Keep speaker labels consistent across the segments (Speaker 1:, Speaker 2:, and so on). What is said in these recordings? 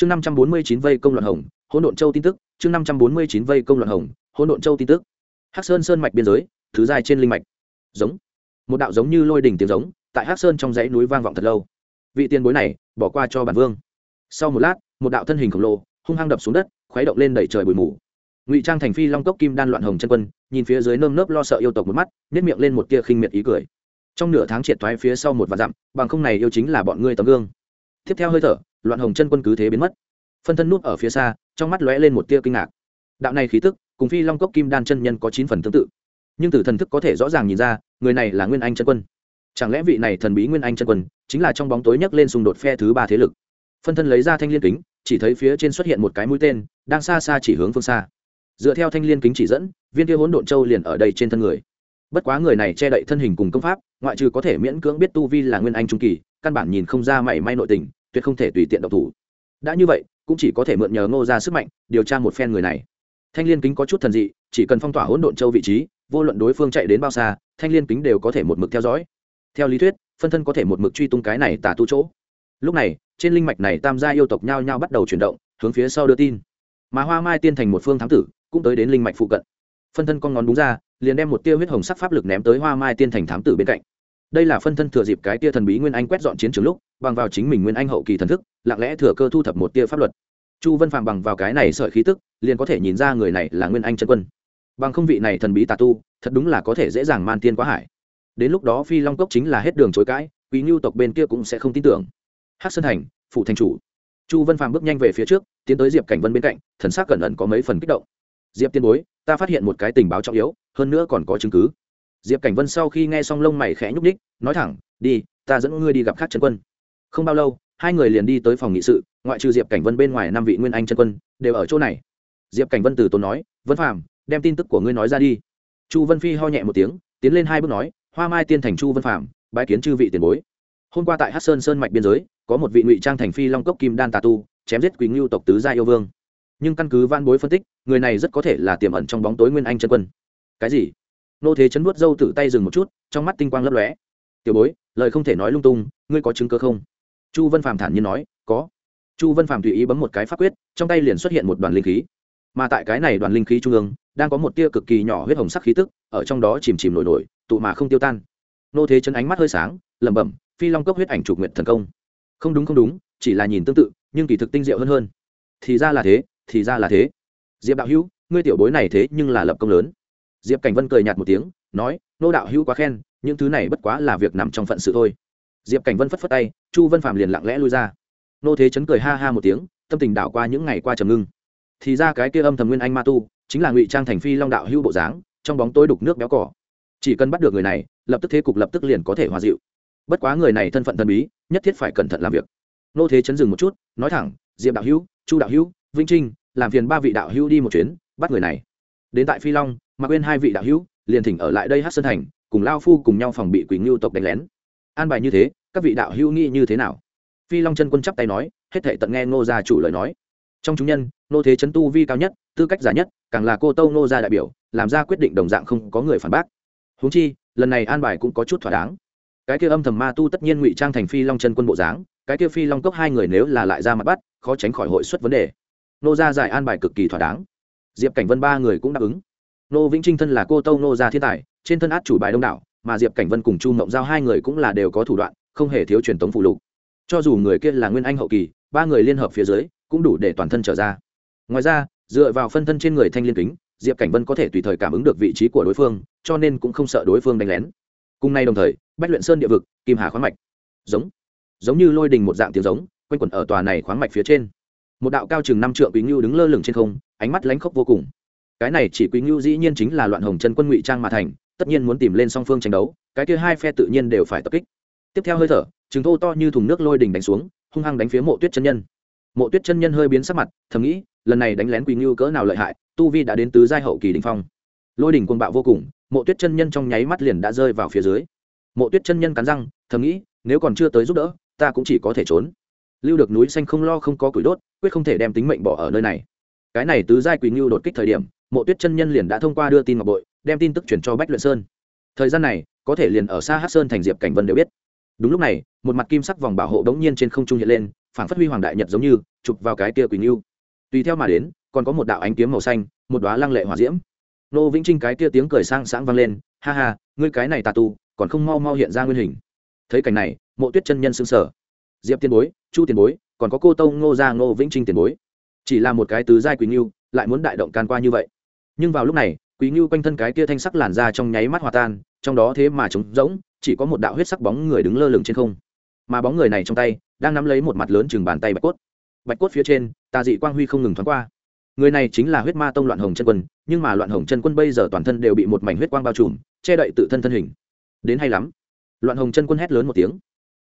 Speaker 1: chương năm trăm bốn mươi chín vây công loạn hồng, hỗn độn châu tin tức, chương năm trăm bốn mươi chín vây công loạn hồng, hỗn độn châu tin tức. Hắc sơn sơn mạch biên giới, thứ dài trên linh mạch. Giống. Một đạo giống như lôi đỉnh tiếng giống, tại hắc sơn trong dãy núi vang vọng thật lâu. Vị tiền bối này, bỏ qua cho bản vương. Sau một lát, một đạo thân hình khổng lồ, hung hăng đập xuống đất, khuấy động lên đẩy trời bụi mù. Ngụy trang thành phi long cốc kim đan loạn hồng chân quân, nhìn phía dưới nơm nớp lo sợ yêu tộc một mắt nếp miệng lên một tia khinh miệt ý cười. Trong nửa tháng triệt thoái phía sau một vạn dặm, bằng không này yêu chính là bọn ngươi tấm gương. Tiếp theo hơi thở loạn hồng chân quân cứ thế biến mất. Phân thân nút ở phía xa, trong mắt lóe lên một tia kinh ngạc. Đạo này khí tức, cùng phi long cốc kim đan chân nhân có chín phần tương tự. Nhưng từ thần thức có thể rõ ràng nhìn ra, người này là nguyên anh chân quân. Chẳng lẽ vị này thần bí nguyên anh chân quân chính là trong bóng tối nhấc lên xung đột phe thứ ba thế lực? Phân thân lấy ra thanh liên kính, chỉ thấy phía trên xuất hiện một cái mũi tên, đang xa xa chỉ hướng phương xa. Dựa theo thanh liên kính chỉ dẫn, viên kia hỗn độn châu liền ở đây trên thân người. Bất quá người này che đậy thân hình cùng công pháp, ngoại trừ có thể miễn cưỡng biết tu vi là nguyên anh trung kỳ, căn bản nhìn không ra mảy may nội tình tuyệt không thể tùy tiện độc thủ. Đã như vậy, cũng chỉ có thể mượn nhờ ngô ra sức mạnh, điều tra một phen người này. Thanh liên kính có chút thần dị, chỉ cần phong tỏa hỗn độn châu vị trí, vô luận đối phương chạy đến bao xa, thanh liên kính đều có thể một mực theo dõi. Theo lý thuyết, phân thân có thể một mực truy tung cái này tả tu chỗ. Lúc này, trên linh mạch này tam gia yêu tộc nhao nhao bắt đầu chuyển động, hướng phía sau đưa tin. Mà hoa mai tiên thành một phương thám tử, cũng tới đến linh mạch phụ cận. Phân thân con ngón đúng ra, liền đem một tia huyết hồng sắc pháp lực ném tới hoa mai tiên thành thám tử bên cạnh đây là phân thân thừa dịp cái tia thần bí nguyên anh quét dọn chiến trường lúc, bằng vào chính mình nguyên anh hậu kỳ thần thức, lặng lẽ thừa cơ thu thập một tia pháp luật. Chu vân phạm bằng vào cái này sợi khí tức, liền có thể nhìn ra người này là nguyên anh chân quân. Bằng không vị này thần bí tà tu, thật đúng là có thể dễ dàng man tiên quá hải. Đến lúc đó phi long cốc chính là hết đường chối cãi, quý ngưu tộc bên kia cũng sẽ không tin tưởng. Hắc sơn thành phụ thành chủ. Chu vân phàm bước nhanh về phía trước, tiến tới diệp cảnh vân bên cạnh, thần s c cẩn ẩn có mấy phần kích động. Diệp tiên bối, ta phát hiện một cái tình báo trọng yếu, hơn nữa còn có chứng cứ diệp cảnh vân sau khi nghe xong lông mày khẽ nhúc ních nói thẳng, đi, ta dẫn ngươi đi gặp khắc trần quân. Không bao lâu, hai người liền đi tới phòng nghị sự, ngoại trừ diệp cảnh vân bên ngoài năm vị nguyên anh chân quân, đều ở chỗ này. Diệp cảnh vân từ tốn nói, vân phàm, đem tin tức của ngươi nói ra đi. Chu vân phi ho nhẹ một tiếng, tiến lên hai bước nói, hoa mai tiên thành chu vân phàm bãi kiến chư vị tiền bối. Hôm qua tại hát sơn sơn mạch biên giới, có một vị ngụy trang thành phi long cốc kim đan tà tu, chém giết Quỳnh ngưu tộc tứ gia yêu vương. Nhưng căn cứ van bối phân tích, người này rất có thể là tiềm ẩn trong bóng tối nguyên anh chân quân. Cái gì? Nô thế chấn nuốt dâu tự tay dừng một chút, trong mắt tinh quang lấp lóe. Tiểu bối, lời không thể nói lung tung, ngươi có chứng cơ không? Chu vân phàm thản nhiên nói, có. Chu vân phàm tùy ý bấm một cái pháp quyết, trong tay liền xuất hiện một đoàn linh khí. Mà tại cái này đoàn linh khí trung ương, đang có một tia cực kỳ nhỏ huyết hồng sắc khí tức, ở trong đó chìm chìm nổi nổi, tụ mà không tiêu tan. Nô thế chấn ánh mắt hơi sáng, lẩm bẩm, phi long cốc huyết ảnh trục nguyện thần công. Không đúng không đúng, chỉ là nhìn tương tự, nhưng kỳ thực tinh diệu hơn hơn. Thì ra là thế, thì ra là thế. Diệp đạo hữu, ngươi tiểu bối này thế nhưng là lập công lớn diệp cảnh vân cười nhạt một tiếng, nói, nô đạo hữu quá khen, những thứ này bất quá là việc nằm trong phận sự thôi. Diệp cảnh vân phất phất tay, chu vân phạm liền lặng lẽ lui ra. Nô thế chấn cười ha ha một tiếng, tâm tình đảo qua những ngày qua trầm ngưng. Thì ra cái kia âm thầm nguyên anh ma tu, chính là ngụy trang thành phi long đạo hữu bộ dáng, trong bóng tối đục nước béo cỏ. Chỉ cần bắt được người này, lập tức thế cục lập tức liền có thể hòa dịu. Bất quá người này thân phận thần bí, nhất thiết phải cẩn thận làm việc. Nô thế chấn dừng một chút, nói thẳng, diệp đạo hữu, chu đạo hữu, Vinh trinh, làm phiền ba vị đạo hữu đi một chuyến, bắt người này đến tại phi long, mà quên hai vị đạo hữu, liền thỉnh ở lại đây hát sơn thành, cùng lao phu cùng nhau phòng bị quỳnh ngưu tộc đánh lén. An bài như thế, các vị đạo hữu nghĩ như thế nào? Phi long chân quân chắp tay nói, hết thể tận nghe ngô gia chủ lời nói. Trong chúng nhân nô thế chấn tu vi cao nhất, tư cách giả nhất, càng là cô tâu nô gia đại biểu, làm ra quyết định đồng dạng không có người phản bác. Huống chi, lần này an bài cũng có chút thỏa đáng. Cái kia âm thầm ma tu tất nhiên ngụy trang thành phi long chân quân bộ dáng, cái kia phi long cốc hai người nếu là lại ra mặt bắt, khó tránh khỏi hội xuất vấn đề. Nô gia giải an bài cực kỳ thỏa đáng diệp cảnh vân ba người cũng đáp ứng. Nô vĩnh trinh thân là cô tâu nô gia thiên tài, trên thân át chủ bài đông đảo, mà diệp cảnh vân cùng chu mộng giao hai người cũng là đều có thủ đoạn, không hề thiếu truyền thống phụ lục. Cho dù người kia là nguyên anh hậu kỳ, ba người liên hợp phía dưới, cũng đủ để toàn thân trở ra. Ngoài ra, dựa vào phân thân trên người thanh liên kính, diệp cảnh vân có thể tùy thời cảm ứng được vị trí của đối phương, cho nên cũng không sợ đối phương đánh lén. Cùng nay đồng thời, bách luyện sơn địa vực, kim hà khoáng mạch. Giống. Giống như lôi đình một dạng tiếng giống, quanh quẩn ở tòa này khoáng mạch phía trên một đạo cao chừng năm trượng quý ngưu đứng lơ lửng trên không, ánh mắt lánh khóc vô cùng. Cái này chỉ quý ngưu dĩ nhiên chính là loạn hồng chân quân ngụy trang mà thành, tất nhiên muốn tìm lên song phương tranh đấu, cái kia hai phe tự nhiên đều phải tập kích. Tiếp theo hơi thở chừng thô to như thùng nước lôi đình đánh xuống, hung hăng đánh phía mộ tuyết chân nhân. Mộ tuyết chân nhân hơi biến sắc mặt, thầm nghĩ, lần này đánh lén quý ngưu cỡ nào lợi hại, tu vi đã đến tứ giai hậu kỳ đình phong. Lôi đình quân bạo vô cùng, mộ tuyết chân nhân trong nháy mắt liền đã rơi vào phía dưới. Mộ tuyết chân nhân cắn răng, thầm nghĩ, nếu còn chưa tới giúp đỡ, ta cũng chỉ có thể trốn lưu được núi xanh không lo không có củi đốt, quyết không thể đem tính mệnh bỏ ở nơi này. Cái này tứ giai quỳnh lưu đột kích thời điểm, mộ tuyết chân nhân liền đã thông qua đưa tin ngọc bội, đem tin tức chuyển cho bách luyện sơn. Thời gian này, có thể liền ở xa hát sơn thành diệp cảnh vân đều biết. Đúng lúc này, một mặt kim sắc vòng bảo hộ đống nhiên trên không trung hiện lên, phảng phất huy hoàng đại nhật giống như, chụp vào cái kia quỳnh lưu. Tùy theo mà đến, còn có một đạo ánh kiếm màu xanh, một đoá lăng lệ hỏa diễm. Nô vĩnh trinh cái kia tiếng cười sang sáng vang lên, ha ha, ngươi cái này tà tu, còn không mau mau hiện ra nguyên hình. Thấy cảnh này, mộ tuyết chân nhân xứng sở diệp tiền bối, chu tiền bối, còn có cô tông ngô gia ngô vĩnh trinh tiền bối. Chỉ là một cái tứ giai quỳnh yêu lại muốn đại động can qua như vậy. Nhưng vào lúc này quý ngưu quanh thân cái kia thanh sắc làn ra trong nháy mắt hòa tan, trong đó thế mà trống rỗng, chỉ có một đạo huyết sắc bóng người đứng lơ lửng trên không. Mà bóng người này trong tay, đang nắm lấy một mặt lớn chừng bàn tay bạch cốt. Bạch cốt phía trên, tà dị quang huy không ngừng thoáng qua. Người này chính là huyết ma tông loạn hồng chân quân, nhưng mà loạn hồng chân quân bây giờ toàn thân đều bị một mảnh huyết quang bao trùm, che đậy tự thân thân hình. Đến hay lắm. Loạn hồng chân quân hét lớn một tiếng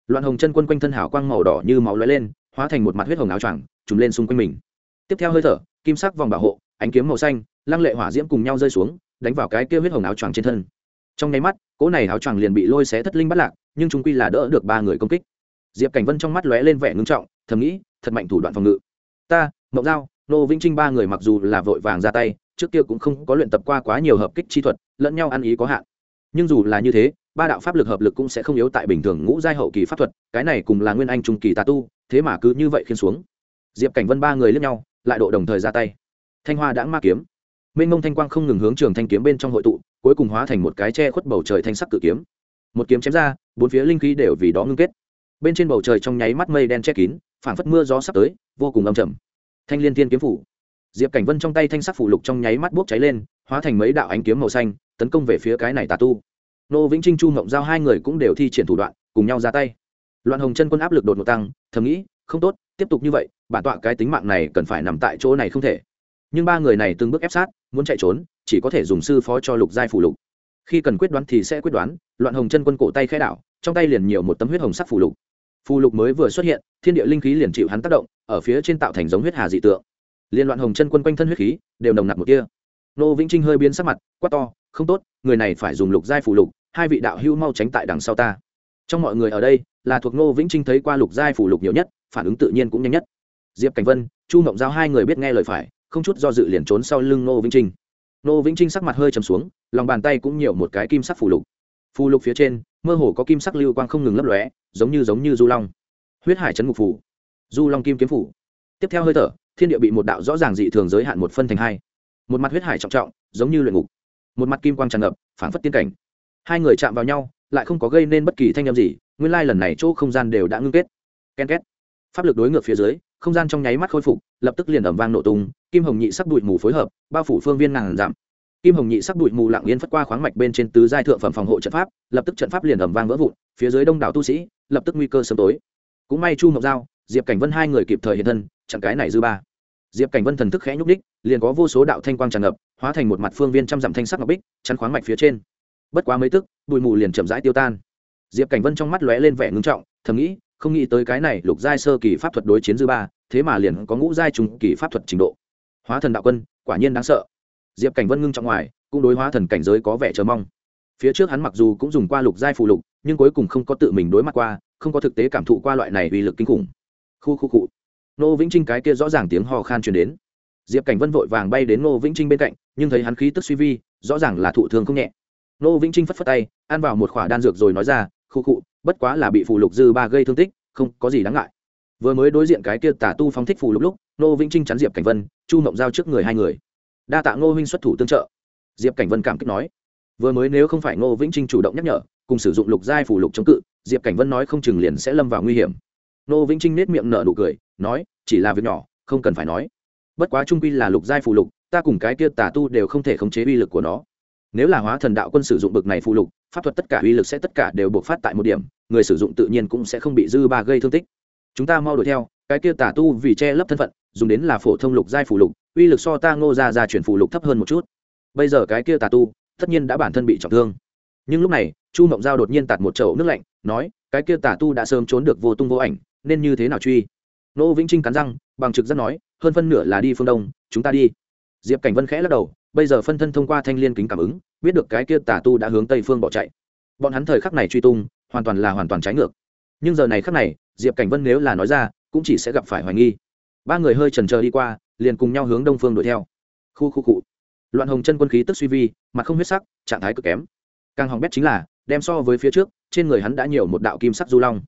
Speaker 1: loạn hồng chân quân quanh thân hảo quang màu đỏ như máu lóe lên, hóa thành một mặt huyết hồng áo choàng, trùm lên xung quanh mình. Tiếp theo hơi thở, kim sắc vòng bảo hộ, ánh kiếm màu xanh, lăng lệ hỏa diễm cùng nhau rơi xuống, đánh vào cái kia huyết hồng áo choàng trên thân. Trong nháy mắt, cỗ này áo choàng liền bị lôi xé thất linh bắt lạc, nhưng chúng quy là đỡ được ba người công kích. Diệp cảnh vân trong mắt lóe lên vẻ ngưng trọng, thầm nghĩ, thật mạnh thủ đoạn phòng ngự. Ta mậu giao nô vĩnh trinh ba người mặc dù là vội vàng ra tay, trước kia cũng không có luyện tập qua quá nhiều hợp kích chi thuật, lẫn nhau ăn ý có hạn. Nhưng dù là như thế ba đạo pháp lực hợp lực cũng sẽ không yếu tại bình thường ngũ giai hậu kỳ pháp thuật, cái này cùng là nguyên anh trung kỳ tà tu, thế mà cứ như vậy khiến xuống. Diệp cảnh vân ba người lướt nhau, lại độ đồng thời ra tay. Thanh hoa đã ma kiếm. Mênh mông thanh quang không ngừng hướng trường thanh kiếm bên trong hội tụ, cuối cùng hóa thành một cái che khuất bầu trời thanh sắc cự kiếm. Một kiếm chém ra, bốn phía linh khí đều vì đó ngưng kết. Bên trên bầu trời trong nháy mắt mây đen che kín, phảng phất mưa gió sắp tới, vô cùng âm trầm. Thanh liên thiên kiếm phủ. Diệp cảnh vân trong tay thanh sắc phủ lục trong nháy mắt bốc cháy lên, hóa thành mấy đạo ánh kiếm màu xanh, tấn công về phía cái này tà tu nô vĩnh trinh, chu mộng giao hai người cũng đều thi triển thủ đoạn, cùng nhau ra tay. Loạn hồng chân quân áp lực đột ngột tăng, thầm nghĩ, không tốt, tiếp tục như vậy, bản tọa cái tính mạng này cần phải nằm tại chỗ này không thể. Nhưng ba người này từng bước ép sát, muốn chạy trốn, chỉ có thể dùng sư phó cho lục giai phủ lục. Khi cần quyết đoán thì sẽ quyết đoán, loạn hồng chân quân cổ tay khẽ đảo, trong tay liền nhiều một tấm huyết hồng sắc phủ lục. Phù lục mới vừa xuất hiện, thiên địa linh khí liền chịu hắn tác động, ở phía trên tạo thành giống huyết hà dị tượng. Liên loạn hồng chân quân quanh thân huyết khí, đều nồng nặc một kia nô vĩnh trinh hơi biến sắc mặt, quát to không tốt, người này phải dùng lục giai phù lục, hai vị đạo hữu mau tránh tại đằng sau ta. Trong mọi người ở đây, là thuộc Ngô vĩnh trinh thấy qua lục giai phù lục nhiều nhất, phản ứng tự nhiên cũng nhanh nhất. Diệp cảnh vân, chu mộng giao hai người biết nghe lời phải, không chút do dự liền trốn sau lưng Ngô vĩnh trinh. Ngô vĩnh trinh sắc mặt hơi trầm xuống, lòng bàn tay cũng nhiều một cái kim sắc phù lục. Phù lục phía trên, mơ hồ có kim sắc lưu quang không ngừng lấp lóe, giống như giống như du long. Huyết hải chấn ngục phủ. Du long kim kiếm phủ. Tiếp theo hơi thở, thiên địa bị một đạo rõ ràng dị thường giới hạn một phân thành hai. Một mặt huyết hải trọng trọng, giống như luyện ngục một mặt kim quang tràn ngập, phảng phất tiên cảnh. Hai người chạm vào nhau, lại không có gây nên bất kỳ thanh âm gì, nguyên lai lần này chỗ không gian đều đã ngưng kết. Ken két. Pháp lực đối ngược phía dưới, không gian trong nháy mắt khôi phục, lập tức liền ẩm vang nổ tung, kim hồng nhị sắc bụi mù phối hợp, bao phủ phương viên ngàn giảm kim hồng nhị sắc bụi mù lặng yên phất qua khoáng mạch bên trên tứ giai thượng phẩm phòng hộ trận pháp, lập tức trận pháp liền ẩm vang vỡ vụn, phía dưới đông đảo tu sĩ, lập tức nguy cơ sớm tối. Cũng may chu ngọc giao, diệp cảnh vân hai người kịp thời hiện thân chặn cái này dư ba. Diệp cảnh vân thần thức khẽ nhúc đích liền có vô số đạo thanh quang tràn ngập hóa thành một mặt phương viên trăm dặm thanh sắc ngọc bích, chắn khoáng mạch phía trên. Bất quá mấy tức, bụi mù liền chậm rãi tiêu tan. Diệp cảnh vân trong mắt lóe lên vẻ ngưng trọng, thầm nghĩ, không nghĩ tới cái này lục giai sơ kỳ pháp thuật đối chiến dư ba, thế mà liền có ngũ giai trùng kỳ pháp thuật trình độ. Hóa thần đạo quân, quả nhiên đáng sợ. Diệp cảnh vân ngưng trọng ngoài, cũng đối hóa thần cảnh giới có vẻ chờ mong. Phía trước hắn mặc dù cũng dùng qua lục giai phù lục, nhưng cuối cùng không có tự mình đối mặt qua, không có thực tế cảm thụ qua loại này uy lực kinh khủng. Khu khu cụ nô vĩnh trinh cái kia rõ ràng tiếng hò khan truyền đến. Diệp cảnh vân vội vàng bay đến nô vĩnh trinh bên cạnh nhưng thấy hắn khí tức suy vi, rõ ràng là thụ thương không nhẹ. Nô vĩnh trinh phất phất tay, ăn vào một khỏa đan dược rồi nói ra khu khụ, bất quá là bị phù lục dư ba gây thương tích, không có gì đáng ngại. Vừa mới đối diện cái kia tả tu phóng thích phù lục lúc, nô vĩnh trinh chắn diệp cảnh vân, chu mộng giao trước người hai người. Đa tạ ngô huynh xuất thủ tương trợ. Diệp cảnh vân cảm kích nói. Vừa mới nếu không phải ngô vĩnh trinh chủ động nhắc nhở, cùng sử dụng lục giai phủ lục chống cự, diệp cảnh vân nói không chừng liền sẽ lâm vào nguy hiểm. Nô vĩnh trinh nết miệng nở nụ cười, nói, chỉ là việc nhỏ, không cần phải nói bất quá trung quy là lục giai phụ lục, ta cùng cái kia tà tu đều không thể khống chế uy lực của nó. Nếu là hóa thần đạo quân sử dụng bực này phụ lục, pháp thuật tất cả uy lực sẽ tất cả đều buộc phát tại một điểm, người sử dụng tự nhiên cũng sẽ không bị dư ba gây thương tích. Chúng ta mau đuổi theo, cái kia tà tu vì che lấp thân phận, dùng đến là phổ thông lục giai phụ lục, uy lực so ta ngô ra ra chuyển phụ lục thấp hơn một chút. Bây giờ cái kia tà tu, tất nhiên đã bản thân bị trọng thương. Nhưng lúc này, chu mộng giao đột nhiên tạt một chậu nước lạnh, nói, cái kia tà tu đã sớm trốn được vô tung vô ảnh, nên như thế nào truy? Nô vĩnh trinh cắn răng, bằng trực giác nói hơn phân nửa là đi phương đông, chúng ta đi. Diệp cảnh vân khẽ lắc đầu, bây giờ phân thân thông qua thanh liên kính cảm ứng, biết được cái kia tà tu đã hướng tây phương bỏ chạy. Bọn hắn thời khắc này truy tung, hoàn toàn là hoàn toàn trái ngược. Nhưng giờ này khắc này, diệp cảnh vân nếu là nói ra, cũng chỉ sẽ gặp phải hoài nghi. Ba người hơi trần trờ đi qua, liền cùng nhau hướng đông phương đuổi theo. Khu khu cụ loạn hồng chân quân khí tức suy vi mặt không huyết sắc, trạng thái cực kém. Càng hỏng bét chính là, đem so với phía trước, trên người hắn đã nhiều một đạo kim sắc du long.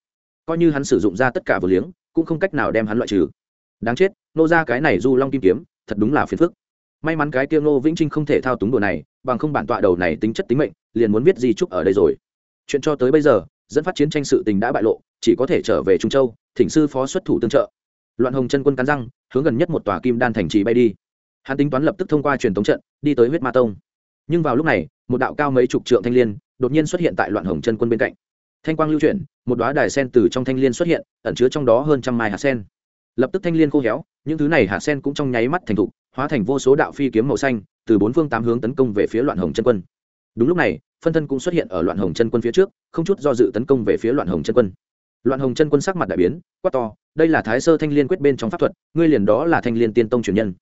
Speaker 1: Coi như hắn sử dụng ra tất cả vừa liếng, cũng không cách nào đem hắn loại trừ đáng chết, nô ra cái này du long kim kiếm, thật đúng là phiền phức. May mắn cái tiêu nô vĩnh trinh không thể thao túng đồ này, bằng không bản tọa đầu này tính chất tính mệnh, liền muốn viết di chúc ở đây rồi. Chuyện cho tới bây giờ, dẫn phát chiến tranh sự tình đã bại lộ, chỉ có thể trở về trung châu, thỉnh sư phó xuất thủ tương trợ. Loạn hồng chân quân cắn răng, hướng gần nhất một tòa kim đan thành trì bay đi. Hắn tính toán lập tức thông qua truyền thống trận, đi tới huyết ma tông. Nhưng vào lúc này, một đạo cao mấy chục trượng thanh l i ê n đột nhiên xuất hiện tại loạn hồng chân quân bên cạnh. Thanh quang lưu chuyển, một đoá đài sen từ trong thanh l i ê n xuất hiện, ẩn chứa trong đó hơn trăm mai hạt sen lập tức thanh l i ê n khô héo, những thứ này hạ sen cũng trong nháy mắt thành thục, hóa thành vô số đạo phi kiếm màu xanh, từ bốn phương tám hướng tấn công về phía loạn hồng chân quân. Đúng lúc này, phân thân cũng xuất hiện ở loạn hồng chân quân phía trước, không chút do dự tấn công về phía loạn hồng chân quân. Loạn hồng chân quân sắc mặt đại biến, quát to, đây là thái sơ thanh liên quyết bên trong pháp thuật, ngươi liền đó là thanh liên tiên tông truyền nhân.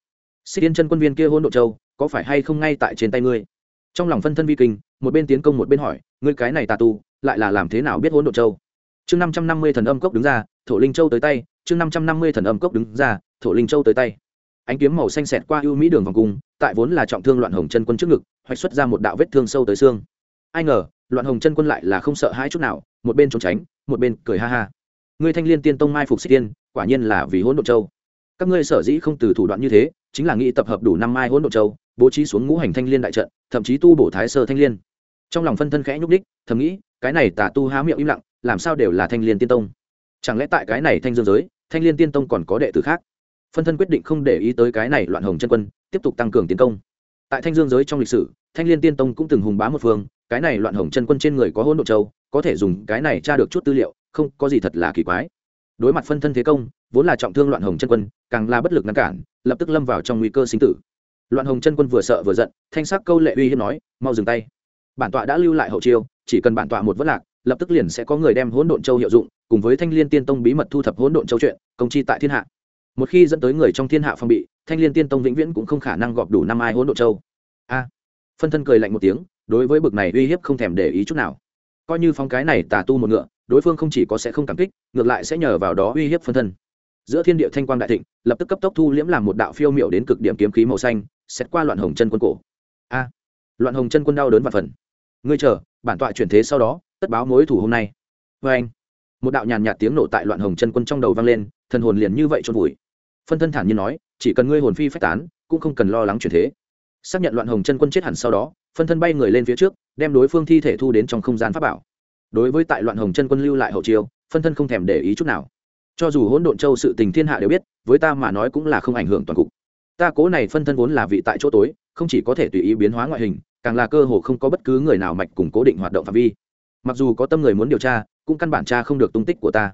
Speaker 1: Xích tiên chân quân viên kia hôn độ châu, có phải hay không ngay tại trên tay ngươi? Trong lòng phân thân vi kinh, một bên tiến công một bên hỏi, ngươi cái này tà tu, lại là làm thế nào biết hôn độ châu? Chương năm trăm năm mươi thần âm cốc đứng ra, thổ linh châu tới tay chương năm trăm năm mươi thần âm cốc đứng ra, thổ linh châu tới tay. Ánh kiếm màu xanh xẹt qua ưu mỹ đường vòng cung, tại vốn là trọng thương loạn hồng chân quân trước ngực, hoạch xuất ra một đạo vết thương sâu tới xương. Ai ngờ, loạn hồng chân quân lại là không sợ hãi chút nào, một bên trốn tránh, một bên cười ha ha. Ngươi thanh liên tiên tông mai phục xích tiên, quả nhiên là vì hỗn độ châu. Các ngươi sở dĩ không từ thủ đoạn như thế, chính là nghĩ tập hợp đủ năm mai hỗn độ châu, bố trí xuống ngũ hành thanh liên đại trận, thậm chí tu bổ thái sơ thanh liên. Trong lòng phân thân khẽ nhúc đích thầm nghĩ, cái này tà tu há miệng im lặng, làm sao đều là thanh liên tiên tông? Chẳng lẽ tại cái này thanh dương giới thanh liên tiên tông còn có đệ tử khác. Phân thân quyết định không để ý tới cái này loạn hồng chân quân, tiếp tục tăng cường tiến công. Tại thanh dương giới trong lịch sử, thanh liên tiên tông cũng từng hùng bá một phương, cái này loạn hồng chân quân trên người có hôn độ châu, có thể dùng cái này tra được chút tư liệu, không có gì thật là kỳ quái. Đối mặt phân thân thế công, vốn là trọng thương loạn hồng chân quân, càng là bất lực ngăn cản, lập tức lâm vào trong nguy cơ sinh tử. Loạn hồng chân quân vừa sợ vừa giận, thanh sắc câu lệ uy hiếp nói, mau dừng tay. Bản tọa đã lưu lại hậu chiêu, chỉ cần bản tọa một vất lạc lập tức liền sẽ có người đem hỗn độn châu hiệu dụng, cùng với thanh liên tiên tông bí mật thu thập hỗn độn châu chuyện, công chi tại thiên hạ. Một khi dẫn tới người trong thiên hạ phong bị, thanh liên tiên tông vĩnh viễn cũng không khả năng gọp đủ năm ai hỗn độn châu. A. Phân thân cười lạnh một tiếng, đối với bực này uy hiếp không thèm để ý chút nào. Coi như phong cái này tà tu một ngựa, đối phương không chỉ có sẽ không cảm kích, ngược lại sẽ nhờ vào đó uy hiếp phân thân. Giữa thiên địa thanh quang đại thịnh, lập tức cấp tốc thu liễm làm một đạo phiêu miệu đến cực điểm kiếm khí màu xanh, xét qua loạn hồng chân quân cổ. A. Loạn hồng chân quân đau đớn và phần. Ngươi chờ, bản tọa chuyển thế sau đó tất báo mối thủ hôm nay. Vê anh, một đạo nhàn nhạt tiếng nổ tại loạn hồng chân quân trong đầu vang lên, thần hồn liền như vậy trôn vùi. Phân thân thản nhiên nói, chỉ cần ngươi hồn phi phách tán, cũng không cần lo lắng chuyển thế. Xác nhận loạn hồng chân quân chết hẳn sau đó, phân thân bay người lên phía trước, đem đối phương thi thể thu đến trong không gian pháp bảo. Đối với tại loạn hồng chân quân lưu lại hậu chiêu, phân thân không thèm để ý chút nào. Cho dù hỗn độn châu sự tình thiên hạ đều biết, với ta mà nói cũng là không ảnh hưởng toàn cục. Ta cố này phân thân vốn là vị tại chỗ tối, không chỉ có thể tùy ý biến hóa ngoại hình, càng là cơ hồ không có bất cứ người nào mạch cùng cố định hoạt động phạm vi mặc dù có tâm người muốn điều tra, cũng căn bản tra không được tung tích của ta.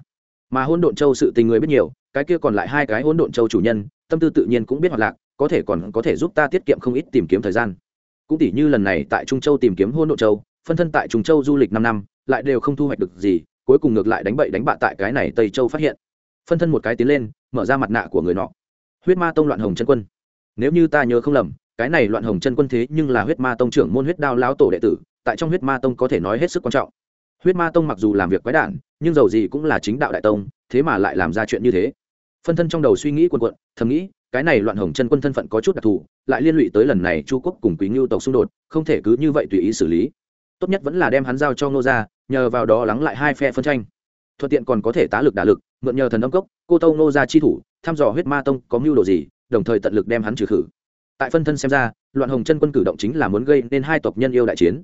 Speaker 1: Mà hôn độn châu sự tình người biết nhiều, cái kia còn lại hai cái hôn độn châu chủ nhân, tâm tư tự nhiên cũng biết hoạt lạc, có thể còn có thể giúp ta tiết kiệm không ít tìm kiếm thời gian. Cũng tỷ như lần này tại trung châu tìm kiếm hôn độn châu, phân thân tại trung châu du lịch năm năm, lại đều không thu hoạch được gì, cuối cùng ngược lại đánh bậy đánh bạ tại cái này tây châu phát hiện. Phân thân một cái tiến lên, mở ra mặt nạ của người nọ. Huyết ma tông loạn hồng chân quân. Nếu như ta nhớ không lầm, cái này loạn hồng chân quân thế nhưng là huyết ma tông trưởng môn huyết đao lão tổ đệ tử, tại trong huyết ma tông có thể nói hết sức quan trọng huyết ma tông mặc dù làm việc quái đản, nhưng dầu gì cũng là chính đạo đại tông, thế mà lại làm ra chuyện như thế. Phân thân trong đầu suy nghĩ quần quận thầm nghĩ, cái này loạn hồng chân quân thân phận có chút đặc thù, lại liên lụy tới lần này chu quốc cùng quý ngưu tộc xung đột, không thể cứ như vậy tùy ý xử lý. Tốt nhất vẫn là đem hắn giao cho ngô gia, nhờ vào đó lắng lại hai phe phân tranh. Thuận tiện còn có thể tá lực đả lực, mượn nhờ thần âm cốc, cô tâu ngô gia chi thủ, thăm dò huyết ma tông có mưu đồ gì, đồng thời tận lực đem hắn trừ khử. Tại phân thân xem ra, loạn hồng chân quân cử động chính là muốn gây nên hai tộc nhân yêu đại chiến.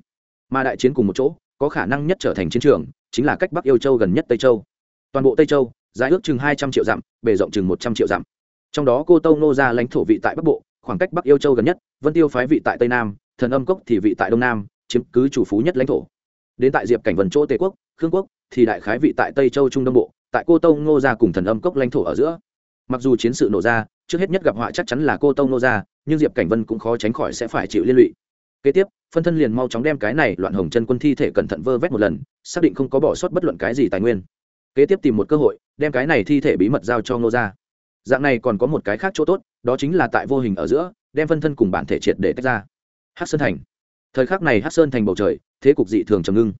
Speaker 1: Mà đại chiến cùng một chỗ có khả năng nhất trở thành chiến trường, chính là cách bắc yêu châu gần nhất tây châu. Toàn bộ tây châu, dài ước chừng hai trăm triệu dặm, bề rộng chừng một trăm triệu dặm. Trong đó cô tâu nô ra lãnh thổ vị tại bắc bộ, khoảng cách bắc yêu châu gần nhất, vân tiêu phái vị tại tây nam, thần âm cốc thì vị tại đông nam, chiếm cứ chủ phú nhất lãnh thổ. Đến tại diệp cảnh vần chỗ tề quốc, khương quốc thì đại khái vị tại tây châu trung đông bộ, tại cô tâu ngô gia cùng thần âm cốc lãnh thổ ở giữa. Mặc dù chiến sự nổ ra, trước hết nhất gặp họa chắc chắn là cô tâu ngô gia nhưng diệp cảnh vân cũng khó tránh khỏi sẽ phải chịu liên lụy kế tiếp, phân thân liền mau chóng đem cái này loạn hồng chân quân thi thể cẩn thận vơ vét một lần, xác định không có bỏ sót bất luận cái gì tài nguyên. Kế tiếp tìm một cơ hội, đem cái này thi thể bí mật giao cho ngô gia. Dạng này còn có một cái khác chỗ tốt, đó chính là tại vô hình ở giữa, đem phân thân cùng bản thể triệt để tách ra. Hát sơn thành. Thời khắc này hát sơn thành bầu trời, thế cục dị thường trầm ngưng.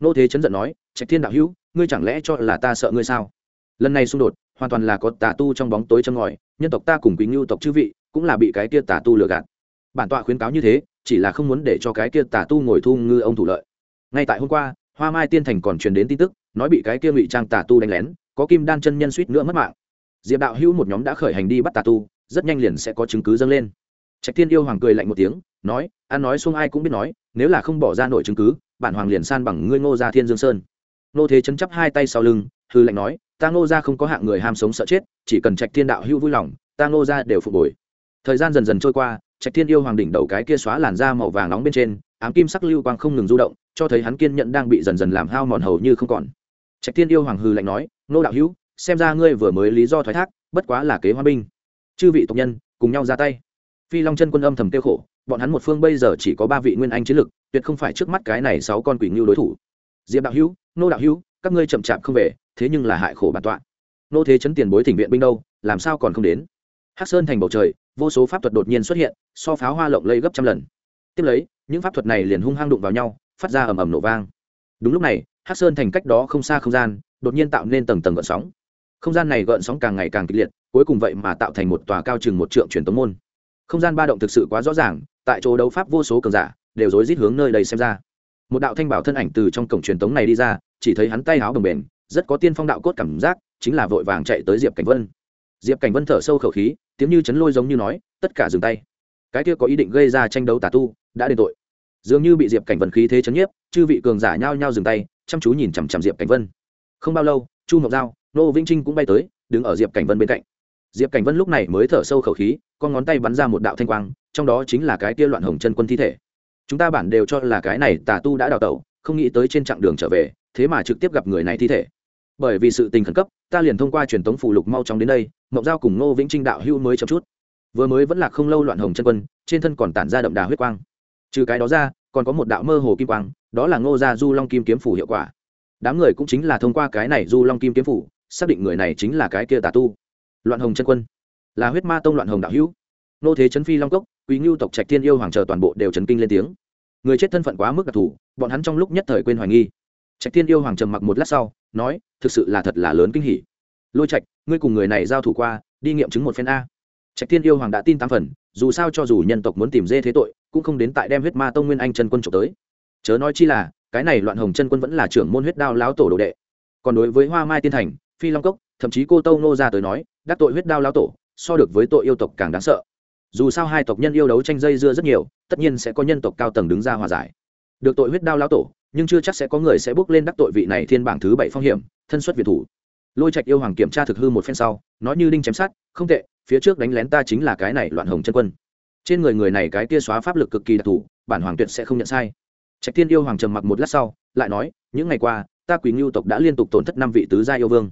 Speaker 1: Nô thế chấn giận nói, trạch thiên đạo hữu, ngươi chẳng lẽ cho là ta sợ ngươi sao? Lần này xung đột, hoàn toàn là có tà tu trong bóng tối châm ngòi, nhân tộc ta cùng quý ngưu tộc chư vị, cũng là bị cái kia tà tu lừa gạt. Bản tọa khuyến cáo như thế chỉ là không muốn để cho cái kia tà tu ngồi thu ngư ông thủ lợi. Ngay tại hôm qua, hoa mai tiên thành còn truyền đến tin tức, nói bị cái kia ngụy trang tà tu đánh lén, có kim đan chân nhân suýt nữa mất mạng. Diệp đạo hữu một nhóm đã khởi hành đi bắt tà tu, rất nhanh liền sẽ có chứng cứ dâng lên. Trạch thiên yêu hoàng cười lạnh một tiếng, nói, ăn nói xuông ai cũng biết nói, nếu là không bỏ ra nổi chứng cứ, bản hoàng liền san bằng ngươi ngô gia thiên dương sơn. Nô thế chấn chấp hai tay sau lưng, hư lạnh nói, ta ngô gia không có hạng người ham sống sợ chết, chỉ cần trạch thiên đạo hữu vui lòng, ta ngô gia đều phục hồi. Thời gian dần dần trôi qua trạch thiên yêu hoàng đỉnh đầu cái kia xóa làn da màu vàng nóng bên trên, ám kim sắc lưu quang không ngừng du động, cho thấy hắn kiên nhẫn đang bị dần dần làm hao mòn hầu như không còn. Trạch thiên yêu hoàng hư lạnh nói, nô đạo hữu, xem ra ngươi vừa mới lý do thoái thác, bất quá là kế hoa binh. Chư vị tộc nhân, cùng nhau ra tay. Phi long chân quân âm thầm tiêu khổ, bọn hắn một phương bây giờ chỉ có ba vị nguyên anh chiến lực, tuyệt không phải trước mắt cái này sáu con quỷ ngưu đối thủ. Diệp đạo hữu, nô đạo hữu, các ngươi chậm chạp không về, thế nhưng là hại khổ bản tọa. Nô thế chấn tiền bối thỉnh viện binh đâu, làm sao còn không đến? Hắc sơn thành bầu trời, vô số pháp thuật đột nhiên xuất hiện, so pháo hoa lộng lây gấp trăm lần. Tiếp lấy, những pháp thuật này liền hung hăng đụng vào nhau, phát ra ầm ầm nổ vang. Đúng lúc này, hắc sơn thành cách đó không xa không gian, đột nhiên tạo nên tầng tầng gợn sóng. Không gian này gợn sóng càng ngày càng kịch liệt, cuối cùng vậy mà tạo thành một tòa cao chừng một trượng truyền tống môn. Không gian ba động thực sự quá rõ ràng, tại chỗ đấu pháp vô số cường giả, đều rối rít hướng nơi đây xem ra. Một đạo thanh bảo thân ảnh từ trong cổng truyền tống này đi ra, chỉ thấy hắn tay háo đồng bền rất có tiên phong đạo cốt cảm giác, chính là vội vàng chạy tới diệp cảnh vân. Diệp cảnh vân thở sâu khẩu khí tiếng như chấn lôi giống như nói, tất cả dừng tay. Cái kia có ý định gây ra tranh đấu tà tu, đã đền tội. Dường như bị diệp cảnh vân khí thế chấn nhiếp, chư vị cường giả nhao nhao dừng tay, chăm chú nhìn chằm chằm diệp cảnh vân. Không bao lâu, chu ngọc giao, nô vĩnh trinh cũng bay tới, đứng ở diệp cảnh vân bên cạnh. Diệp cảnh vân lúc này mới thở sâu khẩu khí, con ngón tay bắn ra một đạo thanh quang, trong đó chính là cái kia loạn hồng chân quân thi thể. Chúng ta bản đều cho là cái này tà tu đã đào tẩu, không nghĩ tới trên chặng đường trở về, thế mà trực tiếp gặp người này thi thể bởi vì sự tình khẩn cấp, ta liền thông qua truyền thống phụ lục mau chóng đến đây, mộng giao cùng ngô vĩnh trinh đạo hưu mới chậm chút. Vừa mới vẫn là không lâu loạn hồng chân quân, trên thân còn tản ra đậm đà huyết quang. Trừ cái đó ra, còn có một đạo mơ hồ kim quang, đó là ngô gia du long kim kiếm phủ hiệu quả. Đám người cũng chính là thông qua cái này du long kim kiếm phủ, xác định người này chính là cái kia tà tu. Loạn hồng chân quân, là huyết ma tông loạn hồng đạo hữu. Nô thế chấn phi long cốc, quý ngưu tộc trạch thiên yêu hoàng chờ toàn bộ đều chấn kinh lên tiếng. Người chết thân phận quá mức đặc thù, bọn hắn trong lúc nhất thời quên hoài nghi trạch thiên yêu hoàng trầm mặc một lát sau, nói, thực sự là thật là lớn kinh hỉ. Lôi trạch, ngươi cùng người này giao thủ qua, đi nghiệm chứng một phen a. Trạch thiên yêu hoàng đã tin tám phần, dù sao cho dù nhân tộc muốn tìm dê thế tội, cũng không đến tại đem huyết ma tông nguyên anh chân quân trộm tới. Chớ nói chi là, cái này loạn hồng chân quân vẫn là trưởng môn huyết đao lão tổ đồ đệ. Còn đối với hoa mai tiên thành, phi long cốc, thậm chí cô tâu nô ra tới nói, đắc tội huyết đao lão tổ, so được với tội yêu tộc càng đáng sợ. Dù sao hai tộc nhân yêu đấu tranh dây dưa rất nhiều, tất nhiên sẽ có nhân tộc cao tầng đứng ra hòa giải. Được tội huyết đao lão tổ nhưng chưa chắc sẽ có người sẽ bước lên đắc tội vị này thiên bảng thứ bảy phong hiểm, thân xuất việt thủ. Lôi trạch yêu hoàng kiểm tra thực hư một phen sau, nói như đinh chém sát không tệ, phía trước đánh lén ta chính là cái này loạn hồng chân quân. Trên người người này cái tia xóa pháp lực cực kỳ đặc thù, bản hoàng tuyệt sẽ không nhận sai. Trạch thiên yêu hoàng trầm mặc một lát sau, lại nói, những ngày qua, ta quỳ ngưu tộc đã liên tục tổn thất năm vị tứ gia yêu vương.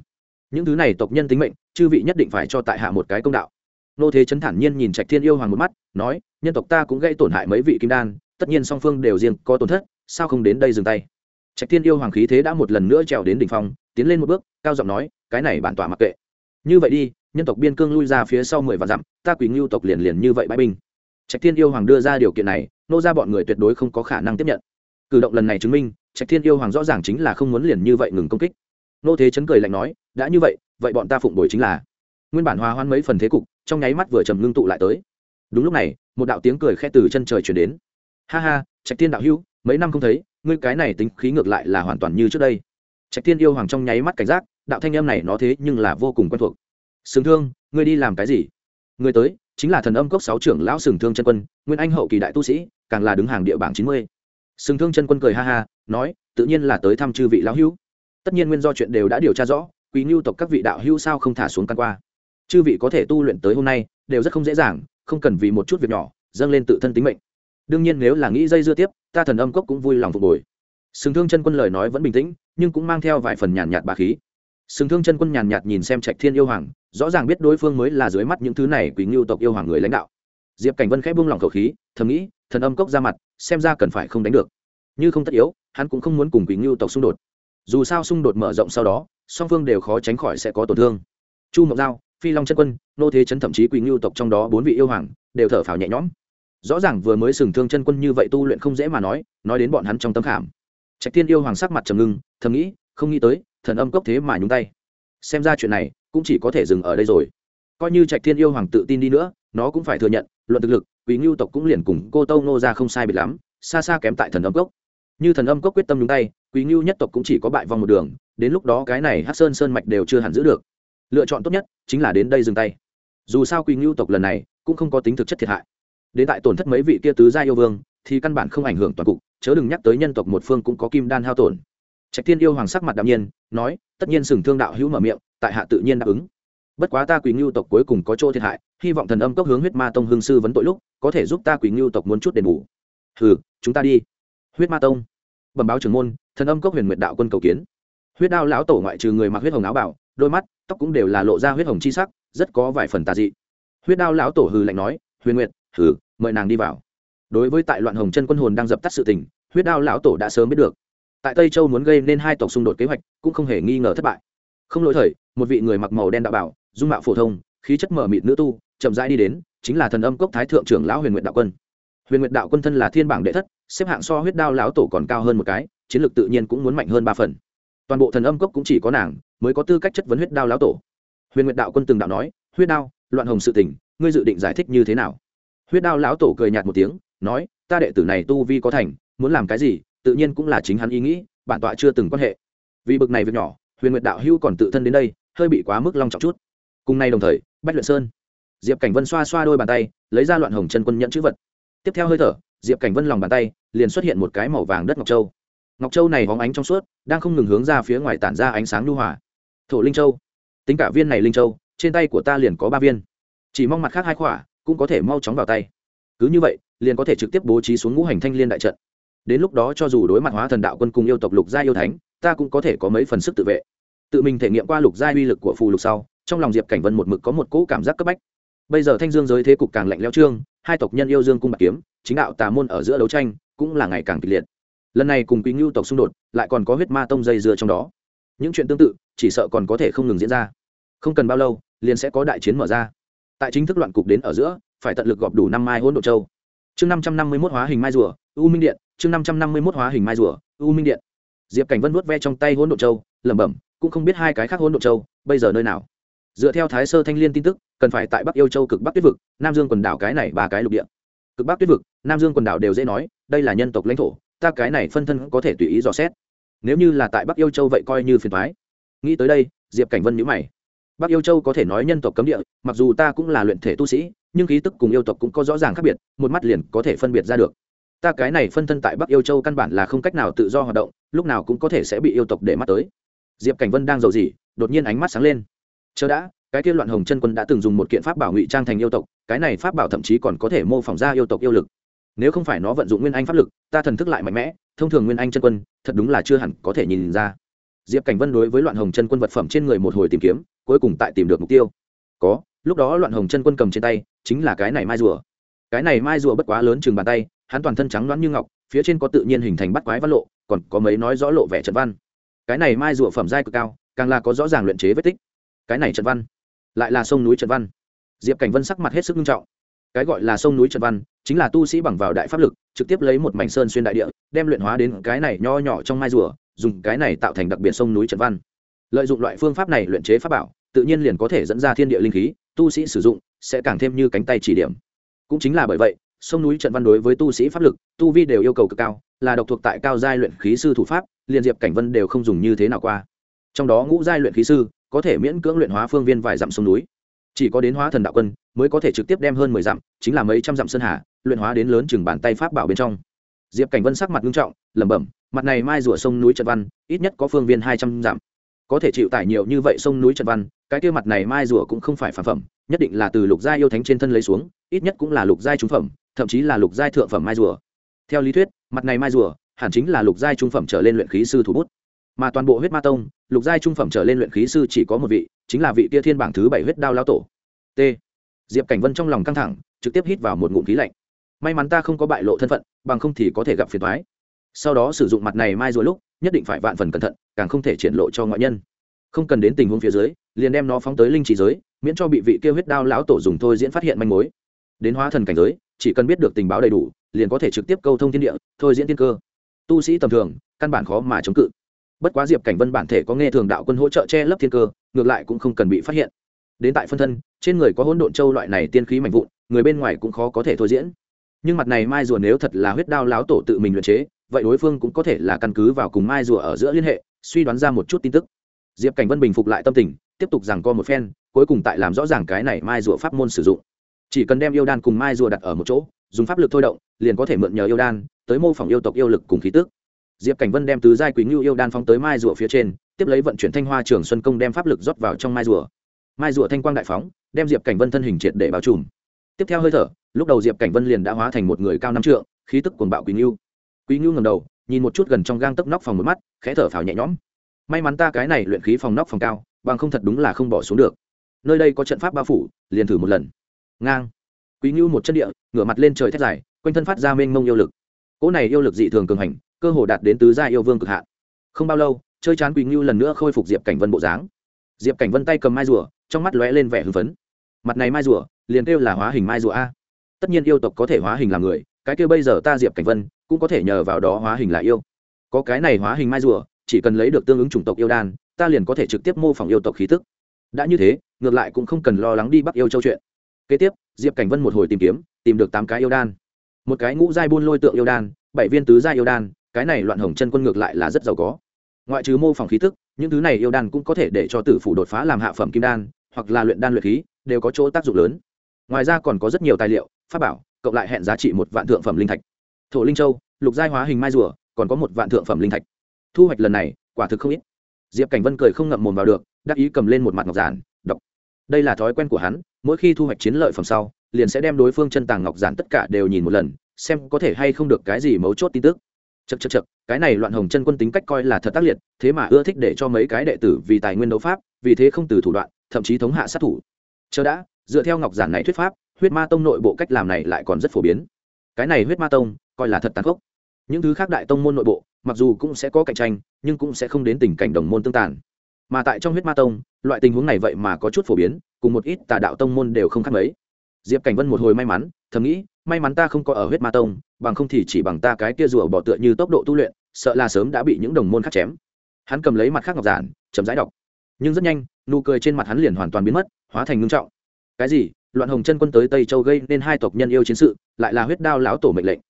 Speaker 1: Những thứ này tộc nhân tính mệnh, chư vị nhất định phải cho tại hạ một cái công đạo. Nô thế chấn thản nhiên nhìn trạch thiên yêu hoàng một mắt, nói, nhân tộc ta cũng gây tổn hại mấy vị kim đan tất nhiên song phương đều riêng có tổn thất, sao không đến đây dừng tay? Trạch thiên yêu hoàng khí thế đã một lần nữa trèo đến đỉnh phong, tiến lên một bước, cao giọng nói, cái này bản tỏa mặc kệ. Như vậy đi, nhân tộc biên cương lui ra phía sau mười vạn dặm, ta quỳ ngưu tộc liền liền như vậy bãi binh. Trạch thiên yêu hoàng đưa ra điều kiện này, nô ra bọn người tuyệt đối không có khả năng tiếp nhận. Cử động lần này chứng minh, trạch thiên yêu hoàng rõ ràng chính là không muốn liền như vậy ngừng công kích. Nô thế chấn cười lạnh nói, đã như vậy vậy bọn ta phụng bồi chính là. Nguyên bản hòa hoan mấy phần thế cục, trong nháy mắt vừa trầm ngưng tụ lại tới. Đúng lúc này, một đạo tiếng cười khẽ từ chân trời chuyển đến ha ha, trạch thiên đạo hữu, mấy năm không thấy, ngươi cái này tính khí ngược lại là hoàn toàn như trước đây. Trạch thiên yêu hoàng trong nháy mắt cảnh giác, đạo thanh em này nó thế nhưng là vô cùng quen thuộc. Sừng thương, ngươi đi làm cái gì? Ngươi tới, chính là thần âm cốc sáu trưởng lão sừng thương chân quân, nguyên anh hậu kỳ đại tu sĩ, càng là đứng hàng địa bảng chín mươi. Sừng thương chân quân cười ha ha, nói, tự nhiên là tới thăm chư vị lão hữu. Tất nhiên nguyên do chuyện đều đã điều tra rõ, quý ngưu tộc các vị đạo hữu sao không thả xuống căn qua. Chư vị có thể tu luyện tới hôm nay, đều rất không dễ dàng, không cần vì một chút việc nhỏ, dâng lên tự thân tính mệnh đương nhiên nếu là nghĩ dây dưa tiếp, ta thần âm cốc cũng vui lòng phục hồi. Sừng thương chân quân lời nói vẫn bình tĩnh, nhưng cũng mang theo vài phần nhàn nhạt bà khí. Sừng thương chân quân nhàn nhạt nhìn xem trạch thiên yêu hoàng, rõ ràng biết đối phương mới là dưới mắt những thứ này quý ngưu tộc yêu hoàng người lãnh đạo. Diệp cảnh vân khẽ buông lỏng khẩu khí, thầm nghĩ, thần âm cốc ra mặt, xem ra cần phải không đánh được. Như không tất yếu, hắn cũng không muốn cùng quý ngưu tộc xung đột. Dù sao xung đột mở rộng sau đó, song phương đều khó tránh khỏi sẽ có tổn thương. Chu mộc giao, phi long chân quân, nô thế chấn thậm chí quý ngưu tộc trong đó bốn vị yêu hoàng, đều thở phào nhẹ nhõm rõ ràng vừa mới sừng thương chân quân như vậy tu luyện không dễ mà nói nói đến bọn hắn trong tấm khảm. Trạch thiên yêu hoàng sắc mặt trầm ngưng, thầm nghĩ, không nghĩ tới, thần âm cốc thế mà nhúng tay. Xem ra chuyện này, cũng chỉ có thể dừng ở đây rồi. Coi như trạch thiên yêu hoàng tự tin đi nữa, nó cũng phải thừa nhận, luận thực lực quý ngưu tộc cũng liền cùng cô tâu nô ra không sai biệt lắm, xa xa kém tại thần âm cốc. Như thần âm cốc quyết tâm nhúng tay quý ngưu nhất tộc cũng chỉ có bại vòng một đường, đến lúc đó cái này hát sơn sơn mạch đều chưa hẳn giữ được. Lựa chọn tốt nhất chính là đến đây dừng tay. Dù sao quý ngưu tộc lần này cũng không có tính thực chất thiệt hại đến tại tổn thất mấy vị kia tứ gia yêu vương, thì căn bản không ảnh hưởng toàn cục, chớ đừng nhắc tới nhân tộc một phương cũng có kim đan hao tổn. Trạch tiên yêu hoàng sắc mặt đạm nhiên, nói, tất nhiên sừng thương đạo hữu mở miệng, tại hạ tự nhiên đáp ứng. Bất quá ta quỳ ngưu tộc cuối cùng có chỗ thiệt hại, hy vọng thần âm cốc hướng huyết ma tông hương sư vấn tội lúc, có thể giúp ta quỳ ngưu tộc muốn chút đền bù. Hừ, chúng ta đi. Huyết ma tông. Bẩm báo trưởng môn, thần âm cốc huyền nguyệt đạo quân cầu kiến. Huyết đao lão tổ ngoại trừ người mặc huyết hồng áo bảo đôi mắt, tóc cũng đều là lộ ra huyết hồng chi sắc, rất có vài phần tà dị. Huyết đao lão tổ hừ lạnh nói, huyền nguyệt hừ, mời nàng đi vào. Đối với tại loạn hồng chân quân hồn đang dập tắt sự tình, huyết đao lão tổ đã sớm biết được. Tại tây châu muốn gây nên hai tộc xung đột kế hoạch, cũng không hề nghi ngờ thất bại. Không lỗi thời, một vị người mặc màu đen đạo bảo, dung mạo phổ thông, khí chất mở mịt nữ tu, chậm rãi đi đến, chính là thần âm cốc thái thượng trưởng lão huyền nguyện đạo quân. Huyền nguyện đạo quân thân là thiên bảng đệ thất, xếp hạng so huyết đao lão tổ còn cao hơn một cái, chiến lược tự nhiên cũng muốn mạnh hơn ba phần. Toàn bộ thần âm cốc cũng chỉ có nàng, mới có tư cách chất vấn huyết đao lão tổ. Huyền nguyện đạo quân từng đạo nói, huyết đao, loạn hồng sự tình, ngươi dự định giải thích như thế nào? Huyết đao lão tổ cười nhạt một tiếng, nói, ta đệ tử này tu vi có thành, muốn làm cái gì, tự nhiên cũng là chính hắn ý nghĩ, bản tọa chưa từng quan hệ. Vì bực này việc nhỏ, huyền nguyệt đạo Hưu còn tự thân đến đây, hơi bị quá mức long trọng chút. Cùng nay đồng thời, bách luyện sơn. Diệp cảnh vân xoa xoa đôi bàn tay, lấy ra loạn hồng chân quân nhận chữ vật. Tiếp theo hơi thở, diệp cảnh vân lòng bàn tay, liền xuất hiện một cái màu vàng đất ngọc châu. Ngọc châu này hóng ánh trong suốt, đang không ngừng hướng ra phía ngoài tản ra ánh sáng lưu hỏa thổ linh châu. Tính cả viên này linh châu, trên tay của ta liền có ba viên. Chỉ mong mặt khác hai khỏa cũng có thể mau chóng vào tay. Cứ như vậy, liền có thể trực tiếp bố trí xuống ngũ hành thanh liên đại trận. Đến lúc đó cho dù đối mặt hóa thần đạo quân cùng yêu tộc lục gia yêu thánh, ta cũng có thể có mấy phần sức tự vệ. Tự mình thể nghiệm qua lục gia uy lực của phù lục sau, trong lòng diệp cảnh vân một mực có một cỗ cảm giác cấp bách. Bây giờ thanh dương giới thế cục càng lạnh leo trương, hai tộc nhân yêu dương cung bạc kiếm, chính đạo tà môn ở giữa đấu tranh, cũng là ngày càng kịch liệt. Lần này cùng quý ngưu tộc xung đột, lại còn có huyết ma tông dây dưa trong đó. Những chuyện tương tự, chỉ sợ còn có thể không ngừng diễn ra. Không cần bao lâu, liền sẽ có đại chiến mở ra tại chính thức loạn cục đến ở giữa, phải tận lực gọp đủ năm mai hỗn độ châu. Chương năm trăm năm mươi mốt hóa hình mai rùa, u minh điện. Chương năm trăm năm mươi mốt hóa hình mai rùa, u minh điện. Diệp cảnh vân vuốt ve trong tay hỗn độ châu, lẩm bẩm, cũng không biết hai cái khác hỗn độ châu, bây giờ nơi nào? Dựa theo thái sơ thanh liên tin tức, cần phải tại bắc yêu châu cực bắc tuyết vực, nam dương quần đảo cái này ba cái lục địa. Cực bắc tuyết vực, nam dương quần đảo đều dễ nói, đây là nhân tộc lãnh thổ, ta cái này phân thân có thể tùy ý dò xét. Nếu như là tại bắc yêu châu vậy coi như phiền thoái nghĩ tới đây, diệp cảnh vân nhữ mày bắc yêu châu có thể nói nhân tộc cấm địa, mặc dù ta cũng là luyện thể tu sĩ, nhưng khí tức cùng yêu tộc cũng có rõ ràng khác biệt, một mắt liền có thể phân biệt ra được. Ta cái này phân thân tại bắc yêu châu căn bản là không cách nào tự do hoạt động, lúc nào cũng có thể sẽ bị yêu tộc để mắt tới. Diệp cảnh vân đang giàu gì đột nhiên ánh mắt sáng lên. Chờ đã, cái kia loạn hồng chân quân đã từng dùng một kiện pháp bảo ngụy trang thành yêu tộc, cái này pháp bảo thậm chí còn có thể mô phỏng ra yêu tộc yêu lực. Nếu không phải nó vận dụng nguyên anh pháp lực, ta thần thức lại mạnh mẽ, thông thường nguyên anh chân quân, thật đúng là chưa hẳn có thể nhìn ra diệp cảnh vân đối với loạn hồng chân quân vật phẩm trên người một hồi tìm kiếm, cuối cùng tại tìm được mục tiêu. Có, lúc đó loạn hồng chân quân cầm trên tay, chính là cái này mai rùa. Cái này mai rùa bất quá lớn chừng bàn tay, hắn toàn thân trắng loãng như ngọc, phía trên có tự nhiên hình thành bắt quái văn lộ, còn có mấy nói rõ lộ vẻ trận văn. Cái này mai rùa phẩm giai cực cao, càng là có rõ ràng luyện chế vết tích. Cái này trận văn, lại là sông núi trận văn. Diệp cảnh vân sắc mặt hết sức nghiêm trọng. Cái gọi là sông núi trận văn, chính là tu sĩ bằng vào đại pháp lực, trực tiếp lấy một mảnh sơn xuyên đại địa, đem luyện hóa đến cái này nho nhỏ trong mai rùa dùng cái này tạo thành đặc biệt sông núi trận văn. Lợi dụng loại phương pháp này luyện chế pháp bảo, tự nhiên liền có thể dẫn ra thiên địa linh khí, tu sĩ sử dụng sẽ càng thêm như cánh tay chỉ điểm. Cũng chính là bởi vậy, sông núi trận văn đối với tu sĩ pháp lực, tu vi đều yêu cầu cực cao, là độc thuộc tại cao giai luyện khí sư thủ pháp liền diệp cảnh vân đều không dùng như thế nào qua. Trong đó ngũ giai luyện khí sư có thể miễn cưỡng luyện hóa phương viên vài dặm sông núi. Chỉ có đến hóa thần đạo quân mới có thể trực tiếp đem hơn mười dặm, chính là mấy trăm dặm sơn hà, luyện hóa đến lớn chừng bàn tay pháp bảo bên trong. Diệp cảnh vân sắc mặt nghiêm trọng, lẩm bẩm mặt này mai rùa sông núi trận văn, ít nhất có phương viên hai trăm dặm. Có thể chịu tải nhiều như vậy sông núi trận văn, cái kia mặt này mai rùa cũng không phải phản phẩm, nhất định là từ lục gia yêu thánh trên thân lấy xuống, ít nhất cũng là lục giai trung phẩm, thậm chí là lục giai thượng phẩm mai rùa. Theo lý thuyết, mặt này mai rùa hẳn chính là lục giai trung phẩm trở lên luyện khí sư thủ bút. Mà toàn bộ huyết ma tông, lục giai trung phẩm trở lên luyện khí sư chỉ có một vị, chính là vị tia thiên bảng thứ bảy huyết đao lao tổ. T. Diệp cảnh vân trong lòng căng thẳng, trực tiếp hít vào một ngụm khí lạnh. May mắn ta không có bại lộ thân phận, bằng không thì có thể gặp phiền thoái sau đó sử dụng mặt này mai rồi lúc, nhất định phải vạn phần cẩn thận, càng không thể triển lộ cho ngoại nhân. Không cần đến tình huống phía dưới, liền đem nó phóng tới linh trí giới, miễn cho bị vị kêu huyết đao lão tổ dùng thôi diễn phát hiện manh mối. Đến hóa thần cảnh giới, chỉ cần biết được tình báo đầy đủ, liền có thể trực tiếp câu thông thiên địa, thôi diễn tiên cơ. Tu sĩ tầm thường, căn bản khó mà chống cự. Bất quá diệp cảnh vân bản thể có nghe thường đạo quân hỗ trợ che lấp thiên cơ, ngược lại cũng không cần bị phát hiện. Đến tại phân thân, trên người có hỗn độn châu loại này tiên khí mạnh vụn, người bên ngoài cũng khó có thể thôi diễn. Nhưng mặt này mai rùa nếu thật là huyết đao láo tổ tự mình luyện chế vậy đối phương cũng có thể là căn cứ vào cùng mai rùa ở giữa liên hệ, suy đoán ra một chút tin tức. Diệp cảnh vân bình phục lại tâm tình, tiếp tục rằng co một phen, cuối cùng tại làm rõ ràng cái này mai rùa pháp môn sử dụng. Chỉ cần đem yêu đan cùng mai rùa đặt ở một chỗ, dùng pháp lực thôi động, liền có thể mượn nhờ yêu đan, tới mô phỏng yêu tộc yêu lực cùng khí tức. Diệp cảnh vân đem tứ giai quý ngưu yêu đan phóng tới mai rùa phía trên, tiếp lấy vận chuyển thanh hoa trường xuân công đem pháp lực rót vào trong mai rùa. Mai rùa thanh quang đại phóng, đem diệp cảnh vân thân hình triệt để bao trùm. Tiếp theo hơi thở, lúc đầu diệp cảnh vân liền đã hóa thành một người cao năm trượng, khí tức cuồng bạo quý ngưu quý ngưu ngầm đầu, nhìn một chút gần trong gang tấc nóc phòng một mắt, khẽ thở phào nhẹ nhõm. May mắn ta cái này luyện khí phòng nóc phòng cao, bằng không thật đúng là không bỏ xuống được. Nơi đây có trận pháp bao phủ, liền thử một lần. Ngang. Quý ngưu một chân địa, ngửa mặt lên trời thét dài, quanh thân phát ra mênh mông yêu lực. Cỗ này yêu lực dị thường cường hành, cơ hồ đạt đến tứ gia yêu vương cực hạn. Không bao lâu, chơi chán quý ngưu lần nữa khôi phục diệp cảnh vân bộ dáng. Diệp cảnh vân tay cầm mai rùa, trong mắt lóe lên vẻ hưng phấn. Mặt này mai rùa, liền kêu là hóa hình mai rùa a. Tất nhiên yêu tộc có thể hóa hình làm người, cái kêu bây giờ ta diệp cảnh vân cũng có thể nhờ vào đó hóa hình là yêu. Có cái này hóa hình mai rùa, chỉ cần lấy được tương ứng chủng tộc yêu đan, ta liền có thể trực tiếp mô phỏng yêu tộc khí tức. Đã như thế, ngược lại cũng không cần lo lắng đi bắt yêu châu chuyện. Kế tiếp, diệp cảnh vân một hồi tìm kiếm, tìm được tám cái yêu đan. Một cái ngũ giai buôn lôi tượng yêu đan, bảy viên tứ giai yêu đan, cái này loạn hồng chân quân ngược lại là rất giàu có. Ngoại trừ mô phỏng khí tức, những thứ này yêu đan cũng có thể để cho tử phủ đột phá làm hạ phẩm kim đan, hoặc là luyện đan luyện khí, đều có chỗ tác dụng lớn. Ngoài ra còn có rất nhiều tài liệu, pháp bảo, cộng lại hẹn giá trị một vạn thượng phẩm linh thạch thổ linh châu, lục giai hóa hình mai rùa, còn có một vạn thượng phẩm linh thạch. Thu hoạch lần này, quả thực không ít. Diệp cảnh vân cười không ngậm mồm vào được, đắc ý cầm lên một mặt ngọc giản, đọc. Đây là thói quen của hắn, mỗi khi thu hoạch chiến lợi phẩm sau, liền sẽ đem đối phương chân tàng ngọc giản tất cả đều nhìn một lần, xem có thể hay không được cái gì mấu chốt tin tức. Chật chật chật cái này loạn hồng chân quân tính cách coi là thật tác liệt, thế mà ưa thích để cho mấy cái đệ tử vì tài nguyên đấu pháp, vì thế không từ thủ đoạn, thậm chí thống hạ sát thủ. Chờ đã, dựa theo ngọc giản này thuyết pháp, huyết ma tông nội bộ cách làm này lại còn rất phổ biến cái này huyết ma tông coi là thật tàn khốc. Những thứ khác đại tông môn nội bộ, mặc dù cũng sẽ có cạnh tranh, nhưng cũng sẽ không đến tình cảnh đồng môn tương tàn. Mà tại trong huyết ma tông, loại tình huống này vậy mà có chút phổ biến, cùng một ít tà đạo tông môn đều không khác mấy. Diệp cảnh vân một hồi may mắn, thầm nghĩ, may mắn ta không có ở huyết ma tông, bằng không thì chỉ bằng ta cái kia rùa bỏ tựa như tốc độ tu luyện, sợ là sớm đã bị những đồng môn khác chém. Hắn cầm lấy mặt khác ngọc giản chấm dãi đọc. Nhưng rất nhanh, nụ cười trên mặt hắn liền hoàn toàn biến mất, hóa thành ngưng trọng. Cái gì? Loạn hồng chân quân tới tây châu gây nên hai tộc nhân yêu chiến sự, lại là huyết đao lão tổ mệnh lệnh.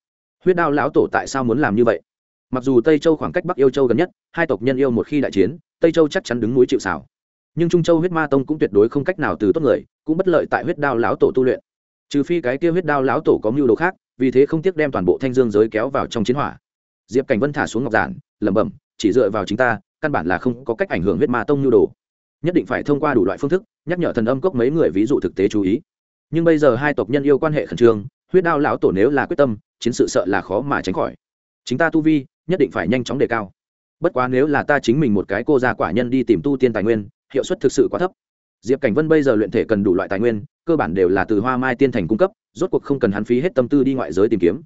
Speaker 1: Huyết đao lão tổ tại sao muốn làm như vậy? Mặc dù tây châu khoảng cách bắc yêu châu gần nhất, hai tộc nhân yêu một khi đại chiến, tây châu chắc chắn đứng núi chịu xảo nhưng trung châu huyết ma tông cũng tuyệt đối không cách nào từ tốt người, cũng bất lợi tại huyết đao lão tổ tu luyện. Trừ phi cái kia huyết đao lão tổ có mưu đồ khác, vì thế không tiếc đem toàn bộ thanh dương giới kéo vào trong chiến hỏa. Diệp cảnh vân thả xuống ngọc giản, lẩm bẩm, chỉ dựa vào chính ta, căn bản là không có cách ảnh hưởng huyết ma tông mưu đồ. Nhất định phải thông qua đủ loại phương thức, nhắc nhở thần âm cốc mấy người ví dụ thực tế chú ý nhưng bây giờ hai tộc nhân yêu quan hệ khẩn trương, huyết đao lão tổ nếu là quyết tâm, chiến sự sợ là khó mà tránh khỏi. Chính ta tu vi, nhất định phải nhanh chóng đề cao. Bất quá nếu là ta chính mình một cái cô gia quả nhân đi tìm tu tiên tài nguyên, hiệu suất thực sự quá thấp. Diệp cảnh vân bây giờ luyện thể cần đủ loại tài nguyên, cơ bản đều là từ hoa mai tiên thành cung cấp, rốt cuộc không cần hắn phí hết tâm tư đi ngoại giới tìm kiếm.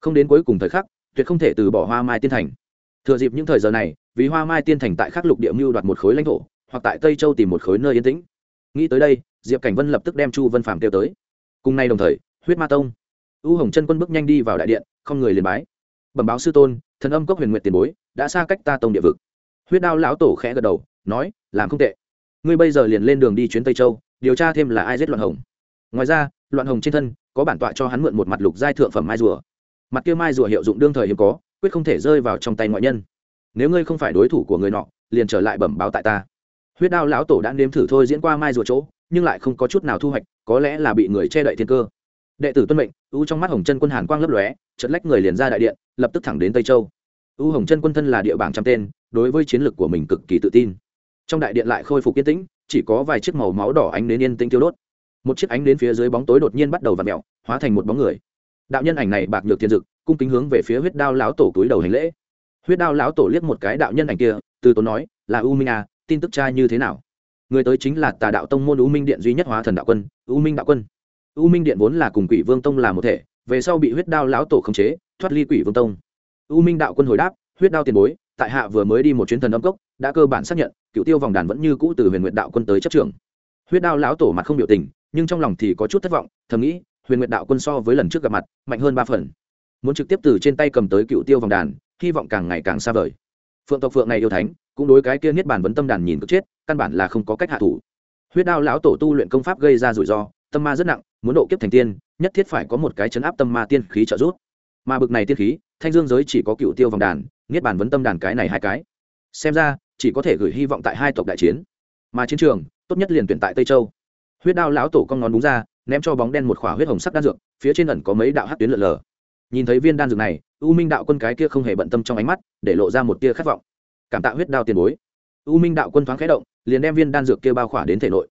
Speaker 1: Không đến cuối cùng thời khắc, tuyệt không thể từ bỏ hoa mai tiên thành. Thừa dịp những thời giờ này, vì hoa mai tiên thành tại khắc lục địa mưu đoạt một khối lãnh thổ, hoặc tại tây châu tìm một khối nơi yên tĩnh nghĩ tới đây, diệp cảnh vân lập tức đem chu vân phàm kêu tới. Cùng nay đồng thời, huyết ma tông. U hồng chân quân bước nhanh đi vào đại điện, không người liền bái. Bẩm báo sư tôn, thần âm cốc huyền nguyện tiền bối, đã xa cách ta tông địa vực. Huyết đao lão tổ khẽ gật đầu, nói, làm không tệ. Ngươi bây giờ liền lên đường đi chuyến tây châu, điều tra thêm là ai giết loạn hồng. Ngoài ra, loạn hồng trên thân, có bản tọa cho hắn mượn một mặt lục giai thượng phẩm mai rùa. Mặt kia mai rùa hiệu dụng đương thời hiếm có, quyết không thể rơi vào trong tay ngoại nhân. Nếu ngươi không phải đối thủ của người nọ, liền trở lại bẩm báo tại ta huyết đao lão tổ đã nếm thử thôi diễn qua mai rùa chỗ, nhưng lại không có chút nào thu hoạch, có lẽ là bị người che đậy thiên cơ. Đệ tử tuân mệnh u trong mắt hồng chân quân hàn quang lấp lóe chật lách người liền ra đại điện, lập tức thẳng đến tây châu. U hồng chân quân thân là địa bảng trăm tên, đối với chiến lược của mình cực kỳ tự tin. Trong đại điện lại khôi phục yên tĩnh, chỉ có vài chiếc màu máu đỏ ánh đến yên tĩnh tiêu đốt. Một chiếc ánh đến phía dưới bóng tối đột nhiên bắt đầu v ặ mẹo hóa thành một bóng người. Đạo nhân ảnh này bạc nhược thiên dực, cung kính hướng về phía huyết đao lão tổ túi đầu hành lễ. Huyết đao lão tổ liếc một cái đạo nhân ảnh kia, từ tốn nói, là u minh à tin tức trai như thế nào? Người tới chính là tà đạo tông môn u minh điện duy nhất hóa thần đạo quân, u minh đạo quân. U minh điện vốn là cùng quỷ vương tông là một thể, về sau bị huyết đao lão tổ khống chế, thoát ly quỷ vương tông. U minh đạo quân hồi đáp, huyết đao tiền bối, tại hạ vừa mới đi một chuyến thần âm cốc, đã cơ bản xác nhận cựu tiêu vòng đàn vẫn như cũ từ huyền nguyện đạo quân tới chấp trường huyết đao lão tổ mặt không biểu tình, nhưng trong lòng thì có chút thất vọng, thầm nghĩ, huyền nguyện đạo quân so với lần trước gặp mặt, mạnh hơn ba phần. Muốn trực tiếp từ trên tay cầm tới cựu tiêu vòng đàn, hy vọng càng ngày càng xa vời phượng tộc phượng này yêu thánh, cũng đối cái kia niết bàn vấn tâm đàn nhìn cực chết, căn bản là không có cách hạ thủ. Huyết đao lão tổ tu luyện công pháp gây ra rủi ro, tâm ma rất nặng, muốn độ kiếp thành tiên, nhất thiết phải có một cái chấn áp tâm ma tiên khí trợ giúp. Mà bực này tiên khí, thanh dương giới chỉ có cựu tiêu vòng đàn, niết bàn vấn tâm đàn cái này hai cái. Xem ra, chỉ có thể gửi hy vọng tại hai tộc đại chiến. Mà chiến trường, tốt nhất liền tuyển tại tây châu. Huyết đao lão tổ con ngón búng ra, ném cho bóng đen một khỏa huyết hồng sắc đan dược, phía trên ẩn có mấy đạo hát tuyến lượn lờ. Nhìn thấy viên đan dược này u minh đạo quân cái kia không hề bận tâm trong ánh mắt, để lộ ra một tia khát vọng. Cảm tạ huyết đao tiền bối. U minh đạo quân thoáng khẽ động, liền đem viên đan dược kia bao khỏa đến thể nội.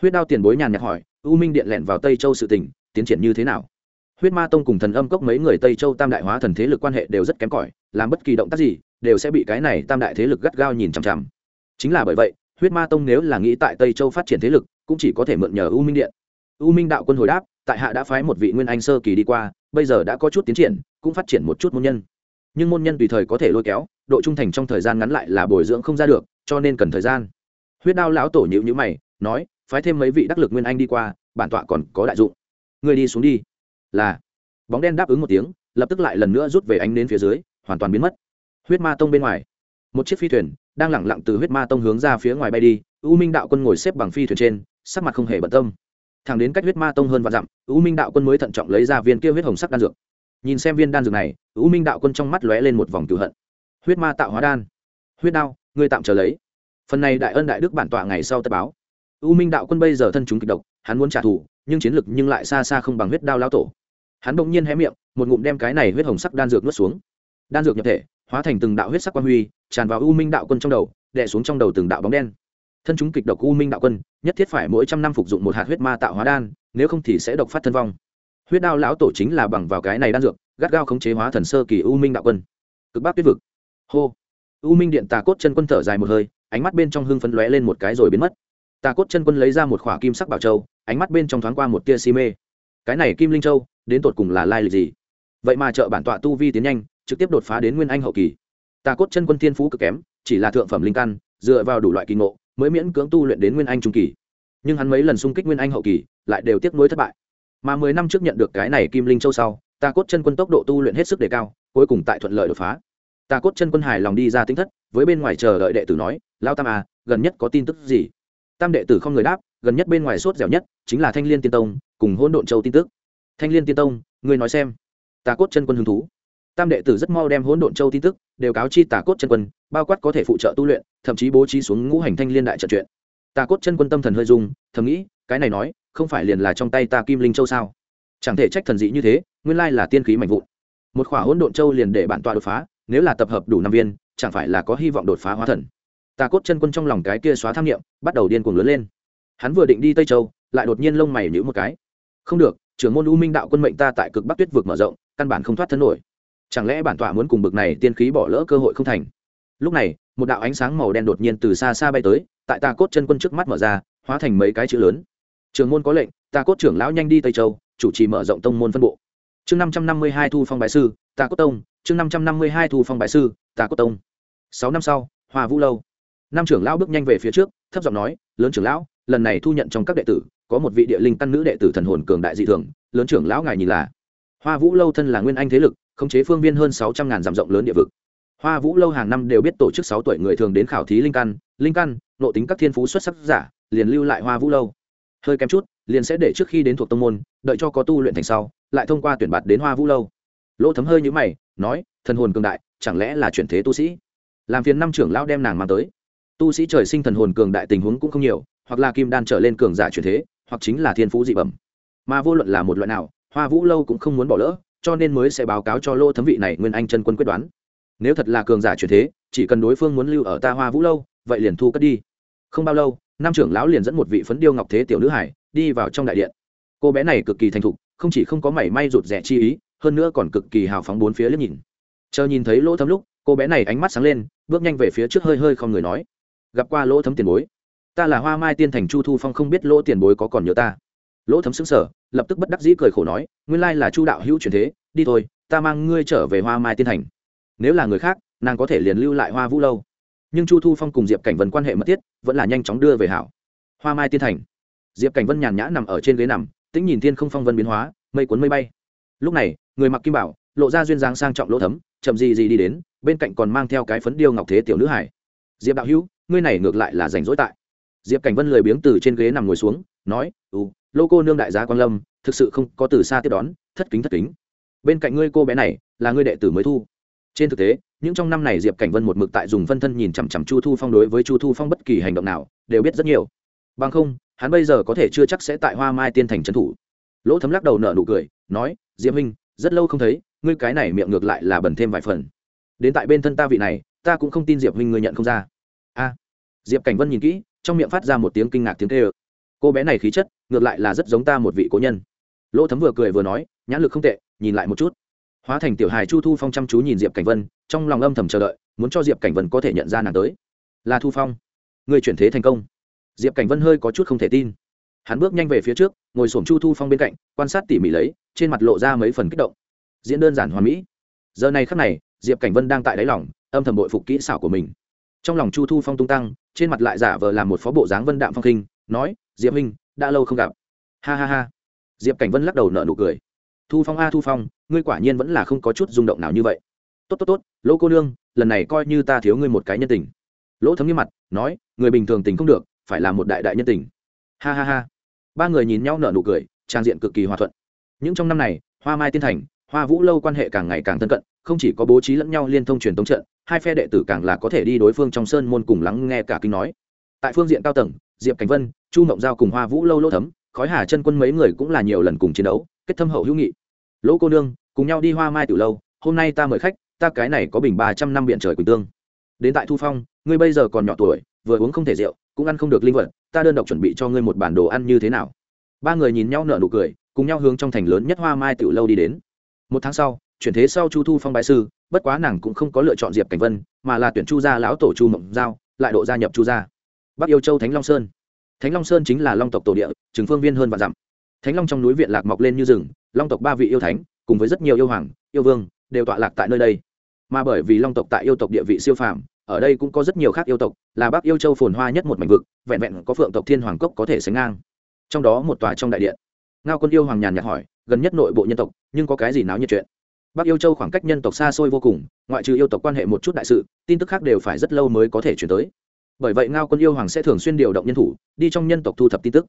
Speaker 1: Huyết đao tiền bối nhàn nhạt hỏi, u minh điện lẹn vào tây châu sự tình, tiến triển như thế nào? Huyết ma tông cùng thần âm cốc mấy người tây châu tam đại hóa thần thế lực quan hệ đều rất kém cỏi, làm bất kỳ động tác gì, đều sẽ bị cái này tam đại thế lực gắt gao nhìn chằm chằm. Chính là bởi vậy, huyết ma tông nếu là nghĩ tại tây châu phát triển thế lực, cũng chỉ có thể mượn nhờ u minh điện. U minh đạo quân hồi đáp tại hạ đã phái một vị nguyên anh sơ kỳ đi qua, bây giờ đã có chút tiến triển, cũng phát triển một chút môn nhân. Nhưng môn nhân tùy thời có thể lôi kéo, độ trung thành trong thời gian ngắn lại là bồi dưỡng không ra được, cho nên cần thời gian. Huyết đao lão tổ nhữ nhữ mày, nói, phái thêm mấy vị đắc lực nguyên anh đi qua, bản tọa còn có đại dụng. Người đi xuống đi. Là. Bóng đen đáp ứng một tiếng, lập tức lại lần nữa rút về ánh đến phía dưới, hoàn toàn biến mất. Huyết ma tông bên ngoài. Một chiếc phi thuyền đang lẳng lặng từ huyết ma tông hướng ra phía ngoài bay đi, u minh đạo quân ngồi xếp bằng phi thuyền trên, sắc mặt không hề bận tâm thẳng đến cách huyết ma tông hơn vạn dặm, u minh đạo quân mới thận trọng lấy ra viên kia huyết hồng sắc đan dược. Nhìn xem viên đan dược này, u minh đạo quân trong mắt lóe lên một vòng cửu hận. Huyết ma tạo hóa đan. Huyết đao, ngươi tạm chờ lấy. Phần này đại ân đại đức bản tọa ngày sau tập báo. U minh đạo quân bây giờ thân chúng kịch độc, hắn muốn trả thù, nhưng chiến lực nhưng lại xa xa không bằng huyết đao lao tổ. Hắn bỗng nhiên hé miệng, một ngụm đem cái này huyết hồng sắc đan dược nuốt xuống. Đan dược nhập thể, hóa thành từng đạo huyết sắc quan huy, tràn vào u minh đạo quân trong đầu, đè xuống trong đầu từng đạo bóng đen thân chúng kịch độc u minh đạo quân, nhất thiết phải mỗi trăm năm phục dụng một hạt huyết ma tạo hóa đan, nếu không thì sẽ độc phát thân vong. Huyết đao lão tổ chính là bằng vào cái này đan dược, gắt gao khống chế hóa thần sơ kỳ u minh đạo quân. Cực bắc tuyết vực. Hô. U minh điện tà cốt chân quân thở dài một hơi, ánh mắt bên trong hưng phấn lóe lên một cái rồi biến mất. Tà cốt chân quân lấy ra một khỏa kim sắc bảo châu, ánh mắt bên trong thoáng qua một tia si mê. Cái này kim linh châu, đến tột cùng là lai lịch gì? Vậy mà trợ bản tọa tu vi tiến nhanh, trực tiếp đột phá đến nguyên anh hậu kỳ. Tà cốt chân quân thiên phú cực kém, chỉ là thượng phẩm linh căn, dựa vào đủ loại kỳ ngộ mới miễn cưỡng tu luyện đến nguyên anh trung kỳ. Nhưng hắn mấy lần xung kích nguyên anh hậu kỳ, lại đều tiếc nuối thất bại. Mà mười năm trước nhận được cái này kim linh châu sau ta cốt chân quân tốc độ tu luyện hết sức đề cao, cuối cùng tại thuận lợi đột phá. Ta cốt chân quân hài lòng đi ra tính thất, với bên ngoài chờ đợi đệ tử nói lao tam à gần nhất có tin tức gì? Tam đệ tử không người đáp, gần nhất bên ngoài sốt dẻo nhất chính là thanh l i ê n tiên tông, cùng hôn độn châu tin tức. Thanh l i ê n tiên tông người nói xem. Ta cốt chân quân hứng thú. Tam đệ tử rất mau đem hỗn độn châu tin tức đều cáo chi tà cốt chân quân, bao quát có thể phụ trợ tu luyện, thậm chí bố trí xuống ngũ hành thanh liên đại trận chuyện tà cốt chân quân tâm thần hơi dung thầm nghĩ, cái này nói, không phải liền là trong tay ta kim linh châu sao? Chẳng thể trách thần dị như thế, nguyên lai là tiên khí mạnh vụn. Một khỏa hỗn độn châu liền để bản tọa đột phá, nếu là tập hợp đủ năm viên, chẳng phải là có hy vọng đột phá hóa thần. Tà cốt chân quân trong lòng cái kia xóa tham nghiệm bắt đầu điên cuồng lớn lên. Hắn vừa định đi tây châu, lại đột nhiên lông mày nhữ một cái. Không được, trưởng môn u minh đạo quân mệnh ta tại cực bắc tuyết vực mở rộng, căn bản không thoát thân nổi chẳng lẽ bản tọa muốn cùng bực này tiên khí bỏ lỡ cơ hội không thành? Lúc này, một đạo ánh sáng màu đen đột nhiên từ xa xa bay tới, tại ta cốt chân quân trước mắt mở ra, hóa thành mấy cái chữ lớn. Trường môn có lệnh ta cốt trưởng lão nhanh đi tây châu, chủ trì mở rộng tông môn phân bộ. Chương năm trăm năm mươi hai thu phong bái sư ta cốt tông. Chương năm trăm năm mươi hai thu phong bái sư ta cốt tông. Sáu năm sau, hòa vũ lâu. Năm trưởng lão bước nhanh về phía trước, thấp giọng nói, lớn trưởng lão, lần này thu nhận trong các đệ tử, có một vị địa linh căn nữ đệ tử thần hồn cường đại dị thường. Lớn trưởng lão ngài nhìn là, hoa vũ lâu thân là nguyên anh thế lực khống chế phương viên hơn sáu trăm ngàn dặm rộng lớn địa vực. Hoa vũ lâu hàng năm đều biết tổ chức sáu tuổi người thường đến khảo thí linh căn linh căn, nộ tính các thiên phú xuất sắc giả, liền lưu lại hoa vũ lâu. Hơi kém chút, liền sẽ để trước khi đến thuộc tông môn, đợi cho có tu luyện thành sau, lại thông qua tuyển bạt đến hoa vũ lâu. Lỗ thấm hơi nhữ mày, nói, thần hồn cường đại, chẳng lẽ là chuyển thế tu sĩ? Làm phiền năm trưởng lão đem nàng mang tới. Tu sĩ trời sinh thần hồn cường đại tình huống cũng không nhiều, hoặc là kim đan trở lên cường giả chuyển thế, hoặc chính là thiên phú dị bẩm. Mà vô luận là một loại nào, hoa vũ lâu cũng không muốn bỏ lỡ cho nên mới sẽ báo cáo cho lô thấm vị này nguyên anh chân quân quyết đoán. Nếu thật là cường giả chuyển thế, chỉ cần đối phương muốn lưu ở ta hoa vũ lâu, vậy liền thu cất đi. Không bao lâu, nam trưởng lão liền dẫn một vị phấn điêu ngọc thế tiểu nữ hải đi vào trong đại điện. Cô bé này cực kỳ thành thục, không chỉ không có mảy may rụt rẻ chi ý, hơn nữa còn cực kỳ hào phóng bốn phía liếc nhìn. Chờ nhìn thấy lỗ thấm lúc, cô bé này ánh mắt sáng lên, bước nhanh về phía trước hơi hơi không người nói. Gặp qua lỗ thấm tiền bối. Ta là hoa mai tiên thành chu thu phong không biết lỗ tiền bối có còn nhớ ta? Lỗ thấm xứng sở lập tức bất đắc dĩ cười khổ nói, nguyên lai là chu đạo hữu truyền thế, đi thôi, ta mang ngươi trở về hoa mai tiên thành. Nếu là người khác, nàng có thể liền lưu lại hoa vũ lâu. Nhưng chu thu phong cùng diệp cảnh vân quan hệ mật thiết, vẫn là nhanh chóng đưa về hảo. Hoa mai tiên thành. Diệp cảnh vân nhàn nhã nằm ở trên ghế nằm, tĩnh nhìn thiên không phong vân biến hóa, mây cuốn mây bay. Lúc này, người mặc kim bảo, lộ ra duyên dáng sang trọng lỗ thấm, chậm gì gì đi đến, bên cạnh còn mang theo cái phấn điêu ngọc thế tiểu nữ hải. Diệp đạo hữu, ngươi này ngược lại là rảnh rỗi tại. Diệp cảnh vân lười biếng từ trên ghế nằm ngồi xuống, nói ừ lô cô nương đại gia quan lâm, thực sự không có từ xa tiếp đón, thất kính thất kính. Bên cạnh ngươi cô bé này, là ngươi đệ tử mới thu. Trên thực tế, những trong năm này diệp cảnh vân một mực tại dùng phân thân nhìn chằm chằm chu thu phong đối với chu thu phong bất kỳ hành động nào, đều biết rất nhiều. Bằng không, hắn bây giờ có thể chưa chắc sẽ tại hoa mai tiên thành trấn thủ. Lỗ thấm lắc đầu nở nụ cười, nói, diệp huynh, rất lâu không thấy, ngươi cái này miệng ngược lại là bẩn thêm vài phần. Đến tại bên thân ta vị này, ta cũng không tin diệp huynh ngươi nhận không ra. A. Diệp cảnh vân nhìn kỹ, trong miệng phát ra một tiếng kinh ngạc tiếng tê ơ cô bé này khí chất, ngược lại là rất giống ta một vị cố nhân. Lỗ thấm vừa cười vừa nói, nhãn lực không tệ, nhìn lại một chút. Hóa thành tiểu hài chu thu phong chăm chú nhìn diệp cảnh vân, trong lòng âm thầm chờ đợi, muốn cho diệp cảnh vân có thể nhận ra nàng tới. Là thu phong. Người chuyển thế thành công. Diệp cảnh vân hơi có chút không thể tin. Hắn bước nhanh về phía trước, ngồi s chu thu phong bên cạnh, quan sát tỉ mỉ lấy, trên mặt lộ ra mấy phần kích động. Diễn đơn giản hoàn mỹ. Giờ này khắc này, diệp cảnh vân đang tại đáy lòng, âm thầm bội phục kỹ xảo của mình. Trong lòng chu thu phong tung tăng, trên mặt lại giả vờ làm một phó bộ dáng vân đạm phong khinh nói diệp huynh, đã lâu không gặp. Ha ha ha. Diệp cảnh vân lắc đầu nở nụ cười. Thu phong a, thu phong, ngươi quả nhiên vẫn là không có chút rung động nào như vậy. Tốt tốt tốt, lỗ cô nương, lần này coi như ta thiếu ngươi một cái nhân tình. Lỗ thấm như mặt, nói, người bình thường tình không được, phải là một đại đại nhân tình. Ha ha ha. Ba người nhìn nhau nở nụ cười, trang diện cực kỳ hòa thuận. Những trong năm này, hoa mai tiên thành, hoa vũ lâu quan hệ càng ngày càng thân cận, không chỉ có bố trí lẫn nhau liên thông truyền tống trận, hai phe đệ tử càng là có thể đi đối phương trong sơn môn cùng lắng nghe cả kinh nói. Tại phương diện cao tầng diệp cảnh vân, chu mộng giao cùng hoa vũ lâu lỗ thấm, khói hà chân quân mấy người cũng là nhiều lần cùng chiến đấu, kết thâm hậu hữu nghị. Lỗ cô nương, cùng nhau đi hoa mai từ lâu, hôm nay ta mời khách, ta cái này có bình ba trăm năm biện trời quỳnh tương. Đến tại thu phong, ngươi bây giờ còn nhỏ tuổi, vừa uống không thể rượu, cũng ăn không được linh vật, ta đơn độc chuẩn bị cho ngươi một bản đồ ăn như thế nào? Ba người nhìn nhau nở nụ cười, cùng nhau hướng trong thành lớn nhất hoa mai từ lâu đi đến. Một tháng sau, chuyển thế sau chu thu phong bại sư, bất quá nàng cũng không có lựa chọn diệp cảnh vân, mà là tuyển chu gia lão tổ chu mộng giao, lại độ gia nhập chu gia bắc yêu châu thánh long sơn thánh long sơn chính là long tộc tổ địa trường phương viên hơn và dặm thánh long trong núi viện lạc mọc lên như rừng long tộc ba vị yêu thánh cùng với rất nhiều yêu hoàng yêu vương đều tọa lạc tại nơi đây mà bởi vì long tộc tại yêu tộc địa vị siêu phàm ở đây cũng có rất nhiều khác yêu tộc là bắc yêu châu phồn hoa nhất một mảnh vực vẹn vẹn có phượng tộc thiên hoàng cốc có thể sánh ngang trong đó một tòa trong đại điện ngao quân yêu hoàng nhàn nhạt hỏi gần nhất nội bộ nhân tộc nhưng có cái gì náo nhiệt chuyện bắc yêu châu khoảng cách nhân tộc xa xôi vô cùng ngoại trừ yêu tộc quan hệ một chút đại sự tin tức khác đều phải rất lâu mới có thể chuyển tới bởi vậy ngao quân yêu hoàng sẽ thường xuyên điều động nhân thủ, đi trong nhân tộc thu thập tin tức.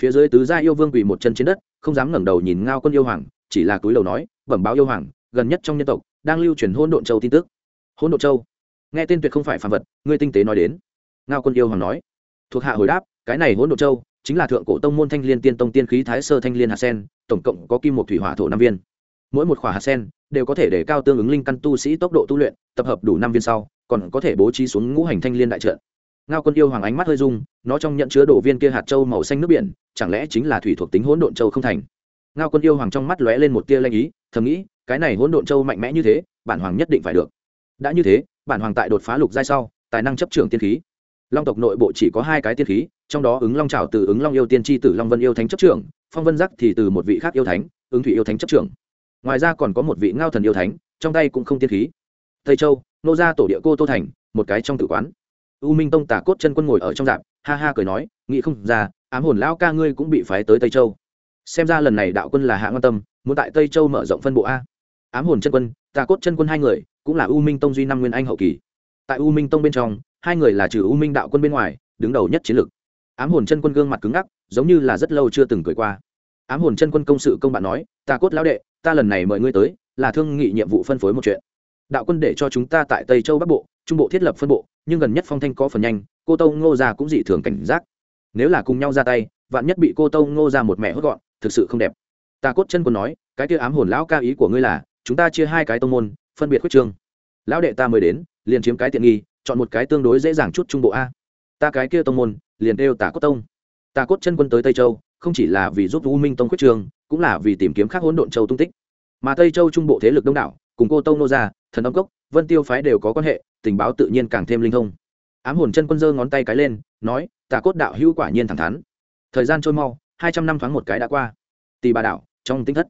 Speaker 1: Phía dưới tứ gia yêu vương quỳ một chân trên đất, không dám ngẩng đầu nhìn ngao quân yêu hoàng, chỉ là túi đầu nói, bẩm báo yêu hoàng, gần nhất trong nhân tộc, đang lưu truyền hôn độn châu tin tức. Hôn độn châu? Nghe tên tuyệt không phải phản vật, ngươi tinh tế nói đến. Ngao quân yêu hoàng nói. Thuộc hạ hồi đáp, cái này hôn độn châu chính là thượng cổ tông môn thanh liên tiên tông tiên khí thái sơ thanh liên hạt sen, tổng cộng có kim một thủy hỏa thổ năm viên. Mỗi một khỏa hạt sen đều có thể để cao tương ứng linh căn tu sĩ tốc độ tu luyện, tập hợp đủ năm viên sau, còn có thể bố trí xuống ngũ hành thanh liên đại trận ngao quân yêu hoàng ánh mắt hơi rung, nó trong nhận chứa đồ viên kia hạt châu màu xanh nước biển, chẳng lẽ chính là thủy thuộc tính hỗn độn châu không thành? Ngao quân yêu hoàng trong mắt lóe lên một tia lanh ý, thầm nghĩ, cái này hỗn độn châu mạnh mẽ như thế, bản hoàng nhất định phải được. Đã như thế, bản hoàng tại đột phá lục giai sau, tài năng chấp trưởng tiên khí. Long tộc nội bộ chỉ có hai cái tiên khí, trong đó ứng long trào từ ứng long yêu tiên tri tử long vân yêu thánh chấp trưởng, phong vân giác thì từ một vị khác yêu thánh, ứng thủy yêu thánh chấp trưởng. Ngoài ra còn có một vị ngao thần yêu thánh, trong tay cũng không tiên khí. Tây châu, nô gia tổ địa cô tô thành, một cái trong tử quán u minh tông tả cốt chân quân ngồi ở trong dạp, ha ha cười nói, nghĩ không ra, ám hồn lão ca ngươi cũng bị phái tới tây châu. Xem ra lần này đạo quân là hạ quan tâm, muốn tại tây châu mở rộng phân bộ a. Ám hồn chân quân tà cốt chân quân hai người, cũng là u minh tông duy năm nguyên anh hậu kỳ. Tại u minh tông bên trong, hai người là trừ u minh đạo quân bên ngoài, đứng đầu nhất chiến lược. Ám hồn chân quân gương mặt cứng ngắc, giống như là rất lâu chưa từng cười qua. Ám hồn chân quân công sự công bạn nói tà cốt lão đệ, ta lần này mời ngươi tới, là thương nghị nhiệm vụ phân phối một chuyện. Đạo quân để cho chúng ta tại tây châu bắc bộ, trung bộ thiết lập phân bộ nhưng gần nhất phong thanh có phần nhanh cô tâu ngô ra cũng dị thường cảnh giác. Nếu là cùng nhau ra tay vạn nhất bị cô tâu ngô ra một mẹ hốt gọn thực sự không đẹp. Ta cốt chân còn nói cái kia ám hồn lão ca ý của ngươi là chúng ta chia hai cái tông môn phân biệt khuyết trương. Lão đệ ta mới đến liền chiếm cái tiện nghi chọn một cái tương đối dễ dàng chút trung bộ a. Ta cái kia tông môn liền đều tả cốt tông. Ta cốt chân quân tới tây châu không chỉ là vì giúp u minh tông khuyết trường, cũng là vì tìm kiếm khác hỗn độn châu tung tích. Mà tây châu trung bộ thế lực đông đảo cùng cô tông nô gia thần âm cốc, vân tiêu phái đều có quan hệ, tình báo tự nhiên càng thêm linh thông. Ám hồn chân quân giơ ngón tay cái lên, nói, tà cốt đạo hữu quả nhiên thẳng thắn. Thời gian trôi mau, hai trăm năm thoáng một cái đã qua. Tì bà đảo, trong tinh thất.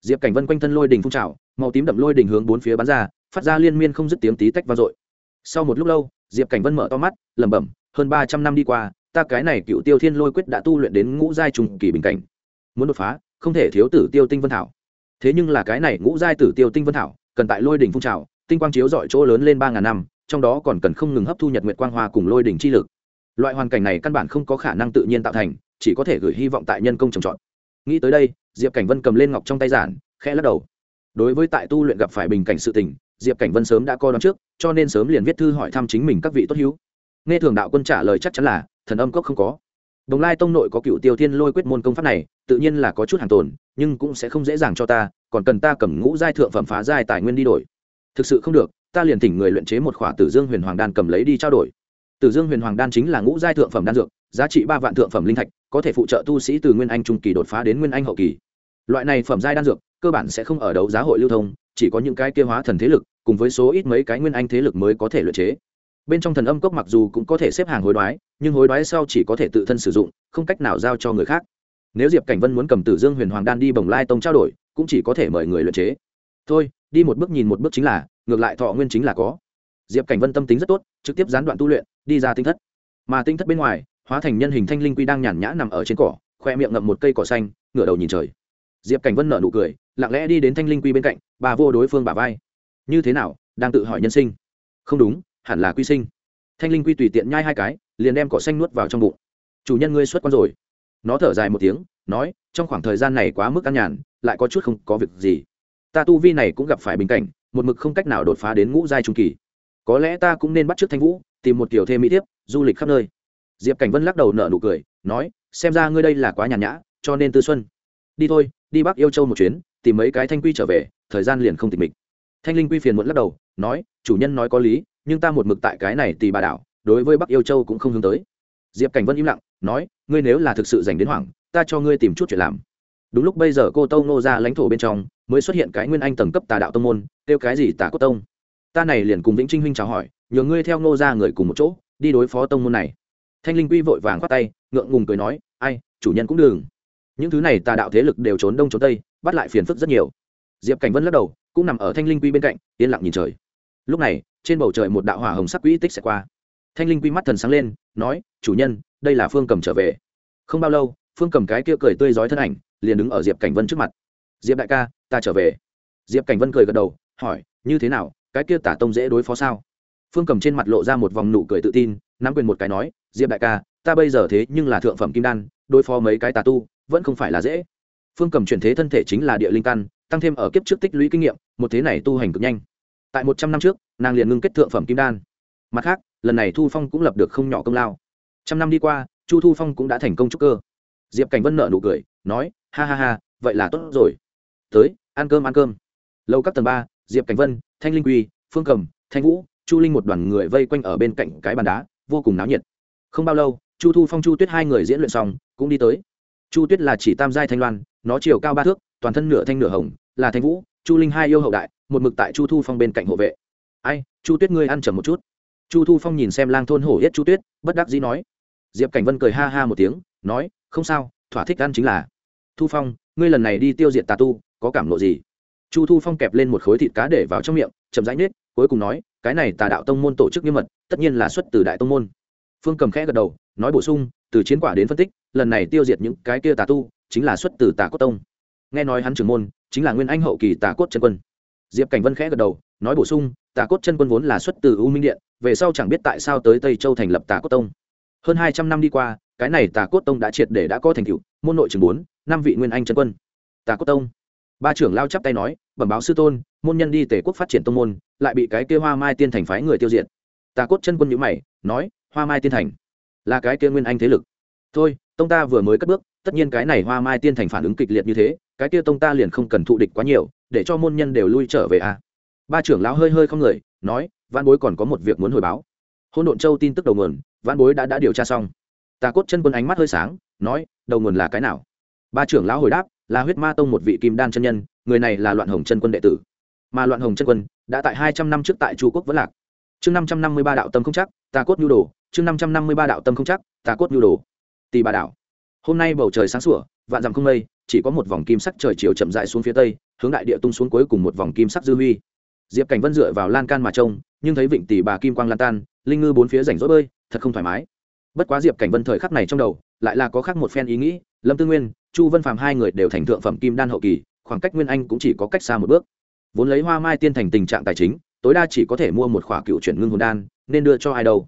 Speaker 1: Diệp cảnh vân quanh thân lôi đình phun trào, màu tím đậm lôi đình hướng bốn phía bắn ra, phát ra liên miên không dứt tiếng tí tách vang dội. Sau một lúc lâu, diệp cảnh vân mở to mắt, lẩm bẩm, hơn ba trăm năm đi qua, ta cái này cựu tiêu thiên lôi quyết đã tu luyện đến ngũ giai trùng kỳ bình cảnh. Muốn đột phá, không thể thiếu tử tiêu tinh vân thảo. Thế nhưng là cái này ngũ giai tử tiêu tinh vân thảo cần tại lôi đỉnh phun trào, tinh quang chiếu dọi chỗ lớn lên ba ngàn năm, trong đó còn cần không ngừng hấp thu nhật nguyệt quang hoa cùng lôi đỉnh chi lực. Loại hoàn cảnh này căn bản không có khả năng tự nhiên tạo thành, chỉ có thể gửi hy vọng tại nhân công trồng trọt. Nghĩ tới đây, diệp cảnh vân cầm lên ngọc trong tay giản, khẽ lắc đầu. Đối với tại tu luyện gặp phải bình cảnh sự tình, diệp cảnh vân sớm đã coi đón trước, cho nên sớm liền viết thư hỏi thăm chính mình các vị tốt hữu. Nghe thường đạo quân trả lời chắc chắn là, thần âm cốc không có đồng lai tông nội có cựu tiêu thiên lôi quyết môn công pháp này, tự nhiên là có chút hàng tồn, nhưng cũng sẽ không dễ dàng cho ta, còn cần ta cầm ngũ giai thượng phẩm phá giai tài nguyên đi đổi. Thực sự không được, ta liền thỉnh người luyện chế một khỏa tử dương huyền hoàng đan cầm lấy đi trao đổi. Tử dương huyền hoàng đan chính là ngũ giai thượng phẩm đan dược, giá trị ba vạn thượng phẩm linh thạch, có thể phụ trợ tu sĩ từ nguyên anh trung kỳ đột phá đến nguyên anh hậu kỳ. Loại này phẩm giai đan dược, cơ bản sẽ không ở đấu giá hội lưu thông, chỉ có những cái kia hóa thần thế lực, cùng với số ít mấy cái nguyên anh thế lực mới có thể luyện chế bên trong thần âm cốc mặc dù cũng có thể xếp hàng hối đoái, nhưng hối đoái sau chỉ có thể tự thân sử dụng, không cách nào giao cho người khác. Nếu diệp cảnh vân muốn cầm tử dương huyền hoàng đan đi bồng lai tông trao đổi, cũng chỉ có thể mời người luyện chế. Thôi, đi một bước nhìn một bước chính là, ngược lại thọ nguyên chính là có. Diệp cảnh vân tâm tính rất tốt, trực tiếp gián đoạn tu luyện, đi ra tinh thất. Mà tinh thất bên ngoài, hóa thành nhân hình thanh linh quy đang nhàn nhã nằm ở trên cỏ, khoe miệng ngậm một cây cỏ xanh, ngửa đầu nhìn trời. Diệp cảnh vân nở nụ cười, lặng lẽ đi đến thanh linh quy bên cạnh, bà vô đối phương bà vai. Như thế nào, đang tự hỏi nhân sinh? Không đúng hẳn là quy sinh. Thanh linh quy tùy tiện nhai hai cái, liền đem cỏ xanh nuốt vào trong bụng. Chủ nhân ngươi xuất quan rồi. Nó thở dài một tiếng, nói, trong khoảng thời gian này quá mức ăn nhàn, lại có chút không có việc gì. Ta tu vi này cũng gặp phải bình cảnh, một mực không cách nào đột phá đến ngũ giai trung kỳ. Có lẽ ta cũng nên bắt trước thanh vũ, tìm một tiểu thêm mỹ thiếp, du lịch khắp nơi. Diệp cảnh vân lắc đầu nở nụ cười, nói, xem ra ngươi đây là quá nhàn nhã, cho nên tư xuân. Đi thôi, đi bắc yêu châu một chuyến, tìm mấy cái thanh quy trở về, thời gian liền không tịch mịch. Thanh linh quy phiền muộn lắc đầu, nói, chủ nhân nói có lý nhưng ta một mực tại cái này tì bà đảo, đối với bắc yêu châu cũng không hướng tới. Diệp cảnh vân im lặng, nói, ngươi nếu là thực sự dành đến hoảng, ta cho ngươi tìm chút chuyện làm. Đúng lúc bây giờ cô tâu nô ra lãnh thổ bên trong, mới xuất hiện cái nguyên anh tầng cấp tà đạo tông môn, kêu cái gì tà cốt tông. Ta này liền cùng vĩnh trinh huynh chào hỏi nhờ ngươi theo nô ra người cùng một chỗ, đi đối phó tông môn này. Thanh linh quy vội vàng khoát tay, ngượng ngùng cười nói, ai, chủ nhân cũng đừng. Những thứ này tà đạo thế lực đều trốn đông trốn tây, bắt lại phiền phức rất nhiều. Diệp cảnh vân lắc đầu, cũng nằm ở thanh linh quy bên cạnh, yên lặng nhìn trời lúc này, trên bầu trời một đạo hỏa hồng sắc quỹ tích sẽ qua. Thanh linh quy mắt thần sáng lên, nói, chủ nhân, đây là phương cầm trở về. Không bao lâu, phương cầm cái kia cười tươi rói thân ảnh, liền đứng ở diệp cảnh vân trước mặt. Diệp đại ca, ta trở về. Diệp cảnh vân cười gật đầu, hỏi, như thế nào, cái kia tả tông dễ đối phó sao? Phương cầm trên mặt lộ ra một vòng nụ cười tự tin, nắm quyền một cái nói, diệp đại ca, ta bây giờ thế nhưng là thượng phẩm kim đan, đối phó mấy cái tà tu, vẫn không phải là dễ. Phương cầm chuyển thế thân thể chính là địa linh căn, tăng thêm ở kiếp trước tích lũy kinh nghiệm, một thế này tu hành cực nhanh tại một trăm năm trước, nàng liền ngưng kết thượng phẩm kim đan. Mặt khác, lần này thu phong cũng lập được không nhỏ công lao. Trăm năm đi qua, chu thu phong cũng đã thành công trúc cơ. Diệp cảnh vân nợ nụ cười, nói, ha ha ha, vậy là tốt rồi. Tới, ăn cơm ăn cơm. Lâu các tầng ba, diệp cảnh vân, thanh linh quy, phương cầm, thanh vũ, chu linh một đoàn người vây quanh ở bên cạnh cái bàn đá, vô cùng náo nhiệt. Không bao lâu, chu thu phong, chu tuyết hai người diễn luyện xong, cũng đi tới. Chu tuyết là chỉ tam giai thanh loan, nó chiều cao ba thước, toàn thân nửa thanh nửa hồng, là thanh vũ, chu linh hai yêu hậu đại một mực tại chu thu phong bên cạnh hộ vệ. Ai, chu tuyết ngươi ăn chầm một chút. Chu thu phong nhìn xem lang thôn hổ yết chu tuyết, bất đắc dĩ nói. Diệp cảnh vân cười ha ha một tiếng, nói, không sao, thỏa thích ăn chính là. Thu phong, ngươi lần này đi tiêu diệt tà tu, có cảm lộ gì? Chu thu phong kẹp lên một khối thịt cá để vào trong miệng, chậm rãi nết cuối cùng nói, cái này tà đạo tông môn tổ chức nghiêm mật, tất nhiên là xuất từ đại tông môn. Phương cầm khẽ gật đầu, nói bổ sung, từ chiến quả đến phân tích, lần này tiêu diệt những cái kia tà tu, chính là xuất từ tà cốt tông. Nghe nói hắn trưởng môn, chính là nguyên anh hậu kỳ tà cốt trần quân diệp cảnh vân khẽ gật đầu, nói bổ sung, tà cốt chân quân vốn là xuất từ u minh điện, về sau chẳng biết tại sao tới tây châu thành lập tà cốt tông. Hơn hai trăm năm đi qua, cái này tà cốt tông đã triệt để đã có thành tựu, môn nội trường bốn, năm vị nguyên anh chân quân. Tà cốt tông. Ba trưởng lao chắp tay nói, bẩm báo sư tôn, môn nhân đi tể quốc phát triển tông môn, lại bị cái kia hoa mai tiên thành phái người tiêu diệt. Tà cốt chân quân nhữ mày, nói, hoa mai tiên thành là cái kia nguyên anh thế lực. Thôi tông ta vừa mới cất bước, tất nhiên cái này hoa mai tiên thành phản ứng kịch liệt như thế, cái kia tông ta liền không cần thụ địch quá nhiều, để cho môn nhân đều lui trở về a à. ba trưởng lão hơi hơi không người, nói văn bối còn có một việc muốn hồi báo. Hôn độn châu tin tức đầu nguồn văn bối đã đã điều tra xong. Ta cốt chân quân ánh mắt hơi sáng, nói, đầu nguồn là cái nào? Ba trưởng lão hồi đáp, là huyết ma tông một vị kim đan chân nhân, người này là loạn hồng chân quân đệ tử. Mà loạn hồng chân quân đã tại hai trăm năm trước tại chu quốc vẫn lạc. Chương năm trăm năm mươi ba đạo tâm không chắc ta cốt nhu đồ, chương năm trăm năm mươi ba đạo tâm không chắc ta cốt nhu đồ tì bà đảo. Hôm nay bầu trời sáng sủa, vạn dặm không mây, chỉ có một vòng kim sắc trời chiều chậm dại xuống phía tây, hướng đại địa tung xuống cuối cùng một vòng kim sắc dư huy. Diệp cảnh vân dựa vào lan can mà trông, nhưng thấy vịnh tỷ bà kim quang lan tan, linh ngư bốn phía rảnh rỗi bơi, thật không thoải mái. Bất quá diệp cảnh vân thời khắc này trong đầu, lại là có khác một phen ý nghĩ, lâm tư nguyên, chu vân phàm hai người đều thành thượng phẩm kim đan hậu kỳ, khoảng cách nguyên anh cũng chỉ có cách xa một bước. Vốn lấy hoa mai tiên thành tình trạng tài chính, tối đa chỉ có thể mua một khỏa cựu chuyển ngưng hồn đan, nên đưa cho ai đâu.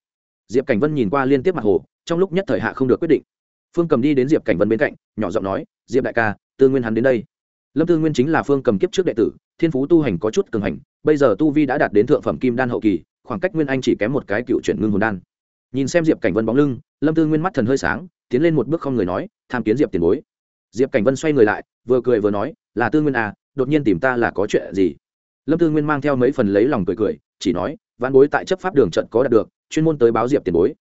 Speaker 1: Diệp cảnh vân nhìn qua liên tiếp mặt hồ, trong lúc nhất thời hạ không được quyết định phương cầm đi đến diệp cảnh vân bên cạnh, nhỏ giọng nói, diệp đại ca, tư nguyên hắn đến đây. Lâm tư nguyên chính là phương cầm kiếp trước đệ tử, thiên phú tu hành có chút cường hành, bây giờ tu vi đã đạt đến thượng phẩm kim đan hậu kỳ, khoảng cách nguyên anh chỉ kém một cái cựu chuyển ngưng hồn đan. Nhìn xem diệp cảnh vân bóng lưng, lâm tư nguyên mắt thần hơi sáng, tiến lên một bước không người nói, tham kiến diệp tiền bối. Diệp cảnh vân xoay người lại, vừa cười vừa nói, là tư nguyên à đột nhiên tìm ta là có chuyện gì? Lâm tư nguyên mang theo mấy phần lấy lòng cười cười, chỉ nói văn bối tại chấp pháp đường trận có đạt được, chuyên môn tới báo diệp tiền bối.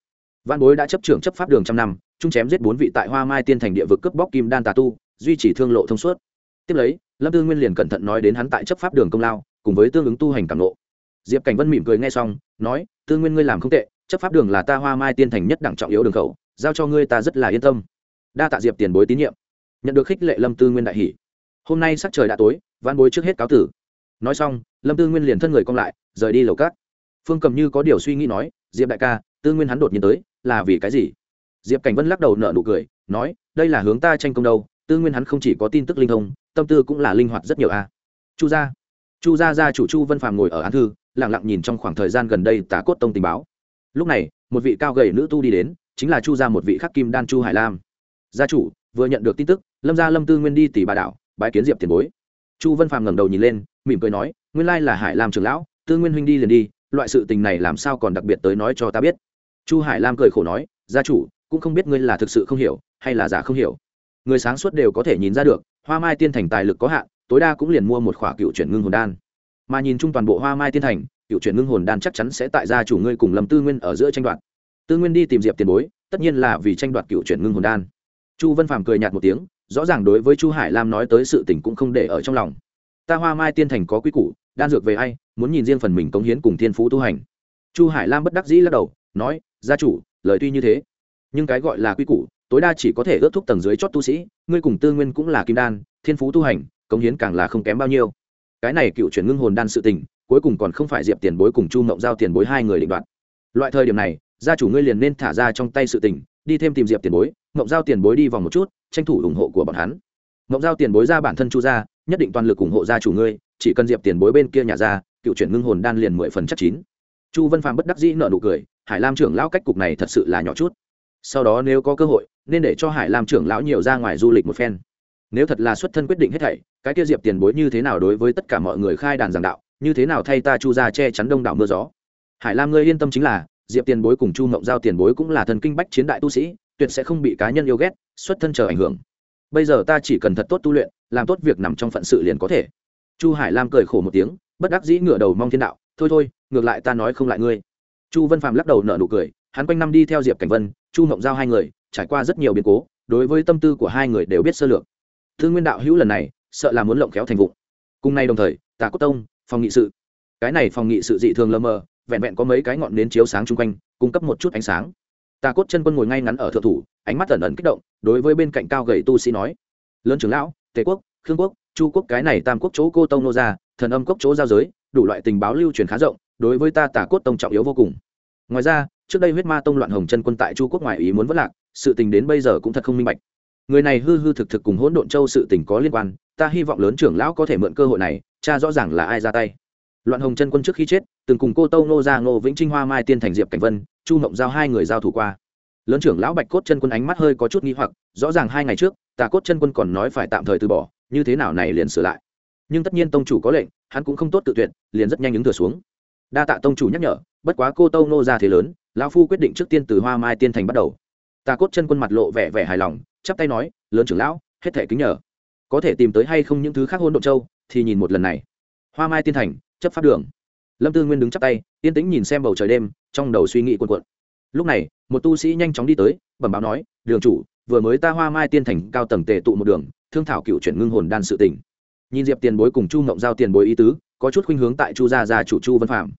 Speaker 1: Văn bối đã chấp trưởng chấp pháp đường trăm năm chung chém giết bốn vị tại hoa mai tiên thành địa vực cướp bóc kim đan tà tu, duy trì thương lộ thông suốt. Tiếp lấy, lâm tư nguyên liền cẩn thận nói đến hắn tại chấp pháp đường công lao, cùng với tương ứng tu hành cảm lộ diệp cảnh vân mỉm cười nghe xong, nói, tư nguyên ngươi làm không tệ, chấp pháp đường là ta hoa mai tiên thành nhất đẳng trọng yếu đường khẩu, giao cho ngươi ta rất là yên tâm. Đa tạ diệp tiền bối tín nhiệm. Nhận được khích lệ lâm tư nguyên đại hỷ hôm nay sắc trời đã tối văn bối trước hết cáo tử. Nói xong, lâm tư nguyên liền thân người cong lại, rời đi lầu cát. Phương cầm như có điều suy nghĩ nói, diệp đại ca, tư nguyên hắn đột nhiên tới, là vì cái gì? Diệp cảnh vân lắc đầu nợ nụ cười, nói, đây là hướng ta tranh công đâu, tư nguyên hắn không chỉ có tin tức linh thông, tâm tư cũng là linh hoạt rất nhiều a. Chu gia chu gia gia chủ chu vân phàm ngồi ở án thư lẳng lặng nhìn trong khoảng thời gian gần đây tả cốt tông tình báo. Lúc này, một vị cao gầy nữ tu đi đến, chính là chu gia một vị khắc kim đan chu hải lam. Gia chủ, vừa nhận được tin tức, lâm gia lâm tư nguyên đi tỷ bà đảo, bái kiến diệp tiền bối. Chu vân phàm ngẩng đầu nhìn lên, mỉm cười nói, nguyên lai là hải lam trưởng lão, tư nguyên huynh đi liền đi, loại sự tình này làm sao còn đặc biệt tới nói cho ta biết? Chu hải lam cười khổ nói, gia chủ cũng không biết ngươi là thực sự không hiểu, hay là giả không hiểu. Người sáng suốt đều có thể nhìn ra được, hoa mai tiên thành tài lực có hạn, tối đa cũng liền mua một khỏa cựu chuyển ngưng hồn đan. Mà nhìn chung toàn bộ hoa mai tiên thành, cựu chuyển ngưng hồn đan chắc chắn sẽ tại gia chủ ngươi cùng lâm tư nguyên ở giữa tranh đoạt. Tư nguyên đi tìm diệp tiền bối, tất nhiên là vì tranh đoạt cựu chuyển ngưng hồn đan. Chu vân phàm cười nhạt một tiếng, rõ ràng đối với chu hải lam nói tới sự tình cũng không để ở trong lòng. Ta hoa mai tiên thành có quy củ, đan dược về ai, muốn nhìn riêng phần mình cống hiến cùng thiên phú tu hành. Chu hải lam bất đắc dĩ lắc đầu, nói, gia chủ, lời tuy như thế nhưng cái gọi là quy củ, tối đa chỉ có thể ước thúc tầng dưới chót tu sĩ, ngươi cùng tư nguyên cũng là kim đan, thiên phú tu hành, cống hiến càng là không kém bao nhiêu. Cái này cựu chuyển ngưng hồn đan sự tình, cuối cùng còn không phải diệp tiền bối cùng chu mộng giao tiền bối hai người định đoạt. Loại thời điểm này, gia chủ ngươi liền nên thả ra trong tay sự tình, đi thêm tìm diệp tiền bối, mộng giao tiền bối đi vòng một chút, tranh thủ ủng hộ của bọn hắn. Mộng giao tiền bối ra bản thân chu ra nhất định toàn lực ủng hộ gia chủ ngươi, chỉ cần diệp tiền bối bên kia nhà ra, cựu chuyển ngưng hồn đan liền mười phần chắc chín. Chu vân phàm bất đắc dĩ nợ nụ cười, hải lam trưởng lão cách cục này thật sự là nhỏ chút sau đó nếu có cơ hội, nên để cho hải lam trưởng lão nhiều ra ngoài du lịch một phen. Nếu thật là xuất thân quyết định hết thảy, cái kia diệp tiền bối như thế nào đối với tất cả mọi người khai đàn giảng đạo, như thế nào thay ta chu ra che chắn đông đảo mưa gió? Hải lam ngươi yên tâm chính là, diệp tiền bối cùng chu mộng giao tiền bối cũng là thần kinh bách chiến đại tu sĩ, tuyệt sẽ không bị cá nhân yêu ghét, xuất thân chờ ảnh hưởng. Bây giờ ta chỉ cần thật tốt tu luyện, làm tốt việc nằm trong phận sự liền có thể. Chu hải lam cười khổ một tiếng, bất đắc dĩ ngửa đầu mong thiên đạo, thôi thôi, ngược lại ta nói không lại ngươi. Chu vân phạm lắc đầu nở nụ cười hắn quanh năm đi theo diệp cảnh vân chu mộng giao hai người trải qua rất nhiều biến cố đối với tâm tư của hai người đều biết sơ lược thương nguyên đạo hữu lần này sợ là muốn lộng kéo thành vụ cùng nay đồng thời tà cốt tông phòng nghị sự cái này phòng nghị sự dị thường lơ mờ vẹn vẹn có mấy cái ngọn nến chiếu sáng chung quanh cung cấp một chút ánh sáng tà cốt chân quân ngồi ngay ngắn ở thượng thủ ánh mắt ẩn ẩn kích động đối với bên cạnh cao gầy tu sĩ nói lớn trưởng lão tề quốc khương quốc chu quốc cái này tam quốc chỗ cô tông nô ra thần âm Quốc chỗ giao giới đủ loại tình báo lưu truyền khá rộng đối với ta tà cốt tông trọng yếu vô cùng ngoài ra trước đây huyết ma tông loạn hồng chân quân tại chu quốc ngoại ý muốn vất lạc, sự tình đến bây giờ cũng thật không minh bạch. Người này hư hư thực thực cùng hỗn độn châu sự tình có liên quan, ta hy vọng lớn trưởng lão có thể mượn cơ hội này, cha rõ ràng là ai ra tay. Loạn hồng chân quân trước khi chết, từng cùng cô tâu nô ra ngô vĩnh trinh hoa mai tiên thành diệp cảnh vân, chu mộng giao hai người giao thủ qua. Lớn trưởng lão bạch cốt chân quân ánh mắt hơi có chút nghi hoặc, rõ ràng hai ngày trước, tà cốt chân quân còn nói phải tạm thời từ bỏ, như thế nào này liền sửa lại. Nhưng tất nhiên tông chủ có lệnh, hắn cũng không tốt tự tuyệt, liền rất nhanh ứng thừa xuống đa tạ tông chủ nhắc nhở, bất quá cô tâu nô ra thế lớn, lão phu quyết định trước tiên từ hoa mai tiên thành bắt đầu. Ta cốt chân quân mặt lộ vẻ vẻ hài lòng, chắp tay nói, lớn trưởng lão, hết thể kính nhờ. Có thể tìm tới hay không những thứ khác hôn độ châu, thì nhìn một lần này. Hoa mai tiên thành, chấp pháp đường. Lâm tư nguyên đứng chắp tay, yên tĩnh nhìn xem bầu trời đêm, trong đầu suy nghĩ cuộn cuộn. Lúc này, một tu sĩ nhanh chóng đi tới, bẩm báo nói, đường chủ, vừa mới ta hoa mai tiên thành cao tầng tề tụ một đường, thương thảo cựu chuyển ngưng hồn đan sự tỉnh nhìn diệp tiền bối cùng chu ngộng giao tiền bối ý tứ có chút khuynh hướng tại chu gia gia chủ chu văn phạm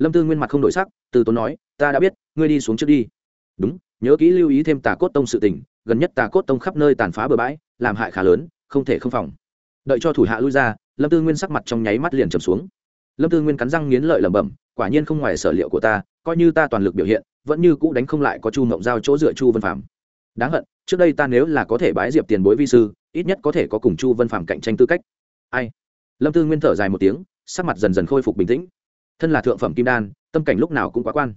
Speaker 1: lâm tư nguyên mặt không đổi sắc, từ tốn nói, ta đã biết, ngươi đi xuống trước đi. Đúng, nhớ kỹ lưu ý thêm tà cốt tông sự tình, gần nhất tà cốt tông khắp nơi tàn phá bừa bãi, làm hại khá lớn, không thể không phòng. Đợi cho thủ hạ lui ra, lâm tư nguyên sắc mặt trong nháy mắt liền trầm xuống. Lâm tư nguyên cắn răng nghiến lợi lẩm bẩm, quả nhiên không ngoài sở liệu của ta, coi như ta toàn lực biểu hiện, vẫn như cũ đánh không lại có chu mộng giao chỗ dựa chu văn phạm đáng hận, trước đây ta nếu là có thể bái diệp tiền bối vi sư, ít nhất có thể có cùng chu văn phạm cạnh tranh tư cách. Ai? Lâm tư nguyên thở dài một tiếng sắc mặt dần dần khôi phục bình tĩnh. Thân là thượng phẩm kim đan, tâm cảnh lúc nào cũng quá quan.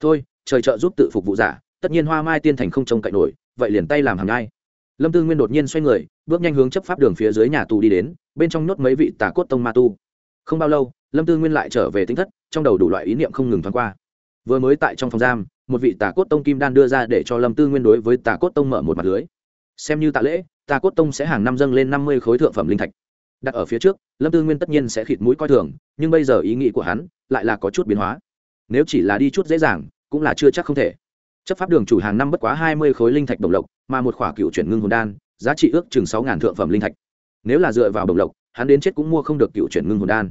Speaker 1: Thôi, trời trợ giúp tự phục vụ giả, tất nhiên hoa mai tiên thành không trông cậy nổi, vậy liền tay làm hàng ngay lâm tư nguyên đột nhiên xoay người, bước nhanh hướng chấp pháp đường phía dưới nhà tù đi đến, bên trong nhốt mấy vị tà cốt tông ma tu. Không bao lâu, lâm tư nguyên lại trở về tính thất, trong đầu đủ loại ý niệm không ngừng thoáng qua. Vừa mới tại trong phòng giam, một vị tà cốt tông kim đan đưa ra để cho lâm tư nguyên đối với tà cốt tông mở một mặt lưới. Xem như tạ lễ, tà cốt tông sẽ hàng năm dâng lên năm mươi khối thượng phẩm linh thạch đặt ở phía trước, lâm tư nguyên tất nhiên sẽ khịt mũi coi thường, nhưng bây giờ ý nghĩ của hắn lại là có chút biến hóa. Nếu chỉ là đi chút dễ dàng, cũng là chưa chắc không thể. Chấp pháp đường chủ hàng năm bất quá hai mươi khối linh thạch đồng lộc, mà một khỏa cựu chuyển ngưng hồn đan, giá trị ước chừng sáu ngàn thượng phẩm linh thạch. Nếu là dựa vào đồng lộc, hắn đến chết cũng mua không được cựu chuyển ngưng hồn đan.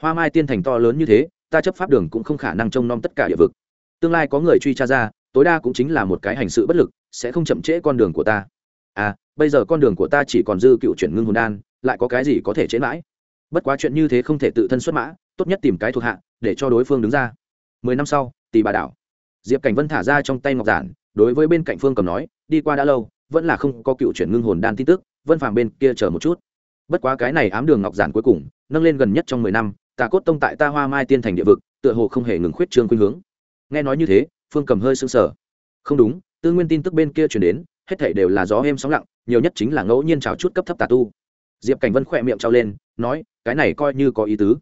Speaker 1: Hoa mai tiên thành to lớn như thế, ta chấp pháp đường cũng không khả năng trông nom tất cả địa vực. Tương lai có người truy tra ra, tối đa cũng chính là một cái hành sự bất lực, sẽ không chậm trễ con đường của ta. À bây giờ con đường của ta chỉ còn dư cựu chuyển ngưng hồn đan lại có cái gì có thể chế mãi? Bất quá chuyện như thế không thể tự thân xuất mã, tốt nhất tìm cái thuộc hạ, để cho đối phương đứng ra. Mười năm sau tỷ bà đảo. Diệp cảnh vân thả ra trong tay ngọc giản, đối với bên cạnh phương cầm nói, đi qua đã lâu, vẫn là không có cựu chuyển ngưng hồn đan tin tức, vân phàm bên kia chờ một chút. Bất quá cái này ám đường ngọc giản cuối cùng, nâng lên gần nhất trong mười năm, tà cốt tông tại ta hoa mai tiên thành địa vực, tựa hồ không hề ngừng khuyết trương khuynh hướng. Nghe nói như thế, phương cầm hơi sưng sờ. Không đúng, tư nguyên tin tức bên kia chuyển đến, hết thảy đều là gió êm sóng lặng, nhiều nhất chính là ngẫu nhiên trào chút cấp thấp tà tu diệp cảnh vân khỏe miệng trao lên, nói, cái này coi như có ý tứ.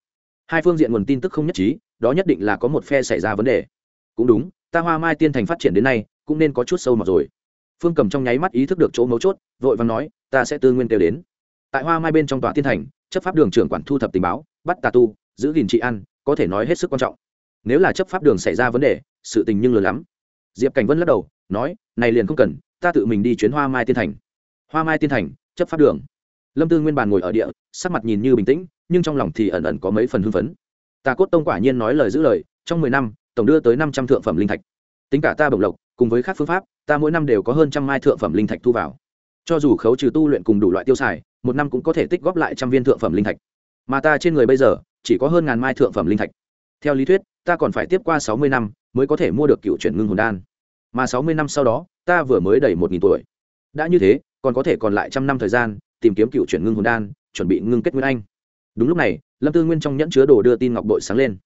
Speaker 1: Hai phương diện nguồn tin tức không nhất trí, đó nhất định là có một phe xảy ra vấn đề. Cũng đúng, ta hoa mai tiên thành phát triển đến nay, cũng nên có chút sâu mọt rồi. Phương cầm trong nháy mắt ý thức được chỗ mấu chốt, vội và nói, ta sẽ tư nguyên kêu đến. Tại hoa mai bên trong tòa tiên thành, chấp pháp đường trưởng quản thu thập tình báo, bắt tà tu, giữ gìn trị ăn có thể nói hết sức quan trọng. Nếu là chấp pháp đường xảy ra vấn đề, sự tình nhưng lừa lắm. Diệp cảnh vân lắc đầu, nói, này liền không cần, ta tự mình đi chuyến hoa mai tiên thành. Hoa mai tiên thành, chấp pháp đường lâm tư nguyên bàn ngồi ở địa, sắc mặt nhìn như bình tĩnh, nhưng trong lòng thì ẩn ẩn có mấy phần hưng phấn. Tà cốt tông quả nhiên nói lời giữ lời, trong mười năm, tổng đưa tới năm trăm thượng phẩm linh thạch. Tính cả ta bổng lộc, cùng với các phương pháp, ta mỗi năm đều có hơn trăm mai thượng phẩm linh thạch thu vào. Cho dù khấu trừ tu luyện cùng đủ loại tiêu xài, một năm cũng có thể tích góp lại trăm viên thượng phẩm linh thạch. Mà ta trên người bây giờ, chỉ có hơn ngàn mai thượng phẩm linh thạch. Theo lý thuyết, ta còn phải tiếp qua sáu mươi năm mới có thể mua được cựu chuyển ngưng hồn đan. Mà sáu mươi năm sau đó, ta vừa mới đầy một nghìn tuổi. Đã như thế, còn có thể còn lại trăm năm thời gian tìm kiếm cựu chuyển ngưng hồn đan, chuẩn bị ngưng kết nguyên anh. Đúng lúc này, lâm tư nguyên trong nhẫn chứa đồ đưa tin ngọc bội sáng lên.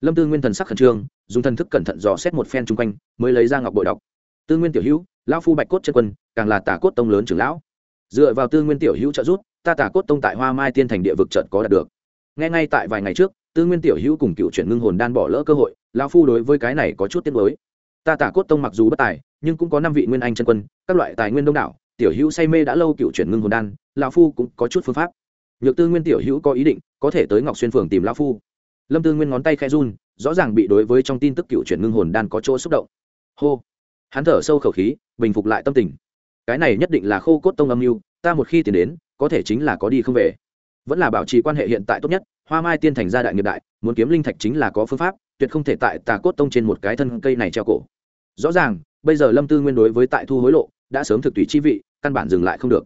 Speaker 1: Lâm tư nguyên thần sắc khẩn trương, dùng thần thức cẩn thận dò xét một phen chung quanh, mới lấy ra ngọc bội đọc. Tư nguyên tiểu hữu, lão phu bạch cốt chân quân, càng là tà cốt tông lớn trưởng lão. Dựa vào tư nguyên tiểu hữu trợ giúp, ta tà cốt tông tại hoa mai tiên thành địa vực trận có đạt được. Ngay ngay tại vài ngày trước, tư nguyên tiểu hữu cùng cựu chuyển ngưng hồn đan bỏ lỡ cơ hội, lão phu đối với cái này có chút tiếc mới ta tà cốt tông mặc dù bất tài, nhưng cũng có năm vị nguyên anh chân quân, các loại tài nguyên đông đảo tiểu hữu say mê đã lâu cựu chuyển ngưng hồn đan, lão phu cũng có chút phương pháp. Nhược tư nguyên tiểu hữu có ý định, có thể tới ngọc xuyên phường tìm lão phu. Lâm tư nguyên ngón tay khe run, rõ ràng bị đối với trong tin tức cựu chuyển ngưng hồn đan có chỗ xúc động. Hô! Hắn thở sâu khẩu khí, bình phục lại tâm tình. Cái này nhất định là khô cốt tông âm mưu, ta một khi tiến đến, có thể chính là có đi không về. Vẫn là bảo trì quan hệ hiện tại tốt nhất, hoa mai tiên thành gia đại nghiệp đại, muốn kiếm linh thạch chính là có phương pháp, tuyệt không thể tại tà cốt tông trên một cái thân cây này treo cổ. Rõ ràng, bây giờ lâm tư nguyên đối với tại thu hối lộ đã sớm thực tùy chi vị, căn bản dừng lại không được.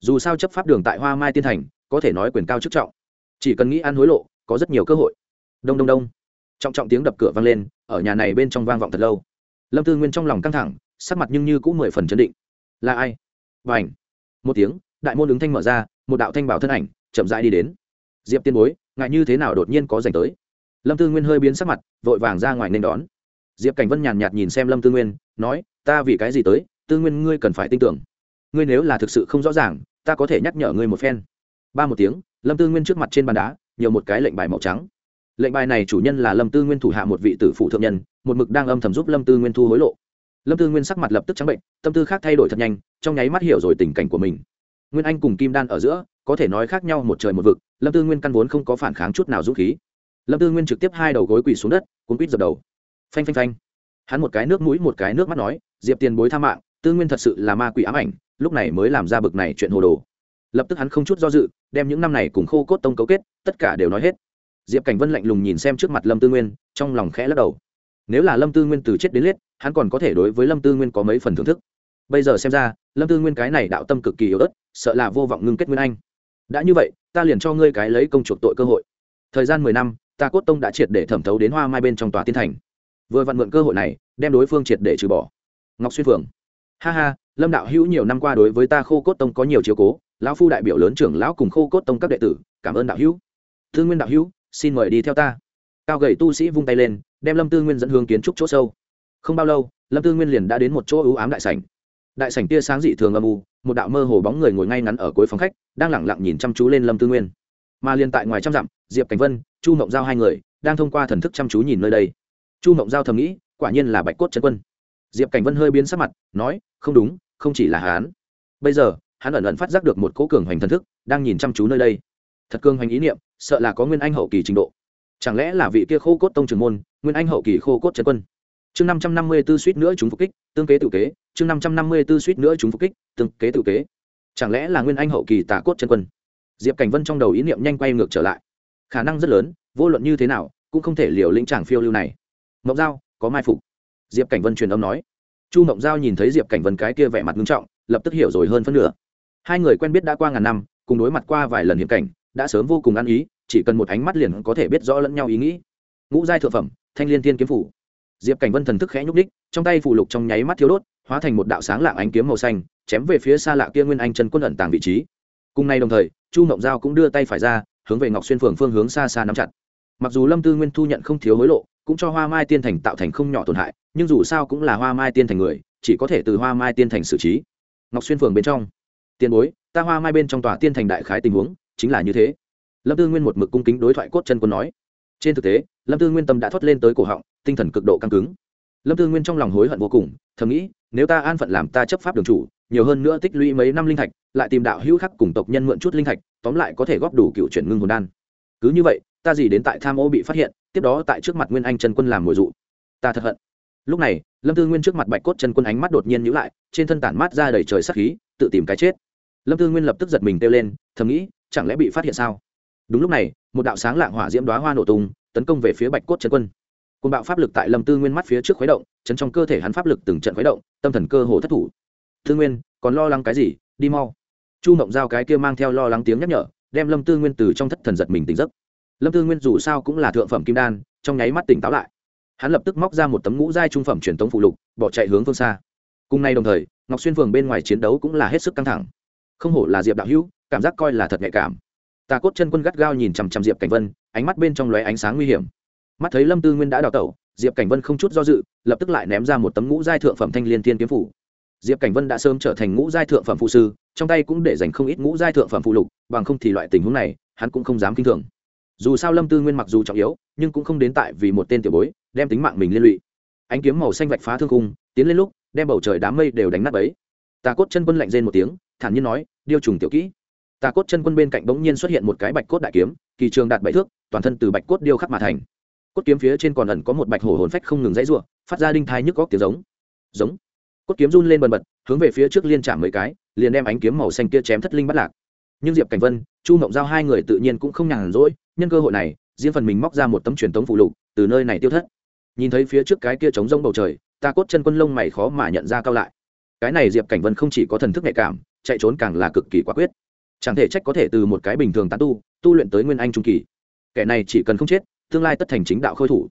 Speaker 1: Dù sao chấp pháp đường tại hoa mai tiên thành, có thể nói quyền cao chức trọng. Chỉ cần nghĩ ăn hối lộ, có rất nhiều cơ hội. Đông đông đông. Trọng trọng tiếng đập cửa vang lên, ở nhà này bên trong vang vọng thật lâu. Lâm tư nguyên trong lòng căng thẳng, sắc mặt nhưng như cũng mười phần chấn định. Là ai? Và ảnh một tiếng, đại môn ứng thanh mở ra, một đạo thanh bảo thân ảnh, chậm rãi đi đến. Diệp tiên bối ngại như thế nào đột nhiên có dành tới? Lâm tư nguyên hơi biến sắc mặt, vội vàng ra ngoài nên đón. Diệp cảnh vân nhàn nhạt nhìn xem lâm tư nguyên, nói, ta vì cái gì tới? Tư nguyên ngươi cần phải tin tưởng. Ngươi nếu là thực sự không rõ ràng, ta có thể nhắc nhở ngươi một phen. Ba một tiếng, lâm tư nguyên trước mặt trên bàn đá, nhiều một cái lệnh bài màu trắng. Lệnh bài này chủ nhân là lâm tư nguyên thủ hạ một vị tử phụ thượng nhân, một mực đang âm thầm giúp lâm tư nguyên thu hối lộ. Lâm tư nguyên sắc mặt lập tức trắng bệnh, tâm tư khác thay đổi thật nhanh, trong nháy mắt hiểu rồi tình cảnh của mình. Nguyên anh cùng kim đan ở giữa, có thể nói khác nhau một trời một vực, lâm tư nguyên căn vốn không có phản kháng chút nào dũng khí. Lâm tư nguyên trực tiếp hai đầu gối quỳ xuống đất, cuốn quýt dập đầu. Phanh phanh phanh. Hắn một cái nước mũi, một cái nước mắt nói, diệp tiền bối tha mạng tư nguyên thật sự là ma quỷ ám ảnh, lúc này mới làm ra bực này chuyện hồ đồ. Lập tức hắn không chút do dự, đem những năm này cùng khô cốt tông cấu kết, tất cả đều nói hết. Diệp cảnh vân lạnh lùng nhìn xem trước mặt lâm tư nguyên, trong lòng khẽ lắc đầu. Nếu là lâm tư nguyên từ chết đến liết hắn còn có thể đối với lâm tư nguyên có mấy phần thưởng thức. Bây giờ xem ra, lâm tư nguyên cái này đạo tâm cực kỳ yếu ớt, sợ là vô vọng ngưng kết nguyên anh. Đã như vậy, ta liền cho ngươi cái lấy công chuộc tội cơ hội. Thời gian mười năm, ta cốt tông đã triệt để thẩm thấu đến hoa mai bên trong tòa tiên thành. Vừa vặn mượn cơ hội này, đem đối phương triệt để trừ bỏ. Ngọc xuyên phường ha ha, lâm đạo hữu nhiều năm qua đối với ta khô cốt tông có nhiều chiếu cố, lão phu đại biểu lớn trưởng lão cùng khô cốt tông các đệ tử, cảm ơn đạo hữu. Tư nguyên đạo hữu, xin mời đi theo ta. Cao gầy tu sĩ vung tay lên, đem lâm tư nguyên dẫn hướng kiến trúc chỗ sâu. Không bao lâu, lâm tư nguyên liền đã đến một chỗ ưu ám đại sảnh. Đại sảnh tia sáng dị thường âm u, một đạo mơ hồ bóng người ngồi ngay ngắn ở cuối phòng khách, đang lẳng lặng nhìn chăm chú lên lâm tư nguyên. Mà liền tại ngoài trăm dặm, diệp cảnh vân, chu mộng giao hai người, đang thông qua thần thức chăm chú nhìn nơi đây. Chu mộng giao thầm nghĩ, quả nhiên là bạch cốt chân quân diệp cảnh vân hơi biến sắc mặt, nói, không đúng, không chỉ là hắn. bây giờ, hắn ẩn ẩn phát giác được một cố cường hoành thần thức, đang nhìn chăm chú nơi đây. Thật cường hoành ý niệm, sợ là có nguyên anh hậu kỳ trình độ. Chẳng lẽ là vị kia khô cốt tông trường môn, nguyên anh hậu kỳ khô cốt chân quân? Chương năm trăm năm mươi b ố suýt nữa chúng phục kích, tương kế tự kế, chương năm trăm năm mươi b ố suýt nữa chúng phục kích, tương kế tự kế. Chẳng lẽ là nguyên anh hậu kỳ tả cốt chân quân? Diệp cảnh vân trong đầu ý niệm nhanh quay ngược trở lại. Khả năng rất lớn, vô luận như thế nào, cũng không thể liều lĩnh tràng phiêu lưu này. Mộng giao, có mai phục diệp cảnh vân truyền âm nói. Chu mộng giao nhìn thấy diệp cảnh vân cái kia vẻ mặt nghiêm trọng, lập tức hiểu rồi hơn phân nửa. Hai người quen biết đã qua ngàn năm, cùng đối mặt qua vài lần hiểm cảnh, đã sớm vô cùng ăn ý, chỉ cần một ánh mắt liền có thể biết rõ lẫn nhau ý nghĩ. Ngũ giai thượng phẩm, thanh liên Thiên kiếm phủ. Diệp cảnh vân thần thức khẽ nhúc đích trong tay phủ lục trong nháy mắt thiếu đốt, hóa thành một đạo sáng lạng ánh kiếm màu xanh, chém về phía xa lạ kia nguyên anh chân quân ẩn tàng vị trí. Cùng nay đồng thời, chu mộng giao cũng đưa tay phải ra, hướng về ngọc xuyên phường phương hướng xa xa nắm chặt. Mặc dù lâm tư nguyên thu nhận không thiếu hối lộ cũng cho hoa mai tiên thành tạo thành không nhỏ tổn hại, nhưng dù sao cũng là hoa mai tiên thành người, chỉ có thể từ hoa mai tiên thành xử trí. Ngọc xuyên phường bên trong. Tiền bối, ta hoa mai bên trong tòa tiên thành đại khái tình huống, chính là như thế. Lâm tư nguyên một mực cung kính đối thoại cốt chân quân nói. Trên thực tế, lâm tư nguyên tâm đã thoát lên tới cổ họng, tinh thần cực độ căng cứng. Lâm tư nguyên trong lòng hối hận vô cùng, thầm nghĩ, nếu ta an phận làm ta chấp pháp đường chủ, nhiều hơn nữa tích lũy mấy năm linh thạch, lại tìm đạo hữu khắc cùng tộc nhân mượn chút linh thạch, tóm lại có thể góp đủ cựu chuyển ngưng hồn đan. Cứ như vậy, ta gì đến tại tham ô bị phát hiện tiếp đó tại trước mặt nguyên anh trần quân làm mồi dụ. Ta thật hận. Lúc này, lâm tư nguyên trước mặt bạch cốt trần quân ánh mắt đột nhiên nhữ lại, trên thân tản mát ra đầy trời sắc khí, tự tìm cái chết. Lâm tư nguyên lập tức giật mình kêu lên, thầm nghĩ, chẳng lẽ bị phát hiện sao? Đúng lúc này, một đạo sáng lạng hỏa diễm đoá hoa nổ tung, tấn công về phía bạch cốt trần quân. Côn bạo pháp lực tại lâm tư nguyên mắt phía trước khuấy động, chấn trong cơ thể hắn pháp lực từng trận khuấy động, tâm thần cơ hồ thất thủ. Tư nguyên, còn lo lắng cái gì? Đi mau. Chu mộng giao cái kia mang theo lo lắng tiếng nhắc nhở, đem lâm tư nguyên từ trong thất thần giật mình tỉnh giấc lâm tư nguyên dù sao cũng là thượng phẩm kim đan, trong nháy mắt tỉnh táo lại. Hắn lập tức móc ra một tấm ngũ giai trung phẩm truyền tống phụ lục, bỏ chạy hướng phương xa. Cùng nay đồng thời, ngọc xuyên phường bên ngoài chiến đấu cũng là hết sức căng thẳng. Không hổ là diệp đạo hữu, cảm giác coi là thật nhạy cảm. Tà cốt chân quân gắt gao nhìn chằm chằm diệp cảnh vân, ánh mắt bên trong lóe ánh sáng nguy hiểm. Mắt thấy lâm tư nguyên đã đào tẩu, diệp cảnh vân không chút do dự, lập tức lại ném ra một tấm ngũ giai thượng phẩm thanh liên thiên kiếm phủ. Diệp cảnh vân đã sớm trở thành ngũ giai thượng phẩm phụ sư, trong tay cũng để dành không ít ngũ giai thượng phẩm phụ lục, bằng không thì loại tình huống này, hắn cũng không dám kinh thường dù sao lâm tư nguyên mặc dù trọng yếu, nhưng cũng không đến tại vì một tên tiểu bối, đem tính mạng mình liên lụy. Ánh kiếm màu xanh vạch phá thương cung tiến lên lúc, đem bầu trời đám mây đều đánh nát ấy tà cốt chân quân lạnh rên một tiếng, thản nhiên nói, điêu trùng tiểu kỹ. Tà cốt chân quân bên cạnh bỗng nhiên xuất hiện một cái bạch cốt đại kiếm, kỳ trường đạt bảy thước, toàn thân từ bạch cốt điêu khắc mà thành. Cốt kiếm phía trên còn ẩn có một bạch hổ hồn phách không ngừng dãy r u ộ phát ra đinh thai nhức góc tiếng giống. Giống. Cốt kiếm run lên bần bật, hướng về phía trước liên chạm mấy cái, liền đem ánh kiếm màu xanh kia chém thất linh bắt lạc nhưng diệp cảnh vân chu mộng giao hai người tự nhiên cũng không nhàn rỗi nhân cơ hội này riêng phần mình móc ra một tấm truyền tống phụ lục từ nơi này tiêu thất nhìn thấy phía trước cái kia trống rông bầu trời ta cốt chân quân lông mày khó mà nhận ra cao lại cái này diệp cảnh vân không chỉ có thần thức nhạy cảm chạy trốn càng là cực kỳ quả quyết chẳng thể trách có thể từ một cái bình thường tán tu tu luyện tới nguyên anh trung kỳ kẻ này chỉ cần không chết tương lai tất thành chính đạo khôi thủ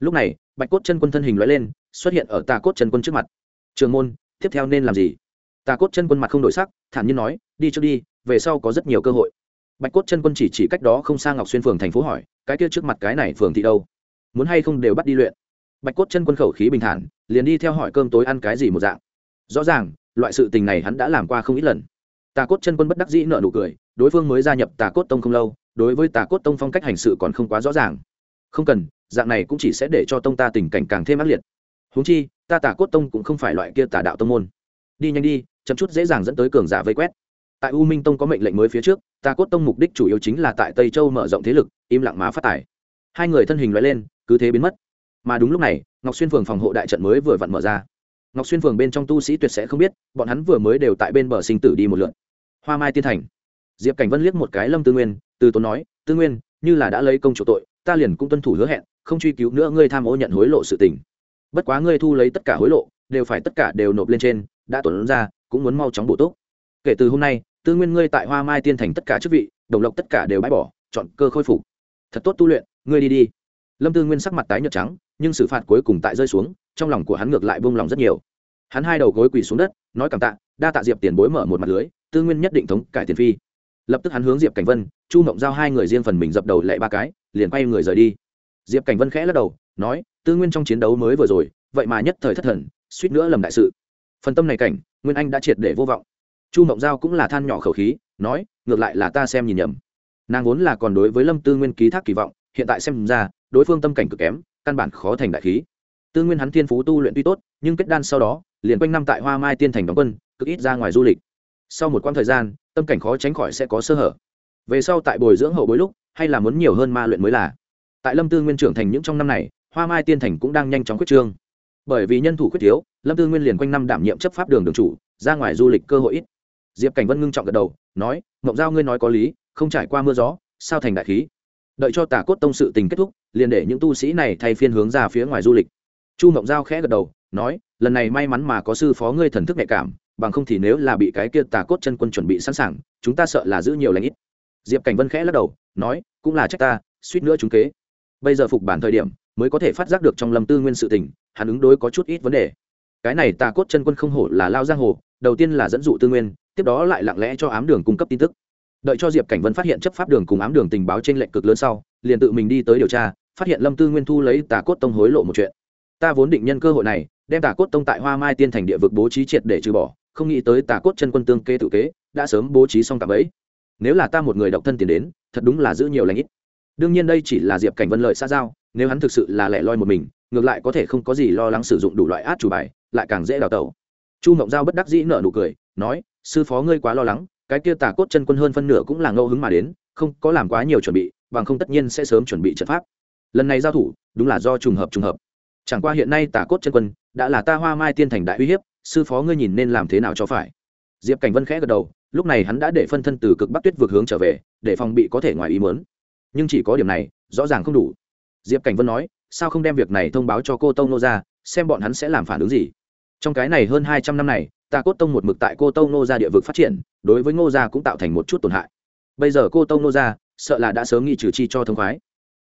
Speaker 1: lúc này bạch cốt chân quân thân hình loại lên xuất hiện ở tà cốt chân quân trước mặt trường môn tiếp theo nên làm gì tà cốt chân quân mặt không đổi sắc thản nhiên nói đi cho đi về sau có rất nhiều cơ hội. Bạch cốt chân quân chỉ chỉ cách đó không xa ngọc xuyên phường thành phố hỏi, cái kia trước mặt cái này phường thị đâu? Muốn hay không đều bắt đi luyện. Bạch cốt chân quân khẩu khí bình thản, liền đi theo hỏi cơm tối ăn cái gì một dạng. Rõ ràng, loại sự tình này hắn đã làm qua không ít lần. Tà cốt chân quân bất đắc dĩ nợ nụ cười, đối phương mới gia nhập tà cốt tông không lâu, đối với tà cốt tông phong cách hành sự còn không quá rõ ràng. Không cần, dạng này cũng chỉ sẽ để cho tông ta tình cảnh càng thêm ác liệt. Huống chi, ta tà cốt tông cũng không phải loại kia tà đạo tông môn. Đi nhanh đi, chậm chút dễ dàng dẫn tới cường giả vây quét tại u minh tông có mệnh lệnh mới phía trước ta cốt tông mục đích chủ yếu chính là tại tây châu mở rộng thế lực, im lặng má phát tài hai người thân hình loại lên, cứ thế biến mất. Mà đúng lúc này, ngọc xuyên phường phòng hộ đại trận mới vừa vặn mở ra. Ngọc xuyên phường bên trong tu sĩ tuyệt sẽ không biết, bọn hắn vừa mới đều tại bên bờ sinh tử đi một lượt. Hoa mai tiên thành. Diệp cảnh vân liếc một cái lâm tư nguyên, từ tốn nói, tư nguyên, như là đã lấy công chủ tội, ta liền cũng tuân thủ hứa hẹn, không truy cứu nữa ngươi tham ô nhận hối lộ sự tình. Bất quá ngươi thu lấy tất cả hối lộ, đều phải tất cả đều nộp lên trên, đã tuần ra, cũng muốn mau chóng bổ túc kể từ hôm nay, tư nguyên ngươi tại hoa mai tiên thành tất cả chức vị, đồng lộc tất cả đều bãi bỏ, chọn cơ khôi phục. Thật tốt tu luyện, ngươi đi đi. Lâm tư nguyên sắc mặt tái nhợt trắng, nhưng xử phạt cuối cùng tại rơi xuống, trong lòng của hắn ngược lại buông lòng rất nhiều. Hắn hai đầu gối quỳ xuống đất, nói cảm tạ, đa tạ diệp tiền bối mở một mặt lưới, tư nguyên nhất định thống cải tiền phi. Lập tức hắn hướng diệp cảnh vân, chu mộng giao hai người riêng phần mình dập đầu lệ ba cái, liền quay người rời đi. Diệp cảnh vân khẽ lắc đầu, nói, tư nguyên trong chiến đấu mới vừa rồi, vậy mà nhất thời thất thần, suýt nữa lầm đại sự. Phần tâm này cảnh, nguyên anh đã triệt để vô vọng chu mộng giao cũng là than nhỏ khẩu khí, nói, ngược lại là ta xem nhìn nhầm. Nàng vốn là còn đối với lâm tư nguyên ký thác kỳ vọng, hiện tại xem ra, đối phương tâm cảnh cực kém, căn bản khó thành đại khí. Tư nguyên hắn thiên phú tu luyện tuy tốt, nhưng kết đan sau đó, liền quanh năm tại hoa mai tiên thành đóng quân, cực ít ra ngoài du lịch. Sau một quãng thời gian, tâm cảnh khó tránh khỏi sẽ có sơ hở. Về sau tại bồi dưỡng hậu bối lúc, hay là muốn nhiều hơn ma luyện mới là. Tại lâm tư nguyên trưởng thành những trong năm này, hoa mai tiên thành cũng đang nhanh chóng quyết trương. Bởi vì nhân thủ quyết thiếu, lâm tư nguyên liền quanh năm đảm nhiệm chấp pháp đường đường chủ, ra ngoài du lịch cơ hội ít diệp cảnh vân ngưng trọng gật đầu, nói, mộng giao ngươi nói có lý, không trải qua mưa gió, sao thành đại khí? Đợi cho tả cốt tông sự tình kết thúc, liền để những tu sĩ này thay phiên hướng ra phía ngoài du lịch. Chu mộng giao khẽ gật đầu, nói, lần này may mắn mà có sư phó ngươi thần thức nhạy cảm, bằng không thì nếu là bị cái kia tà cốt chân quân chuẩn bị sẵn sàng, chúng ta sợ là giữ nhiều lãnh ít. Diệp cảnh vân khẽ lắc đầu, nói, cũng là trách ta, suýt nữa chúng kế. Bây giờ phục bản thời điểm, mới có thể phát giác được trong lâm tư nguyên sự tình, hắn ứng đối có chút ít vấn đề. Cái này tà cốt chân quân không hổ là lao giang hồ, đầu tiên là dẫn dụ tư nguyên tiếp đó lại lặng lẽ cho ám đường cung cấp tin tức. Đợi cho diệp cảnh vân phát hiện chấp pháp đường cùng ám đường tình báo trên lệnh cực lớn sau, liền tự mình đi tới điều tra, phát hiện lâm tư nguyên thu lấy tà cốt tông hối lộ một chuyện. Ta vốn định nhân cơ hội này, đem tà cốt tông tại hoa mai tiên thành địa vực bố trí triệt để trừ bỏ, không nghĩ tới tà cốt chân quân tương kê tự kế, đã sớm bố trí xong cả ấy nếu là ta một người độc thân tiền đến, thật đúng là giữ nhiều lãnh ít. Đương nhiên đây chỉ là diệp cảnh vân lợi xa giao, nếu hắn thực sự là lẻ loi một mình, ngược lại có thể không có gì lo lắng sử dụng đủ loại át chủ bài, lại càng dễ đào tẩu. Chu mộng giao bất đắc dĩ nở nụ cười, nói sư phó ngươi quá lo lắng, cái kia tà cốt chân quân hơn phân nửa cũng là ngẫu hứng mà đến, không có làm quá nhiều chuẩn bị, bằng không tất nhiên sẽ sớm chuẩn bị trận pháp. Lần này giao thủ, đúng là do trùng hợp trùng hợp. Chẳng qua hiện nay tà cốt chân quân đã là ta hoa mai tiên thành đại uy hiếp, sư phó ngươi nhìn nên làm thế nào cho phải. Diệp cảnh vân khẽ gật đầu, lúc này hắn đã để phân thân từ cực bắc tuyết vượt hướng trở về, để phòng bị có thể ngoài ý mớn nhưng chỉ có điểm này, rõ ràng không đủ. Diệp cảnh vân nói, sao không đem việc này thông báo cho cô tông nô ra, xem bọn hắn sẽ làm phản ứng gì. Trong cái này hơn hai trăm năm này ta cốt tông một mực tại cô tông nô gia địa vực phát triển đối với ngô gia cũng tạo thành một chút tổn hại. Bây giờ cô tông nô gia, sợ là đã sớm nghi trừ chi cho thông khoái.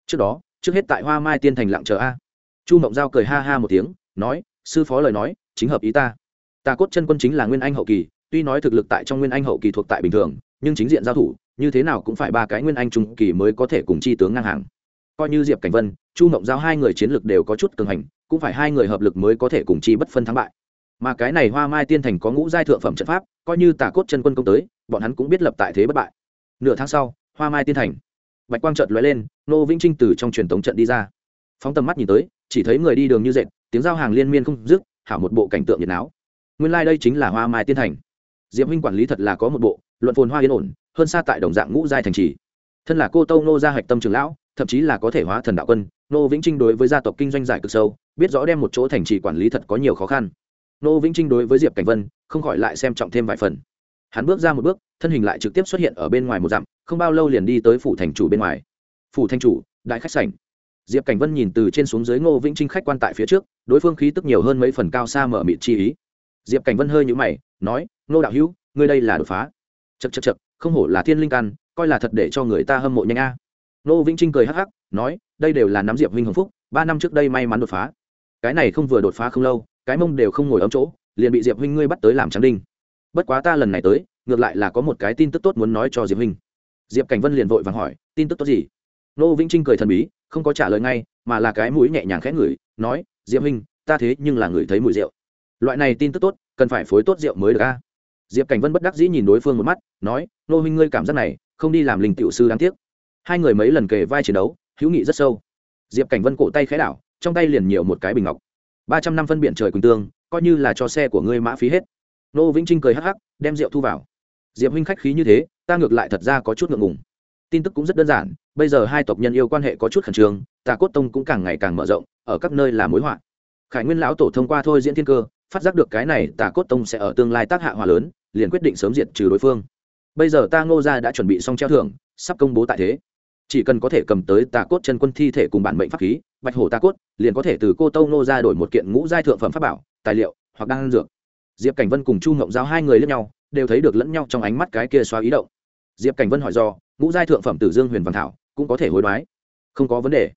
Speaker 1: Trước đó trước hết tại hoa mai tiên thành lặng chờ a. Chu mộng giao cười ha ha một tiếng nói sư phó lời nói chính hợp ý ta. Ta cốt chân quân chính là nguyên anh hậu kỳ tuy nói thực lực tại trong nguyên anh hậu kỳ thuộc tại bình thường nhưng chính diện giao thủ như thế nào cũng phải ba cái nguyên anh trung kỳ mới có thể cùng chi tướng ngang hàng. Coi như diệp cảnh vân chu mộng giao hai người chiến lực đều có chút cường hành cũng phải hai người hợp lực mới có thể cùng chi bất phân thắng bại mà cái này hoa mai tiên thành có ngũ giai thượng phẩm trận pháp, coi như tà cốt chân quân công tới, bọn hắn cũng biết lập tại thế bất bại. Nửa tháng sau, hoa mai tiên thành, bạch quang trợt lóe lên, nô vĩnh trinh từ trong truyền thống trận đi ra. Phóng tầm mắt nhìn tới, chỉ thấy người đi đường như dệt, tiếng giao hàng liên miên không dứt, hảo một bộ cảnh tượng nhiệt áo nguyên lai、like、đây chính là hoa mai tiên thành. Diệp huynh quản lý thật là có một bộ, luận phồn hoa yên ổn, hơn xa tại đồng dạng ngũ giai thành trì. Thân là cô tâu nô gia hạch tâm trường lão, thậm chí là có thể hóa thần đạo quân, nô vĩnh trinh đối với gia tộc kinh doanh giải cực sâu, biết rõ đem một chỗ thành trì quản lý thật có nhiều khó khăn nô vĩnh trinh đối với diệp cảnh vân, không khỏi lại xem trọng thêm vài phần. Hắn bước ra một bước, thân hình lại trực tiếp xuất hiện ở bên ngoài một dặm, không bao lâu liền đi tới phủ thành chủ bên ngoài. Phủ thành chủ, đại khách sảnh. Diệp cảnh vân nhìn từ trên xuống dưới ngô vĩnh trinh khách quan tại phía trước, đối phương khí tức nhiều hơn mấy phần cao xa mở mịt chi ý. Diệp cảnh vân hơi nhũ mày, nói, ngô đạo hữu, ngươi đây là đột phá. Chật chật chật không hổ là thiên linh căn, coi là thật để cho người ta hâm mộ nhanh a. À. ngô vĩnh trinh cười hắc hắc, nói, đây đều là nắm diệp huynh hồng phúc, ba năm trước đây may mắn đột phá. Cái này không vừa đột phá không lâu cái mông đều không ngồi ấm chỗ, liền bị diệp huynh ngươi bắt tới làm trắng đinh. Bất quá ta lần này tới, ngược lại là có một cái tin tức tốt muốn nói cho diệp huynh. Diệp cảnh vân liền vội vàng hỏi, tin tức tốt gì? Nô vĩnh trinh cười thần bí, không có trả lời ngay, mà là cái mũi nhẹ nhàng khẽ ngửi, nói, diệp huynh, ta thế nhưng là người thấy mùi rượu. Loại này tin tức tốt, cần phải phối tốt rượu mới được a. Diệp cảnh vân bất đắc dĩ nhìn đối phương một mắt, nói, nô huynh ngươi cảm giác này, không đi làm linh tiểu sư đáng tiếc. Hai người mấy lần kề vai chiến đấu, hữu nghị rất sâu. Diệp cảnh vân cổ tay khẽ đảo, trong tay liền nhiều một cái bình ngọc ba trăm năm phân biện trời quỳnh tương, coi như là cho xe của ngươi mã phí hết. Nô vĩnh trinh cười hắc hắc, đem rượu thu vào. Diệp huynh khách khí như thế, ta ngược lại thật ra có chút ngượng ngùng. Tin tức cũng rất đơn giản, bây giờ hai tộc nhân yêu quan hệ có chút khẩn trương, tà cốt tông cũng càng ngày càng mở rộng, ở các nơi là mối họa. Khải nguyên lão tổ thông qua thôi diễn thiên cơ, phát giác được cái này tà cốt tông sẽ ở tương lai tác hạ hòa lớn, liền quyết định sớm diệt trừ đối phương. Bây giờ ta ngô gia đã chuẩn bị xong treo thưởng, sắp công bố tại thế. Chỉ cần có thể cầm tới tà cốt chân quân thi thể cùng bản mệnh pháp khí bạch hổ ta cốt, liền có thể từ cô tâu nô ra đổi một kiện ngũ giai thượng phẩm pháp bảo, tài liệu, hoặc đan dược. Diệp cảnh vân cùng chu ngộng giao hai người lẫn nhau, đều thấy được lẫn nhau trong ánh mắt cái kia xóa ý động. Diệp cảnh vân hỏi do, ngũ giai thượng phẩm tử dương huyền văn thảo, cũng có thể hối đoái? Không có vấn đề.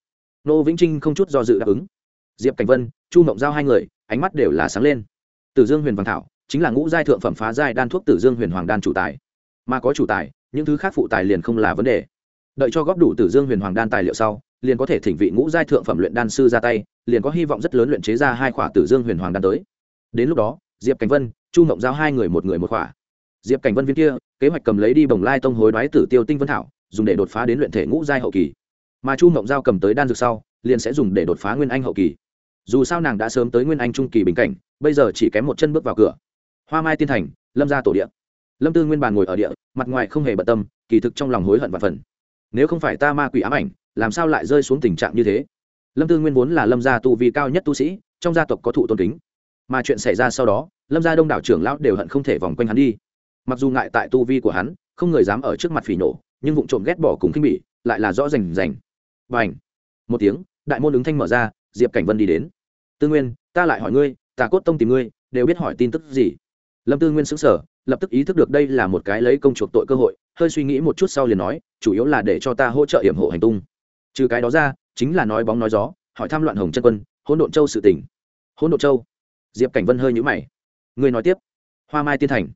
Speaker 1: Nô vĩnh trinh không chút do dự đáp ứng. Diệp cảnh vân, chu ngộng giao hai người, ánh mắt đều là sáng lên. Tử dương huyền văn thảo, chính là ngũ giai thượng phẩm phá giai đan thuốc tử dương huyền hoàng đan chủ tài. Mà có chủ tài, những thứ khác phụ tài liền không là vấn đề. Đợi cho góp đủ tử dương huyền hoàng đan tài liệu sau liền có thể thỉnh vị ngũ giai thượng phẩm luyện đan sư ra tay, liền có hy vọng rất lớn luyện chế ra hai khỏa tử dương huyền hoàng đan tới. Đến lúc đó, diệp cảnh vân, chu mộng giao hai người một người một khỏa. Diệp cảnh vân viên kia, kế hoạch cầm lấy đi bồng lai tông hối đoái tử tiêu tinh vân thảo, dùng để đột phá đến luyện thể ngũ giai hậu kỳ. Mà chu mộng giao cầm tới đan dược sau, liền sẽ dùng để đột phá nguyên anh hậu kỳ. Dù sao nàng đã sớm tới nguyên anh trung kỳ bình cảnh, bây giờ chỉ kém một chân bước vào cửa. Hoa mai tiên thành, lâm ra tổ địa. Lâm tư nguyên bàn ngồi ở địa, mặt ngoài không hề bận tâm, kỳ thực trong lòng hối hận và phần. Nếu không phải ta ma quỷ ám ảnh làm sao lại rơi xuống tình trạng như thế? Lâm tư nguyên vốn là lâm gia tu vi cao nhất tu sĩ, trong gia tộc có thụ tôn kính. Mà chuyện xảy ra sau đó, lâm gia đông đảo trưởng lão đều hận không thể vòng quanh hắn đi. Mặc dù ngại tại tu vi của hắn, không người dám ở trước mặt phỉ nổ, nhưng vụ trộm ghét bỏ cùng khinh bỉ, lại là rõ rành rành. B à n h một tiếng, đại môn ứng thanh mở ra, diệp cảnh vân đi đến. Tư nguyên, ta lại hỏi ngươi, tà cốt tông tìm ngươi, đều biết hỏi tin tức gì? Lâm tư nguyên xứng sở lập tức ý thức được đây là một cái lấy công chuộc tội cơ hội, hơi suy nghĩ một chút sau liền nói, chủ yếu là để cho ta hỗ trợ hiểm hộ hành tung trừ cái đó ra, chính là nói bóng nói gió, hỏi tham loạn hồng chân quân, hỗn độn châu sự tình. hỗn độn châu? Diệp cảnh vân hơi nhũ mày. Người nói tiếp. Hoa mai tiên thành.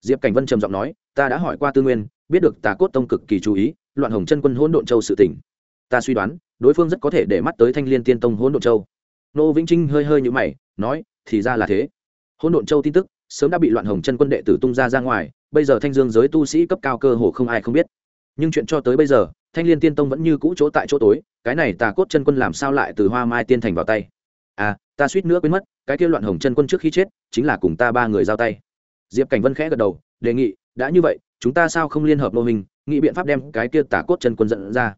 Speaker 1: Diệp cảnh vân trầm giọng nói, ta đã hỏi qua tư nguyên, biết được tà cốt tông cực kỳ chú ý, loạn hồng chân quân hỗn độn châu sự tình. ta suy đoán, đối phương rất có thể để mắt tới thanh liên tiên tông hỗn độn châu. Nô vĩnh trinh hơi hơi nhũ mày, nói, thì ra là thế. Hỗn độn châu tin tức, sớm đã bị loạn hồng chân quân đệ tử tung ra ra ngoài, bây giờ thanh dương giới tu sĩ cấp cao cơ hồ không ai không biết. Nhưng chuyện cho tới bây giờ thanh liên tiên tông vẫn như cũ chỗ tại chỗ tối, cái này tà cốt chân quân làm sao lại từ hoa mai tiên thành vào tay? À ta suýt nữa quên mất, cái kia loạn hồng chân quân trước khi chết, chính là cùng ta ba người giao tay. Diệp cảnh vân khẽ gật đầu, đề nghị, đã như vậy, chúng ta sao không liên hợp mô hình nghĩ biện pháp đem cái kia tà cốt chân quân dẫn ra.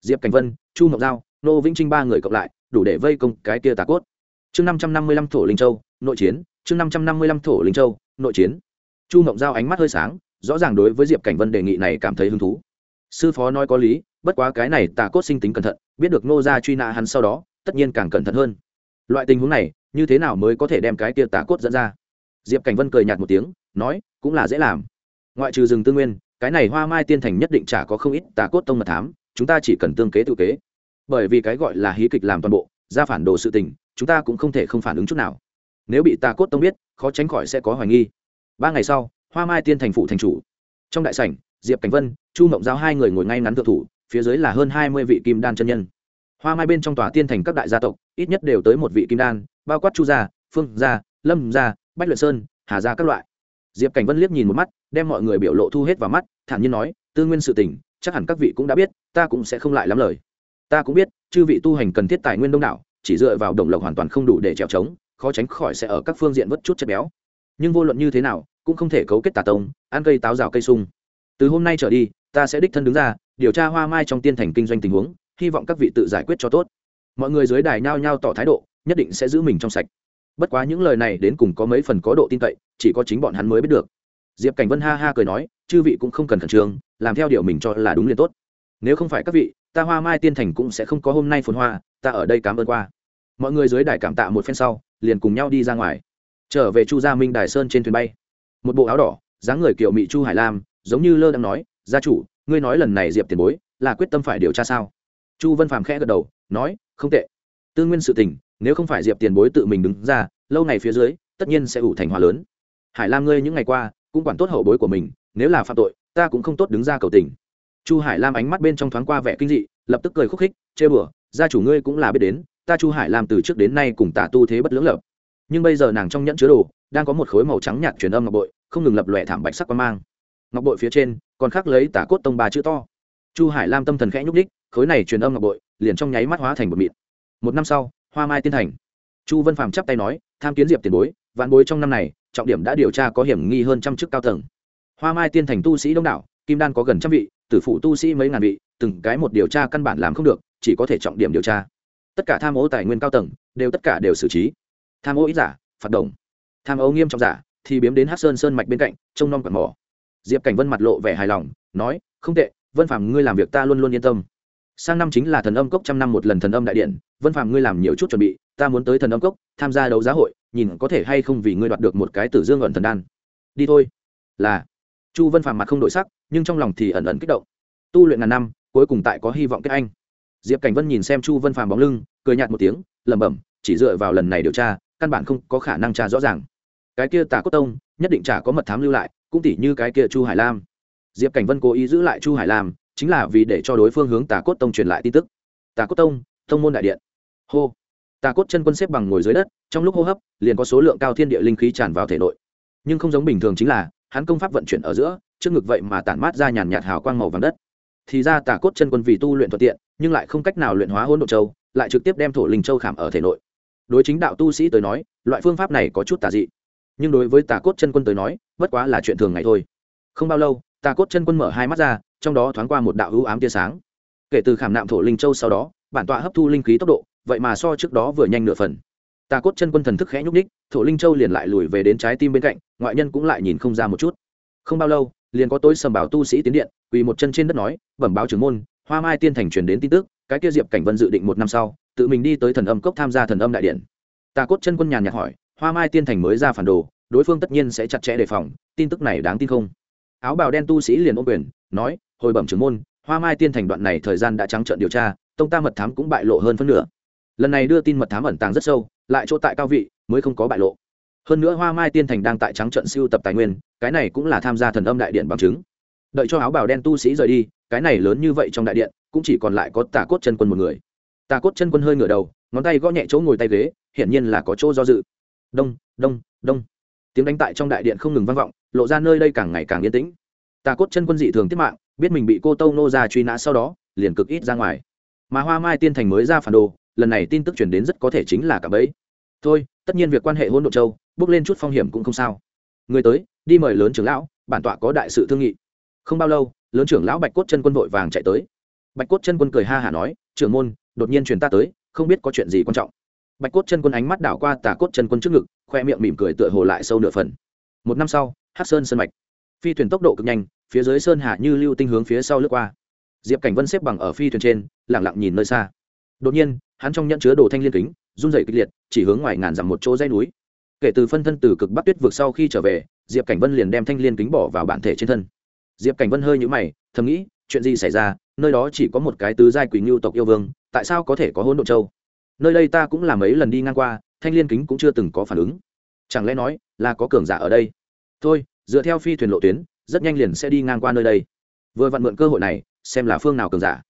Speaker 1: Diệp cảnh vân, chu ngọc giao nô vĩnh trinh ba người cộng lại, đủ để vây công cái kia tà cốt. Chương năm trăm năm mươi lăm thổ linh châu, nội chiến, chương năm trăm năm mươi lăm thổ linh châu, nội chiến. Chu ngọc giao ánh mắt hơi sáng, rõ ràng đối với diệp cảnh vân đề nghị này cảm thấy hứng thú sư phó nói có lý, bất quá cái này tà cốt sinh tính cẩn thận, biết được nô gia truy nã hắn sau đó, tất nhiên càng cẩn thận hơn. Loại tình huống này, như thế nào mới có thể đem cái kia tà cốt dẫn ra? Diệp cảnh vân cười nhạt một tiếng, nói, cũng là dễ làm. Ngoại trừ rừng tư nguyên, cái này hoa mai tiên thành nhất định chả có không ít tà cốt tông mật thám, chúng ta chỉ cần tương kế tự kế. Bởi vì cái gọi là hí kịch làm toàn bộ, ra phản đồ sự tình, chúng ta cũng không thể không phản ứng chút nào. Nếu bị tà cốt tông biết, khó tránh khỏi sẽ có hoài nghi. Ba ngày sau, hoa mai tiên thành phụ thành chủ. Trong đại sảnh diệp cảnh vân, chu mộng giao hai người ngồi ngay ngắn thượng thủ, phía dưới là hơn hai mươi vị kim đan chân nhân. Hoa mai bên trong tòa tiên thành các đại gia tộc, ít nhất đều tới một vị kim đan, bao quát chu gia, phương gia, lâm gia, bách luyện sơn, hà gia các loại. Diệp cảnh vân liếc nhìn một mắt, đem mọi người biểu lộ thu hết vào mắt, thản nhiên nói, tư nguyên sự tình, chắc hẳn các vị cũng đã biết, ta cũng sẽ không lại lắm lời. Ta cũng biết, chư vị tu hành cần thiết tài nguyên đông đảo, chỉ dựa vào đồng lộc hoàn toàn không đủ để trèo trống, khó tránh khỏi sẽ ở các phương diện vất chút chất béo. Nhưng vô luận như thế nào, cũng không thể cấu kết tà tông, ăn cây táo rào cây sung từ hôm nay trở đi, ta sẽ đích thân đứng ra, điều tra hoa mai trong tiên thành kinh doanh tình huống, hy vọng các vị tự giải quyết cho tốt. Mọi người dưới đài nhao nhao tỏ thái độ, nhất định sẽ giữ mình trong sạch. Bất quá những lời này đến cùng có mấy phần có độ tin cậy, chỉ có chính bọn hắn mới biết được. Diệp cảnh vân ha ha cười nói, chư vị cũng không cần khẩn trương, làm theo điều mình cho là đúng liền tốt. Nếu không phải các vị, ta hoa mai tiên thành cũng sẽ không có hôm nay phồn hoa, ta ở đây cảm ơn qua. Mọi người dưới đài cảm tạ một phen sau, liền cùng nhau đi ra ngoài. Trở về chu gia minh đài sơn trên thuyền bay. Một bộ áo đỏ, dáng người kiểu mỹ chu hải lam giống như lơ đang nói, gia chủ, ngươi nói lần này diệp tiền bối là quyết tâm phải điều tra sao? Chu vân phàm khẽ gật đầu, nói, không tệ. Tư nguyên sự tình, nếu không phải diệp tiền bối tự mình đứng ra, lâu ngày phía dưới, tất nhiên sẽ ủ thành hòa lớn. Hải lam ngươi những ngày qua, cũng quản tốt hậu bối của mình, nếu là phạm tội, ta cũng không tốt đứng ra cầu tình. Chu hải lam ánh mắt bên trong thoáng qua vẻ kinh dị, lập tức cười khúc khích, chê bừa, gia chủ ngươi cũng là biết đến, ta chu hải lam từ trước đến nay cùng tả tu thế bất lưỡng lập. Nhưng bây giờ nàng trong nhẫn chứa đồ, đang có một khối màu trắng nhạt truyền âm ngọc bội, không ngừng lập lòe thảm bạch sắc quang mang ngọc bội phía trên, còn khắc lấy tả cốt tông ba chữ to. Chu hải lam tâm thần khẽ nhúc đích khối này truyền âm ngọc bội, liền trong nháy mắt hóa thành một mịn. Một năm sau, hoa mai tiên thành. Chu vân phàm chắp tay nói, tham kiến diệp tiền bối, vạn bối trong năm này, trọng điểm đã điều tra có hiểm nghi hơn trăm chức cao tầng. Hoa mai tiên thành tu sĩ đông đảo, kim đan có gần trăm vị, tử phụ tu sĩ mấy ngàn vị, từng cái một điều tra căn bản làm không được, chỉ có thể trọng điểm điều tra. Tất cả tham ô tài nguyên cao tầng, đều tất cả đều xử trí. Tham ô ít giả, phạt đồng. Tham ô nghiêm trọng giả, thì biếm đến hát sơn sơn mạch bên cạnh, trông non quạt mỏ diệp cảnh vân mặt lộ vẻ hài lòng, nói, không tệ, vân Phàm, ngươi làm việc ta luôn luôn yên tâm. Sang năm chính là thần âm cốc trăm năm một lần thần âm đại điện, vân Phàm, ngươi làm nhiều chút chuẩn bị, ta muốn tới thần âm cốc, tham gia đấu giá hội, nhìn có thể hay không vì ngươi đoạt được một cái tử dương ẩn thần đan. Đi thôi. Là. Chu vân Phàm mặt không đổi sắc, nhưng trong lòng thì ẩn ẩn kích động. Tu luyện ngàn năm, cuối cùng tại có hy vọng kết anh. Diệp cảnh vân nhìn xem chu vân Phàm bóng lưng, cười nhạt một tiếng, lẩm bẩm, chỉ dựa vào lần này điều tra, căn bản không có khả năng tra rõ ràng. Cái kia tà cốt tông, nhất định chả có mật thám lưu lại cũng tỉ như cái kia chu hải lam. Diệp cảnh vân cố ý giữ lại chu hải lam, chính là vì để cho đối phương hướng tà cốt tông truyền lại tin tức. Tà cốt tông tông môn đại điện. Hô. Tà cốt chân quân xếp bằng ngồi dưới đất, trong lúc hô hấp, liền có số lượng cao thiên địa linh khí tràn vào thể nội. Nhưng không giống bình thường chính là, hắn công pháp vận chuyển ở giữa, trước ngực vậy mà tản mát ra nhàn nhạt hào quang màu vàng đất. Thì ra tà cốt chân quân vì tu luyện thuận tiện, nhưng lại không cách nào luyện hóa hỗn độ châu, lại trực tiếp đem thổ linh châu khảm ở thể nội. Đối chính đạo tu sĩ tới nói, loại phương pháp này có chút tà dị nhưng đối với tà cốt chân quân tới nói, bất quá là chuyện thường ngày thôi. Không bao lâu, tà cốt chân quân mở hai mắt ra, trong đó thoáng qua một đạo hữu ám tia sáng. Kể từ khảm nạm thổ linh châu sau đó, bản tọa hấp thu linh khí tốc độ, vậy mà so trước đó vừa nhanh nửa phần. Tà cốt chân quân thần thức khẽ nhúc ních thổ linh châu liền lại lùi về đến trái tim bên cạnh, ngoại nhân cũng lại nhìn không ra một chút. Không bao lâu, liền có tối sầm bảo tu sĩ tiến điện, quỳ một chân trên đất nói, bẩm báo trưởng môn, hoa mai tiên thành truyền đến tin tức, cái kia diệp cảnh vân dự định một năm sau, tự mình đi tới thần âm cốc tham gia thần âm đại điện. Tà cốt chân quân nhàn nhạt hỏi hoa mai tiên thành mới ra phản đồ, đối phương tất nhiên sẽ chặt chẽ đề phòng, tin tức này đáng tin không? Áo bào đen tu sĩ liền ôm quyền, nói, hồi bẩm trưởng môn, hoa mai tiên thành đoạn này thời gian đã trắng trợn điều tra, tông ta mật thám cũng bại lộ hơn phân nửa. Lần này đưa tin mật thám ẩn tàng rất sâu, lại chỗ tại cao vị, mới không có bại lộ. Hơn nữa hoa mai tiên thành đang tại trắng trận siêu tập tài nguyên, cái này cũng là tham gia thần âm đại điện bằng chứng. Đợi cho áo bào đen tu sĩ rời đi, cái này lớn như vậy trong đại điện, cũng chỉ còn lại có tà cốt chân quân một người. Tà cốt chân quân hơi ngửa đầu, ngón tay gõ nhẹ chỗ ngồi tay ghế, hiển nhiên là có chỗ do dự đông đông đông. Tiếng đánh tại trong đại điện không ngừng vang vọng, lộ ra nơi đây càng ngày càng yên tĩnh. Tà cốt chân quân dị thường tiếp mạng, biết mình bị cô tâu nô ra truy nã sau đó, liền cực ít ra ngoài. Mà hoa mai tiên thành mới ra phản đồ, lần này tin tức chuyển đến rất có thể chính là cả bấy thôi, tất nhiên việc quan hệ hôn độ châu, bước lên chút phong hiểm cũng không sao. Người tới, đi mời lớn trưởng lão, bản tọa có đại sự thương nghị. Không bao lâu, lớn trưởng lão bạch cốt chân quân vội vàng chạy tới. Bạch cốt chân quân cười ha hả nói, trưởng môn, đột nhiên truyền ta tới, không biết có chuyện gì quan trọng bạch cốt chân quân ánh mắt đảo qua tà cốt chân quân trước ngực, khoe miệng mỉm cười tựa hồ lại sâu nửa phần. Một năm sau hát sơn sân mạch. Phi thuyền tốc độ cực nhanh, phía dưới sơn hạ như lưu tinh hướng phía sau lướt qua. Diệp cảnh vân xếp bằng ở phi thuyền trên lẳng lặng nhìn nơi xa. Đột nhiên, hắn trong nhận chứa đồ thanh liên kính, run rẩy kịch liệt, chỉ hướng ngoài ngàn dặm một chỗ dây núi. Kể từ phân thân từ cực bắc tuyết vượt sau khi trở về, diệp cảnh vân liền đem thanh liên kính bỏ vào bản thể trên thân. Diệp cảnh vân hơi nhũ mày, thầm nghĩ, chuyện gì xảy ra? Nơi đó chỉ có một cái tứ giai quỷ ngưu tộc yêu vương, tại sao có thể có hỗn độ châu? Nơi đây ta cũng làm mấy lần đi ngang qua, thanh liên kính cũng chưa từng có phản ứng. Chẳng lẽ nói là có cường giả ở đây? Thôi, dựa theo phi thuyền lộ tuyến, rất nhanh liền sẽ đi ngang qua nơi đây. Vừa vặn mượn cơ hội này, xem là phương nào cường giả.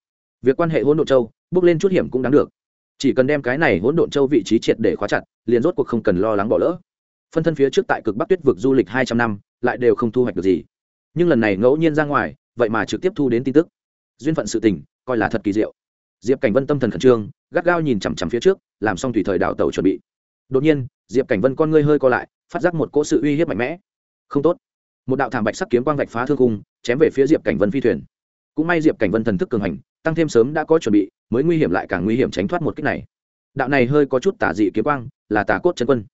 Speaker 1: Việc quan hệ hỗn độn châu, bước lên chút hiểm cũng đáng được. Chỉ cần đem cái này hỗn độn châu vị trí triệt để khóa chặt, liền rốt cuộc không cần lo lắng bỏ lỡ. Phân thân phía trước tại cực bắc tuyết vực du lịch hai trăm năm, lại đều không thu hoạch được gì. Nhưng lần này ngẫu nhiên ra ngoài, vậy mà trực tiếp thu đến tin tức. Duyên phận sự tình, coi là thật kỳ diệu diệp cảnh vân tâm thần khẩn trương, gắt gao nhìn chằm chằm phía trước, làm xong tùy thời đảo tàu chuẩn bị. Đột nhiên, diệp cảnh vân con ngươi hơi co lại, phát giác một cỗ sự uy hiếp mạnh mẽ. Không tốt. Một đạo thảm bạch sắc kiếm quang vạch phá thương cung chém về phía diệp cảnh vân phi thuyền. Cũng may diệp cảnh vân thần thức cường hành, tăng thêm sớm đã có chuẩn bị, mới nguy hiểm lại càng nguy hiểm tránh thoát một cách này. Đạo này hơi có chút tả dị kiếm quang, là tà cốt chân quân.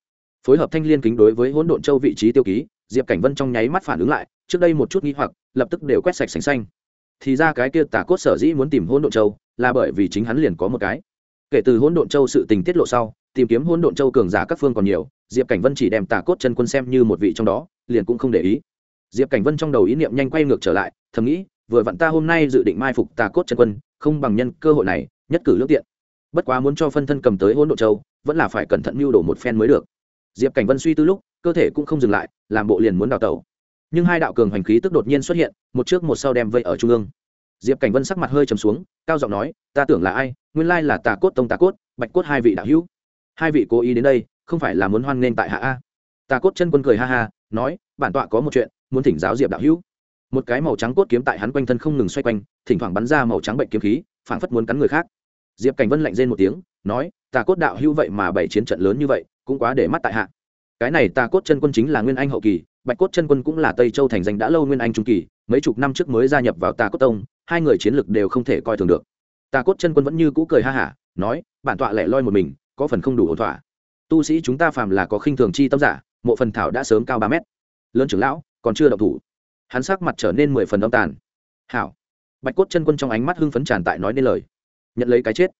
Speaker 1: Phối hợp thanh liên kính đối với hỗn độn châu vị trí tiêu ký, diệp cảnh vân trong nháy mắt phản ứng lại, trước đây một chút nghi hoặc, lập tức đều quét sạch sành xanh. Thì ra cái kia tà cốt sở dĩ muốn tìm hỗn độn châu là bởi vì chính hắn liền có một cái. Kể từ hỗn độn châu sự tình tiết lộ sau, tìm kiếm hỗn độn châu cường giả các phương còn nhiều, diệp cảnh vân chỉ đem tà cốt chân quân xem như một vị trong đó, liền cũng không để ý. Diệp cảnh vân trong đầu ý niệm nhanh quay ngược trở lại, thầm nghĩ, vừa vặn ta hôm nay dự định mai phục tà cốt chân quân, không bằng nhân cơ hội này, nhất cử lương tiện. Bất quá muốn cho phân thân cầm tới hỗn độn châu, vẫn là phải cẩn thận mưu đồ một phen mới được. Diệp cảnh vân suy tư lúc, cơ thể cũng không dừng lại, làm bộ liền muốn đào tẩu. Nhưng hai đạo cường hành khí tức đột nhiên xuất hiện, một trước một sau đem vây ở trung ương diệp cảnh vân sắc mặt hơi trầm xuống, cao giọng nói, ta tưởng là ai? Nguyên lai là tà cốt tông tà cốt, bạch cốt hai vị đạo hữu. Hai vị cố ý đến đây, không phải là muốn hoan nghênh tại hạ a? Tà cốt chân quân cười ha ha, nói, bản tọa có một chuyện, muốn thỉnh giáo diệp đạo hữu. Một cái màu trắng cốt kiếm tại hắn quanh thân không ngừng xoay quanh, thỉnh thoảng bắn ra màu trắng bệnh kiếm khí, phảng phất muốn cắn người khác. Diệp cảnh vân lạnh rên một tiếng, nói, tà cốt đạo hữu vậy mà bảy chiến trận lớn như vậy, cũng quá để mắt tại hạ. Cái này tà cốt chân quân chính là nguyên anh hậu kỳ, bạch cốt chân quân cũng là tây châu thành danh đã lâu nguyên anh trung kỳ mấy chục năm trước mới gia nhập vào tà cốt tông, hai người chiến lực đều không thể coi thường được. Tà cốt chân quân vẫn như cũ cười ha hả, nói, bản tọa lẻ loi một mình, có phần không đủ ổn thỏa. Tu sĩ chúng ta phàm là có khinh thường chi tâm giả, mộ phần thảo đã sớm cao ba mét. Lớn trưởng lão, còn chưa động thủ. Hắn sắc mặt trở nên mười phần âm tàn. Hảo. Bạch cốt chân quân trong ánh mắt hưng phấn tràn tại nói nên lời. Nhận lấy cái chết.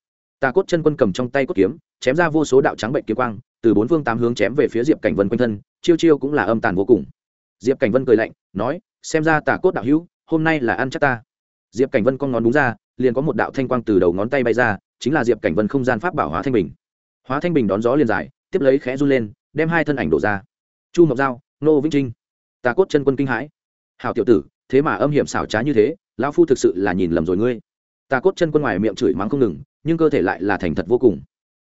Speaker 1: Tà cốt chân quân cầm trong tay cốt kiếm, chém ra vô số đạo trắng bệnh kiếm quang, từ bốn phương tám hướng chém về phía diệp cảnh vân quanh thân, chiêu chiêu cũng là âm tàn vô cùng. Diệp cảnh vân cười lạnh, nói xem ra tà cốt đạo hữu, hôm nay là ăn chắc ta. Diệp cảnh vân con ngón đúng ra, liền có một đạo thanh quang từ đầu ngón tay bay ra, chính là diệp cảnh vân không gian pháp bảo hóa thanh bình. Hóa thanh bình đón gió liền dài tiếp lấy khẽ run lên, đem hai thân ảnh đổ ra. Chu mộc giao, nô vĩnh trinh. Tà cốt chân quân kinh hãi. Hào tiểu tử, thế mà âm hiểm xảo trá như thế, lão phu thực sự là nhìn lầm rồi ngươi. Tà cốt chân quân ngoài miệng chửi mắng không ngừng, nhưng cơ thể lại là thành thật vô cùng.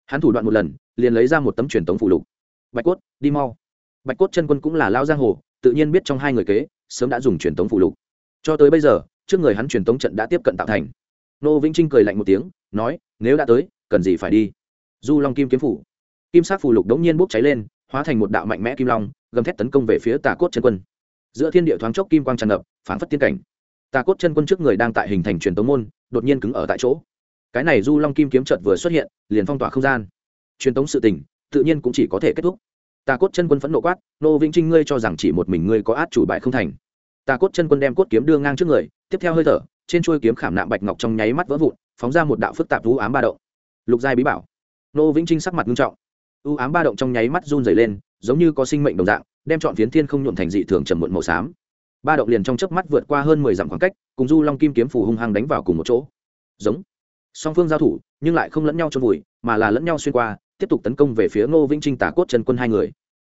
Speaker 1: Hắn thủ đoạn một lần, liền lấy ra một tấm truyền tống phụ lục. Bạch cốt, đi mau. Bạch cốt chân quân cũng là lao giang hồ, tự nhiên biết trong hai người kế sớm đã dùng truyền tống phụ lục. Cho tới bây giờ, trước người hắn truyền tống trận đã tiếp cận tạo thành. Nô vĩnh trinh cười lạnh một tiếng, nói, nếu đã tới, cần gì phải đi? Du long kim kiếm phủ. Kim sắc phù lục đống nhiên bốc cháy lên, hóa thành một đạo mạnh mẽ kim long, gầm thét tấn công về phía tà cốt chân quân. Giữa thiên địa thoáng chốc kim quang tràn ngập, phản phất tiên cảnh. Tà cốt chân quân trước người đang tại hình thành truyền tống môn, đột nhiên cứng ở tại chỗ. Cái này du long kim kiếm trận vừa xuất hiện, liền phong tỏa không gian. Truyền tống sự tình, tự nhiên cũng chỉ có thể kết thúc. Tà cốt chân quân phẫn nộ quát, nô vĩnh trinh, ngươi cho rằng chỉ một mình ngươi có át chủ bài không thành? Tà cốt chân quân đem cốt kiếm đưa ngang trước người, tiếp theo hơi thở, trên chuôi kiếm khảm nạm bạch ngọc trong nháy mắt vỡ vụn, phóng ra một đạo phức tạp vũ ám ba động. Lục giai bí bảo. Nô vĩnh trinh sắc mặt nghiêm trọng. U ám ba động trong nháy mắt run dày lên, giống như có sinh mệnh đồng dạng, đem chọn phiến thiên không nhuộm thành dị thường trầm muộn màu xám. Ba động liền trong chớp mắt vượt qua hơn mười dặm khoảng cách, cùng du long kim kiếm phủ hung hăng đánh vào cùng một chỗ. Giống. Song phương giao thủ, nhưng lại không lẫn nhau trôn vùi, mà là lẫn nhau xuyên qua, tiếp tục tấn công về phía ngô vĩnh trinh tả cốt chân quân hai người.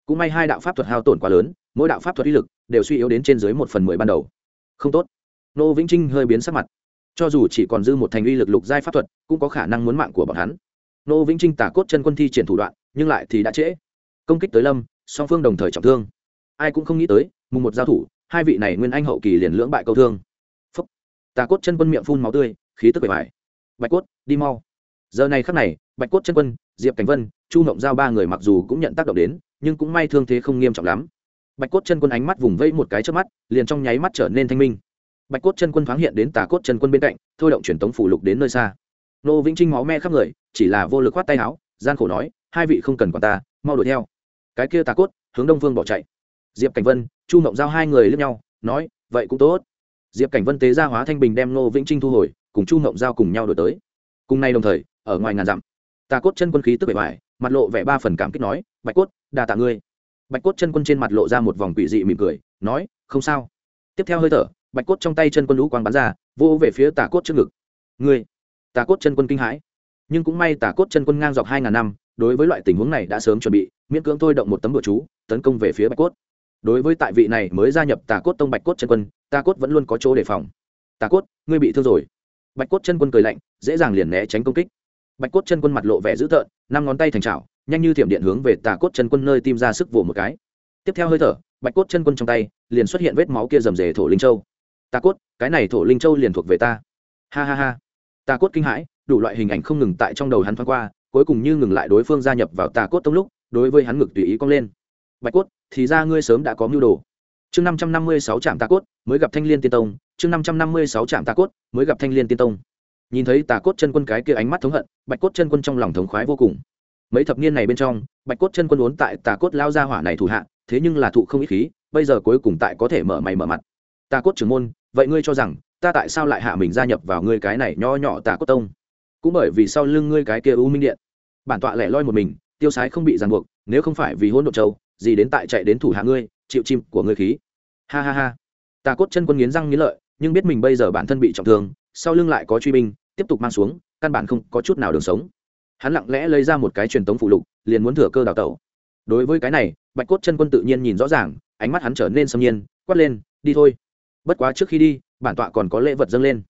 Speaker 1: Cũng may hai đạo pháp thuật hao tổn quá lớn mỗi đạo pháp thuật uy lực đều suy yếu đến trên dưới một phần mười ban đầu. Không tốt. Nô vĩnh trinh hơi biến sắc mặt. Cho dù chỉ còn dư một thành uy lực lục giai pháp thuật, cũng có khả năng muốn mạng của bọn hắn. Nô vĩnh trinh tả cốt chân quân thi triển thủ đoạn, nhưng lại thì đã trễ. Công kích tới lâm, song phương đồng thời trọng thương. Ai cũng không nghĩ tới, mùng một giao thủ, hai vị này nguyên anh hậu kỳ liền lưỡng bại câu thương. Phúc. Tà cốt chân quân miệng phun máu tươi, khí tức bề bài bạch cốt, đi mau. Giờ này khắc này, bạch cốt chân quân, diệp cảnh vân, chu mộng giao ba người mặc dù cũng nhận tác động đến, nhưng cũng may thương thế không nghiêm trọng lắm bạch cốt chân quân ánh mắt vùng vẫy một cái trước mắt, liền trong nháy mắt trở nên thanh minh. Bạch cốt chân quân thoáng hiện đến tà cốt chân quân bên cạnh, thôi động truyền tống phủ lục đến nơi xa. Nô vĩnh trinh máu me khắp người, chỉ là vô lực khoát tay áo, gian khổ nói, hai vị không cần quản ta, mau đuổi theo. Cái kia tà cốt, hướng đông Vương bỏ chạy. Diệp cảnh vân, chu mộng giao hai người lướt nhau, nói, vậy cũng tốt. Diệp cảnh vân tế ra hóa thanh bình đem nô vĩnh trinh thu hồi, cùng chu mộng giao cùng nhau đổi tới. Cùng nay đồng thời, ở ngoài ngàn dặm, tà cốt chân quân khí tức bề ngoài mặt lộ vẻ ba phần cảm kích nói, bạch cốt, đa tạ ngươi bạch cốt chân quân trên mặt lộ ra một vòng quỷ dị mỉm cười, nói, không sao. Tiếp theo hơi thở, bạch cốt trong tay chân quân lũ quang bắn ra vô về phía tà cốt trước ngực. Ngươi! Tà cốt chân quân kinh hãi. Nhưng cũng may tà cốt chân quân ngang dọc hai ngàn năm, đối với loại tình huống này đã sớm chuẩn bị, miễn cưỡng thôi động một tấm bụa chú, tấn công về phía bạch cốt. Đối với tại vị này mới gia nhập tà cốt tông bạch cốt chân quân, tà cốt vẫn luôn có chỗ đề phòng. Tà cốt, ngươi bị thương rồi. Bạch cốt chân quân cười lạnh, dễ dàng liền né tránh công kích. Bạch cốt chân quân mặt lộ vẻ dữ tợn, năm ngón tay thành trào nhanh như thiểm điện hướng về tà cốt chân quân nơi tim ra sức vỗ một cái. Tiếp theo hơi thở, bạch cốt chân quân trong tay, liền xuất hiện vết máu kia rầm rề thổ linh châu. Tà cốt, cái này thổ linh châu liền thuộc về ta. Ha ha ha. Tà cốt kinh hãi, đủ loại hình ảnh không ngừng tại trong đầu hắn thoáng qua, cuối cùng như ngừng lại đối phương gia nhập vào tà cốt tông lúc, đối với hắn ngực tùy ý cong lên. Bạch cốt, thì ra ngươi sớm đã có mưu đồ. Chương năm trăm năm mươi sáu trạm tà cốt, mới gặp thanh liên tiên tông. Chương năm trăm năm mươi sáu trạm tà cốt, mới gặp thanh liên tiên tông. Nhìn thấy tà cốt chân quân cái kia ánh mắt thống hận, bạch cốt chân quân trong lòng thống khoái vô cùng mấy thập niên này bên trong, bạch cốt chân quân uốn tại tà cốt lao ra hỏa này thủ hạ, thế nhưng là thụ không ít khí, bây giờ cuối cùng tại có thể mở mày mở mặt. Tà cốt trưởng môn, vậy ngươi cho rằng, ta tại sao lại hạ mình gia nhập vào ngươi cái này nho nhỏ tà cốt tông? Cũng bởi vì sau lưng ngươi cái kia u minh điện. Bản tọa lẻ loi một mình, tiêu sái không bị ràng buộc, nếu không phải vì hỗn độ châu, gì đến tại chạy đến thủ hạ ngươi, chịu chim của ngươi khí. Ha ha ha. Tà cốt chân quân nghiến răng nghiến lợi, nhưng biết mình bây giờ bản thân bị trọng thương, sau lưng lại có truy binh, tiếp tục mang xuống, căn bản không có chút nào đường sống hắn lặng lẽ lấy ra một cái truyền tống phụ lục, liền muốn thừa cơ đào tẩu. Đối với cái này, bạch cốt chân quân tự nhiên nhìn rõ ràng, ánh mắt hắn trở nên xâm nhiên, quát lên, đi thôi. Bất quá trước khi đi, bản tọa còn có lễ vật dâng lên.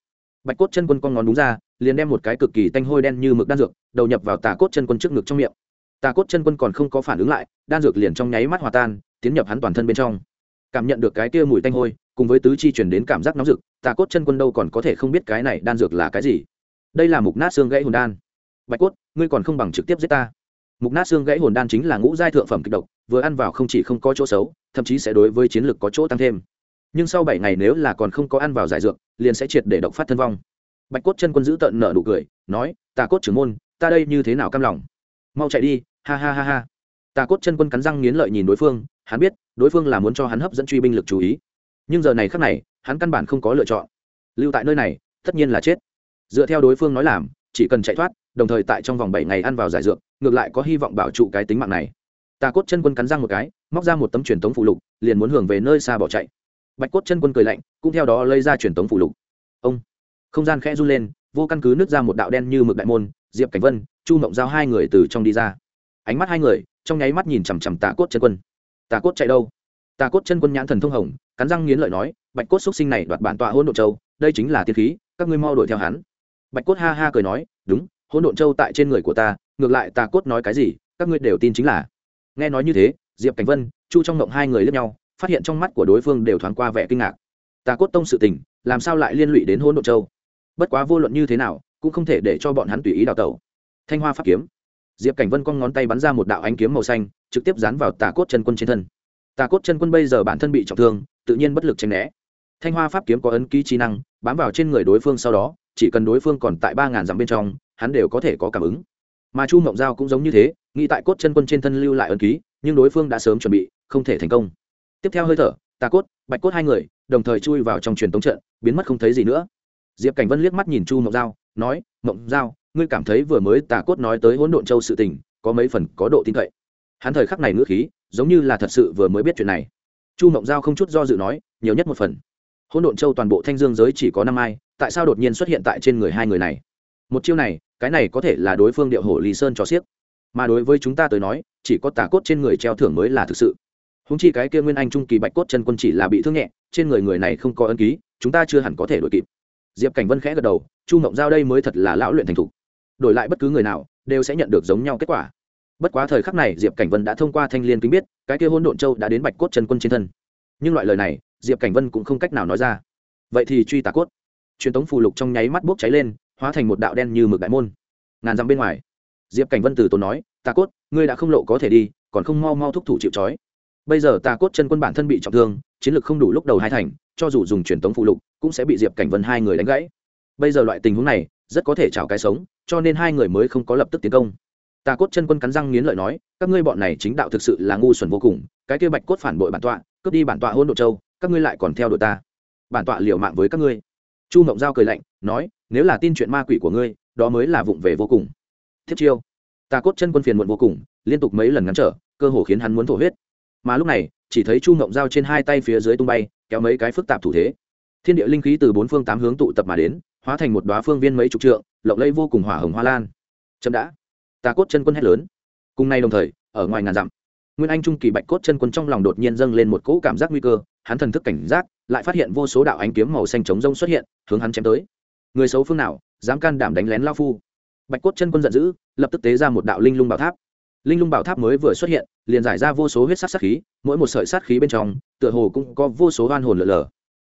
Speaker 1: Bạch cốt chân quân con ngón đúng ra, liền đem một cái cực kỳ tanh hôi đen như mực đan dược, đầu nhập vào tà cốt chân quân trước ngực trong miệng. Tà cốt chân quân còn không có phản ứng lại, đan dược liền trong nháy mắt hòa tan, tiến nhập hắn toàn thân bên trong. Cảm nhận được cái kia mùi tanh hôi, cùng với tứ chi chuyển đến cảm giác nóng rực, tà cốt chân quân đâu còn có thể không biết cái này đan dược là cái gì. Đây là mục nát xương gãy hồn đan bạch cốt, ngươi còn không bằng trực tiếp giết ta. Mục nát xương gãy hồn đan chính là ngũ giai thượng phẩm kịch độc, vừa ăn vào không chỉ không có chỗ xấu, thậm chí sẽ đối với chiến lược có chỗ tăng thêm. Nhưng sau bảy ngày nếu là còn không có ăn vào giải dược, liền sẽ triệt để độc phát thân vong. Bạch cốt chân quân giữ tận nợ nụ cười, nói, tà cốt trưởng môn, ta đây như thế nào cam lòng? Mau chạy đi, ha ha ha ha. Tà cốt chân quân cắn răng nghiến lợi nhìn đối phương, hắn biết, đối phương là muốn cho hắn hấp dẫn truy binh lực chú ý. Nhưng giờ này khác này, hắn căn bản không có lựa chọn. Lưu tại nơi này, tất nhiên là chết. Dựa theo đối phương nói làm, chỉ cần chạy thoát đồng thời tại trong vòng bảy ngày ăn vào giải dược, ngược lại có hy vọng bảo trụ cái tính mạng này. Tà cốt chân quân cắn răng một cái, móc ra một tấm truyền tống phụ lục, liền muốn hưởng về nơi xa bỏ chạy. Bạch cốt chân quân cười lạnh, cũng theo đó lấy ra truyền tống phụ lục. Ông! Không gian khẽ run lên, vô căn cứ nứt ra một đạo đen như mực đại môn, diệp cảnh vân, chu mộng giao hai người từ trong đi ra. Ánh mắt hai người, trong nháy mắt nhìn chằm chằm tà cốt chân quân. Tà cốt chạy đâu? Tà cốt chân quân nhãn thần thông hồng, cắn răng nghiến lợi nói, bạch cốt xúc sinh này đoạt bản tọa hôn độ châu, đây chính là tiên khí, các ngươi mau đuổi theo hắn. Bạch cốt ha ha cười nói, đúng hôn độn châu tại trên người của ta, ngược lại ta cốt nói cái gì, các ngươi đều tin chính là. Nghe nói như thế, diệp cảnh vân, chu trong mộng hai người lướt nhau, phát hiện trong mắt của đối phương đều thoáng qua vẻ kinh ngạc. Ta cốt tông sự tình, làm sao lại liên lụy đến hỗn độn châu? Bất quá vô luận như thế nào, cũng không thể để cho bọn hắn tùy ý đào tẩu. Thanh hoa pháp kiếm. Diệp cảnh vân cong ngón tay bắn ra một đạo ánh kiếm màu xanh, trực tiếp dán vào tà cốt chân quân trên thân. Tà cốt chân quân bây giờ bản thân bị trọng thương, tự nhiên bất lực tranh né. Thanh hoa pháp kiếm có ấn ký trí năng, bám vào trên người đối phương sau đó, chỉ cần đối phương còn tại ba ngàn dặm bên trong hắn đều có thể có cảm ứng. Mà chu mộng giao cũng giống như thế, nghĩ tại cốt chân quân trên thân lưu lại ân ký, nhưng đối phương đã sớm chuẩn bị, không thể thành công. Tiếp theo hơi thở, tà cốt, bạch cốt hai người, đồng thời chui vào trong truyền tống trận, biến mất không thấy gì nữa. Diệp cảnh vân liếc mắt nhìn chu mộng giao, nói, mộng giao, ngươi cảm thấy vừa mới tà cốt nói tới hỗn độn châu sự tình, có mấy phần có độ tin cậy? Hắn thời khắc này ngữ khí, giống như là thật sự vừa mới biết chuyện này. Chu mộng giao không chút do dự nói, nhiều nhất một phần. Hỗn độn châu toàn bộ thanh dương giới chỉ có năm ai, tại sao đột nhiên xuất hiện tại trên người hai người này? Một chiêu này, cái này có thể là đối phương điệu hổ lý sơn cho xiếc mà đối với chúng ta tới nói, chỉ có tà cốt trên người treo thưởng mới là thực sự. Húng chi cái kia nguyên anh trung kỳ bạch cốt chân quân chỉ là bị thương nhẹ, trên người người này không có ân ký, chúng ta chưa hẳn có thể đổi kịp. Diệp cảnh vân khẽ gật đầu, chu mộng giao đây mới thật là lão luyện thành thục. Đổi lại bất cứ người nào, đều sẽ nhận được giống nhau kết quả. Bất quá thời khắc này, diệp cảnh vân đã thông qua thanh l i ê n kính biết, cái kia hôn độn châu đã đến bạch cốt chân quân trên thân. Nhưng loại lời này, diệp cảnh vân cũng không cách nào nói ra. Vậy thì truy tà cốt. Truyền tống phù lục trong nháy mắt bốc cháy lên hóa thành một đạo đen như mực đại môn. Ngàn dặm bên ngoài, diệp cảnh vân từ tốn nói, tà cốt, ngươi đã không lộ có thể đi, còn không mau mau thúc thủ chịu trói. Bây giờ tà cốt chân quân bản thân bị trọng thương, chiến lược không đủ lúc đầu hai thành, cho dù dùng truyền tống phụ lục, cũng sẽ bị diệp cảnh vân hai người đánh gãy. Bây giờ loại tình huống này, rất có thể chảo cái sống, cho nên hai người mới không có lập tức tiến công. Tà cốt chân quân cắn răng nghiến lợi nói, các ngươi bọn này chính đạo thực sự là ngu xuẩn vô cùng, cái kia bạch cốt phản bội bản tọa, cướp đi bản tọa hôn độ châu, các ngươi lại còn theo đội ta. Bản tọa liều mạng với các ngươi. Chu mộng giao cười lạnh, nói nếu là tin chuyện ma quỷ của ngươi, đó mới là vụng về vô cùng. Thiết chiêu ta cốt chân quân phiền muộn vô cùng, liên tục mấy lần ngắn trở, cơ hồ khiến hắn muốn thổ huyết. Mà lúc này, chỉ thấy chu ngộng dao trên hai tay phía dưới tung bay, kéo mấy cái phức tạp thủ thế. Thiên địa linh khí từ bốn phương tám hướng tụ tập mà đến, hóa thành một đoá phương viên mấy chục trượng, lộng lẫy vô cùng hỏa hồng hoa lan. Chậm đã ta cốt chân quân hét lớn. Cùng nay đồng thời, ở ngoài ngàn dặm, nguyên anh trung kỳ bạch cốt chân quân trong lòng đột nhiên dâng lên một cỗ cảm giác nguy cơ, hắn thần thức cảnh giác, lại phát hiện vô số đạo ánh kiếm màu xanh trống rông xuất hiện, hướng hắn chém tới người xấu phương nào, dám can đảm đánh lén lao phu. Bạch cốt chân quân giận dữ, lập tức tế ra một đạo linh lung bảo tháp. Linh lung bảo tháp mới vừa xuất hiện, liền giải ra vô số huyết sắc sát khí, mỗi một sợi sát khí bên trong, tựa hồ cũng có vô số oan hồn lở lở.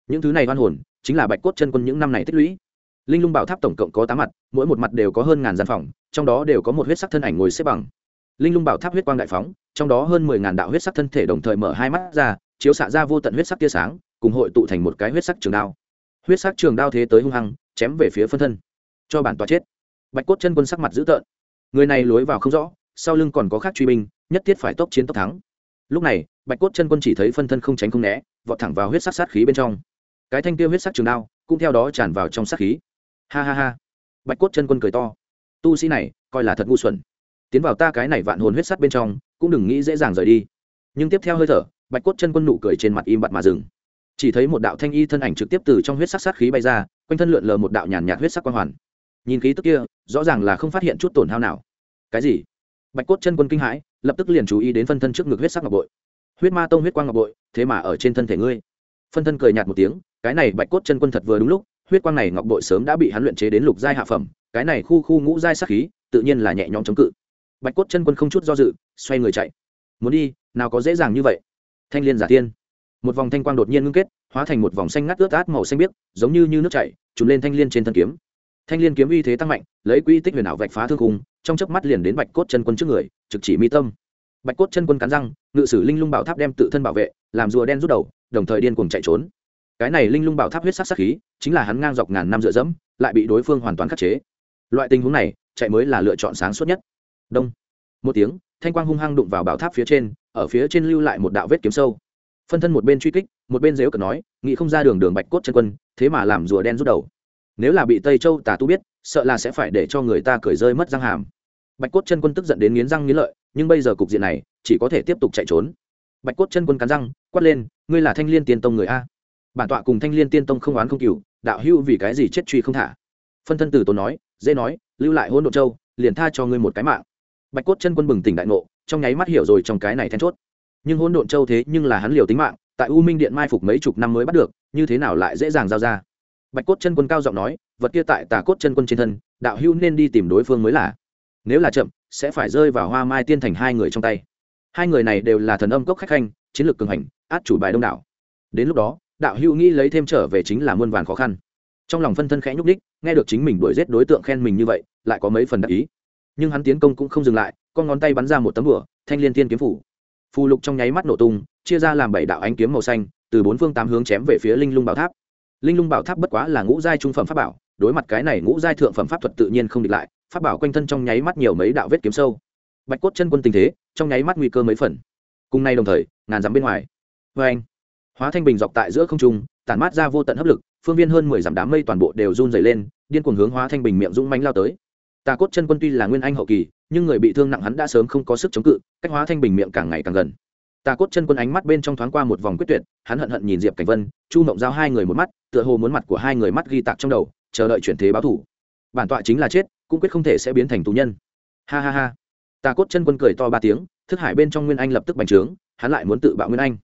Speaker 1: Những thứ này oan hồn, chính là bạch cốt chân quân những năm này tích lũy. Linh lung bảo tháp tổng cộng có tám mặt, mỗi một mặt đều có hơn ngàn gian phòng, trong đó đều có một huyết sắc thân ảnh ngồi xếp bằng. Linh lung bảo tháp huyết quang đại phóng, trong đó hơn mười ngàn đạo huyết sắc thân thể đồng thời mở hai mắt ra, chiếu xạ ra vô tận huyết sắc tia sáng, cùng hội tụ thành một cái huyết sắc trường đao. Huyết sắc trường đao thế tới hung hăng chém về phía phân thân. Cho bản tòa chết. Bạch cốt chân quân sắc mặt dữ tợn. Người này lối vào không rõ, sau lưng còn có khác truy binh, nhất thiết phải tốc chiến tốc thắng. Lúc này, bạch cốt chân quân chỉ thấy phân thân không tránh không né, vọt thẳng vào huyết sắc sát khí bên trong. Cái thanh tiêu huyết sắc trường đao cũng theo đó tràn vào trong sát khí. Ha ha ha. Bạch cốt chân quân cười to. Tu sĩ này, coi là thật ngu xuẩn. Tiến vào ta cái này vạn hồn huyết sắt bên trong, cũng đừng nghĩ dễ dàng rời đi. Nhưng tiếp theo hơi thở, bạch cốt chân quân nụ cười trên mặt im bặt mà dừng. Chỉ thấy một đạo thanh y thân ảnh trực tiếp từ trong huyết sắc sát khí bay ra quanh thân lượn lờ một đạo nhàn nhạt huyết sắc quang hoàn. Nhìn khí tức kia, rõ ràng là không phát hiện chút tổn hao nào. Cái gì? Bạch cốt chân quân kinh hãi, lập tức liền chú ý đến phân thân trước ngực huyết sắc ngọc bội. Huyết ma tông huyết quang ngọc bội, thế mà ở trên thân thể ngươi. Phân thân cười nhạt một tiếng, cái này bạch cốt chân quân thật vừa đúng lúc, huyết quang này ngọc bội sớm đã bị hắn luyện chế đến lục giai hạ phẩm, cái này khu khu ngũ giai sắc khí, tự nhiên là nhẹ nhõm chống cự. Bạch cốt chân quân không chút do dự, xoay người chạy. Muốn đi, nào có dễ dàng như vậy. Thanh liên giả tiên một vòng thanh quang đột nhiên ngưng kết hóa thành một vòng xanh ngắt ướt át màu xanh biếc giống như, như nước chảy trùm lên thanh liên trên thân kiếm. Thanh liên kiếm uy thế tăng mạnh lấy quy tích huyền ảo vạch phá thương khung trong chớp mắt liền đến bạch cốt chân quân trước người trực chỉ mi tâm. Bạch cốt chân quân cắn răng ngự sử linh lung bảo tháp đem tự thân bảo vệ làm rùa đen rút đầu đồng thời điên cuồng chạy trốn. Cái này linh lung bảo tháp huyết sắc sắc khí chính là hắn ngang dọc ngàn năm dựa dẫm lại bị đối phương hoàn toàn khắc chế. Loại tình huống này chạy mới là lựa chọn sáng suốt nhất. Đông. Một tiếng thanh quang hung hăng đụng vào bảo tháp phía trên ở phía trên lưu lại một đạo vết kiếm sâu phân thân một bên truy kích, một bên dếu cờ nói, nghĩ không ra đường đường bạch cốt chân quân, thế mà làm rùa đen rút đầu. Nếu là bị tây châu tà tu biết, sợ là sẽ phải để cho người ta cười rơi mất răng hàm. Bạch cốt chân quân tức giận đến nghiến răng nghiến lợi, nhưng bây giờ cục diện này, chỉ có thể tiếp tục chạy trốn. Bạch cốt chân quân cắn răng, quát lên, ngươi là thanh l i ê n tiên tông người a? Bản tọa cùng thanh l i ê n tiên tông không oán không cựu đạo hữu vì cái gì chết truy không thả? Phân thân từ tốn nói, dễ nói, lưu lại hôn độ châu, liền tha cho ngươi một cái mạng. Bạch cốt chân quân bừng tỉnh đại ngộ, trong nháy mắt hiểu rồi trong cái này then chốt nhưng hôn độn châu thế nhưng là hắn liều tính mạng, tại u minh điện mai phục mấy chục năm mới bắt được, như thế nào lại dễ dàng giao ra? Bạch cốt chân quân cao giọng nói, vật kia tại tà cốt chân quân trên thân, đạo hữu nên đi tìm đối phương mới là. Nếu là chậm, sẽ phải rơi vào hoa mai tiên thành hai người trong tay. Hai người này đều là thần âm cốc khách khanh, chiến lược cường hành, át chủ bài đông đảo. Đến lúc đó, đạo hữu nghĩ lấy thêm trở về chính là muôn vàn khó khăn. Trong lòng phân thân khẽ nhúc đích nghe được chính mình đuổi giết đối tượng khen mình như vậy, lại có mấy phần đặc ý. Nhưng hắn tiến công cũng không dừng lại, con ngón tay bắn ra một tấm bửa thanh liên tiên kiếm phủ phù lục trong nháy mắt nổ tung, chia ra làm bảy đạo ánh kiếm màu xanh, từ bốn phương tám hướng chém về phía linh lung bảo tháp. Linh lung bảo tháp bất quá là ngũ giai trung phẩm pháp bảo, đối mặt cái này ngũ giai thượng phẩm pháp thuật tự nhiên không địch lại, pháp bảo quanh thân trong nháy mắt nhiều mấy đạo vết kiếm sâu. Bạch cốt chân quân tình thế, trong nháy mắt nguy cơ mấy phần. Cùng nay đồng thời, ngàn dặm bên ngoài. Vê anh, hóa thanh bình dọc tại giữa không trung, tản mát ra vô tận hấp lực, phương viên hơn mười dặm đám mây toàn bộ đều run dày lên, điên cuồng hướng hóa thanh bình miệng dũng mánh lao tới tà cốt chân quân tuy là nguyên anh hậu kỳ, nhưng người bị thương nặng hắn đã sớm không có sức chống cự, cách hóa thanh bình miệng càng ngày càng gần. Tà cốt chân quân ánh mắt bên trong thoáng qua một vòng quyết tuyệt, hắn hận hận nhìn diệp cảnh vân, chu mộng giao hai người một mắt, tựa hồ muốn mặt của hai người mắt ghi tạc trong đầu, chờ đợi chuyển thế báo thủ. Bản tọa chính là chết, cũng quyết không thể sẽ biến thành tù nhân. Ha ha ha. Tà cốt chân quân cười to ba tiếng, thức hải bên trong nguyên anh lập tức bành trướng, hắn lại muốn tự bạo nguyên anh.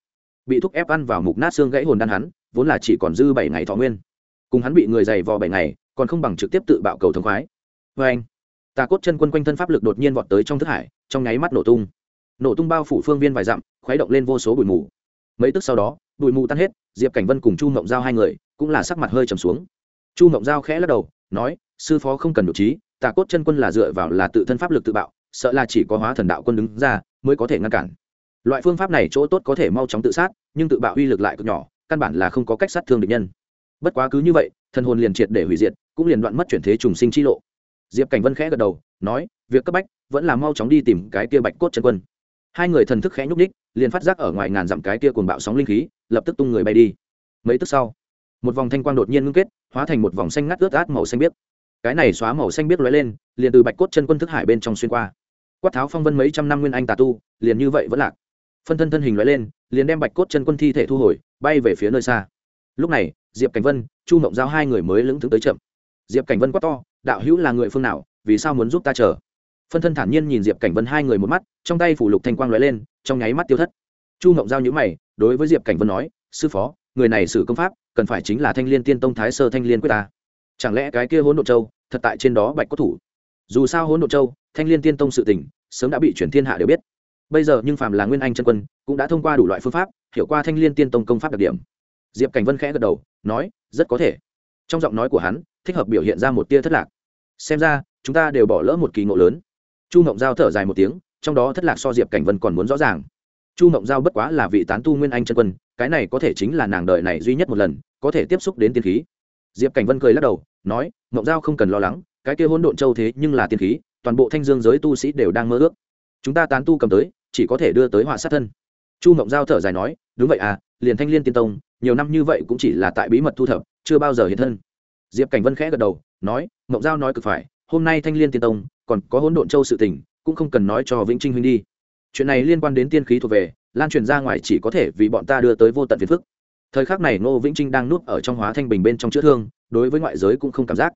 Speaker 1: Bị thúc ép ăn vào mục nát xương gãy hồn đan hắn, vốn là chỉ còn dư bảy ngày thọ nguyên. Cùng hắn bị người dày vò bảy ngày, còn không bằng trực tiếp tự bạo cầu thống khoái. Vê anh tà cốt chân quân quanh thân pháp lực đột nhiên vọt tới trong thức hải, trong nháy mắt nổ tung. Nổ tung bao phủ phương viên vài dặm, khuấy động lên vô số bụi mù. Mấy tức sau đó, bụi mù tan hết, diệp cảnh vân cùng chu mộng giao hai người cũng là sắc mặt hơi trầm xuống. Chu mộng giao khẽ lắc đầu, nói, sư phó không cần nhục trí, tà cốt chân quân là dựa vào là tự thân pháp lực tự bạo, sợ là chỉ có hóa thần đạo quân đứng ra mới có thể ngăn cản. Loại phương pháp này chỗ tốt có thể mau chóng tự sát, nhưng tự bạo uy lực lại cực nhỏ, căn bản là không có cách sát thương địch nhân. Bất quá cứ như vậy, thần hồn liền triệt để hủy diệt, cũng liền đoạn mất chuyển thế trùng sinh chi lộ diệp cảnh vân khẽ gật đầu, nói, việc cấp bách, vẫn là mau chóng đi tìm cái kia bạch cốt chân quân. Hai người thần thức khẽ nhúc ních liền phát giác ở ngoài ngàn dặm cái kia cuồng bạo sóng linh khí, lập tức tung người bay đi. Mấy tức sau, một vòng thanh quang đột nhiên ngưng kết, hóa thành một vòng xanh ngắt ướt át màu xanh biếc. Cái này xóa màu xanh biếc lóe lên, liền từ bạch cốt chân quân thức hải bên trong xuyên qua. Quát tháo phong vân mấy trăm năm nguyên anh tà tu, liền như vậy vẫn lạc. Phân thân thân hình lóe lên, liền đem bạch cốt chân quân thi thể thu hồi, bay về phía nơi xa. Lúc này, diệp cảnh vân, chu mộng giao hai người mới lững thững tới chậm diệp cảnh vân quát to, đạo hữu là người phương nào, vì sao muốn giúp ta chờ? Phân thân thản nhiên nhìn diệp cảnh vân hai người một mắt, trong tay phủ lục thanh quang lóe lên, trong nháy mắt tiêu thất. Chu mộng giao nhữ mày, đối với diệp cảnh vân nói, sư phó, người này xử công pháp, cần phải chính là thanh liên tiên tông thái sơ thanh liên quyết ta. Chẳng lẽ cái kia hỗn độ châu, thật tại trên đó bạch có thủ? Dù sao hỗn độ châu, thanh liên tiên tông sự tình, sớm đã bị chuyển thiên hạ đều biết. Bây giờ nhưng phàm là nguyên anh chân quân, cũng đã thông qua đủ loại phương pháp, hiểu qua thanh liên tiên tông công pháp đặc điểm. Diệp cảnh vân khẽ gật đầu, nói, rất có thể. Trong giọng nói của hắn thích hợp biểu hiện ra một tia thất lạc. Xem ra, chúng ta đều bỏ lỡ một kỳ ngộ lớn. Chu mộng giao thở dài một tiếng, trong đó thất lạc so diệp cảnh vân còn muốn rõ ràng. Chu mộng giao bất quá là vị tán tu nguyên anh chân quân, cái này có thể chính là nàng đời này duy nhất một lần, có thể tiếp xúc đến tiên khí. Diệp cảnh vân cười lắc đầu, nói mộng giao không cần lo lắng, cái kia hỗn độn châu thế nhưng là tiên khí, toàn bộ thanh dương giới tu sĩ đều đang mơ ước. Chúng ta tán tu cầm tới, chỉ có thể đưa tới họa sát thân. Chu mộng giao thở dài nói, đúng vậy à liền thanh liên tiên tông, nhiều năm như vậy cũng chỉ là tại bí mật thu thập, chưa bao giờ hiện thân diệp cảnh vân khẽ gật đầu, nói, mộng giao nói cực phải, hôm nay thanh liên tiên tông còn có hỗn độn châu sự tình, cũng không cần nói cho vĩnh trinh huynh đi. Chuyện này liên quan đến tiên khí thuộc về, lan truyền ra ngoài chỉ có thể vì bọn ta đưa tới vô tận phiền phức. Thời khắc này ngô vĩnh trinh đang nuốt ở trong hóa thanh bình bên trong chữa thương, đối với ngoại giới cũng không cảm giác.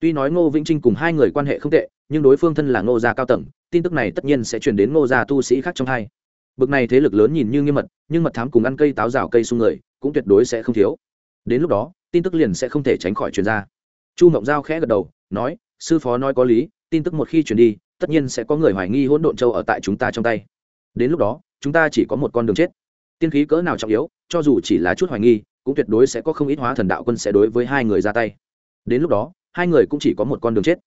Speaker 1: Tuy nói ngô vĩnh trinh cùng hai người quan hệ không tệ, nhưng đối phương thân là ngô gia cao tầng, tin tức này tất nhiên sẽ chuyển đến ngô gia tu sĩ khác trong hai. Bực này thế lực lớn nhìn như nghiêm mật, nhưng mật thám cùng ăn cây táo rào cây sung người, cũng tuyệt đối sẽ không thiếu. Đến lúc đó tin tức liền sẽ không thể tránh khỏi truyền ra. Chu mộng giao khẽ gật đầu, nói, sư phó nói có lý, tin tức một khi truyền đi, tất nhiên sẽ có người hoài nghi hỗn độn châu ở tại chúng ta trong tay. Đến lúc đó, chúng ta chỉ có một con đường chết. Tiên khí cỡ nào trọng yếu, cho dù chỉ là chút hoài nghi, cũng tuyệt đối sẽ có không ít hóa thần đạo quân sẽ đối với hai người ra tay. Đến lúc đó, hai người cũng chỉ có một con đường chết.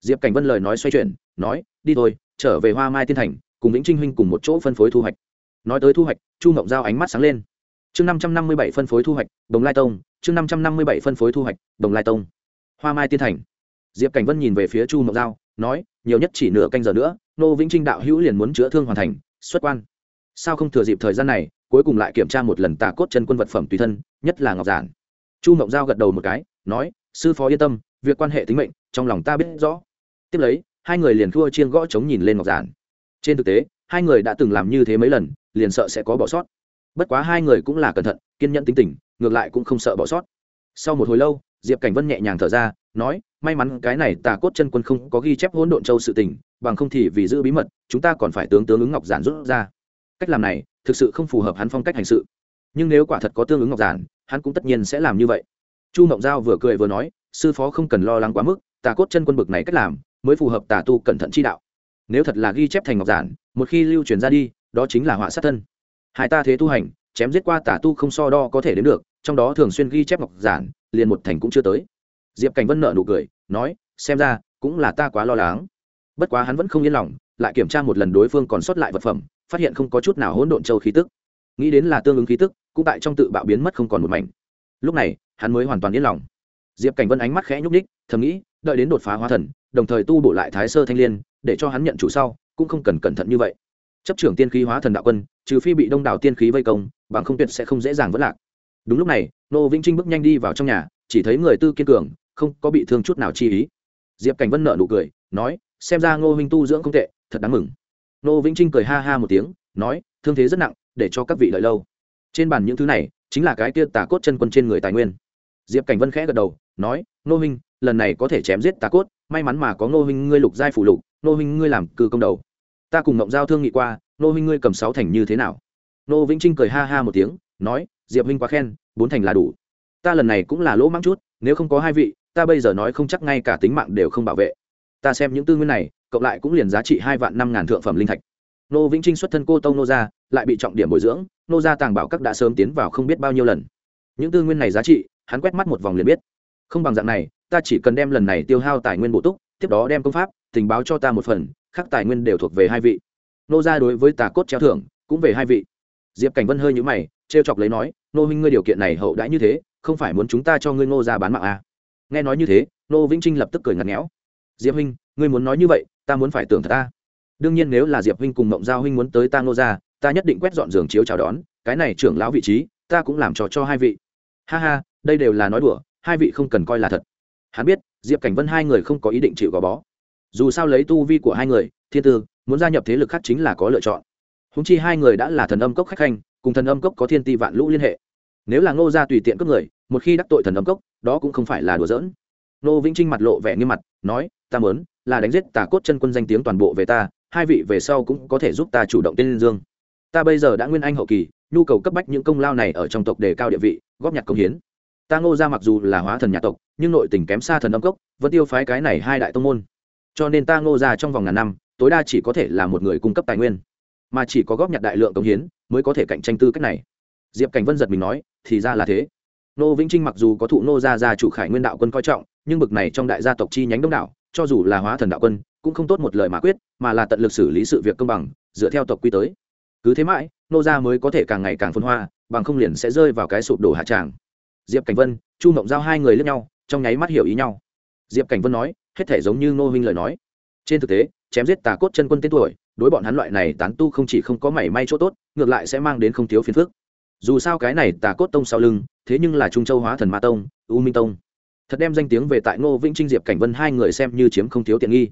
Speaker 1: Diệp cảnh vân lời nói xoay chuyển, nói, đi thôi, trở về hoa mai tiên thành, cùng vĩnh trinh huynh cùng một chỗ phân phối thu hoạch. Nói tới thu hoạch, chu mộng giao ánh mắt sáng lên chương năm trăm năm mươi bảy phân phối thu hoạch, đồng lai tông. Chương năm trăm năm mươi bảy phân phối thu hoạch, đồng lai tông. Hoa mai tiên thành. Diệp cảnh vân nhìn về phía chu mộng giao, nói, nhiều nhất chỉ nửa canh giờ nữa, nô vĩnh trinh đạo hữu liền muốn chữa thương hoàn thành, xuất quan. Sao không thừa dịp thời gian này, cuối cùng lại kiểm tra một lần tà cốt chân quân vật phẩm tùy thân, nhất là ngọc giản. Chu mộng giao gật đầu một cái, nói, sư phó yên tâm, việc quan hệ tính mệnh, trong lòng ta biết rõ. Tiếp lấy, hai người liền thua chiên gõ chống nhìn lên ngọc giản. Trên thực tế, hai người đã từng làm như thế mấy lần, liền sợ sẽ có bỏ sót bất quá hai người cũng là cẩn thận, kiên nhẫn tính tình, ngược lại cũng không sợ bỏ sót. Sau một hồi lâu, diệp cảnh vân nhẹ nhàng thở ra, nói, may mắn cái này tà cốt chân quân không có ghi chép hỗn độn châu sự tình, bằng không thì vì giữ bí mật, chúng ta còn phải tướng tướng ứng ngọc giản rút ra. Cách làm này, thực sự không phù hợp hắn phong cách hành sự. Nhưng nếu quả thật có tương ứng ngọc giản, hắn cũng tất nhiên sẽ làm như vậy. Chu mộng giao vừa cười vừa nói, sư phó không cần lo lắng quá mức, tà cốt chân quân bực này cách làm, mới phù hợp tà tu cẩn thận chi đạo. Nếu thật là ghi chép thành ngọc giản, một khi lưu truyền ra đi, đó chính là họa sát thân hai ta thế tu hành, chém giết qua tả tu không so đo có thể đến được, trong đó thường xuyên ghi chép ngọc giản, liền một thành cũng chưa tới. Diệp cảnh vân nợ nụ cười, nói, xem ra, cũng là ta quá lo lắng. Bất quá hắn vẫn không yên lòng, lại kiểm tra một lần đối phương còn sót lại vật phẩm, phát hiện không có chút nào hỗn độn châu khí tức. Nghĩ đến là tương ứng khí tức, cũng tại trong tự bạo biến mất không còn một mảnh. Lúc này, hắn mới hoàn toàn yên lòng. Diệp cảnh vân ánh mắt khẽ nhúc ních thầm nghĩ, đợi đến đột phá hóa thần, đồng thời tu bổ lại thái sơ thanh l i ê n để cho hắn nhận chủ sau, cũng không cần cẩn thận như vậy chấp trưởng tiên khí hóa thần đạo quân, trừ phi bị đông đảo tiên khí vây công, bằng không tuyệt sẽ không dễ dàng vất lạc. Đúng lúc này, nô vĩnh trinh bước nhanh đi vào trong nhà, chỉ thấy người tư kiên cường, không có bị thương chút nào chi ý. Diệp cảnh vân nợ nụ cười, nói, xem ra ngô huynh tu dưỡng không tệ, thật đáng mừng. Nô vĩnh trinh cười ha ha một tiếng, nói, thương thế rất nặng, để cho các vị lợi lâu. Trên bàn những thứ này, chính là cái kia tà cốt chân quân trên người tài nguyên. Diệp cảnh vân khẽ gật đầu, nói nô huynh, lần này có thể chém giết tà cốt, may mắn mà có nô huynh ngươi lục giai phủ lục nô huynh ngươi làm cư công đầu ta cùng ngộng giao thương nghị qua, nô huynh ngươi cầm sáu thành như thế nào? Nô vĩnh trinh cười ha ha một tiếng, nói, diệp huynh quá khen, bốn thành là đủ. Ta lần này cũng là lỗ mắng chút, nếu không có hai vị, ta bây giờ nói không chắc ngay cả tính mạng đều không bảo vệ. Ta xem những tư nguyên này, cộng lại cũng liền giá trị hai vạn năm ngàn thượng phẩm linh thạch. Nô vĩnh trinh xuất thân cô tông nô gia, lại bị trọng điểm bồi dưỡng, nô gia tàng bảo các đã sớm tiến vào không biết bao nhiêu lần. Những tư nguyên này giá trị, hắn quét mắt một vòng liền biết. Không bằng dạng này, ta chỉ cần đem lần này tiêu hao tài nguyên bổ túc, tiếp đó đem công pháp, tình báo cho ta một phần khác tài nguyên đều thuộc về hai vị. Nô gia đối với tà cốt treo thưởng cũng về hai vị. Diệp cảnh vân hơi nhũ mày, trêu chọc lấy nói, nô huynh ngươi điều kiện này hậu đãi như thế, không phải muốn chúng ta cho ngươi ngô gia bán mạng à. nghe nói như thế, nô vĩnh trinh lập tức cười ngặt nghẽo. Diệp huynh, ngươi muốn nói như vậy, ta muốn phải tưởng thật ta. Đương nhiên nếu là diệp huynh cùng mộng giao huynh muốn tới ta ngô gia, ta nhất định quét dọn giường chiếu chào đón, cái này trưởng lão vị trí, ta cũng làm trò cho hai vị. Ha ha, đây đều là nói đùa, hai vị không cần coi là thật. Hắn biết, diệp cảnh vân hai người không có ý định chịu gò bó dù sao lấy tu vi của hai người, thiên tư, muốn gia nhập thế lực khác chính là có lựa chọn. Húng chi hai người đã là thần âm cốc khách khanh, cùng thần âm cốc có thiên ti vạn lũ liên hệ. Nếu là ngô gia tùy tiện cướp người, một khi đắc tội thần âm cốc, đó cũng không phải là đùa giỡn. Ngô vĩnh trinh mặt lộ vẻ nghiêm mặt, nói, ta mớn là đánh giết tà cốt chân quân danh tiếng toàn bộ về ta, hai vị về sau cũng có thể giúp ta chủ động tên dương. Ta bây giờ đã nguyên anh hậu kỳ, nhu cầu cấp bách những công lao này ở trong tộc đề cao địa vị, góp nhặt công hiến. Ta ngô ra mặc dù là hóa thần nhà tộc, nhưng nội tình kém xa thần âm cốc, vẫn tiêu phái cái này hai đại tông môn cho nên ta ngô ra trong vòng ngàn năm, tối đa chỉ có thể là một người cung cấp tài nguyên, mà chỉ có góp nhặt đại lượng công hiến mới có thể cạnh tranh tư cách này. Diệp cảnh vân giật mình nói, thì ra là thế. Nô vĩnh trinh mặc dù có thụ nô gia gia chủ khải nguyên đạo quân coi trọng, nhưng bực này trong đại gia tộc chi nhánh đông đảo, cho dù là hóa thần đạo quân, cũng không tốt một lời mà quyết, mà là tận lực xử lý sự việc công bằng, dựa theo tộc quy tới. Cứ thế mãi nô gia mới có thể càng ngày càng phân hoa, bằng không liền sẽ rơi vào cái sụp đổ hạ tràng. Diệp cảnh vân, chu mộng giao hai người lẫn nhau, trong nháy mắt hiểu ý nhau. Diệp cảnh vân nói hết thể giống như ngô huynh lời nói. Trên thực tế, chém giết tà cốt chân quân tên tuổi, đối bọn hắn loại này tán tu không chỉ không có mảy may chỗ tốt, ngược lại sẽ mang đến không thiếu phiền phức. Dù sao cái này tà cốt tông sau lưng, thế nhưng là trung châu hóa thần ma tông, u minh tông. Thật đem danh tiếng về tại ngô vĩnh trinh, diệp cảnh vân hai người xem như chiếm không thiếu tiện nghi.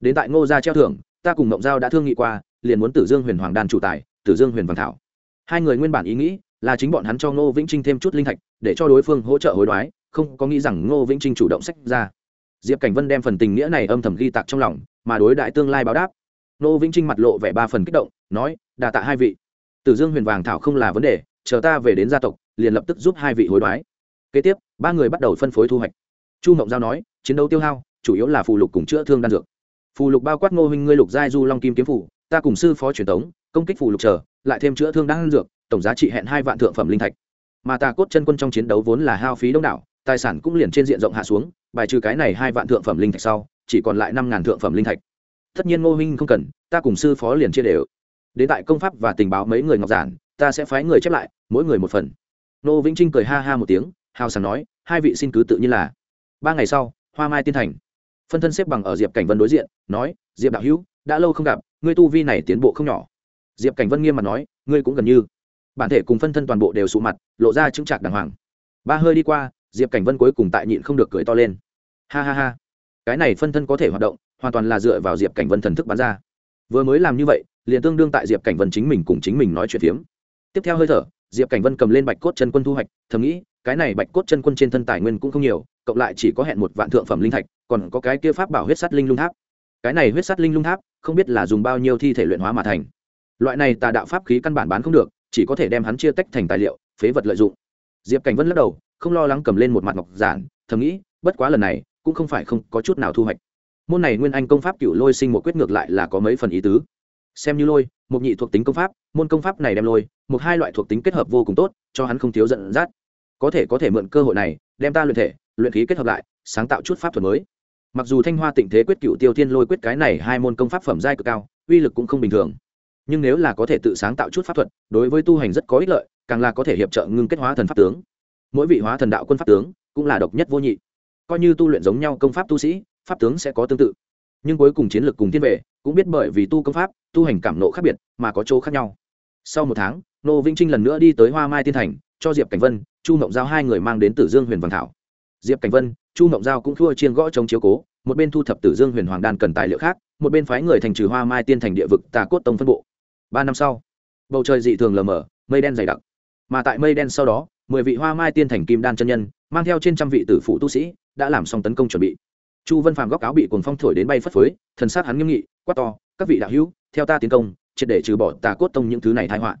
Speaker 1: Đến tại ngô gia treo thưởng, ta cùng mộng giao đã thương nghị qua, liền muốn tử dương huyền hoàng đan chủ tài, tử dương huyền vàng thảo. Hai người nguyên bản ý nghĩ là chính bọn hắn cho ngô vĩnh trinh thêm chút linh thạch, để cho đối phương hỗ trợ hối đoái, không có nghĩ rằng ngô vĩnh trinh chủ động sách ra diệp cảnh vân đem phần tình nghĩa này âm thầm ghi tạc trong lòng, mà đối đại tương lai báo đáp. Ngô vĩnh trinh mặt lộ vẻ ba phần kích động, nói đà tạ hai vị. Tử dương huyền vàng thảo không là vấn đề, chờ ta về đến gia tộc, liền lập tức giúp hai vị hối đoái. Kế tiếp, ba người bắt đầu phân phối thu hoạch. Chu mộng giao nói, chiến đấu tiêu hao, chủ yếu là phù lục cùng chữa thương đan dược. Phù lục bao quát ngô huynh, ngươi lục giai du long kim kiếm phủ ta cùng sư phó truyền tống, công kích phù lục chờ, lại thêm chữa thương đan dược, tổng giá trị hẹn hai vạn thượng phẩm linh thạch. Mà ta cốt chân quân trong chiến đấu vốn là hao phí đông đảo tài sản cũng liền trên diện rộng hạ xuống, bài trừ cái này hai vạn thượng phẩm linh thạch sau, chỉ còn lại năm ngàn thượng phẩm linh thạch. Tất nhiên ngô huynh không cần, ta cùng sư phó liền chia đều. Đến tại công pháp và tình báo mấy người ngọc giản, ta sẽ phái người chép lại, mỗi người một phần. Nô vĩnh trinh cười ha ha một tiếng, hào sảng nói, hai vị xin cứ tự nhiên là. Ba ngày sau, hoa mai tiên thành. Phân thân xếp bằng ở diệp cảnh vân đối diện, nói, diệp đạo hữu, đã lâu không gặp, ngươi tu vi này tiến bộ không nhỏ. Diệp cảnh vân nghiêm mặt nói, ngươi cũng gần như. Bản thể cùng phân thân toàn bộ đều sụ mặt, lộ ra chứng trạc đàng hoàng. Ba hơi đi qua diệp cảnh vân cuối cùng tại nhịn không được cười to lên. Ha ha ha. Cái này phân thân có thể hoạt động, hoàn toàn là dựa vào diệp cảnh vân thần thức bắn ra. Vừa mới làm như vậy, liền tương đương tại diệp cảnh vân chính mình cùng chính mình nói chuyện phiếm. Tiếp theo hơi thở, diệp cảnh vân cầm lên bạch cốt chân quân thu hoạch, thầm nghĩ, cái này bạch cốt chân quân trên thân tài nguyên cũng không nhiều, cộng lại chỉ có hẹn một vạn thượng phẩm linh thạch, còn có cái kia pháp bảo huyết sắt linh lung tháp. Cái này huyết sắt linh lung tháp, không biết là dùng bao nhiêu thi thể luyện hóa mà thành. Loại này tà đạo pháp khí căn bản bán không được, chỉ có thể đem hắn chia tách thành tài liệu, phế vật lợi dụng. Diệp cảnh vân lắc đầu không lo lắng cầm lên một mặt ngọc giản, thầm nghĩ, bất quá lần này, cũng không phải không có chút nào thu hoạch. Môn này nguyên anh công pháp cựu lôi sinh một quyết ngược lại là có mấy phần ý tứ. Xem như lôi, một nhị thuộc tính công pháp, môn công pháp này đem lôi, một hai loại thuộc tính kết hợp vô cùng tốt, cho hắn không thiếu giận dắt. Có thể có thể mượn cơ hội này, đem ta luyện thể, luyện khí kết hợp lại, sáng tạo chút pháp thuật mới. Mặc dù thanh hoa tịnh thế quyết cựu tiêu thiên lôi quyết cái này hai môn công pháp phẩm giai cực cao, uy lực cũng không bình thường. Nhưng nếu là có thể tự sáng tạo chút pháp thuật, đối với tu hành rất có ích lợi, càng là có thể hiệp trợ ngưng kết hóa thần pháp tướng mỗi vị hóa thần đạo quân pháp tướng cũng là độc nhất vô nhị. Coi như tu luyện giống nhau công pháp tu sĩ, pháp tướng sẽ có tương tự. Nhưng cuối cùng chiến lược cùng thiên vệ cũng biết bởi vì tu công pháp, tu hành cảm nộ khác biệt mà có chỗ khác nhau. Sau một tháng, nô vĩnh trinh lần nữa đi tới hoa mai tiên thành, cho diệp cảnh vân, chu mộng giao hai người mang đến tử dương huyền vàng thảo. Diệp cảnh vân, chu mộng giao cũng thua chiên gõ chống chiếu cố, một bên thu thập tử dương huyền hoàng đan cần tài liệu khác, một bên phái người thành trừ hoa mai tiên thành địa vực tà cốt tông phân bộ. Ba năm sau, bầu trời dị thường lờ mờ, mây đen dày đặc. Mà tại mây đen sau đó mười vị hoa mai tiên thành kim đan chân nhân, mang theo trên trăm vị tử phụ tu sĩ, đã làm xong tấn công chuẩn bị. Chu vân phàm góc áo bị cuồng phong thổi đến bay phất phới, thần sát hắn nghiêm nghị, quát to, các vị đạo hữu, theo ta tiến công, triệt để trừ bỏ tà cốt tông những thứ này thái họa.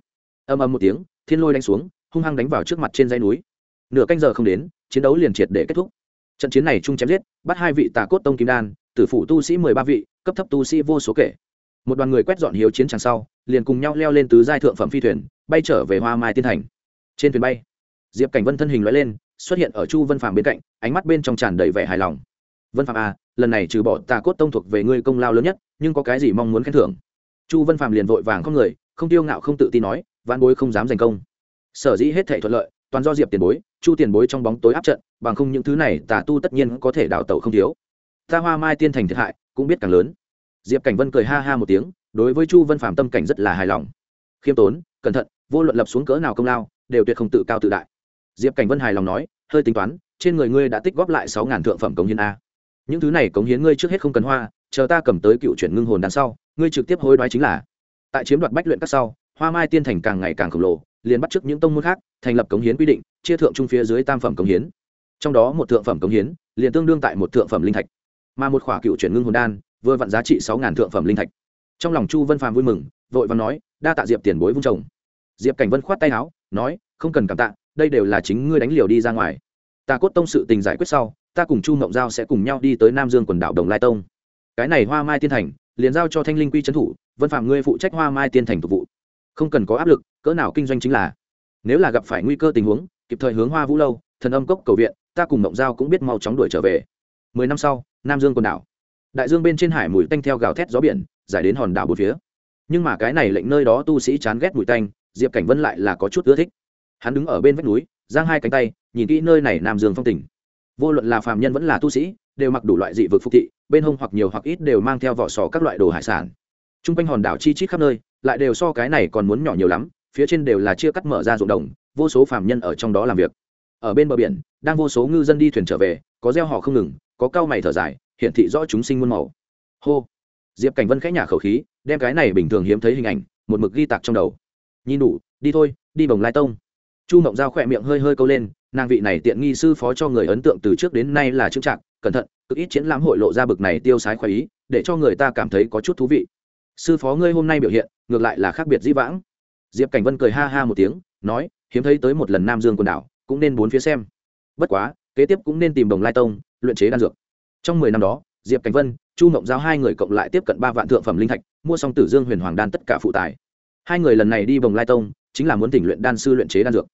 Speaker 1: Âm âm một tiếng, thiên lôi đánh xuống, hung hăng đánh vào trước mặt trên dãy núi. Nửa canh giờ không đến, chiến đấu liền triệt để kết thúc. Trận chiến này chung chém giết, bắt hai vị tà cốt tông kim đan, tử phụ tu sĩ mười ba vị, cấp thấp tu sĩ vô số kể. Một đoàn người quét dọn hiếu chiến tràng sau, liền cùng nhau leo lên tứ giai thượng phẩm phi thuyền, bay trở về hoa mai tiên thành. Trên thuyền bay diệp cảnh vân thân hình loại lên, xuất hiện ở chu vân phàm bên cạnh, ánh mắt bên trong tràn đầy vẻ hài lòng. Vân phạm à lần này trừ bỏ tà cốt tông thuộc về ngươi công lao lớn nhất, nhưng có cái gì mong muốn khen thưởng? Chu vân phạm liền vội vàng không người, không tiêu ngạo không tự tin nói văn bối không dám giành công. Sở dĩ hết thể thuận lợi, toàn do diệp tiền bối, chu tiền bối trong bóng tối áp trận, bằng không những thứ này tà tu tất nhiên có thể đào tẩu không thiếu. Ta hoa mai tiên thành thiệt hại, cũng biết càng lớn. Diệp cảnh vân cười ha ha một tiếng, đối với chu vân phạm tâm cảnh rất là hài lòng. Khiêm tốn, cẩn thận, vô luận lập xuống cỡ nào công lao, đều tuyệt không tự cao tự đại diệp cảnh vân hài lòng nói, hơi tính toán, trên người ngươi đã tích góp lại sáu ngàn thượng phẩm cống hiến a. Những thứ này cống hiến ngươi trước hết không cần hoa, chờ ta cầm tới cựu chuyển ngưng hồn đằng sau, ngươi trực tiếp hối đoái chính là. Tại chiếm đoạt bách luyện các sau, hoa mai tiên thành càng ngày càng khổng lồ, liền bắt chước những tông môn khác, thành lập cống hiến quy định, chia thượng trung phía dưới tam phẩm cống hiến. Trong đó một thượng phẩm cống hiến, liền tương đương tại một thượng phẩm linh thạch. Mà một khỏa cựu chuyển ngưng hồn đan, vừa vặn giá trị sáu ngàn thượng phẩm linh thạch. Trong lòng chu vân phàm vui mừng, vội và nói, đa tạ diệp tiền bối vung chồng. Diệp cảnh vân khoát tay áo, nói, không cần cảm tạ đây đều là chính ngươi đánh liều đi ra ngoài. Ta cốt tông sự tình giải quyết sau, ta cùng chu mộng giao sẽ cùng nhau đi tới nam dương quần đảo đồng lai tông. Cái này hoa mai tiên thành, liền giao cho thanh linh quy trấn thủ, vân phạm ngươi phụ trách hoa mai tiên thành phục vụ. Không cần có áp lực, cỡ nào kinh doanh chính là. Nếu là gặp phải nguy cơ tình huống, kịp thời hướng hoa vũ lâu, thần âm cốc cầu viện, ta cùng mộng giao cũng biết mau chóng đuổi trở về. Mười năm sau, nam dương quần đảo. Đại dương bên trên hải mùi tanh theo gào thét gió biển, giải đến hòn đảo bốn phía. Nhưng mà cái này lệnh nơi đó tu sĩ chán ghét mùi tanh, diệp cảnh vân lại là có chút ưa thích hắn đứng ở bên vách núi, giang hai cánh tay, nhìn kỹ nơi này nam dương phong tình vô luận là phàm nhân vẫn là tu sĩ, đều mặc đủ loại dị vực phục thị, bên hông hoặc nhiều hoặc ít đều mang theo vỏ sò các loại đồ hải sản. T r u n g quanh hòn đảo chi chít khắp nơi, lại đều so cái này còn muốn nhỏ nhiều lắm, phía trên đều là chia cắt mở ra ruộng đồng, vô số phàm nhân ở trong đó làm việc. Ở bên bờ biển, đang vô số ngư dân đi thuyền trở về, có gieo họ không ngừng, có cao mày thở dài, hiển thị rõ chúng sinh muôn màu. Hô! Diệp cảnh vân khẽ nhà khẩu khí, đem cái này bình thường hiếm thấy hình ảnh, một mực ghi tạc trong đầu. Nhìn đủ, đi thôi, đi bồng lai tông chu mộng giao khỏe miệng hơi hơi câu lên, nàng vị này tiện nghi sư phó cho người ấn tượng từ trước đến nay là trưng trạng cẩn thận, cực ít triển lãm hội lộ ra bực này tiêu sái khoái ý, để cho người ta cảm thấy có chút thú vị. Sư phó ngươi hôm nay biểu hiện, ngược lại là khác biệt dĩ vãng. Diệp cảnh vân cười ha ha một tiếng, nói, hiếm thấy tới một lần nam dương quần đảo, cũng nên bốn phía xem. Bất quá, kế tiếp cũng nên tìm đồng lai tông, luyện chế đan dược. Trong mười năm đó, diệp cảnh vân, chu mộng giao hai người cộng lại tiếp cận ba vạn thượng phẩm linh thạch, mua xong tử dương huyền hoàng đan tất cả phụ tài hai người lần này đi bồng lai tông, chính là muốn tỉnh luyện đan sư luyện chế đan dược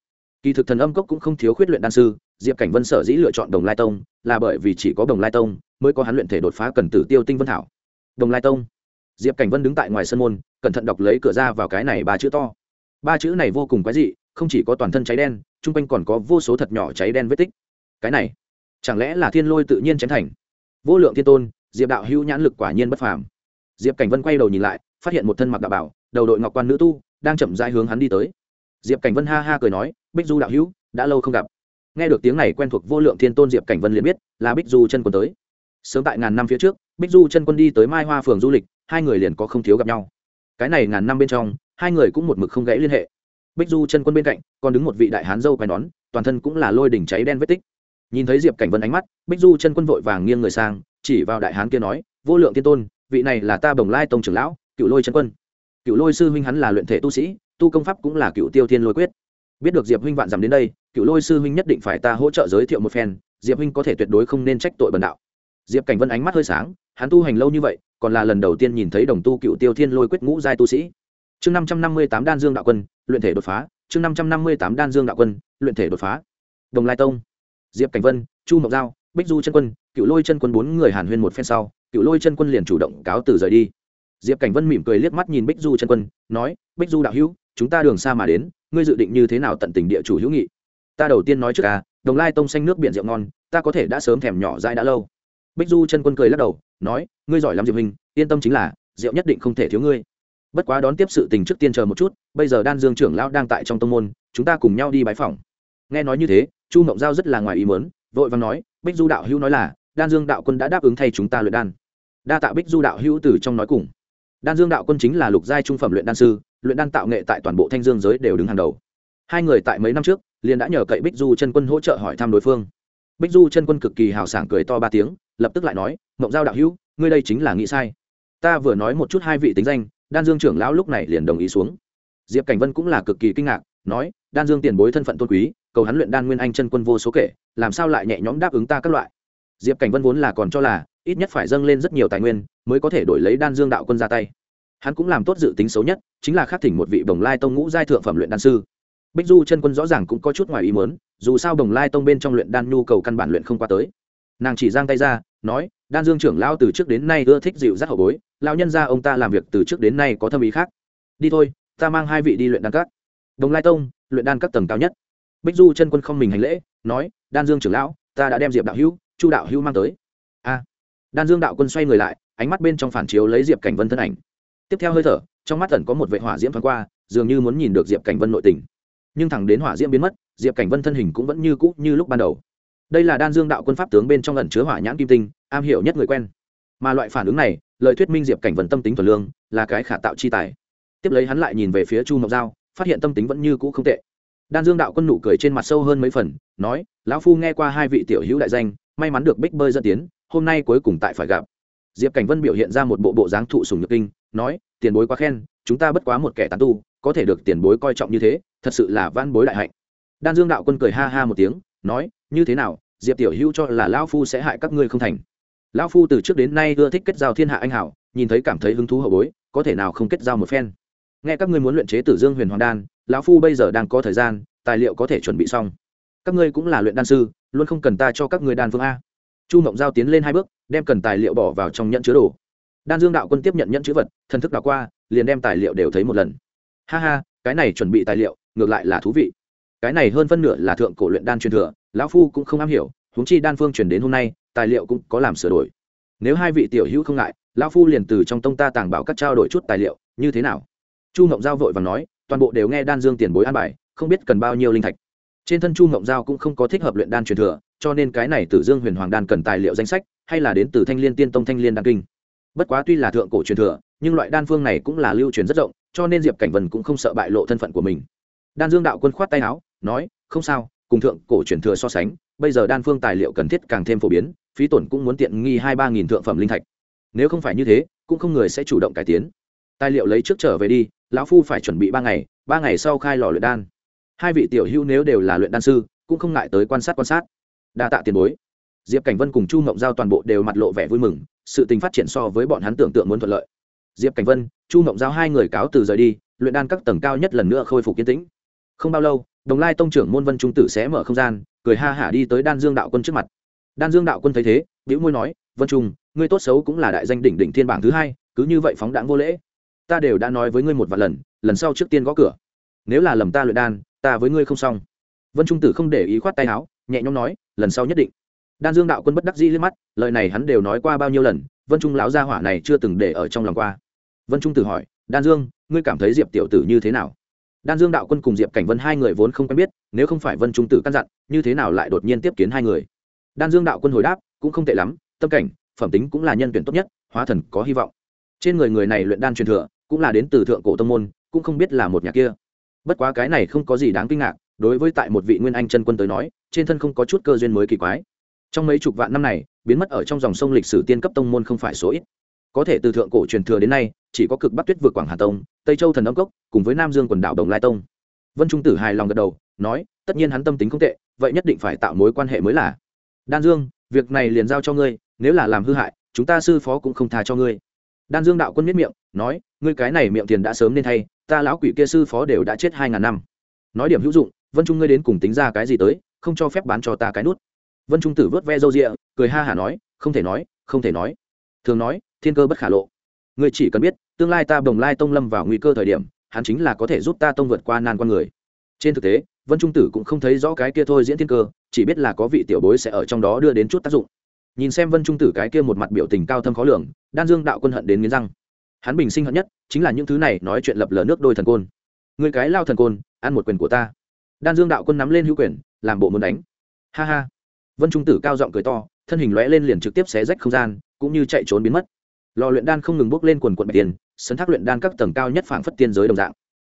Speaker 1: kỳ thực thần âm cốc cũng không thiếu khuyết luyện đan sư, diệp cảnh vân sở dĩ lựa chọn đồng lai tông, là bởi vì chỉ có đồng lai tông mới có hắn luyện thể đột phá cần tử tiêu tinh vân thảo. Đồng lai tông. Diệp cảnh vân đứng tại ngoài sân môn, cẩn thận đọc lấy cửa ra vào cái này ba chữ to. Ba chữ này vô cùng quái dị, không chỉ có toàn thân cháy đen, chung quanh còn có vô số thật nhỏ cháy đen vết tích. Cái này, chẳng lẽ là thiên lôi tự nhiên chém thành? Vô lượng thiên tôn, diệp đạo hữu nhãn lực quả nhiên bất phàm. Diệp cảnh vân quay đầu nhìn lại, phát hiện một thân mặc đạo bảo, đầu đội ngọc quan nữ tu, đang chậm rãi hướng hắn đi tới diệp cảnh vân ha ha cười nói, bích du đạo hữu, đã lâu không gặp. Nghe được tiếng này quen thuộc vô lượng thiên tôn diệp cảnh vân liền biết là bích du chân quân tới. Sớm tại ngàn năm phía trước, bích du chân quân đi tới mai hoa phường du lịch, hai người liền có không thiếu gặp nhau. Cái này ngàn năm bên trong, hai người cũng một mực không gãy liên hệ. Bích du chân quân bên cạnh, còn đứng một vị đại hán dâu quai nón, toàn thân cũng là lôi đỉnh cháy đen vết tích. Nhìn thấy diệp cảnh vân ánh mắt, bích du chân quân vội vàng nghiêng người sang, chỉ vào đại hán kia nói, vô lượng thiên tôn, vị này là ta bồng lai tông trưởng lão, cựu lôi chân quân. Cựu lôi sư huynh hắn là luyện thể tu sĩ tu công pháp cũng là cựu tiêu thiên lôi quyết. Biết được diệp huynh vạn dằm đến đây, cựu lôi sư huynh nhất định phải ta hỗ trợ giới thiệu một phen, diệp huynh có thể tuyệt đối không nên trách tội bần đạo. Diệp cảnh vân ánh mắt hơi sáng, hắn tu hành lâu như vậy, còn là lần đầu tiên nhìn thấy đồng tu cựu tiêu thiên lôi quyết ngũ giai tu sĩ. Chương năm trăm năm mươi tám đan dương đạo quân, luyện thể đột phá, chương năm trăm năm mươi tám đan dương đạo quân, luyện thể đột phá. Đồng lai tông. Diệp cảnh vân, chu mộc giao, bích du chân quân, cựu lôi chân quân bốn người hàn huyên một phen sau, cựu lôi chân quân liền chủ động cáo từ rời đi diệp cảnh vân mỉm cười liếc mắt nhìn bích du chân quân, nói, bích du đạo hữu, chúng ta đường xa mà đến, ngươi dự định như thế nào tận tình địa chủ hữu nghị? Ta đầu tiên nói trước à đồng lai tông xanh nước biển rượu ngon, ta có thể đã sớm thèm nhỏ dãi đã lâu. Bích du chân quân cười lắc đầu, nói, ngươi giỏi lắm diệp hình yên tâm chính là, rượu nhất định không thể thiếu ngươi. Bất quá đón tiếp sự tình trước tiên chờ một chút, bây giờ đan dương trưởng lão đang tại trong tông môn, chúng ta cùng nhau đi bái phòng nghe nói như thế, chu mộng giao rất là ngoài ý mớn vội vàng nói, bích du đạo hữu nói là, đan dương đạo quân đã đáp ứng thay chúng ta luyện đan. Đa tạ bích du đạo hữu từ trong nói cùng đan dương đạo quân chính là lục giai trung phẩm luyện đan sư, luyện đan tạo nghệ tại toàn bộ thanh dương giới đều đứng hàng đầu. Hai người tại mấy năm trước, liền đã nhờ cậy bích du chân quân hỗ trợ hỏi thăm đối phương. Bích du chân quân cực kỳ hào sảng cười to ba tiếng, lập tức lại nói, mộng giao đạo hữu, ngươi đây chính là nghĩ sai. Ta vừa nói một chút hai vị tính danh, đan dương trưởng lão lúc này liền đồng ý xuống. Diệp cảnh vân cũng là cực kỳ kinh ngạc, nói, đan dương tiền bối thân phận tôn quý, cầu hắn luyện đan nguyên anh chân quân vô số kể, làm sao lại nhẹ nhõm đáp ứng ta các loại? Diệp cảnh vân vốn là còn cho là ít nhất phải dâng lên rất nhiều tài nguyên mới có thể đổi lấy đan dương đạo quân ra tay. Hắn cũng làm tốt dự tính xấu nhất, chính là khắc thỉnh một vị bồng lai tông ngũ giai thượng phẩm luyện đan sư. Bích du chân quân rõ ràng cũng có chút ngoài ý muốn, dù sao bồng lai tông bên trong luyện đan nhu cầu căn bản luyện không qua tới. Nàng chỉ giang tay ra, nói, đan dương trưởng lao từ trước đến nay ưa thích dịu dắt hậu bối lao nhân ra ông ta làm việc từ trước đến nay có thâm ý khác. Đi thôi, ta mang hai vị đi luyện đan các. Đồng lai tông, luyện đan các tầng cao nhất. Bích du chân quân không mình hành lễ, nói, đan dương trưởng lão, ta đã đem diệp đạo hữu, chu đạo hữu mang tới đan dương đạo quân xoay người lại, ánh mắt bên trong phản chiếu lấy diệp cảnh vân thân ảnh. Tiếp theo hơi thở, trong mắt tần có một vệ hỏa diễm thoáng qua, dường như muốn nhìn được diệp cảnh vân nội tình. Nhưng thẳng đến hỏa diễm biến mất, diệp cảnh vân thân hình cũng vẫn như cũ như lúc ban đầu. Đây là đan dương đạo quân pháp tướng bên trong lần chứa hỏa nhãn kim tinh, am hiểu nhất người quen. Mà loại phản ứng này, lời thuyết minh diệp cảnh vân tâm tính thuần lương, là cái khả tạo chi tài. Tiếp lấy hắn lại nhìn về phía chu mộc giao, phát hiện tâm tính vẫn như cũ không tệ. Đan dương đạo quân nụ cười trên mặt sâu hơn mấy phần, nói, lão phu nghe qua hai vị tiểu hữu đại danh, may mắn được bích bơi dẫn tiến hôm nay cuối cùng tại phải gặp. Diệp cảnh vân biểu hiện ra một bộ bộ dáng thụ sùng nhược kinh, nói, tiền bối quá khen, chúng ta bất quá một kẻ tán tu, có thể được tiền bối coi trọng như thế, thật sự là van bối đại hạnh. Đan dương đạo quân cười ha ha một tiếng, nói, như thế nào, diệp tiểu hữu cho là lão phu sẽ hại các ngươi không thành. Lão phu từ trước đến nay ưa thích kết giao thiên hạ anh hảo nhìn thấy cảm thấy hứng thú hậu bối, có thể nào không kết giao một phen. Nghe các ngươi muốn luyện chế tử dương huyền hoàng đan, lão phu bây giờ đang có thời gian, tài liệu có thể chuẩn bị xong. Các ngươi cũng là luyện đan sư, luôn không cần ta cho các ngươi đan phương a chu mộng giao tiến lên hai bước, đem cần tài liệu bỏ vào trong nhận chứa đồ. Đan dương đạo quân tiếp nhận nhận chữ vật, thần thức đ qua, liền đem tài liệu đều thấy một lần. Ha ha, cái này chuẩn bị tài liệu, ngược lại là thú vị. Cái này hơn phân nửa là thượng cổ luyện đan truyền thừa, lão phu cũng không am hiểu, huống chi đan phương truyền đến hôm nay, tài liệu cũng có làm sửa đổi. Nếu hai vị tiểu hữu không ngại, lão phu liền từ trong tông ta tàng bảo các trao đổi chút tài liệu, như thế nào? Chu ngộng giao vội và nói, toàn bộ đều nghe đan dương tiền bối an bài, không biết cần bao nhiêu linh thạch. Trên thân chu ngộng giao cũng không có thích hợp luyện đan truyền thừa cho nên cái này tử dương huyền hoàng đan cần tài liệu danh sách, hay là đến từ thanh liên tiên tông thanh liên đan kinh. Bất quá tuy là thượng cổ truyền thừa, nhưng loại đan phương này cũng là lưu truyền rất rộng, cho nên diệp cảnh vân cũng không sợ bại lộ thân phận của mình. Đan dương đạo quân khoát tay áo, nói, không sao, cùng thượng cổ truyền thừa so sánh, bây giờ đan phương tài liệu cần thiết càng thêm phổ biến, phí tổn cũng muốn tiện nghi hai ba nghìn thượng phẩm linh thạch. Nếu không phải như thế, cũng không người sẽ chủ động cải tiến. Tài liệu lấy trước trở về đi, lão phu phải chuẩn bị ba ngày ba ngày sau khai lò luyện đan. Hai vị tiểu hữu nếu đều là luyện đan sư, cũng không ngại tới quan sát quan sát đa tạ tiền bối. Diệp cảnh vân cùng chu mộng giao toàn bộ đều mặt lộ vẻ vui mừng, sự tình phát triển so với bọn hắn tưởng tượng muốn thuận lợi. Diệp cảnh vân, chu mộng giao hai người cáo từ rời đi, luyện đan các tầng cao nhất lần nữa khôi phục kiến tĩnh. Không bao lâu, đồng lai tông trưởng môn vân trung tử sẽ mở không gian, cười ha hả đi tới đan dương đạo quân trước mặt. Đan dương đạo quân thấy thế biểu môi nói, vân trung, ngươi tốt xấu cũng là đại danh đỉnh đỉnh thiên bảng thứ hai, cứ như vậy phóng đãng vô lễ. Ta đều đã nói với ngươi một vài lần lần sau trước tiên gõ cửa. Nếu là lầm ta luyện đan, ta với ngươi không xong. Vân trung tử không để ý khoát tay áo nhẹ nhõm nói, lần sau nhất định. Đan dương đạo quân bất đắc dĩ liếc mắt, lời này hắn đều nói qua bao nhiêu lần, vân trung lão gia hỏa này chưa từng để ở trong lòng qua. Vân trung tự hỏi, đan dương, ngươi cảm thấy diệp tiểu tử như thế nào? Đan dương đạo quân cùng diệp cảnh vân hai người vốn không quen biết, nếu không phải vân trung tử căn dặn, như thế nào lại đột nhiên tiếp kiến hai người? Đan dương đạo quân hồi đáp, cũng không tệ lắm, tâm cảnh, phẩm tính cũng là nhân tuyển tốt nhất, hóa thần có hy vọng. Trên người người này luyện đan truyền thừa, cũng là đến từ thượng cổ tông môn, cũng không biết là một nhà kia. Bất quá cái này không có gì đáng kinh ngạc đối với tại một vị nguyên anh chân quân tới nói, trên thân không có chút cơ duyên mới kỳ quái. Trong mấy chục vạn năm này, biến mất ở trong dòng sông lịch sử tiên cấp tông môn không phải số ít. Có thể từ thượng cổ truyền thừa đến nay, chỉ có cực bắc tuyết vượt quảng hà tông, tây châu thần âm cốc, cùng với nam dương quần đảo đồng lai tông. Vân trung tử hài lòng gật đầu, nói, tất nhiên hắn tâm tính không tệ, vậy nhất định phải tạo mối quan hệ mới là. Đan dương, việc này liền giao cho ngươi, nếu là làm hư hại, chúng ta sư phó cũng không tha cho ngươi. Đan dương đạo quân miết miệng, nói, ngươi cái này miệng tiền đã sớm nên thay, ta lão quỷ kia sư phó đều đã chết hai ngàn năm. Nói điểm hữu dụng vân trung ngươi đến cùng tính ra cái gì tới, không cho phép bán cho ta cái nút. vân trung tử vớt ve râu rịa, cười ha hả nói, không thể nói, không thể nói. thường nói, thiên cơ bất khả lộ. ngươi chỉ cần biết, tương lai ta đồng lai tông lâm vào nguy cơ thời điểm, hắn chính là có thể giúp ta tông vượt qua nan con người. trên thực tế, vân trung tử cũng không thấy rõ cái kia thôi diễn thiên cơ, chỉ biết là có vị tiểu bối sẽ ở trong đó đưa đến chút tác dụng. nhìn xem vân trung tử cái kia một mặt biểu tình cao thâm khó lường, đan dương đạo quân hận đến nghiến răng. hắn bình sinh hận nhất, chính là những thứ này nói chuyện lập lờ nước đôi thần côn. người cái lao thần côn, ăn một quyền của ta đan dương đạo quân nắm lên hữu quyền làm bộ muốn đánh. Ha ha. Vân trung tử cao giọng cười to thân hình lóe lên liền trực tiếp xé rách không gian cũng như chạy trốn biến mất. Lò luyện đan không ngừng bước lên quần quận bạch tiên, sấn thác luyện đan các tầng cao nhất phảng phất tiên giới đồng dạng.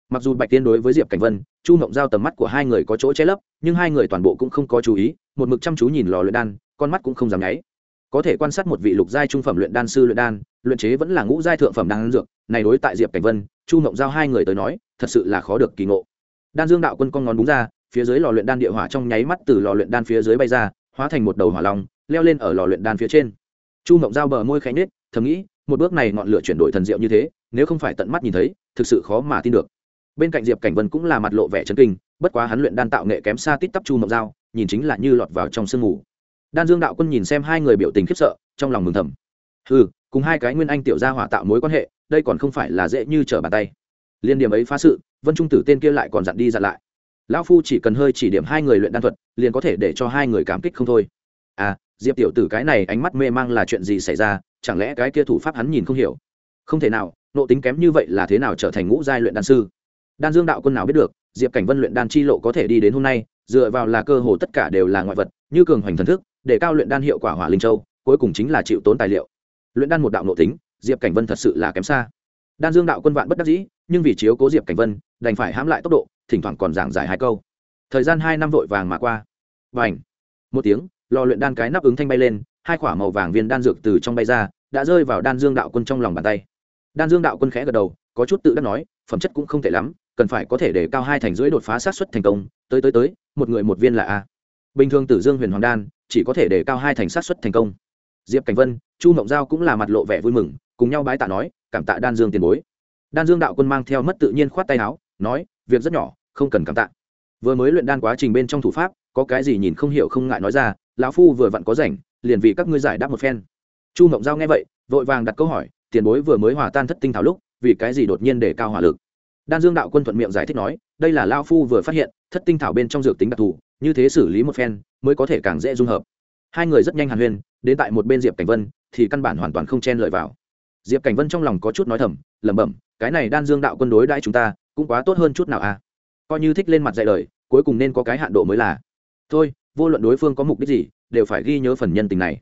Speaker 1: Mặc dù bạch tiên đối với diệp cảnh vân chu mộng giao tầm mắt của hai người có chỗ che lấp nhưng hai người toàn bộ cũng không có chú ý một mực chăm chú nhìn lò luyện đan con mắt cũng không dám nháy. Có thể quan sát một vị lục giai trung phẩm luyện đan sư luyện đan luyện chế vẫn là ngũ giai thượng phẩm đan dược này đối tại diệp cảnh vân chu mộng giao hai người tới nói thật sự là khó được kỳ ngộ đan dương đạo quân con ngón đúng ra, phía dưới lò luyện đan địa hỏa trong nháy mắt từ lò luyện đan phía dưới bay ra, hóa thành một đầu hỏa long, leo lên ở lò luyện đan phía trên. Chu mộng giao bờ môi khẽ nết thầm nghĩ, một bước này ngọn lửa chuyển đổi thần diệu như thế, nếu không phải tận mắt nhìn thấy, thực sự khó mà tin được. Bên cạnh diệp cảnh vân cũng là mặt lộ vẻ chấn kinh, bất quá hắn luyện đan tạo nghệ kém xa tít tắp chu mộng giao, nhìn chính là như lọt vào trong sương mù. Đan dương đạo quân nhìn xem hai người biểu tình khiếp sợ, trong lòng mừng thầm. Ừ cùng hai cái nguyên anh tiểu gia hỏa tạo mối quan hệ, đây còn không phải là dễ như trở bàn tay liên điểm ấy phá sự, vân trung tử tên kia lại còn dặn đi dặn lại. Lão phu chỉ cần hơi chỉ điểm hai người luyện đan thuật, liền có thể để cho hai người cảm kích không thôi. À diệp tiểu tử cái này ánh mắt mê mang là chuyện gì xảy ra, chẳng lẽ cái kia thủ pháp hắn nhìn không hiểu? Không thể nào, nộ tính kém như vậy là thế nào trở thành ngũ giai luyện đan sư? Đan dương đạo quân nào biết được, diệp cảnh vân luyện đan chi lộ có thể đi đến hôm nay, dựa vào là cơ hồ tất cả đều là ngoại vật, như cường hoành thần thức, để cao luyện đan hiệu quả hỏa linh châu, cuối cùng chính là chịu tốn tài liệu. Luyện đan một đạo nộ tính, diệp cảnh vân thật sự là kém xa. Đan dương đạo quân vạn bất đắc dĩ nhưng vì chiếu cố diệp cảnh vân đành phải hãm lại tốc độ thỉnh thoảng còn giảng giải hai câu thời gian hai năm vội vàng mà qua và ảnh một tiếng lò luyện đan cái nắp ứng thanh bay lên hai quả màu vàng viên đan dược từ trong bay ra đã rơi vào đan dương đạo quân trong lòng bàn tay đan dương đạo quân khẽ gật đầu có chút tự đắc nói phẩm chất cũng không tệ lắm cần phải có thể để cao hai thành rưỡi đột phá sát xuất thành công tới tới tới một người một viên là a bình thường tử dương huyền hoàng đan chỉ có thể để cao hai thành sát xuất thành công diệp cảnh vân chu mộng giao cũng là mặt lộ vẻ vui mừng cùng nhau bái tạ nói cảm tạ đan dương tiền bối đan dương đạo quân mang theo mất tự nhiên khoát tay áo, nói, việc rất nhỏ, không cần cảm tạ. Vừa mới luyện đan quá trình bên trong thủ pháp, có cái gì nhìn không hiểu không ngại nói ra, lão phu vừa vặn có rảnh, liền vì các ngươi giải đáp một phen. Chu mộng giao nghe vậy, vội vàng đặt câu hỏi, tiền bối vừa mới hòa tan thất tinh thảo lúc, vì cái gì đột nhiên để cao hỏa lực? Đan dương đạo quân thuận miệng giải thích nói, đây là lao phu vừa phát hiện, thất tinh thảo bên trong dược tính đặc thù, như thế xử lý một phen, mới có thể càng dễ dung hợp. Hai người rất nhanh hàn huyên, đến tại một bên diệp cảnh vân, thì căn bản hoàn toàn không chen lợi vào. Diệp cảnh vân trong lòng có chút nói thầm, lẩm bẩm cái này đan dương đạo quân đối đãi chúng ta cũng quá tốt hơn chút nào à? Coi như thích lên mặt dạy lời, cuối cùng nên có cái hạn độ mới là. Thôi, vô luận đối phương có mục đích gì, đều phải ghi nhớ phần nhân tình này.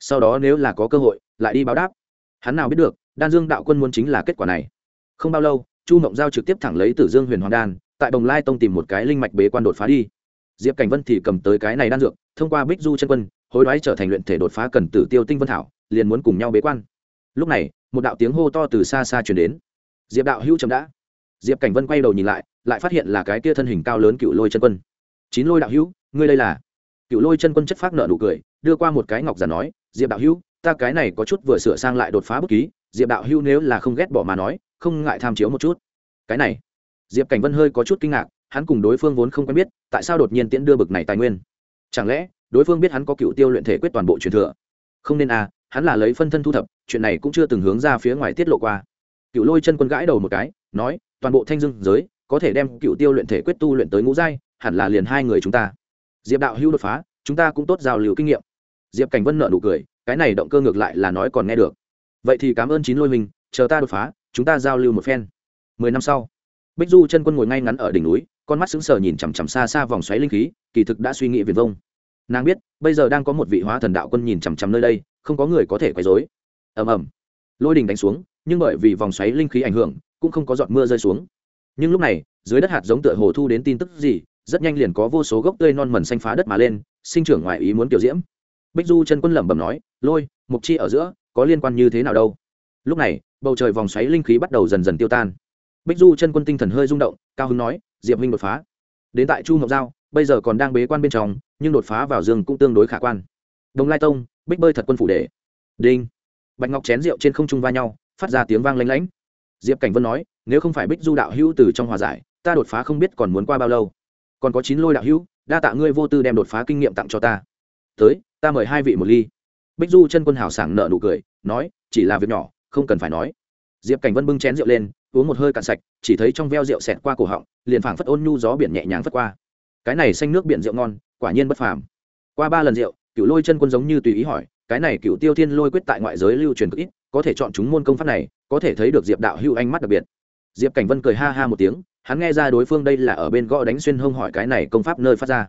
Speaker 1: Sau đó nếu là có cơ hội, lại đi báo đáp. Hắn nào biết được, đan dương đạo quân muốn chính là kết quả này. Không bao lâu, chu mộng giao trực tiếp thẳng lấy tử dương huyền hoàng đan, tại bồng lai tông tìm một cái linh mạch bế quan đột phá đi. Diệp cảnh vân thì cầm tới cái này đan dược, thông qua bích du chân quân, hối đoái trở thành luyện thể đột phá cần tử tiêu tinh vân thảo, liền muốn cùng nhau bế quan. Lúc này, một đạo tiếng hô to từ xa xa chuyển đến diệp đạo hữu chấm đã. Diệp cảnh vân quay đầu nhìn lại lại phát hiện là cái kia thân hình cao lớn cựu lôi chân quân. Chín lôi đạo hữu, ngươi đây là? Cựu lôi chân quân chất phát nợ nụ cười, đưa qua một cái ngọc giả nói, diệp đạo hữu, ta cái này có chút vừa sửa sang lại đột phá bút ký, diệp đạo hữu nếu là không ghét bỏ mà nói, không ngại tham chiếu một chút. Cái này. Diệp cảnh vân hơi có chút kinh ngạc, hắn cùng đối phương vốn không quen biết, tại sao đột nhiên tiễn đưa bực này tài nguyên? Chẳng lẽ, đối phương biết hắn có cựu tiêu luyện thể quyết toàn bộ truyền thừa? Không nên à hắn là lấy phân thân thu thập, chuyện này cũng chưa từng hướng ra phía ngoài tiết lộ qua cựu lôi chân quân gãi đầu một cái, nói, toàn bộ thanh dương giới, có thể đem cựu tiêu luyện thể quyết tu luyện tới ngũ giai, hẳn là liền hai người chúng ta. Diệp đạo hữu đột phá, chúng ta cũng tốt giao lưu kinh nghiệm. Diệp cảnh vân nợ nụ cười, cái này động cơ ngược lại là nói còn nghe được. Vậy thì cảm ơn chín lôi mình chờ ta đột phá, chúng ta giao lưu một phen. Mười năm sau, bích du chân quân ngồi ngay ngắn ở đỉnh núi, con mắt sững sờ nhìn chằm chằm xa xa vòng xoáy linh khí, kỳ thực đã suy nghĩ viền vông. Nàng biết, bây giờ đang có một vị hóa thần đạo quân nhìn chằm chằm nơi đây, không có người có thể quấy dối ầm ầm. Lôi đình đánh xuống nhưng bởi vì vòng xoáy linh khí ảnh hưởng, cũng không có giọt mưa rơi xuống. Nhưng lúc này, dưới đất hạt giống tựa hồ thu đến tin tức gì, rất nhanh liền có vô số gốc tươi non mần xanh phá đất mà lên, sinh trưởng ngoài ý muốn kiểu diễm. Bích du chân quân lẩm bẩm nói, lôi mục chi ở giữa, có liên quan như thế nào đâu? Lúc này, bầu trời vòng xoáy linh khí bắt đầu dần dần tiêu tan. Bích du chân quân tinh thần hơi rung động, cao hứng nói, diệp huynh đột phá. Đến tại chu ngọc giao, bây giờ còn đang bế quan bên trong, nhưng đột phá vào dương cũng tương đối khả quan. Đồng lai tông, bích bơi thật quân phủ đệ. Đinh. Bạch ngọc chén rượu trên không trung va nhau phát ra tiếng vang lanh lảnh. Diệp cảnh vân nói, nếu không phải bích du đạo hữu từ trong hòa giải, ta đột phá không biết còn muốn qua bao lâu. Còn có chín lôi đạo hữu, đa tạ ngươi vô tư đem đột phá kinh nghiệm tặng cho ta. Tới, ta mời hai vị một ly. Bích du chân quân hào sảng nợ nụ cười, nói, chỉ là việc nhỏ, không cần phải nói. Diệp cảnh vân bưng chén rượu lên, uống một hơi cạn sạch, chỉ thấy trong veo rượu xẹt qua cổ họng, liền phảng phất ôn nhu gió biển nhẹ nhàng phất qua. Cái này xanh nước biển rượu ngon, quả nhiên bất phàm. Qua ba lần rượu cựu lôi chân quân giống như tùy ý hỏi, cái này cựu tiêu thiên lôi quyết tại ngoại giới lưu truyền cực ít có thể chọn chúng môn công pháp này, có thể thấy được diệp đạo hưu ánh mắt đặc biệt. Diệp cảnh vân cười ha ha một tiếng, hắn nghe ra đối phương đây là ở bên gõ đánh xuyên hông hỏi cái này công pháp nơi phát ra.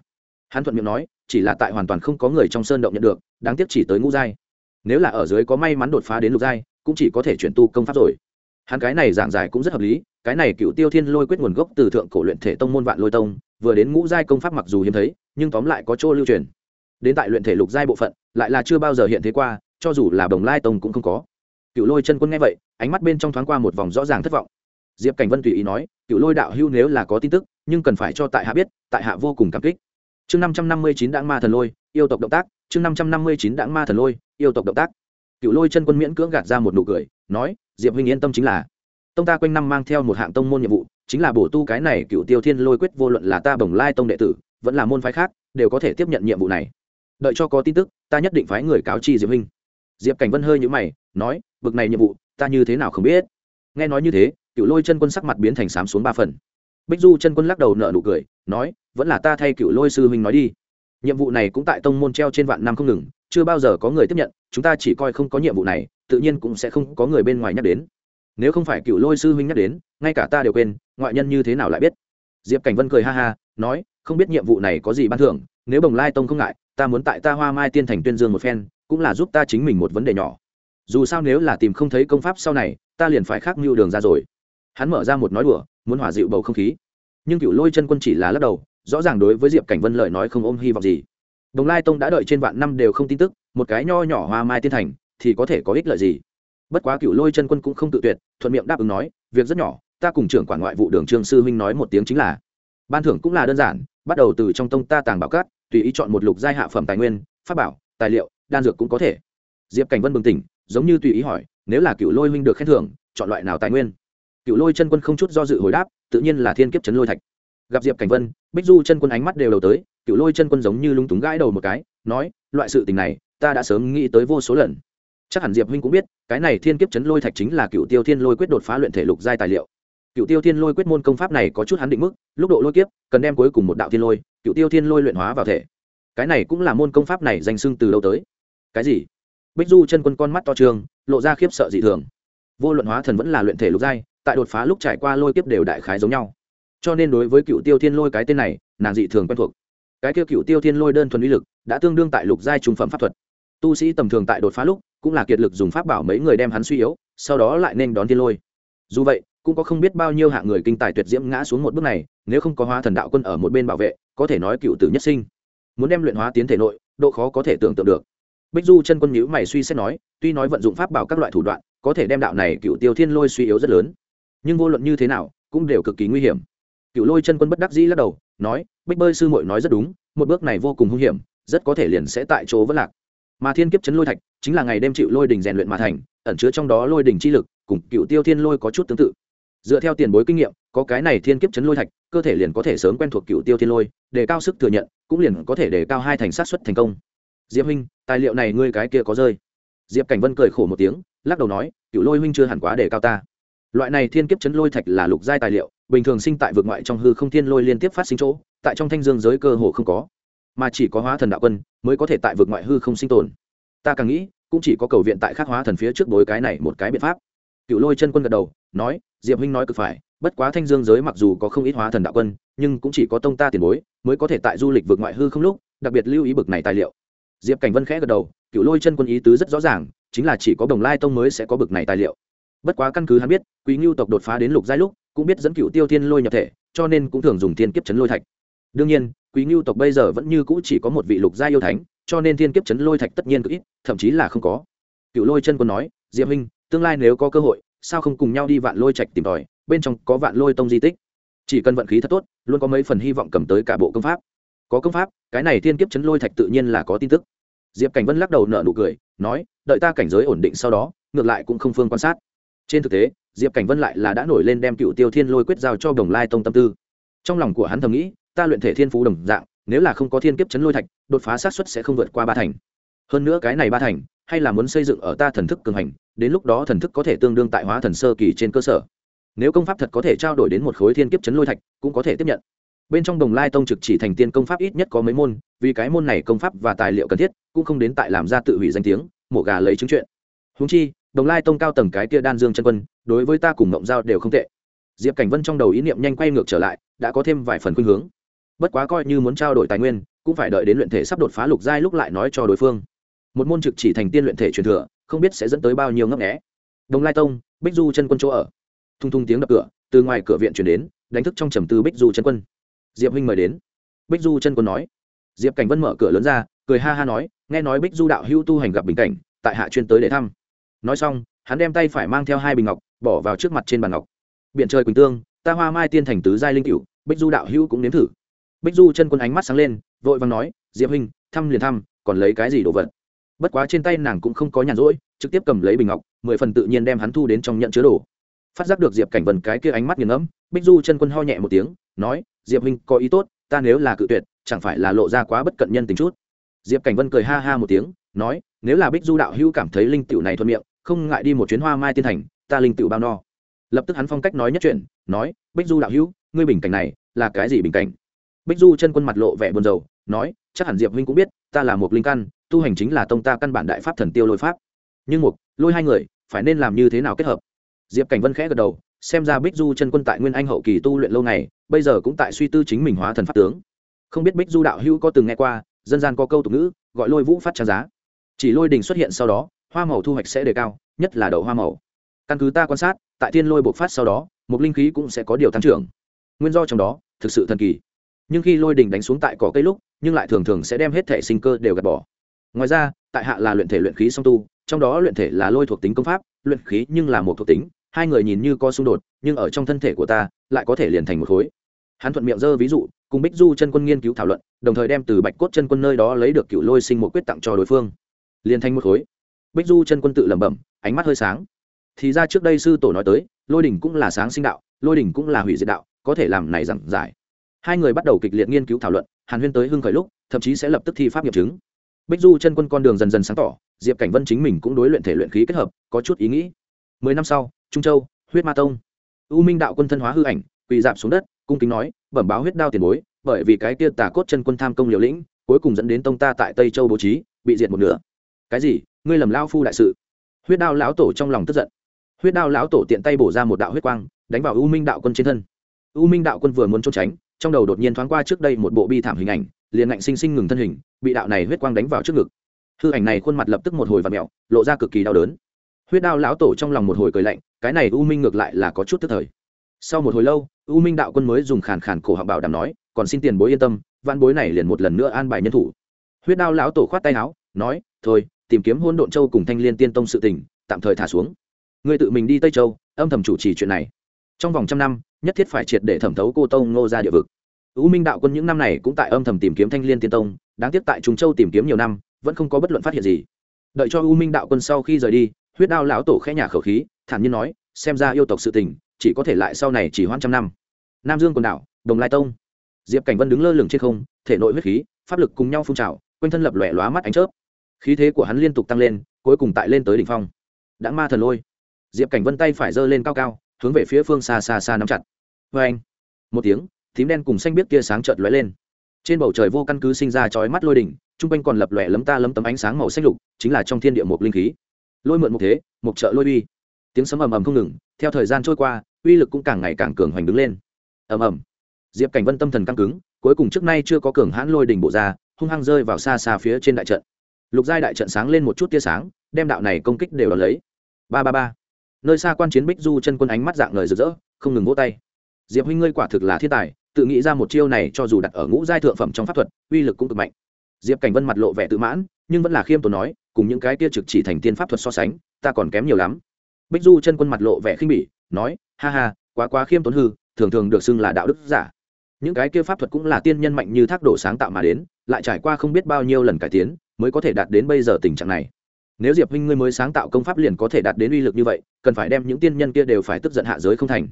Speaker 1: Hắn thuận miệng nói, chỉ là tại hoàn toàn không có người trong sơn động nhận được, đáng tiếc chỉ tới ngũ giai. Nếu là ở dưới có may mắn đột phá đến lục giai, cũng chỉ có thể chuyển tu công pháp rồi. Hắn cái này giảng giải cũng rất hợp lý, cái này cựu tiêu thiên lôi quyết nguồn gốc từ thượng cổ luyện thể tông môn vạn lôi tông, vừa đến ngũ giai công pháp mặc dù hiếm thấy, nhưng tóm lại có chỗ lưu truyền. Đến tại luyện thể lục giai bộ phận, lại là chưa bao giờ hiện thế qua, cho dù là đồng lai tông cũng không có cựu lôi chân quân nghe vậy, ánh mắt bên trong thoáng qua một vòng rõ ràng thất vọng. Diệp cảnh vân tùy ý nói cựu lôi đạo hưu nếu là có tin tức, nhưng cần phải cho tại hạ biết, tại hạ vô cùng cảm kích. Chương năm trăm năm mươi chín đãng ma thần lôi, yêu tộc động tác, chương năm trăm năm mươi chín đãng ma thần lôi, yêu tộc động tác. Cựu lôi chân quân miễn cưỡng gạt ra một nụ cười, nói, diệp huynh yên tâm chính là, tông ta quanh năm mang theo một hạng tông môn nhiệm vụ, chính là bổ tu cái này cựu tiêu thiên lôi quyết, vô luận là ta bồng lai tông đệ tử, vẫn là môn phái khác, đều có thể tiếp nhận nhiệm vụ này. Đợi cho có tin tức, ta nhất định phái người cáo chi diệp huynh. Diệp cảnh vân hơi nhữ mày, nói bực này nhiệm vụ, ta như thế nào không biết. Nghe nói như thế cựu lôi chân quân sắc mặt biến thành xám xuống ba phần. Bích du chân quân lắc đầu nợ nụ cười, nói, vẫn là ta thay cựu lôi sư huynh nói đi. Nhiệm vụ này cũng tại tông môn treo trên vạn năm không ngừng, chưa bao giờ có người tiếp nhận, chúng ta chỉ coi không có nhiệm vụ này, tự nhiên cũng sẽ không có người bên ngoài nhắc đến. Nếu không phải cựu lôi sư huynh nhắc đến, ngay cả ta đều quên, ngoại nhân như thế nào lại biết? Diệp cảnh vân cười ha ha, nói, không biết nhiệm vụ này có gì ban thưởng, nếu bồng lai tông không ngại, ta muốn tại ta hoa mai tiên thành tuyên dương một phen, cũng là giúp ta chính mình một vấn đề nhỏ dù sao nếu là tìm không thấy công pháp sau này, ta liền phải khác mưu đường ra rồi. Hắn mở ra một nói đùa, muốn hỏa dịu bầu không khí. Nhưng cựu lôi chân quân chỉ là lắc đầu, rõ ràng đối với diệp cảnh vân lời nói không ôm hy vọng gì. Đồng lai tông đã đợi trên vạn năm đều không tin tức, một cái nho nhỏ hoa mai tiên thành, thì có thể có ích lợi gì? Bất quá cựu lôi chân quân cũng không tự tuyệt, thuận miệng đáp ứng nói, việc rất nhỏ, ta cùng trưởng quản ngoại vụ đường trương sư huynh nói một tiếng chính là. Ban thưởng cũng là đơn giản, bắt đầu từ trong tông ta tàng bảo cát tùy ý chọn một lục giai hạ phẩm tài nguyên, pháp bảo, tài liệu, đan dược cũng có thể. Diệp cảnh vân bừng tỉnh giống như tùy ý hỏi, nếu là cựu lôi huynh được khen thưởng, chọn loại nào tài nguyên? Cựu lôi chân quân không chút do dự hồi đáp, tự nhiên là thiên kiếp chấn lôi thạch. Gặp diệp cảnh vân, bích du chân quân ánh mắt đều đầu tới, cựu lôi chân quân giống như lúng túng gãi đầu một cái, nói, loại sự tình này, ta đã sớm nghĩ tới vô số lần. Chắc hẳn diệp huynh cũng biết, cái này thiên kiếp chấn lôi thạch chính là cựu tiêu thiên lôi quyết đột phá luyện thể lục giai tài liệu. Cựu tiêu thiên lôi quyết môn công pháp này có chút hắn định mức, lúc độ lôi kiếp, cần đem cuối cùng một đạo thiên lôi, cựu tiêu thiên lôi luyện hóa vào thể. Cái này cũng là môn công pháp này danh xưng từ đâu tới? Cái gì? Bích du chân quân con mắt to trường lộ ra khiếp sợ dị thường. Vô luận hóa thần vẫn là luyện thể lục giai, tại đột phá lúc trải qua lôi kiếp đều đại khái giống nhau. Cho nên đối với cựu tiêu thiên lôi cái tên này, nàng dị thường quen thuộc. Cái kia cựu tiêu thiên lôi đơn thuần uy lực đã tương đương tại lục giai trung phẩm pháp thuật. Tu sĩ tầm thường tại đột phá lúc cũng là kiệt lực dùng pháp bảo mấy người đem hắn suy yếu, sau đó lại nên đón thiên lôi. Dù vậy, cũng có không biết bao nhiêu hạng người kinh tài tuyệt diễm ngã xuống một bước này, nếu không có hóa thần đạo quân ở một bên bảo vệ, có thể nói cựu tử nhất sinh. Muốn đem luyện hóa tiến thể nội, độ khó có thể tưởng tượng được bích du chân quân nhữ mày suy xét nói, tuy nói vận dụng pháp bảo các loại thủ đoạn, có thể đem đạo này cựu tiêu thiên lôi suy yếu rất lớn, nhưng vô luận như thế nào, cũng đều cực kỳ nguy hiểm. Cựu lôi chân quân bất đắc dĩ lắc đầu, nói, bích bơi sư muội nói rất đúng, một bước này vô cùng hung hiểm, rất có thể liền sẽ tại chỗ vất lạc. Mà thiên kiếp chấn lôi thạch, chính là ngày đêm chịu lôi đình rèn luyện mà thành, ẩn chứa trong đó lôi đình chi lực, cùng cựu tiêu thiên lôi có chút tương tự. Dựa theo tiền bối kinh nghiệm, có cái này thiên kiếp chấn lôi thạch, cơ thể liền có thể sớm quen thuộc cựu tiêu thiên lôi, để cao sức thừa nhận, cũng liền có thể để cao hai thành sát xuất thành công diệp huynh, tài liệu này ngươi cái kia có rơi. Diệp cảnh vân cười khổ một tiếng, lắc đầu nói cựu lôi huynh chưa hẳn quá để cao ta. Loại này thiên kiếp chấn lôi thạch là lục giai tài liệu, bình thường sinh tại vực ngoại trong hư không thiên lôi liên tiếp phát sinh chỗ, tại trong thanh dương giới cơ hồ không có. Mà chỉ có hóa thần đạo quân mới có thể tại vực ngoại hư không sinh tồn. Ta càng nghĩ, cũng chỉ có cầu viện tại khắc hóa thần phía trước bối cái này một cái biện pháp. Cựu lôi chân quân gật đầu, nói, diệp huynh nói cực phải, bất quá thanh dương giới mặc dù có không ít hóa thần đạo quân, nhưng cũng chỉ có tông ta tiền bối mới có thể tại du lịch vượt ngoại hư không lúc, đặc biệt lưu ý bực này tài liệu diệp cảnh vân khẽ gật đầu, cựu lôi chân quân ý tứ rất rõ ràng, chính là chỉ có đồng lai tông mới sẽ có bực này tài liệu. Bất quá căn cứ hắn biết, quý ngưu tộc đột phá đến lục giai lúc, cũng biết dẫn cựu tiêu thiên lôi nhập thể, cho nên cũng thường dùng thiên kiếp chấn lôi thạch. Đương nhiên, quý ngưu tộc bây giờ vẫn như cũ chỉ có một vị lục gia yêu thánh, cho nên thiên kiếp chấn lôi thạch tất nhiên cực ít, thậm chí là không có. Cựu lôi chân quân nói, diệp huynh, tương lai nếu có cơ hội, sao không cùng nhau đi vạn lôi trạch tìm tòi, bên trong có vạn lôi tông di tích. Chỉ cần vận khí thật tốt, luôn có mấy phần hy vọng cầm tới cả bộ công pháp có công pháp, cái này thiên kiếp chấn lôi thạch tự nhiên là có tin tức. Diệp cảnh vân lắc đầu nở nụ cười, nói, đợi ta cảnh giới ổn định sau đó, ngược lại cũng không phương quan sát. Trên thực tế, diệp cảnh vân lại là đã nổi lên đem cựu tiêu thiên lôi quyết giao cho đồng lai tông tâm tư. Trong lòng của hắn thầm nghĩ, ta luyện thể thiên phú đồng dạng, nếu là không có thiên kiếp chấn lôi thạch, đột phá sát xuất sẽ không vượt qua ba thành. Hơn nữa cái này ba thành, hay là muốn xây dựng ở ta thần thức cường hành, đến lúc đó thần thức có thể tương đương tại hóa thần sơ kỳ trên cơ sở. Nếu công pháp thật có thể trao đổi đến một khối thiên kiếp chấn lôi thạch, cũng có thể tiếp nhận bên trong đồng lai tông trực chỉ thành tiên công pháp ít nhất có mấy môn, vì cái môn này công pháp và tài liệu cần thiết, cũng không đến tại làm ra tự hủy danh tiếng, mổ gà lấy chứng chuyện. Húng chi, đồng lai tông cao tầng cái kia đan dương chân quân, đối với ta cùng ngộng giao đều không tệ. Diệp cảnh vân trong đầu ý niệm nhanh quay ngược trở lại, đã có thêm vài phần khuynh hướng. Bất quá coi như muốn trao đổi tài nguyên, cũng phải đợi đến luyện thể sắp đột phá lục giai lúc lại nói cho đối phương. Một môn trực chỉ thành tiên luyện thể truyền thừa, không biết sẽ dẫn tới bao nhiêu ngấp nghẽ đồng lai tông, bích du chân quân chỗ ở. Thung thung tiếng đập cửa, từ ngoài cửa viện chuyển đến, đánh thức trong trầm tư bích du chân quân diệp huynh mời đến. Bích du chân quân nói. Diệp cảnh vân mở cửa lớn ra, cười ha ha nói, nghe nói bích du đạo hữu tu hành gặp bình cảnh, tại hạ chuyên tới để thăm. Nói xong, hắn đem tay phải mang theo hai bình ngọc, bỏ vào trước mặt trên bàn ngọc. Biện trời quỳnh tương, ta hoa mai tiên thành tứ giai linh cựu bích du đạo hữu cũng nếm thử. Bích du chân quân ánh mắt sáng lên, vội vàng nói, diệp huynh, thăm liền thăm, còn lấy cái gì đồ vật? Bất quá trên tay nàng cũng không có nhàn rỗi, trực tiếp cầm lấy bình ngọc, mười phần tự nhiên đem hắn thu đến trong nhận chứa đồ. Phát giác được diệp cảnh vần cái kia ánh mắt nghiền ngẫm, bích du chân quân ho nhẹ một tiếng nói, diệp huynh, có ý tốt, ta nếu là cự tuyệt, chẳng phải là lộ ra quá bất cận nhân tình chút? Diệp cảnh vân cười ha ha một tiếng, nói, nếu là bích du đạo hữu cảm thấy linh tiểu này thuận miệng, không ngại đi một chuyến hoa mai tiên thành, ta linh tiểu bao no. Lập tức hắn phong cách nói nhất chuyện, nói, bích du đạo hữu, ngươi bình cảnh này, là cái gì bình cảnh? Bích du chân quân mặt lộ vẻ buồn rầu, nói, chắc hẳn diệp huynh cũng biết, ta là một linh căn, tu hành chính là tông ta căn bản đại pháp thần tiêu lôi pháp. Nhưng một, lôi hai người, phải nên làm như thế nào kết hợp? Diệp cảnh vân khẽ gật đầu, xem ra bích du chân quân tại nguyên anh hậu kỳ tu luyện lâu ngày bây giờ cũng tại suy tư chính mình hóa thần pháp tướng. Không biết bích du đạo hữu có từng nghe qua, dân gian có câu tục ngữ, gọi lôi vũ phát trang giá. Chỉ lôi đình xuất hiện sau đó, hoa màu thu hoạch sẽ đề cao, nhất là đậu hoa màu. Căn cứ ta quan sát, tại thiên lôi bộc phát sau đó một linh khí cũng sẽ có điều tăng trưởng. Nguyên do trong đó, thực sự thần kỳ. Nhưng khi lôi đình đánh xuống tại cỏ cây lúc, nhưng lại thường thường sẽ đem hết thể sinh cơ đều gạt bỏ. Ngoài ra, tại hạ là luyện thể luyện khí song tu, trong đó luyện thể là lôi thuộc tính công pháp, luyện khí nhưng là một thuộc tính hai người nhìn như có xung đột, nhưng ở trong thân thể của ta, lại có thể liền thành một khối. Hắn thuận miệng dơ ví dụ, cùng bích du chân quân nghiên cứu thảo luận, đồng thời đem từ bạch cốt chân quân nơi đó lấy được cựu lôi sinh một quyết tặng cho đối phương. Liền thành một khối. Bích du chân quân tự lẩm bẩm, ánh mắt hơi sáng. Thì ra trước đây sư tổ nói tới, lôi đỉnh cũng là sáng sinh đạo, lôi đỉnh cũng là hủy diệt đạo, có thể làm này giảng giải. Hai người bắt đầu kịch liệt nghiên cứu thảo luận, hàn huyên tới hưng khởi lúc, thậm chí sẽ lập tức thi pháp nghiệm chứng. Bích du chân quân con đường dần dần sáng tỏ, diệp cảnh vân chính mình cũng đối luyện thể luyện khí kết hợp, có chút ý nghĩ mười năm sau, trung châu, huyết ma tông. U minh đạo quân thân hóa hư ảnh, quỳ dạp xuống đất, cung kính nói, bẩm báo huyết đao tiền bối, bởi vì cái kia tà cốt chân quân tham công liều lĩnh, cuối cùng dẫn đến tông ta tại tây châu bố trí, bị diệt một nửa. Cái gì? Ngươi lầm lao phu đại sự. Huyết đao lão tổ trong lòng tức giận. Huyết đao lão tổ tiện tay bổ ra một đạo huyết quang, đánh vào u minh đạo quân trên thân. U minh đạo quân vừa muốn trốn tránh, trong đầu đột nhiên thoáng qua trước đây một bộ bi thảm hình ảnh, liền ngạnh sinh sinh ngừng thân hình, bị đạo này huyết quang đánh vào trước ngực. Hư ảnh này khuôn mặt lập tức một hồi và mẹo, lộ ra cực kỳ đau đớn huyết đao lão tổ trong lòng một hồi cười lạnh, cái này u minh ngược lại là có chút tức thời. Sau một hồi lâu, u minh đạo quân mới dùng khàn khàn cổ họng bảo đảm nói, còn xin tiền bối yên tâm văn bối này liền một lần nữa an bài nhân thủ. Huyết đao lão tổ khoát tay áo, nói, thôi, tìm kiếm hôn độn châu cùng thanh liên tiên tông sự tình, tạm thời thả xuống. Ngươi tự mình đi tây châu, âm thầm chủ trì chuyện này. Trong vòng trăm năm, nhất thiết phải triệt để thẩm thấu cô tông ngô ra địa vực. U minh đạo quân những năm này cũng tại âm thầm tìm kiếm thanh liên tiên tông, đáng tiếc tại trung châu tìm kiếm nhiều năm, vẫn không có bất luận phát hiện gì. Đợi cho u minh đạo quân sau khi rời đi huyết đao lão tổ khẽ nhà khẩu khí, thản nhiên nói, xem ra yêu tộc sự tình, chỉ có thể lại sau này chỉ hoãn trăm năm. Nam dương quần đảo, đồng lai tông. Diệp cảnh vân đứng lơ lửng trên không, thể nội huyết khí, pháp lực cùng nhau phun trào, quanh thân lập lòe lóa mắt ánh chớp. Khí thế của hắn liên tục tăng lên, cuối cùng tại lên tới đỉnh phong. Đã ma thần lôi. Diệp cảnh vân tay phải giơ lên cao cao, hướng về phía phương xa xa xa nắm chặt. Vê anh, một tiếng, tím đen cùng xanh biết kia sáng chợt lóe lên. Trên bầu trời vô căn cứ sinh ra chói mắt lôi đỉnh, chung quanh còn lập lòe lấm ta lấm tấm ánh sáng màu xanh lục, chính là trong thiên địa một linh khí lôi mượn một thế, một trợ lôi uy. Tiếng sấm ầm ầm không ngừng, theo thời gian trôi qua, uy lực cũng càng ngày càng cường hoành đứng lên. Ầm ầm. Diệp cảnh vân tâm thần căng cứng, cuối cùng trước nay chưa có cường hãn lôi đỉnh bộ ra, hung hăng rơi vào xa xa phía trên đại trận. Lục giai đại trận sáng lên một chút tia sáng, đem đạo này công kích đều đón lấy. Ba ba ba. Nơi xa quan chiến bích du chân quân ánh mắt dạng lời rực rỡ, không ngừng vỗ tay. Diệp huynh ngươi quả thực là thiên tài, tự nghĩ ra một chiêu này cho dù đặt ở ngũ giai thượng phẩm trong pháp thuật, uy lực cũng cực mạnh. Diệp cảnh vân mặt lộ vẻ tự mãn nhưng vẫn là khiêm tốn nói, cùng những cái kia trực chỉ thành tiên pháp thuật so sánh, ta còn kém nhiều lắm. Bích du chân quân mặt lộ vẻ khinh bỉ, nói, ha ha, quá quá khiêm tốn hư, thường thường được xưng là đạo đức giả. Những cái kia pháp thuật cũng là tiên nhân mạnh như thác đổ sáng tạo mà đến, lại trải qua không biết bao nhiêu lần cải tiến, mới có thể đạt đến bây giờ tình trạng này. Nếu diệp huynh ngươi mới sáng tạo công pháp liền có thể đạt đến uy lực như vậy, cần phải đem những tiên nhân kia đều phải tức giận hạ giới không thành.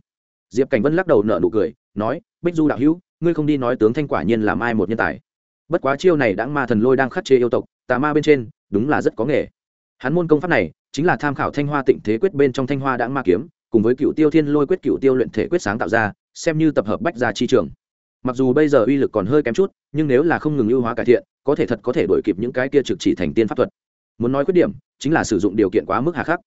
Speaker 1: Diệp cảnh vân lắc đầu nở nụ cười, nói, bích du đạo hữu, ngươi không đi nói tướng thanh quả nhiên làm ai một nhân tài bất quá chiêu này đã ma thần lôi đang khắc chế yêu tộc, tà ma bên trên, đúng là rất có nghề. Hắn môn công pháp này, chính là tham khảo thanh hoa tịnh thế quyết bên trong thanh hoa đã ma kiếm, cùng với cựu tiêu thiên lôi quyết cựu tiêu luyện thể quyết sáng tạo ra, xem như tập hợp bách gia chi trường. Mặc dù bây giờ uy lực còn hơi kém chút, nhưng nếu là không ngừng ưu hóa cải thiện, có thể thật có thể đổi kịp những cái kia trực chỉ thành tiên pháp thuật. Muốn nói khuyết điểm, chính là sử dụng điều kiện quá mức hà khắc.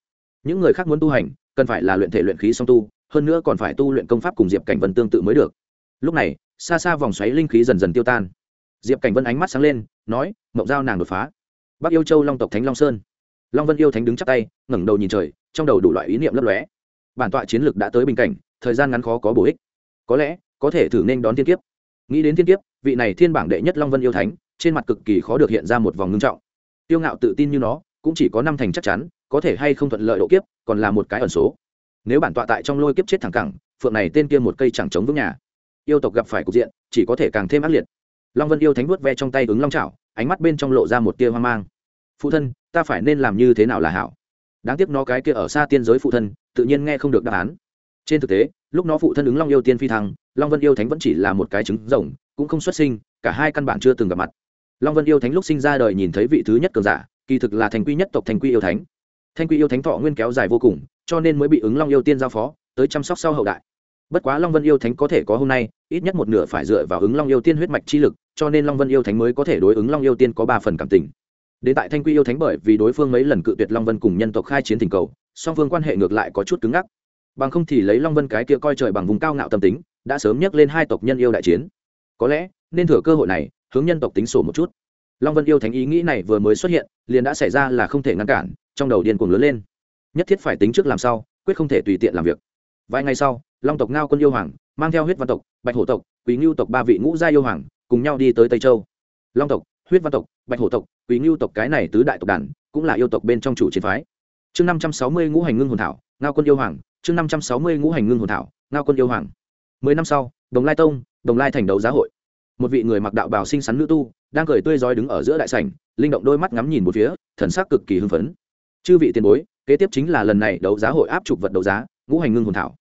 Speaker 1: Những người khác muốn tu hành, cần phải là luyện thể luyện khí song tu, hơn nữa còn phải tu luyện công pháp cùng diệp cảnh vân tương tự mới được. Lúc này, xa xa vòng xoáy linh khí dần dần tiêu tan diệp cảnh vân ánh mắt sáng lên, nói, mộng giao nàng đột phá. Bắc yêu châu long tộc thánh long sơn. Long vân yêu thánh đứng chắc tay, ngẩng đầu nhìn trời, trong đầu đủ loại ý niệm lấp lóe. Bản tọa chiến lược đã tới bình cảnh, thời gian ngắn khó có bổ ích. Có lẽ, có thể thử nên đón thiên kiếp. Nghĩ đến thiên kiếp, vị này thiên bảng đệ nhất long vân yêu thánh, trên mặt cực kỳ khó được hiện ra một vòng ngưng trọng. Tiêu ngạo tự tin như nó, cũng chỉ có năm thành chắc chắn, có thể hay không thuận lợi độ kiếp, còn là một cái ẩn số. Nếu bản tọa tại trong lôi kiếp chết thẳng cẳng, phượng này tên kia một cây chẳng chống vững nhà. Yêu tộc gặp phải cục diện, chỉ có thể càng thêm ác liệt long vân yêu thánh vuốt ve trong tay ứng long Chảo, ánh mắt bên trong lộ ra một tia hoang mang. Phụ thân ta phải nên làm như thế nào là hảo? Đáng tiếc nó cái kia ở xa tiên giới phụ thân tự nhiên nghe không được đáp án. Trên thực tế lúc nó phụ thân ứng long yêu tiên phi thăng long vân yêu thánh vẫn chỉ là một cái trứng rồng cũng không xuất sinh cả hai căn bản chưa từng gặp mặt. Long vân yêu thánh lúc sinh ra đời nhìn thấy vị thứ nhất cường giả kỳ thực là thành quy nhất tộc thành quy yêu thánh. Thanh quy yêu thánh thọ nguyên kéo dài vô cùng cho nên mới bị ứng long yêu tiên giao phó tới chăm sóc sau hậu đại. Bất quá long vân yêu thánh có thể có hôm nay ít nhất một nửa phải dựa vào ứng long yêu tiên huyết mạch chi lực cho nên long vân yêu thánh mới có thể đối ứng long yêu tiên có ba phần cảm tình. Đến tại thanh quy yêu thánh bởi vì đối phương mấy lần cự tuyệt long vân cùng nhân tộc khai chiến tình cầu, song phương quan hệ ngược lại có chút cứng ngắc. Bằng không thì lấy long vân cái kia coi trời bằng vùng cao ngạo tâm tính, đã sớm nhắc lên hai tộc nhân yêu đại chiến. Có lẽ, nên thừa cơ hội này, hướng nhân tộc tính sổ một chút. Long vân yêu thánh ý nghĩ này vừa mới xuất hiện, liền đã xảy ra là không thể ngăn cản, trong đầu điên cuồng lớn lên. Nhất thiết phải tính trước làm sao, quyết không thể tùy tiện làm việc. Vài ngày sau, long tộc ngao quân yêu hoàng, mang theo huyết văn tộc, bạch hổ tộc quý ngưu tộc ba vị ngũ gia yêu hoàng cùng nhau đi tới tây châu. Long tộc, huyết văn tộc, bạch hổ tộc quý ngưu tộc cái này tứ đại tộc đàn cũng là yêu tộc bên trong chủ chiến phái. Chương năm trăm sáu mươi ngũ hành ngưng hồn thảo, ngao quân yêu hoàng. Chương năm trăm sáu mươi ngũ hành ngưng hồn thảo, ngao quân yêu hoàng. Mười năm sau, đồng lai tông, đồng lai thành đấu giá hội. Một vị người mặc đạo bào xinh xắn nữ tu, đang cười tươi rói đứng ở giữa đại sảnh, linh động đôi mắt ngắm nhìn một phía, thần sắc cực kỳ hưng phấn. Chư vị tiền bối, kế tiếp chính là lần này đấu giá hội áp trục vật đấu giá, ngũ hành ngưng hồn thảo.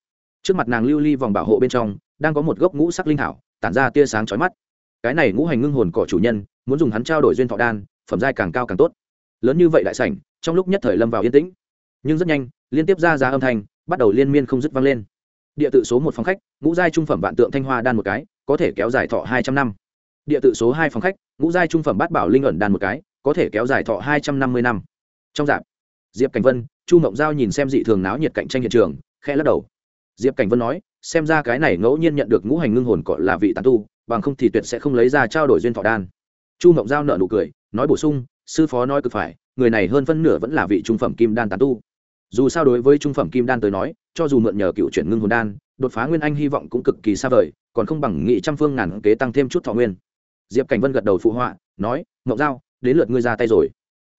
Speaker 1: Trước mặt nàng lưu ly vòng bảo hộ bên trong, đang có một gốc ngũ sắc linh thảo, tản ra tia sáng chói mắt cái này ngũ hành ngưng hồn cỏ chủ nhân, muốn dùng hắn trao đổi duyên thọ đan, phẩm giai càng cao càng tốt. Lớn như vậy đại sảnh, trong lúc nhất thời lâm vào yên tĩnh. Nhưng rất nhanh, liên tiếp ra giá âm thanh, bắt đầu liên miên không dứt vang lên. Địa tự số một phòng khách, ngũ giai trung phẩm vạn tượng thanh hoa đan một cái, có thể kéo dài thọ hai trăm năm. Địa tự số hai phòng khách, ngũ giai trung phẩm bát bảo linh ẩn đan một cái, có thể kéo dài thọ hai trăm năm mươi năm. Trong dạp, diệp cảnh vân, chu mộng giao nhìn xem dị thường náo nhiệt cạnh tranh hiện trường khe lắc đầu. Diệp cảnh vân nói, xem ra cái này ngẫu nhiên nhận được ngũ hành ngưng hồn cọ là vị tán tu bằng không thì tuyệt sẽ không lấy ra trao đổi duyên thọ đan. Chu mộng giao nợ nụ cười, nói bổ sung, sư phó nói cực phải, người này hơn phân nửa vẫn là vị trung phẩm kim đan tán tu. Dù sao đối với trung phẩm kim đan tới nói, cho dù mượn nhờ cựu chuyển ngưng hồn đan, đột phá nguyên anh hy vọng cũng cực kỳ xa vời, còn không bằng nghị trăm phương ngàn kế tăng thêm chút thọ nguyên. Diệp cảnh vân gật đầu phụ họa, nói ngọc giao, đến lượt ngươi ra tay rồi.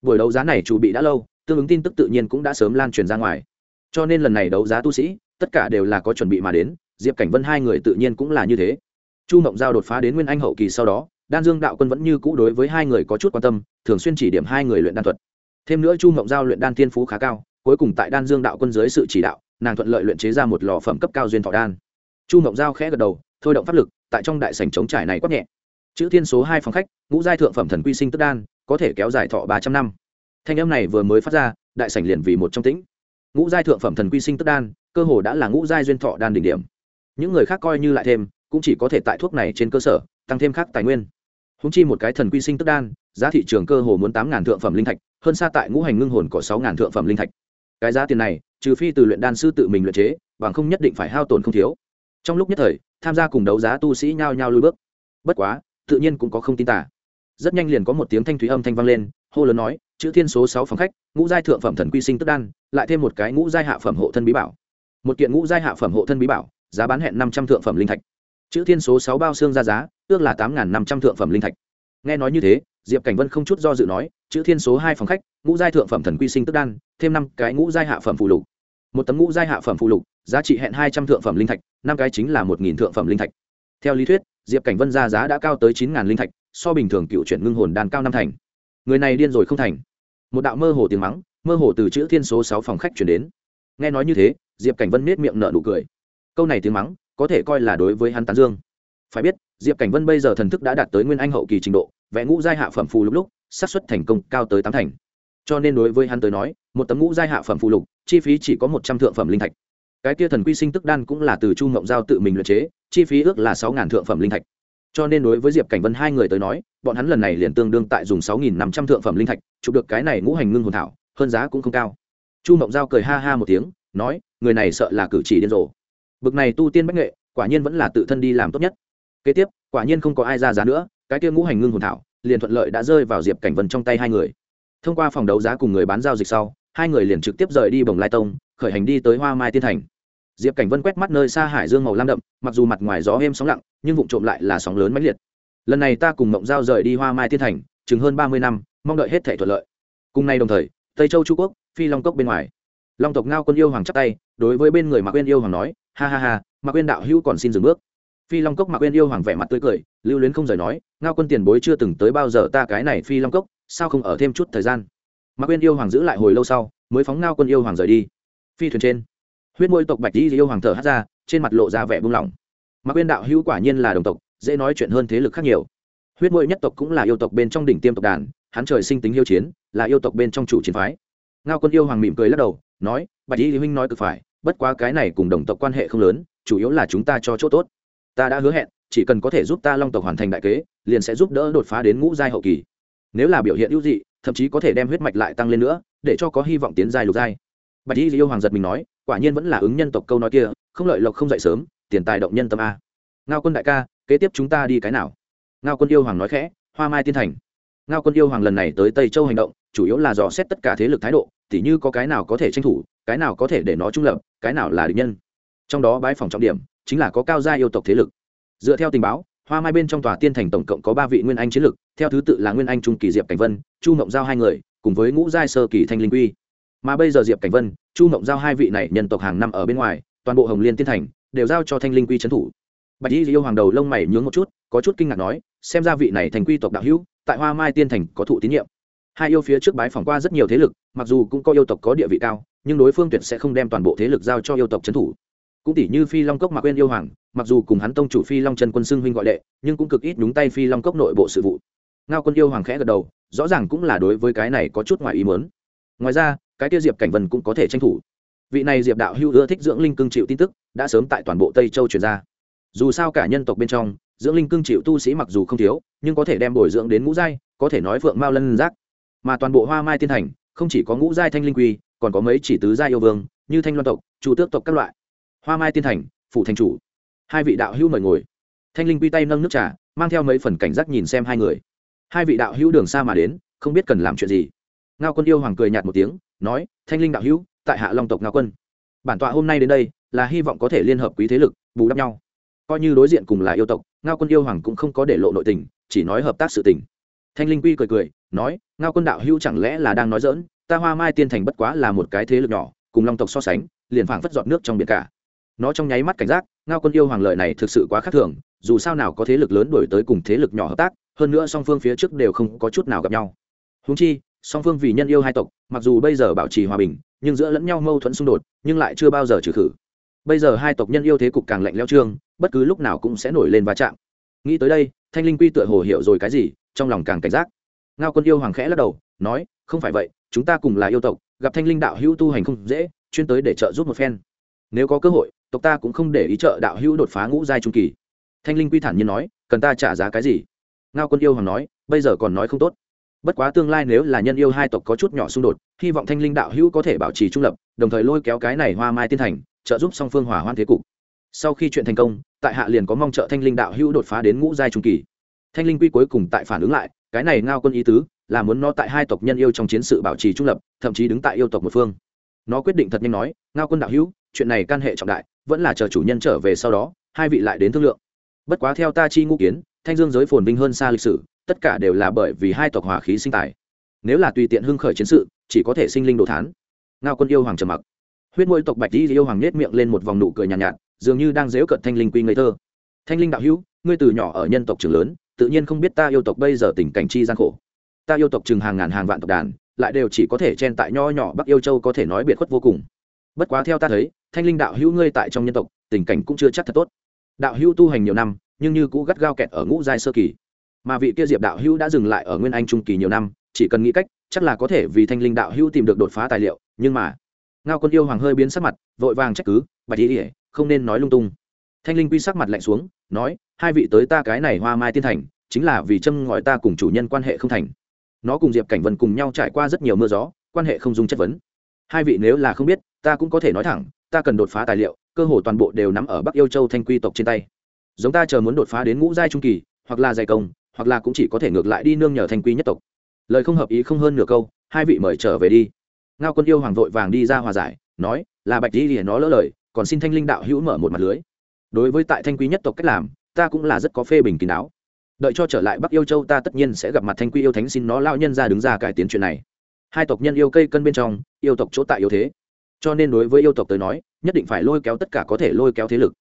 Speaker 1: Buổi đấu giá này chủ bị đã lâu, tương ứng tin tức tự nhiên cũng đã sớm lan truyền ra ngoài. Cho nên lần này đấu giá tu sĩ, tất cả đều là có chuẩn bị mà đến, diệp cảnh vân hai người tự nhiên cũng là như thế chu mộng giao đột phá đến nguyên anh hậu kỳ sau đó, đan dương đạo quân vẫn như cũ đối với hai người có chút quan tâm, thường xuyên chỉ điểm hai người luyện đan thuật. Thêm nữa chu mộng giao luyện đan thiên phú khá cao, cuối cùng tại đan dương đạo quân dưới sự chỉ đạo, nàng thuận lợi luyện chế ra một lò phẩm cấp cao duyên thọ đan. Chu mộng giao khẽ gật đầu, thôi động pháp lực, tại trong đại sảnh chống trải này quát nhẹ. Chữ thiên số hai phòng khách, ngũ giai thượng phẩm thần quy sinh tức đan, có thể kéo dài thọ ba trăm năm. Thanh âm này vừa mới phát ra, đại sảnh liền vì một trong tĩnh. Ngũ giai thượng phẩm thần quy sinh tức đan, cơ hồ đã là ngũ giai duyên thọ đan đỉnh điểm. Những người khác coi như lại thêm cũng chỉ có thể tại thuốc này trên cơ sở, tăng thêm khác tài nguyên. Húng chi một cái thần quy sinh tức đan, giá thị trường cơ hồ muốn tám ngàn thượng phẩm linh thạch, hơn xa tại ngũ hành ngưng hồn có sáu ngàn thượng phẩm linh thạch. Cái giá tiền này, trừ phi từ luyện đan sư tự mình luyện chế, bằng không nhất định phải hao tổn không thiếu. Trong lúc nhất thời, tham gia cùng đấu giá tu sĩ nhao nhao lui bước. Bất quá, tự nhiên cũng có không tin tả rất nhanh liền có một tiếng thanh thúy âm thanh vang lên, hô lớn nói, chữ thiên số sáu phòng khách, ngũ giai thượng phẩm thần quy sinh tức đan, lại thêm một cái ngũ giai hạ phẩm hộ thân bí bảo. Một kiện ngũ giai hạ phẩm hộ thân bí bảo, giá bán hẹn năm trăm thượng phẩm linh thạch chữ thiên số sáu bao xương ra giá, ước là tám năm trăm thượng phẩm linh thạch. Nghe nói như thế, diệp cảnh vân không chút do dự nói, chữ thiên số hai phòng khách, ngũ giai thượng phẩm thần quy sinh tức đan, thêm năm cái ngũ giai hạ phẩm phụ lục. Một tấm ngũ giai hạ phẩm phụ lục, giá trị hẹn hai trăm thượng phẩm linh thạch, năm cái chính là một nghìn thượng phẩm linh thạch. Theo lý thuyết, diệp cảnh vân ra giá đã cao tới chín ngàn linh thạch, so bình thường cựu chuyển ngưng hồn đan cao năm thành. Người này điên rồi không thành. Một đạo mơ hồ tiếng mắng, mơ hồ từ chữ thiên số sáu phòng khách chuyển đến. Nghe nói như thế, diệp cảnh vân nết miệng nở nụ cười. Câu này tiếng mắng có thể coi là đối với hắn tán dương. Phải biết, diệp cảnh vân bây giờ thần thức đã đạt tới nguyên anh hậu kỳ trình độ, vẽ ngũ giai hạ phẩm phù lục lúc, xác suất thành công cao tới tám thành. Cho nên đối với hắn tới nói, một tấm ngũ giai hạ phẩm phù lục, chi phí chỉ có một trăm thượng phẩm linh thạch. Cái tia thần quy sinh tức đan cũng là từ chu mộng giao tự mình luyện chế, chi phí ước là sáu ngàn thượng phẩm linh thạch. Cho nên đối với diệp cảnh vân hai người tới nói, bọn hắn lần này liền tương đương tại dùng sáu nghìn năm trăm thượng phẩm linh thạch, chụp được cái này ngũ hành ngưng hồn thảo, hơn giá cũng không cao. Chu mộng giao cười ha ha một tiếng, nói, người này sợ là cử chỉ điên rồ bực này tu tiên bách nghệ, quả nhiên vẫn là tự thân đi làm tốt nhất. Kế tiếp, quả nhiên không có ai ra giá nữa, cái kia ngũ hành ngưng hồn thảo, liền thuận lợi đã rơi vào diệp cảnh vân trong tay hai người. Thông qua phòng đấu giá cùng người bán giao dịch sau, hai người liền trực tiếp rời đi bồng lai tông, khởi hành đi tới hoa mai tiên thành. Diệp cảnh vân quét mắt nơi xa hải dương màu lam đậm, mặc dù mặt ngoài gió êm sóng lặng, nhưng vụ trộm lại là sóng lớn mãnh liệt. Lần này ta cùng mộng giao rời đi hoa mai tiên thành, chừng hơn ba mươi năm, mong đợi hết thể thuận lợi. Cùng nay đồng thời, tây châu trung quốc, phi long cốc bên ngoài long tộc ngao quân yêu hoàng chắc tay, đối với bên người mạc quên yêu hoàng nói, ha ha ha, mạc quên đạo hữu còn xin dừng bước. Phi long cốc mạc quên yêu hoàng vẻ mặt tươi cười, lưu luyến không rời nói, ngao quân tiền bối chưa từng tới bao giờ ta cái này phi long cốc, sao không ở thêm chút thời gian? Mạc quên yêu hoàng giữ lại hồi lâu sau, mới phóng ngao quân yêu hoàng rời đi. Phi thuyền trên, huyết môi tộc bạch di yêu hoàng thở hát ra, trên mặt lộ ra vẻ buông lỏng. Mạc quên đạo hữu quả nhiên là đồng tộc, dễ nói chuyện hơn thế lực khác nhiều. Huyết môi nhất tộc cũng là yêu tộc bên trong đỉnh tiêm tộc đàn, hắn trời sinh tính yêu chiến, là yêu tộc bên trong chủ chiến phái. Ngao quân yêu hoàng mỉm cười lắc đầu nói, bạch y huynh nói cực phải, bất quá cái này cùng đồng tộc quan hệ không lớn, chủ yếu là chúng ta cho chỗ tốt. Ta đã hứa hẹn, chỉ cần có thể giúp ta long tộc hoàn thành đại kế, liền sẽ giúp đỡ đột phá đến ngũ giai hậu kỳ. Nếu là biểu hiện ưu dị, thậm chí có thể đem huyết mạch lại tăng lên nữa, để cho có hy vọng tiến giai lục giai. Bạch y yêu hoàng giật mình nói, quả nhiên vẫn là ứng nhân tộc câu nói kia, không lợi lộc không dậy sớm, tiền tài động nhân tâm a. Ngao quân đại ca, kế tiếp chúng ta đi cái nào? Ngao quân yêu hoàng nói khẽ, hoa mai tiên thành. Ngao quân yêu hoàng lần này tới tây châu hành động, chủ yếu là dò xét tất cả thế lực thái độ tỉ như có cái nào có thể tranh thủ, cái nào có thể để nó trung lập, cái nào là địch nhân. Trong đó bái phòng trọng điểm chính là có cao gia yêu tộc thế lực. Dựa theo tình báo, hoa mai bên trong tòa tiên thành tổng cộng có ba vị nguyên anh chiến lực, theo thứ tự là nguyên anh trung kỳ diệp cảnh vân, chu mộng giao hai người, cùng với ngũ giai sơ kỳ thanh linh quy. Mà bây giờ diệp cảnh vân, chu mộng giao hai vị này nhân tộc hàng năm ở bên ngoài, toàn bộ hồng liên tiên thành đều giao cho thanh linh quy trấn thủ. Bạch y yêu hoàng đầu lông mày nhướng một chút, có chút kinh ngạc nói, xem ra vị này thành quy tộc đạo hữu, tại hoa mai tiên thành có thụ tín nhiệm hai yêu phía trước bái phỏng qua rất nhiều thế lực, mặc dù cũng có yêu tộc có địa vị cao, nhưng đối phương tuyệt sẽ không đem toàn bộ thế lực giao cho yêu tộc trấn thủ. Cũng tỷ như phi long cốc mà quên yêu hoàng, mặc dù cùng hắn tông chủ phi long trần quân xưng huynh gọi đệ, nhưng cũng cực ít đúng tay phi long cốc nội bộ sự vụ. Ngao quân yêu hoàng khẽ gật đầu, rõ ràng cũng là đối với cái này có chút ngoài ý mớn ngoài ra, cái tiêu diệp cảnh vân cũng có thể tranh thủ. Vị này diệp đạo hưu ưa thích dưỡng linh cương chịu tin tức, đã sớm tại toàn bộ tây châu truyền ra. Dù sao cả nhân tộc bên trong, dưỡng linh cương chịu tu sĩ mặc dù không thiếu, nhưng có thể đem bồi dưỡng đến ngũ giai, có thể nói phượng mao lân giác mà toàn bộ hoa mai tiên thành, không chỉ có ngũ giai thanh linh quy, còn có mấy chỉ tứ giai yêu vương, như thanh loan tộc chủ tước tộc các loại. Hoa mai tiên thành, phủ thành chủ. Hai vị đạo hữu mời ngồi. Thanh linh quy tay nâng nước trà, mang theo mấy phần cảnh giác nhìn xem hai người. Hai vị đạo hữu đường xa mà đến, không biết cần làm chuyện gì. Ngao quân yêu hoàng cười nhạt một tiếng, nói, thanh linh đạo hữu, tại hạ long tộc ngao quân, bản tọa hôm nay đến đây, là hy vọng có thể liên hợp quý thế lực, bù đắp nhau. Coi như đối diện cùng là yêu tộc, ngao quân yêu hoàng cũng không có để lộ nội tình, chỉ nói hợp tác sự tình thanh linh quy cười cười, nói, ngao quân đạo hữu chẳng lẽ là đang nói dỡn ta hoa mai tiên thành bất quá là một cái thế lực nhỏ, cùng long tộc so sánh, liền phảng phất dọn nước trong biển cả. Nó trong nháy mắt cảnh giác, ngao quân yêu hoàng lợi này thực sự quá khác thường, dù sao nào có thế lực lớn đổi tới cùng thế lực nhỏ hợp tác, hơn nữa song phương phía trước đều không có chút nào gặp nhau. Húng chi, song phương vì nhân yêu hai tộc, mặc dù bây giờ bảo trì hòa bình, nhưng giữa lẫn nhau mâu thuẫn xung đột, nhưng lại chưa bao giờ trừ khử. Bây giờ hai tộc nhân yêu thế cục càng lạnh leo trương, bất cứ lúc nào cũng sẽ nổi lên va chạm. Nghĩ tới đây, thanh linh quy tựa hồ hiểu rồi cái gì trong lòng càng cảnh giác. Ngao quân yêu hoàng khẽ lắc đầu, nói, không phải vậy, chúng ta cùng là yêu tộc, gặp thanh linh đạo hữu tu hành không dễ, chuyên tới để trợ giúp một phen. Nếu có cơ hội, tộc ta cũng không để ý trợ đạo hữu đột phá ngũ giai trung kỳ. Thanh linh quy thản nhiên nói, cần ta trả giá cái gì? Ngao quân yêu hoàng nói, bây giờ còn nói không tốt. Bất quá tương lai nếu là nhân yêu hai tộc có chút nhỏ xung đột, hy vọng thanh linh đạo hữu có thể bảo trì trung lập, đồng thời lôi kéo cái này hoa mai tiên thành, trợ giúp song phương hòa hoan thế cục. Sau khi chuyện thành công, tại hạ liền có mong trợ thanh linh đạo hữu đột phá đến ngũ giai trung kỳ thanh linh quy cuối cùng tại phản ứng lại cái này ngao quân ý tứ là muốn nó tại hai tộc nhân yêu trong chiến sự bảo trì trung lập thậm chí đứng tại yêu tộc một phương. Nó quyết định thật nhanh nói ngao quân đạo hữu chuyện này can hệ trọng đại vẫn là chờ chủ nhân trở về sau đó hai vị lại đến thương lượng. Bất quá theo ta chi ngũ kiến thanh dương giới phồn vinh hơn xa lịch sử tất cả đều là bởi vì hai tộc hỏa khí sinh tài. Nếu là tùy tiện hưng khởi chiến sự chỉ có thể sinh linh đồ thán. Ngao quân yêu hoàng trầm mặc. Huyết môi tộc bạch đi yêu hoàng nết miệng lên một vòng nụ cười nhàn nhạt, nhạt dường như đang dếu cận thanh linh quy ngây thơ. Thanh linh đạo hữu ngươi từ nhỏ ở nhân tộc trường lớn tự nhiên không biết ta yêu tộc bây giờ tình cảnh chi gian khổ. Ta yêu tộc chừng hàng ngàn hàng vạn tộc đàn, lại đều chỉ có thể chen tại nho nhỏ bắc yêu châu có thể nói biệt khuất vô cùng. Bất quá theo ta thấy, thanh linh đạo hữu ngươi tại trong nhân tộc, tình cảnh cũng chưa chắc thật tốt. Đạo hữu tu hành nhiều năm, nhưng như cũ gắt gao kẹt ở ngũ giai sơ kỳ. Mà vị kia diệp đạo hữu đã dừng lại ở nguyên anh trung kỳ nhiều năm, chỉ cần nghĩ cách, chắc là có thể vì thanh linh đạo hữu tìm được đột phá tài liệu, nhưng mà, ngao quân yêu hoàng hơi biến sắc mặt, vội vàng trách cứ, bạch ý ỉa không nên nói lung tung. Thanh linh quy sắc mặt lạnh xuống, nói hai vị tới ta cái này hoa mai tiên thành, chính là vì châm ngòi ta cùng chủ nhân quan hệ không thành. Nó cùng diệp cảnh vân cùng nhau trải qua rất nhiều mưa gió, quan hệ không dung chất vấn. Hai vị nếu là không biết, ta cũng có thể nói thẳng, ta cần đột phá tài liệu, cơ hồ toàn bộ đều nắm ở bắc yêu châu thanh quy tộc trên tay. Giống ta chờ muốn đột phá đến ngũ giai trung kỳ, hoặc là dày công, hoặc là cũng chỉ có thể ngược lại đi nương nhờ thanh quy nhất tộc. Lời không hợp ý không hơn nửa câu, hai vị mời trở về đi. Ngao quân yêu hoàng vội vàng đi ra hòa giải, nói, là bạch đi thì nó lỡ lời, còn xin thanh linh đạo hữu mở một mặt lưới. Đối với tại thanh quy nhất tộc cách làm ta cũng là rất có phê bình kín đáo. Đợi cho trở lại bắc yêu châu ta tất nhiên sẽ gặp mặt thanh quy yêu thánh xin nó lao nhân ra đứng ra cải tiến chuyện này. Hai tộc nhân yêu cây cân bên trong, yêu tộc chỗ tại yếu thế. Cho nên đối với yêu tộc tới nói, nhất định phải lôi kéo tất cả có thể lôi kéo thế lực.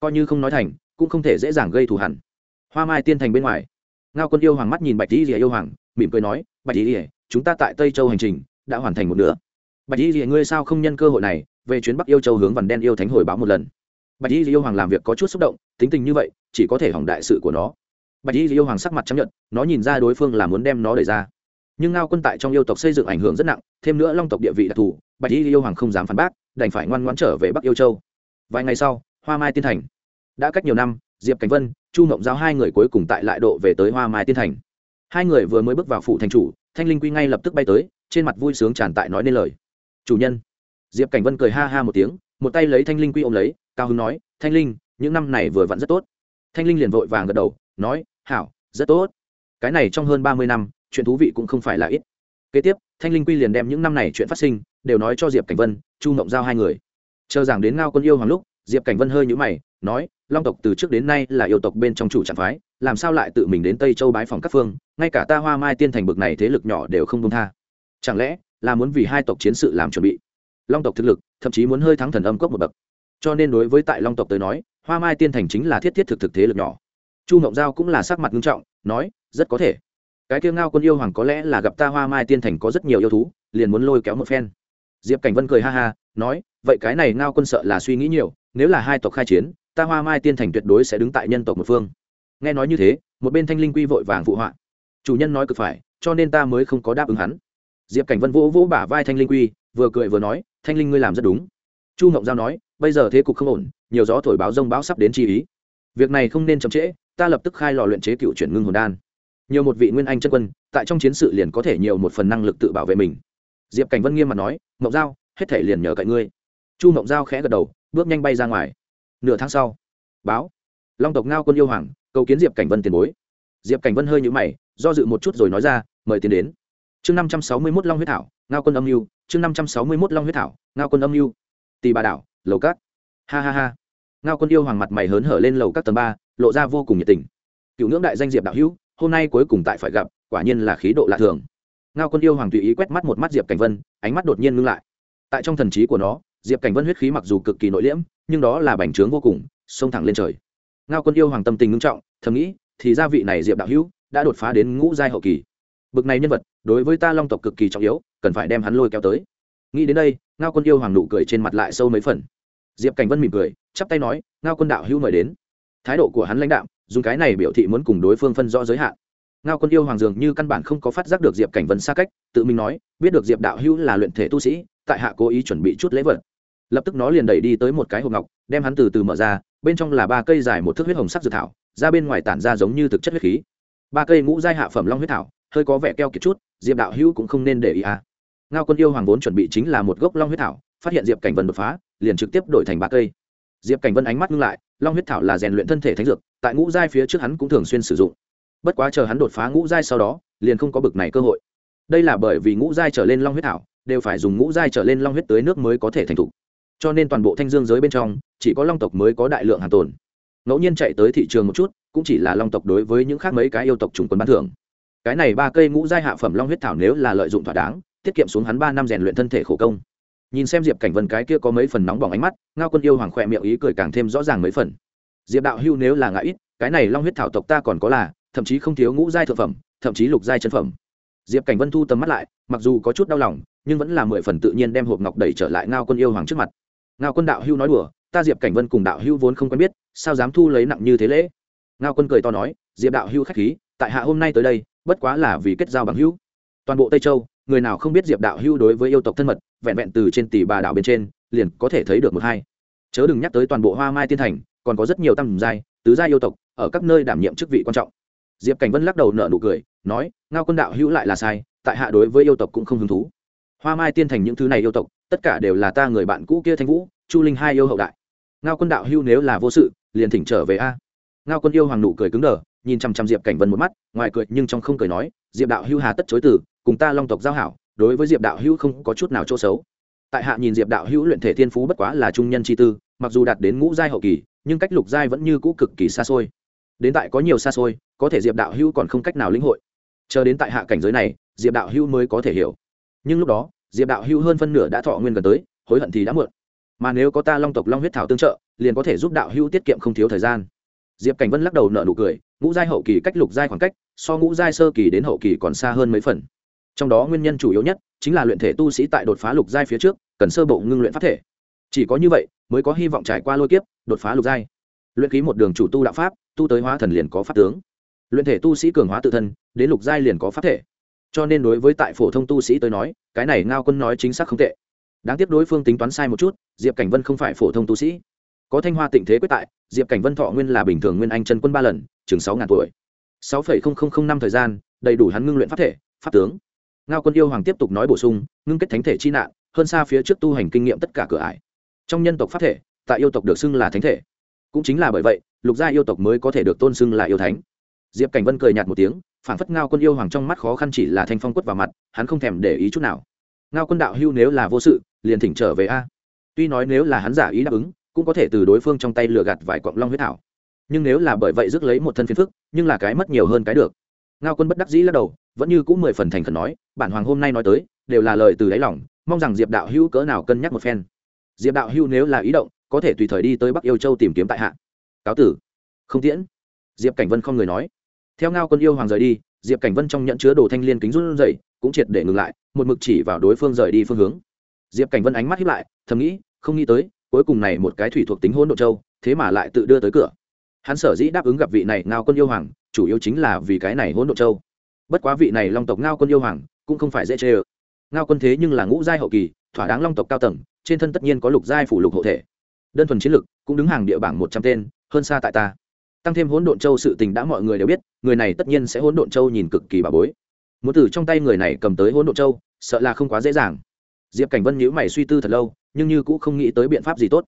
Speaker 1: Coi như không nói thành, cũng không thể dễ dàng gây thù hẳn hoa mai tiên thành bên ngoài, ngao quân yêu hoàng mắt nhìn bạch tỷ rìa yêu hoàng, mỉm cười nói, bạch tỷ rìa chúng ta tại tây châu hành trình đã hoàn thành một nửa. Bạch tỷ rìa ngươi sao không nhân cơ hội này, về chuyến bắc yêu châu hướng vằn đen yêu thánh hồi báo một lần? Bạch tỷ yêu hoàng làm việc có chút xúc động, tính tình như vậy chỉ có thể hỏng đại sự của nó. Bạch y yêu hoàng sắc mặt chấp nhận nó nhìn ra đối phương là muốn đem nó đẩy ra. Nhưng ngao quân tại trong yêu tộc xây dựng ảnh hưởng rất nặng, thêm nữa long tộc địa vị đặc thù, bạch y yêu hoàng không dám phản bác, đành phải ngoan ngoãn trở về bắc yêu châu. Vài ngày sau, hoa mai tiên thành. Đã cách nhiều năm, diệp cảnh vân, chu mộng giao hai người cuối cùng tại lại độ về tới hoa mai tiên thành. Hai người vừa mới bước vào phủ thành chủ, thanh linh quy ngay lập tức bay tới, trên mặt vui sướng tràn tại nói nên lời. Chủ nhân. Diệp cảnh vân cười ha ha một tiếng, một tay lấy thanh linh quy ôm lấy, cao hưng nói, thanh linh, những năm này vừa vặn rất tốt thanh linh liền vội vàng gật đầu, nói, hảo, rất tốt. Cái này trong hơn ba mươi năm, chuyện thú vị cũng không phải là ít. Kế tiếp, thanh linh quy liền đem những năm này chuyện phát sinh, đều nói cho diệp cảnh vân, chu mộng giao hai người. Chờ giảng đến ngao quân yêu hoàng lúc, diệp cảnh vân hơi nhũ mày, nói, long tộc từ trước đến nay là yêu tộc bên trong chủ trạng phái, làm sao lại tự mình đến tây châu bái phòng các phương, ngay cả ta hoa mai tiên thành bực này thế lực nhỏ đều không công tha. Chẳng lẽ là muốn vì hai tộc chiến sự làm chuẩn bị? Long tộc thực lực, thậm chí muốn hơi thắng thần âm cốc một bậc. Cho nên đối với tại long tộc tới nói hoa mai tiên thành chính là thiết thiết thực thực thế lực nhỏ. Chu mộng giao cũng là sắc mặt nghiêm trọng, nói, rất có thể. Cái tiêu ngao quân yêu hoàng có lẽ là gặp ta hoa mai tiên thành có rất nhiều yêu thú, liền muốn lôi kéo một phen. Diệp cảnh vân cười ha ha, nói, vậy cái này ngao quân sợ là suy nghĩ nhiều, nếu là hai tộc khai chiến, ta hoa mai tiên thành tuyệt đối sẽ đứng tại nhân tộc một phương. Nghe nói như thế, một bên thanh linh quy vội vàng phụ họa. Chủ nhân nói cực phải, cho nên ta mới không có đáp ứng hắn. Diệp cảnh vân vỗ vỗ bả vai thanh linh quy, vừa cười vừa nói, thanh linh ngươi làm rất đúng chu ngộng giao nói, bây giờ thế cục không ổn, nhiều gió thổi báo rông bão sắp đến chi ý. Việc này không nên chậm trễ, ta lập tức khai lò luyện chế cựu chuyển ngưng hồn đan. Nhiều một vị nguyên anh chân quân, tại trong chiến sự liền có thể nhiều một phần năng lực tự bảo vệ mình. Diệp cảnh vân nghiêm mặt nói mộng giao, hết thể liền nhờ cậy ngươi. Chu mộng giao khẽ gật đầu, bước nhanh bay ra ngoài. Nửa tháng sau, báo, long tộc ngao quân yêu hoàng, cầu kiến diệp cảnh vân tiền bối. Diệp cảnh vân hơi nhũ mày, do dự một chút rồi nói ra, mời tiến đến. Chương năm trăm sáu mươi mốt long huyết thảo, ngao quân âm mưu, chương năm trăm sáu mươi mốt long huyết thảo, ngao quân âm mưu tì bà đảo, lầu cát ha ha ha. Ngao quân yêu hoàng mặt mày hớn hở lên lầu các tầng ba, lộ ra vô cùng nhiệt tình. Cựu ngưỡng đại danh diệp đạo hữu, hôm nay cuối cùng tại phải gặp, quả nhiên là khí độ lạ thường. Ngao quân yêu hoàng tùy ý quét mắt một mắt diệp cảnh vân, ánh mắt đột nhiên ngưng lại. Tại trong thần trí của nó, diệp cảnh vân huyết khí mặc dù cực kỳ nội liễm, nhưng đó là bành trướng vô cùng, xông thẳng lên trời. Ngao quân yêu hoàng tâm tình ngưng trọng, thầm nghĩ, thì gia vị này diệp đạo hữu, đã đột phá đến ngũ giai hậu kỳ. Bực này nhân vật, đối với ta long tộc cực kỳ trọng yếu, cần phải đem hắn lôi kéo tới. Nghĩ đến đây ngao quân yêu hoàng nụ cười trên mặt lại sâu mấy phần. Diệp cảnh vân mỉm cười, chắp tay nói, ngao quân đạo hữu mời đến. Thái độ của hắn lãnh đạo dùng cái này biểu thị muốn cùng đối phương phân rõ giới hạn. Ngao quân yêu hoàng dường như căn bản không có phát giác được diệp cảnh vân xa cách, tự mình nói, biết được diệp đạo hữu là luyện thể tu sĩ, tại hạ cố ý chuẩn bị chút lễ vật. Lập tức nó liền đẩy đi tới một cái hộp ngọc, đem hắn từ từ mở ra, bên trong là ba cây dài một thước huyết hồng sắc dược thảo, ra bên ngoài tản ra giống như thực chất huyết khí. Ba cây ngũ giai hạ phẩm long huyết thảo, hơi có vẻ keo kiệt chút, diệp đạo hữu cũng không nên để ý à ngao quân yêu hoàng vốn chuẩn bị chính là một gốc long huyết thảo, phát hiện diệp cảnh vân đột phá, liền trực tiếp đổi thành ba cây. Diệp cảnh vân ánh mắt ngưng lại, long huyết thảo là rèn luyện thân thể thánh dược, tại ngũ giai phía trước hắn cũng thường xuyên sử dụng. Bất quá chờ hắn đột phá ngũ giai sau đó, liền không có bực này cơ hội. Đây là bởi vì ngũ giai trở lên long huyết thảo, đều phải dùng ngũ giai trở lên long huyết tới nước mới có thể thành thục. Cho nên toàn bộ thanh dương giới bên trong, chỉ có long tộc mới có đại lượng hàng tồn. Ngẫu nhiên chạy tới thị trường một chút, cũng chỉ là long tộc đối với những khác mấy cái yêu tộc trùng quân bán thưởng. Cái này ba cây ngũ giai hạ phẩm long huyết thảo nếu là lợi dụng thỏa đáng tiết kiệm xuống hắn ba năm rèn luyện thân thể khổ công. Nhìn xem diệp cảnh vân cái kia có mấy phần nóng bỏng ánh mắt, ngao quân yêu hoàng khỏe miệng ý cười càng thêm rõ ràng mấy phần. Diệp đạo hưu nếu là ngại ít, cái này long huyết thảo tộc ta còn có là, thậm chí không thiếu ngũ giai thượng phẩm, thậm chí lục giai chân phẩm. Diệp cảnh vân thu tầm mắt lại, mặc dù có chút đau lòng, nhưng vẫn là mười phần tự nhiên đem hộp ngọc đẩy trở lại ngao quân yêu hoàng trước mặt. Ngao quân đạo hưu nói đùa, ta diệp cảnh vân cùng đạo hưu vốn không quen biết, sao dám thu lấy nặng như thế lễ? Ngao quân cười to nói, diệp đạo hưu k h á c h khí, tại hạ hôm nay tới đây, bất quá là vì kết giao bằng hữu. Toàn bộ tây châu người nào không biết diệp đạo hưu đối với yêu tộc thân mật, vẹn vẹn từ trên tỷ bà đạo bên trên, liền có thể thấy được một hai. Chớ đừng nhắc tới toàn bộ hoa mai tiên thành, còn có rất nhiều tăng giai, tứ giai yêu tộc, ở các nơi đảm nhiệm chức vị quan trọng. Diệp cảnh vân lắc đầu nợ nụ cười, nói, ngao quân đạo hữu lại là sai, tại hạ đối với yêu tộc cũng không hứng thú. Hoa mai tiên thành những thứ này yêu tộc, tất cả đều là ta người bạn cũ kia thanh vũ, chu linh hai yêu hậu đại. Ngao quân đạo hữu nếu là vô sự, liền thỉnh trở về a. Ngao quân yêu hoàng nụ cười cứng đờ nhìn chằm chằm diệp cảnh vân một mắt, ngoài cười nhưng trong không cười nói, diệp đạo hưu hà tất chối từ, cùng ta long tộc giao hảo, đối với diệp đạo hưu không có chút nào chỗ xấu. Tại hạ nhìn diệp đạo hữu luyện thể thiên phú bất quá là trung nhân chi tư, mặc dù đạt đến ngũ giai hậu kỳ, nhưng cách lục giai vẫn như cũ cực kỳ xa xôi. Đến tại có nhiều xa xôi, có thể diệp đạo hữu còn không cách nào lĩnh hội. Chờ đến tại hạ cảnh giới này, diệp đạo hữu mới có thể hiểu. Nhưng lúc đó, diệp đạo hữu hơn phân nửa đã thọ nguyên gần tới, hối hận thì đã muộn. Mà nếu có ta long tộc long huyết thảo tương trợ, liền có thể giúp đạo hữu tiết kiệm không thiếu thời gian diệp cảnh vân lắc đầu nợ nụ cười, ngũ giai hậu kỳ cách lục giai khoảng cách, so ngũ giai sơ kỳ đến hậu kỳ còn xa hơn mấy phần. Trong đó nguyên nhân chủ yếu nhất chính là luyện thể tu sĩ tại đột phá lục giai phía trước, cần sơ bộ ngưng luyện pháp thể. Chỉ có như vậy mới có hy vọng trải qua lôi kiếp, đột phá lục giai. Luyện ký một đường chủ tu đạo pháp, tu tới hóa thần liền có pháp tướng. Luyện thể tu sĩ cường hóa tự thân, đến lục giai liền có pháp thể. Cho nên đối với tại phổ thông tu sĩ tới nói, cái này ngao quân nói chính xác không tệ. Đáng tiếc đối phương tính toán sai một chút, diệp cảnh vân không phải phổ thông tu sĩ có thanh hoa tịnh thế quyết tại, diệp cảnh vân thọ nguyên là bình thường nguyên anh chân quân ba lần, chừng sáu ngàn tuổi. sáu phẩy không không không năm thời gian, đầy đủ hắn ngưng luyện pháp thể, pháp tướng. Ngao quân yêu hoàng tiếp tục nói bổ sung, ngưng kết thánh thể chi nạn, hơn xa phía trước tu hành kinh nghiệm tất cả cửa ải. Trong nhân tộc pháp thể, tại yêu tộc được xưng là thánh thể. Cũng chính là bởi vậy, lục gia yêu tộc mới có thể được tôn xưng là yêu thánh. Diệp cảnh vân cười nhạt một tiếng phản phất ngao quân yêu hoàng trong mắt khó khăn chỉ là thanh phong quất vào mặt, hắn không thèm để ý chút nào. Ngao quân đạo hưu nếu là vô sự, liền thỉnh trở về a. Tuy nói nếu là hắn giả ý đáp ứng cũng có thể từ đối phương trong tay lừa gạt vài quặng long huyết thảo. Nhưng nếu là bởi vậy rước lấy một thân phiền phức, nhưng là cái mất nhiều hơn cái được. Ngao quân bất đắc dĩ lắc đầu, vẫn như cũng mười phần thành khẩn nói, bản hoàng hôm nay nói tới, đều là lời từ đáy lòng, mong rằng diệp đạo hữu cỡ nào cân nhắc một phen. Diệp đạo hữu nếu là ý động, có thể tùy thời đi tới bắc yêu châu tìm kiếm tại hạ. Cáo tử. Không tiễn. Diệp cảnh vân không người nói. Theo ngao quân yêu hoàng rời đi, diệp cảnh vân trong nhận chứa đồ thanh liên kính run dậy cũng triệt để ngừng lại, một mực chỉ vào đối phương rời đi phương hướng. Diệp cảnh vân ánh mắt hiếp lại, thầm nghĩ, không nghĩ tới cuối cùng này một cái thủy thuộc tính hỗn độ châu, thế mà lại tự đưa tới cửa. Hắn sở dĩ đáp ứng gặp vị này ngao quân yêu hoàng, chủ yếu chính là vì cái này hỗn độ châu. Bất quá vị này long tộc ngao quân yêu hoàng cũng không phải dễ chê ơ. Ngao quân thế nhưng là ngũ giai hậu kỳ, thỏa đáng long tộc cao tầng, trên thân tất nhiên có lục giai phủ lục hộ thể. Đơn thuần chiến lực cũng đứng hàng địa bảng một trăm tên, hơn xa tại ta. Tăng thêm hỗn độn châu sự tình đã mọi người đều biết, người này tất nhiên sẽ hỗn độn châu nhìn cực kỳ bà bối. Muốn từ trong tay người này cầm tới hỗn độn châu, sợ là không quá dễ dàng. Diệp cảnh vân nhíu mày suy tư thật lâu nhưng như cũng không nghĩ tới biện pháp gì tốt.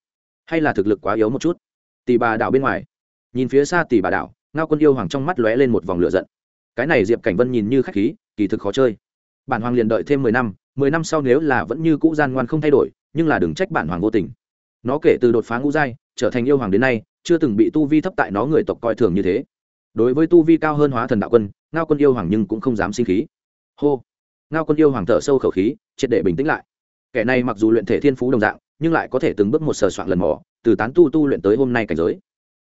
Speaker 1: Hay là thực lực quá yếu một chút. Tỷ bà đảo bên ngoài. Nhìn phía xa tỷ bà đảo, ngao quân yêu hoàng trong mắt lóe lên một vòng lửa giận. Cái này diệp cảnh vân nhìn như khách khí, kỳ thực khó chơi. Bản hoàng liền đợi thêm mười năm mười năm sau nếu là vẫn như cũ gian ngoan không thay đổi, nhưng là đừng trách bản hoàng vô tình. Nó kể từ đột phá ngũ giai, trở thành yêu hoàng đến nay, chưa từng bị tu vi thấp tại nó người tộc coi thường như thế. Đối với tu vi cao hơn hóa thần đạo quân, ngao quân yêu hoàng nhưng cũng không dám sinh khí. Hô. Ngao quân yêu hoàng thở sâu khẩu khí, triệt để bình tĩnh lại kẻ này mặc dù luyện thể thiên phú đồng dạng, nhưng lại có thể từng bước một sờ soạn lần mò, từ tán tu tu luyện tới hôm nay cảnh giới.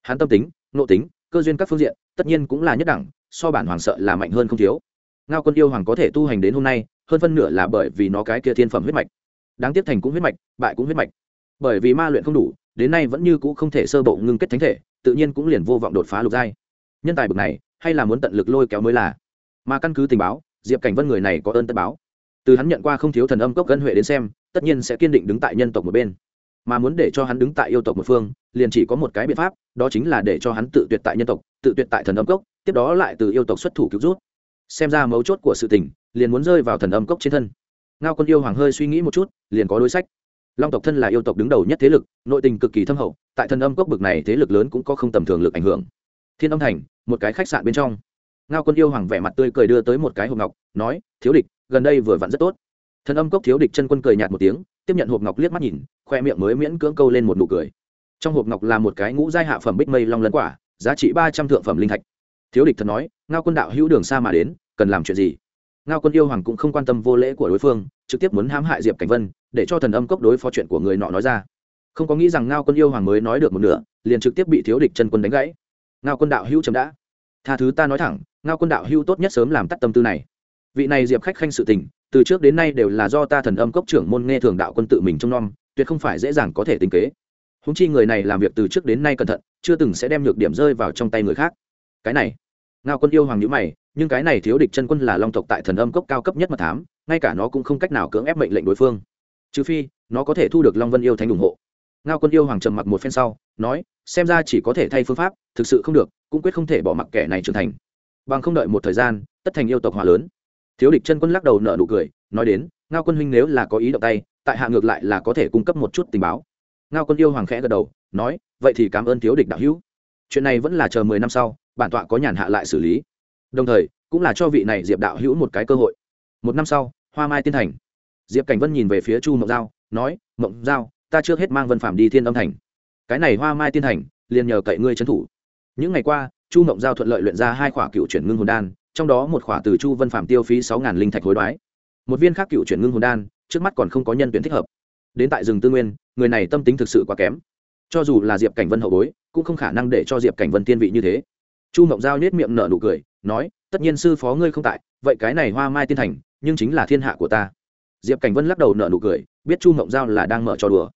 Speaker 1: Hắn tâm tính nộ tính, cơ duyên các phương diện, tất nhiên cũng là nhất đẳng, so bản hoàng sợ là mạnh hơn không thiếu. Ngao quân yêu hoàng có thể tu hành đến hôm nay, hơn phân nửa là bởi vì nó cái kia thiên phẩm huyết mạch. Đáng tiếc thành cũng huyết mạch, bại cũng huyết mạch. Bởi vì ma luyện không đủ, đến nay vẫn như c ũ không thể sơ bộ ngưng kết thánh thể, tự nhiên cũng liền vô vọng đột phá lục giai. Nhân tài bực này, hay là muốn tận lực lôi kéo mới là. Mà căn cứ tình báo, diệp cảnh vân người này có ơn tất báo từ hắn nhận qua không thiếu thần âm cốc gân huệ đến xem, tất nhiên sẽ kiên định đứng tại nhân tộc một bên. Mà muốn để cho hắn đứng tại yêu tộc một phương, liền chỉ có một cái biện pháp, đó chính là để cho hắn tự tuyệt tại nhân tộc, tự tuyệt tại thần âm cốc, tiếp đó lại từ yêu tộc xuất thủ cứu rút. Xem ra mấu chốt của sự tình, liền muốn rơi vào thần âm cốc trên thân. Ngao quân yêu hoàng hơi suy nghĩ một chút, liền có đối sách. Long tộc thân là yêu tộc đứng đầu nhất thế lực, nội tình cực kỳ thâm hậu, tại thần âm cốc bực này thế lực lớn cũng có không tầm thường lực ảnh hưởng. Thiên âm thành, một cái khách sạn bên trong. Ngao quân yêu hoàng vẻ mặt tươi cười đưa tới một cái hộp ngọc, nói, thiếu địch gần đây vừa vặn rất tốt. Thần âm cốc thiếu địch chân quân cười nhạt một tiếng, tiếp nhận hộp ngọc liếc mắt nhìn, khoe miệng mới miễn cưỡng câu lên một nụ cười. Trong hộp ngọc là một cái ngũ giai hạ phẩm bích mây long lân quả, giá trị ba trăm thượng phẩm linh thạch. Thiếu địch thần nói, ngao quân đạo hữu đường xa mà đến, cần làm chuyện gì? Ngao quân yêu hoàng cũng không quan tâm vô lễ của đối phương, trực tiếp muốn hãm hại diệp cảnh vân, để cho thần âm cốc đối phó chuyện của người nọ nói ra. Không có nghĩ rằng ngao quân yêu hoàng mới nói được một nửa, liền trực tiếp bị thiếu địch chân quân đánh gãy. Ngao quân đạo hữu chấm đã. Tha thứ ta nói thẳng, ngao quân đạo hữu tốt nhất sớm làm tắt tâm tư này vị này diệp khách khanh sự tình, từ trước đến nay đều là do ta thần âm cốc trưởng môn nghe thường đạo quân tự mình trông nom, tuyệt không phải dễ dàng có thể tính kế. Húng chi người này làm việc từ trước đến nay cẩn thận, chưa từng sẽ đem nhược điểm rơi vào trong tay người khác. Cái này, ngao quân yêu hoàng nhữ mày, nhưng cái này thiếu địch chân quân là long tộc tại thần âm cốc cao cấp nhất mà thám, ngay cả nó cũng không cách nào cưỡng ép mệnh lệnh đối phương. Trừ phi, nó có thể thu được long vân yêu thánh ủng hộ. Ngao quân yêu hoàng trầm mặc một phen sau, nói, xem ra chỉ có thể thay phương pháp, thực sự không được, cũng quyết không thể bỏ mặc kẻ này trưởng thành. Bằng không đợi một thời gian, tất thành yêu tộc hòa lớn thiếu địch chân quân lắc đầu nở nụ cười, nói đến, ngao quân huynh nếu là có ý động tay, tại hạ ngược lại là có thể cung cấp một chút tình báo. Ngao quân yêu hoàng khẽ gật đầu, nói, vậy thì cảm ơn thiếu địch đạo hữu. Chuyện này vẫn là chờ mười năm sau, bản tọa có nhàn hạ lại xử lý. Đồng thời, cũng là cho vị này diệp đạo hữu một cái cơ hội. Một năm sau, hoa mai tiên thành. Diệp cảnh vân nhìn về phía chu mộng giao, nói, mộng giao, ta trước hết mang vân phạm đi thiên âm thành. Cái này hoa mai tiên thành, liền nhờ cậy ngươi trấn thủ. Những ngày qua, chu mộng giao thuận lợi luyện ra hai khỏa cựu chuyển ngưng hồn đan trong đó một khỏa từ chu vân phạm tiêu phí sáu ngàn linh thạch hối đoái. Một viên khác cựu chuyển ngưng hồn đan, trước mắt còn không có nhân tuyển thích hợp. Đến tại rừng tư nguyên, người này tâm tính thực sự quá kém. Cho dù là diệp cảnh vân hậu bối, cũng không khả năng để cho diệp cảnh vân tiên vị như thế. Chu mộng giao nết miệng nở nụ cười, nói, tất nhiên sư phó ngươi không tại, vậy cái này hoa mai tiên thành, nhưng chính là thiên hạ của ta. Diệp cảnh vân lắc đầu nở nụ cười, biết chu mộng giao là đang mở trò đùa.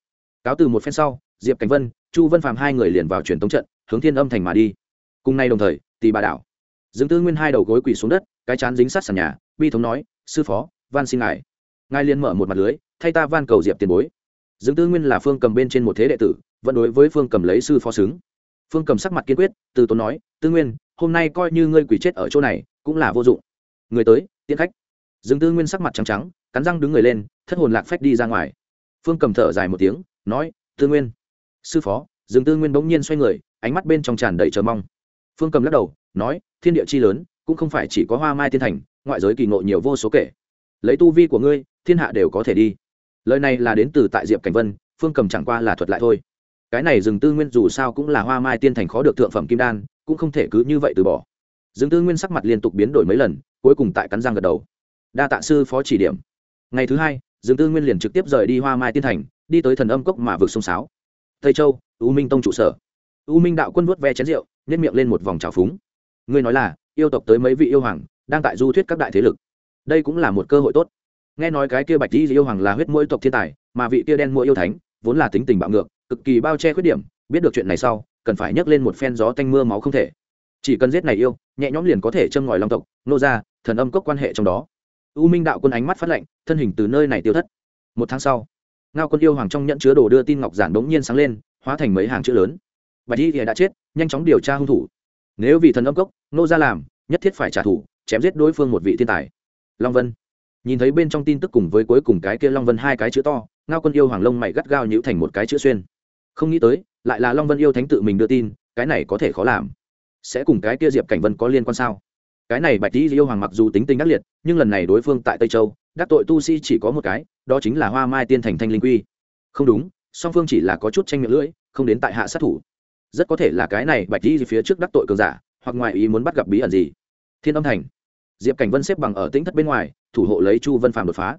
Speaker 1: Cáo từ một phen sau, diệp cảnh vân, chu vân phàm hai người liền vào truyền tống trận, hướng thiên âm thành mà đi. Cùng nay đồng thời tì bà đảo dương tư nguyên hai đầu gối quỳ xuống đất, cái chán dính sát sàn nhà, bi thống nói, sư phó, van xin ngài. Ngài liền mở một mặt lưới, thay ta van cầu diệp tiền bối. Dương tư nguyên là phương cầm bên trên một thế đệ tử, vẫn đối với phương cầm lấy sư phó xứng. Phương cầm sắc mặt kiên quyết, từ tốn nói, tư nguyên, hôm nay coi như ngươi quỷ chết ở chỗ này, cũng là vô dụng. Người tới, tiễn khách. Dương tư nguyên sắc mặt trắng trắng, cắn răng đứng người lên, thất hồn lạc phách đi ra ngoài. Phương cầm thở dài một tiếng, nói, tư nguyên. Sư phó. Dương tư nguyên bỗng nhiên xoay người, ánh mắt bên trong tràn đầy chờ mong. Phương cầm lắc đầu nói, thiên địa chi lớn, cũng không phải chỉ có hoa mai thiên thành, ngoại giới kỳ ngộ nhiều vô số kể. Lấy tu vi của ngươi, thiên hạ đều có thể đi. Lời này là đến từ tại diệp cảnh vân, phương cầm chẳng qua là thuật lại thôi. Cái này rừng tư nguyên dù sao cũng là hoa mai tiên thành khó được thượng phẩm kim đan, cũng không thể cứ như vậy từ bỏ. Rừng tư nguyên sắc mặt liên tục biến đổi mấy lần, cuối cùng tại cắn răng gật đầu. Đa tạ sư phó chỉ điểm. Ngày thứ hai rừng tư nguyên liền trực tiếp rời đi hoa mai tiên thành, đi tới thần âm cốc mà vượt sông sáo. Tây châu, u minh tông trụ sở. U minh đạo quân vuốt ve chén rượu nhét miệng lên một vòng trào phúng ngươi nói là, yêu tộc tới mấy vị yêu hoàng, đang tại du thuyết các đại thế lực. Đây cũng là một cơ hội tốt. Nghe nói cái kia bạch di yêu hoàng là huyết mũi tộc thiên tài, mà vị kia đen mũi yêu thánh, vốn là tính tình bạo ngược, cực kỳ bao che khuyết điểm, biết được chuyện này sau, cần phải nhấc lên một phen gió tanh mưa máu không thể. Chỉ cần giết này yêu, nhẹ nhõm liền có thể châm ngòi long tộc, nô ra thần âm cốc quan hệ trong đó. U minh đạo quân ánh mắt phát lệnh thân hình từ nơi này tiêu thất. Một tháng sau, ngao quân yêu hoàng trong nhận chứa đồ đưa tin ngọc giản đ ố n g nhiên sáng lên, hóa thành mấy hàng chữ lớn. Bạch y đã chết, nhanh chóng điều tra hung thủ nếu vì thần âm cốc, nô ra làm, nhất thiết phải trả thù, chém giết đối phương một vị thiên tài. Long vân. Nhìn thấy bên trong tin tức cùng với cuối cùng cái kia long vân hai cái chữ to, ngao quân yêu hoàng lông mày gắt gao nhữ thành một cái chữ xuyên. Không nghĩ tới, lại là long vân yêu thánh tự mình đưa tin, cái này có thể khó làm. Sẽ cùng cái kia diệp cảnh vân có liên quan sao? Cái này bạch tý yêu hoàng mặc dù tính tình đắc liệt, nhưng lần này đối phương tại tây châu, đắc tội tu sĩ chỉ có một cái, đó chính là hoa mai tiên thành thanh linh quy. Không đúng, song phương chỉ là có chút tranh miệng lưỡi, không đến tại hạ sát thủ rất có thể là cái này bạch tý phía trước đắc tội cường giả, hoặc ngoài ý muốn bắt gặp bí ẩn gì. Thiên âm thành. Diệp cảnh vân xếp bằng ở tĩnh thất bên ngoài, thủ hộ lấy chu vân phàm đột phá.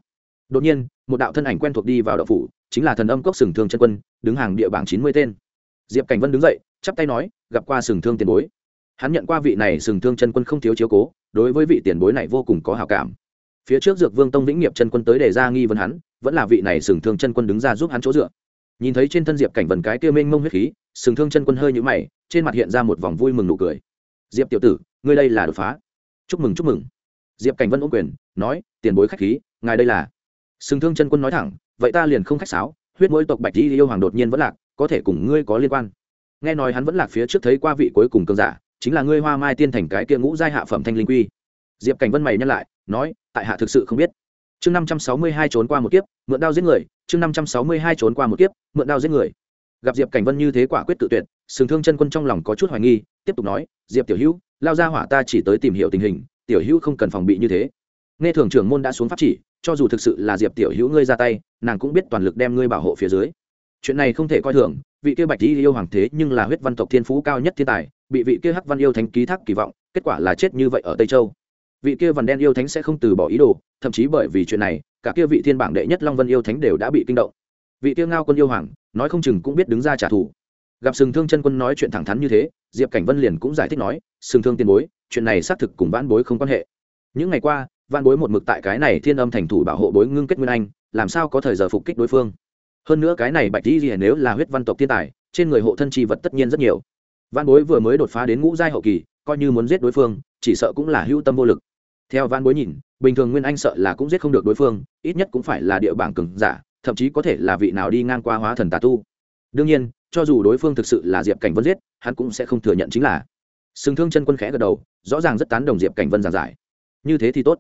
Speaker 1: Đột nhiên, một đạo thân ảnh quen thuộc đi vào đạo phủ, chính là thần âm cốc sừng thương chân quân, đứng hàng địa bảng chín mươi tên. Diệp cảnh vân đứng dậy, chắp tay nói, gặp qua sừng thương tiền bối. Hắn nhận qua vị này sừng thương chân quân không thiếu chiếu cố, đối với vị tiền bối này vô cùng có hào cảm. Phía trước dược vương tông vĩnh nghiệp chân quân tới đề ra nghi vấn hắn, vẫn là vị này sừng thương chân quân đứng ra giúp hắn chỗ dựa nhìn thấy trên thân diệp cảnh vần cái kia mênh mông huyết khí, sừng thương chân quân hơi nhũ mày, trên mặt hiện ra một vòng vui mừng nụ cười. Diệp tiểu tử, ngươi đây là đột phá. Chúc mừng chúc mừng. Diệp cảnh vân ôm quyền, nói, tiền bối khách khí, ngài đây là. Sừng thương chân quân nói thẳng, vậy ta liền không khách sáo, huyết mỗi tộc bạch di yêu hoàng đột nhiên vẫn lạc, có thể cùng ngươi có liên quan. Nghe nói hắn vẫn lạc phía trước thấy qua vị cuối cùng cơn giả, chính là ngươi hoa mai tiên thành cái kia ngũ giai hạ phẩm thanh linh quy. Diệp cảnh vân mày nhắc lại, nói, tại hạ thực sự không biết chương năm trăm sáu mươi hai trốn qua một kiếp, mượn đao giết người. Chương năm trăm sáu mươi hai trốn qua một kiếp, mượn đao giết người. Gặp diệp cảnh vân như thế quả quyết tự tuyệt, sừng thương chân quân trong lòng có chút hoài nghi, tiếp tục nói, diệp tiểu hữu, lao ra hỏa ta chỉ tới tìm hiểu tình hình, tiểu hữu không cần phòng bị như thế. Nghe thường trưởng môn đã xuống pháp chỉ, cho dù thực sự là diệp tiểu hữu ngươi ra tay, nàng cũng biết toàn lực đem ngươi bảo hộ phía dưới. Chuyện này không thể coi thường, vị kia bạch di yêu hoàng thế nhưng là huyết văn tộc thiên phú cao nhất thiên tài, bị vị kia hắc văn yêu thánh ký thác kỳ vọng, kết quả là chết như vậy ở tây châu vị kia vằn đen yêu thánh sẽ không từ bỏ ý đồ, thậm chí bởi vì chuyện này, cả kia vị thiên bảng đệ nhất long vân yêu thánh đều đã bị kinh động. Vị kia ngao quân yêu hoàng, nói không chừng cũng biết đứng ra trả thù. Gặp sừng thương chân quân nói chuyện thẳng thắn như thế, diệp cảnh vân liền cũng giải thích nói, sừng thương tiền bối, chuyện này xác thực cùng vãn bối không quan hệ. Những ngày qua văn bối một mực tại cái này thiên âm thành thủ bảo hộ bối ngưng kết nguyên anh, làm sao có thời giờ phục kích đối phương? Hơn nữa cái này bạch di gì nếu là huyết văn tộc thiên tài, trên người hộ thân chi vật tất nhiên rất nhiều. Văn bối vừa mới đột phá đến ngũ giai hậu kỳ, coi như muốn giết đối phương, chỉ sợ cũng là hữu tâm vô lực theo văn bối nhìn, bình thường nguyên anh sợ là cũng giết không được đối phương, ít nhất cũng phải là địa bảng cường giả, thậm chí có thể là vị nào đi ngang qua hóa thần tà tu. Đương nhiên, cho dù đối phương thực sự là diệp cảnh vân giết, hắn cũng sẽ không thừa nhận chính là sừng thương chân quân khẽ gật đầu, rõ ràng rất tán đồng diệp cảnh vân giảng giải. Như thế thì tốt.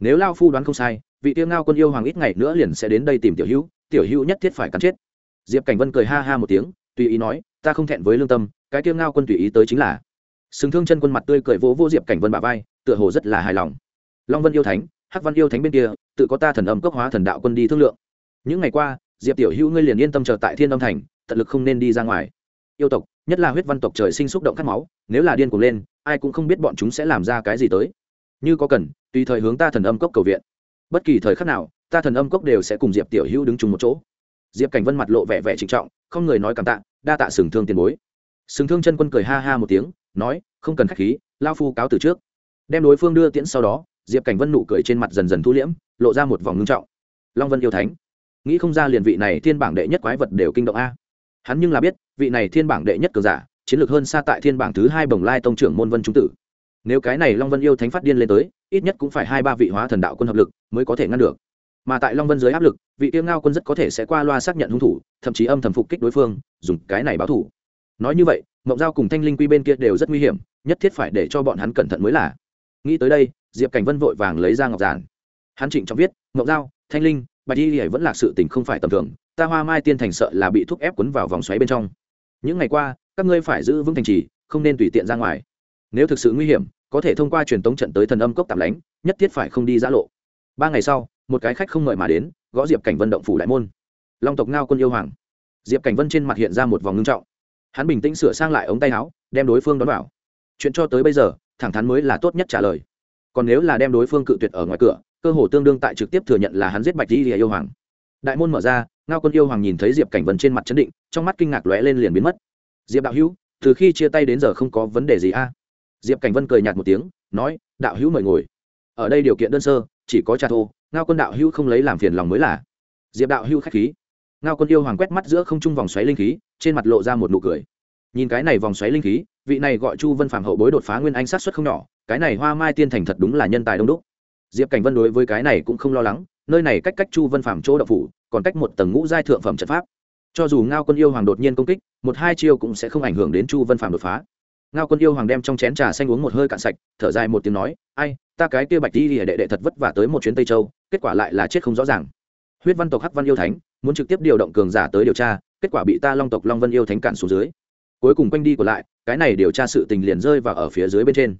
Speaker 1: Nếu lao phu đoán không sai, vị tiêu ngao quân yêu hoàng ít ngày nữa liền sẽ đến đây tìm tiểu hữu tiểu hữu nhất thiết phải cắn chết. Diệp cảnh vân cười ha ha một tiếng, tùy ý nói, ta không thẹn với lương tâm, cái tiêu ngao quân tùy ý tới chính là. Sừng thương chân quân mặt tươi cười vỗ vô diệp cảnh vân bà vai, tựa hồ rất là hài lòng long vân yêu thánh, hắc văn yêu thánh bên kia, tự có ta thần âm cốc hóa thần đạo quân đi thương lượng. Những ngày qua, diệp tiểu hữu ngươi liền yên tâm chờ tại thiên âm thành, tận lực không nên đi ra ngoài. Yêu tộc, nhất là huyết văn tộc trời sinh xúc động khát máu, nếu là điên cuồng lên, ai cũng không biết bọn chúng sẽ làm ra cái gì tới. Như có cần, tùy thời hướng ta thần âm cốc cầu viện. Bất kỳ thời khắc nào, ta thần âm cốc đều sẽ cùng diệp tiểu hữu đứng chung một chỗ. Diệp cảnh vân mặt lộ vẻ vẻ trịnh trọng, không người nói cảm tạ, đa tạ sừng thương tiền bối. Sừng thương chân quân cười ha ha một tiếng, nói, không cần khách khí lao phu cáo từ trước. Đem đối phương đưa tiễn sau đó diệp cảnh vân nụ cười trên mặt dần dần thu liễm lộ ra một vòng ngưng trọng long vân yêu thánh nghĩ không ra liền vị này thiên bảng đệ nhất quái vật đều kinh động a hắn nhưng là biết vị này thiên bảng đệ nhất cường giả chiến lược hơn xa tại thiên bảng thứ hai bồng lai tông trưởng môn vân trung tử nếu cái này long vân yêu thánh phát điên lên tới ít nhất cũng phải hai ba vị hóa thần đạo quân hợp lực mới có thể ngăn được mà tại long vân dưới áp lực vị tiêu ngao quân rất có thể sẽ qua loa xác nhận hung thủ thậm chí âm thầm phục kích đối phương dùng cái này báo thủ nói như vậy mộng giao cùng thanh linh quy bên kia đều rất nguy hiểm nhất thiết phải để cho bọn hắn cẩn thận mới là nghĩ tới đây diệp cảnh vân vội vàng lấy ra ngọc giản. Hắn trịnh trọng viết ngọc dao, thanh linh bạch y vẫn là sự tình không phải tầm thường ta hoa mai tiên thành sợ là bị thúc ép quấn vào vòng xoáy bên trong. Những ngày qua các ngươi phải giữ vững thành trì không nên tùy tiện ra ngoài. Nếu thực sự nguy hiểm có thể thông qua truyền tống trận tới thần âm cốc tạm lánh nhất thiết phải không đi giã lộ. Ba ngày sau một cái khách không mời mà đến gõ diệp cảnh vân động phủ đại môn. Long tộc ngao quân yêu hoàng. Diệp cảnh vân trên mặt hiện ra một vòng ngưng trọng. Hắn bình tĩnh sửa sang lại ống tay áo đem đối phương đón vào. Chuyện cho tới bây giờ thẳng thắn mới là tốt nhất trả lời còn nếu là đem đối phương cự tuyệt ở ngoài cửa, cơ hồ tương đương tại trực tiếp thừa nhận là hắn giết bạch di yêu hoàng. Đại môn mở ra, ngao quân yêu hoàng nhìn thấy diệp cảnh vân trên mặt chấn định, trong mắt kinh ngạc lóe lên liền biến mất. Diệp đạo hữu, từ khi chia tay đến giờ không có vấn đề gì a? Diệp cảnh vân cười nhạt một tiếng, nói, đạo hữu mời ngồi. Ở đây điều kiện đơn sơ, chỉ có trà thô, ngao quân đạo hữu không lấy làm phiền lòng mới là. Diệp đạo hữu k h á c h khí. Ngao quân yêu hoàng quét mắt giữa không trung vòng xoáy linh khí, trên mặt lộ ra một nụ cười nhìn cái này vòng xoáy linh khí, vị này gọi chu vân phạm hậu bối đột phá nguyên anh sát xuất không nhỏ, cái này hoa mai tiên thành thật đúng là nhân tài đông đúc. Diệp cảnh vân đối với cái này cũng không lo lắng, nơi này cách cách chu vân phạm chỗ đậu phủ, còn cách một tầng ngũ giai thượng phẩm trận pháp. Cho dù ngao quân yêu hoàng đột nhiên công kích, một hai chiêu cũng sẽ không ảnh hưởng đến chu vân phạm đột phá. Ngao quân yêu hoàng đem trong chén trà xanh uống một hơi cạn sạch, thở dài một tiếng nói, ai, ta cái kia bạch đi thì đệ đệ thật vất vả tới một chuyến tây châu, kết quả lại là chết không rõ ràng. Huyết văn tộc hắc văn yêu thánh muốn trực tiếp điều động cường giả tới điều tra, kết quả bị ta long tộc long vân yêu thánh cản xuống dưới cuối cùng quanh đi của lại, cái này điều tra sự tình liền rơi vào ở phía dưới bên trên.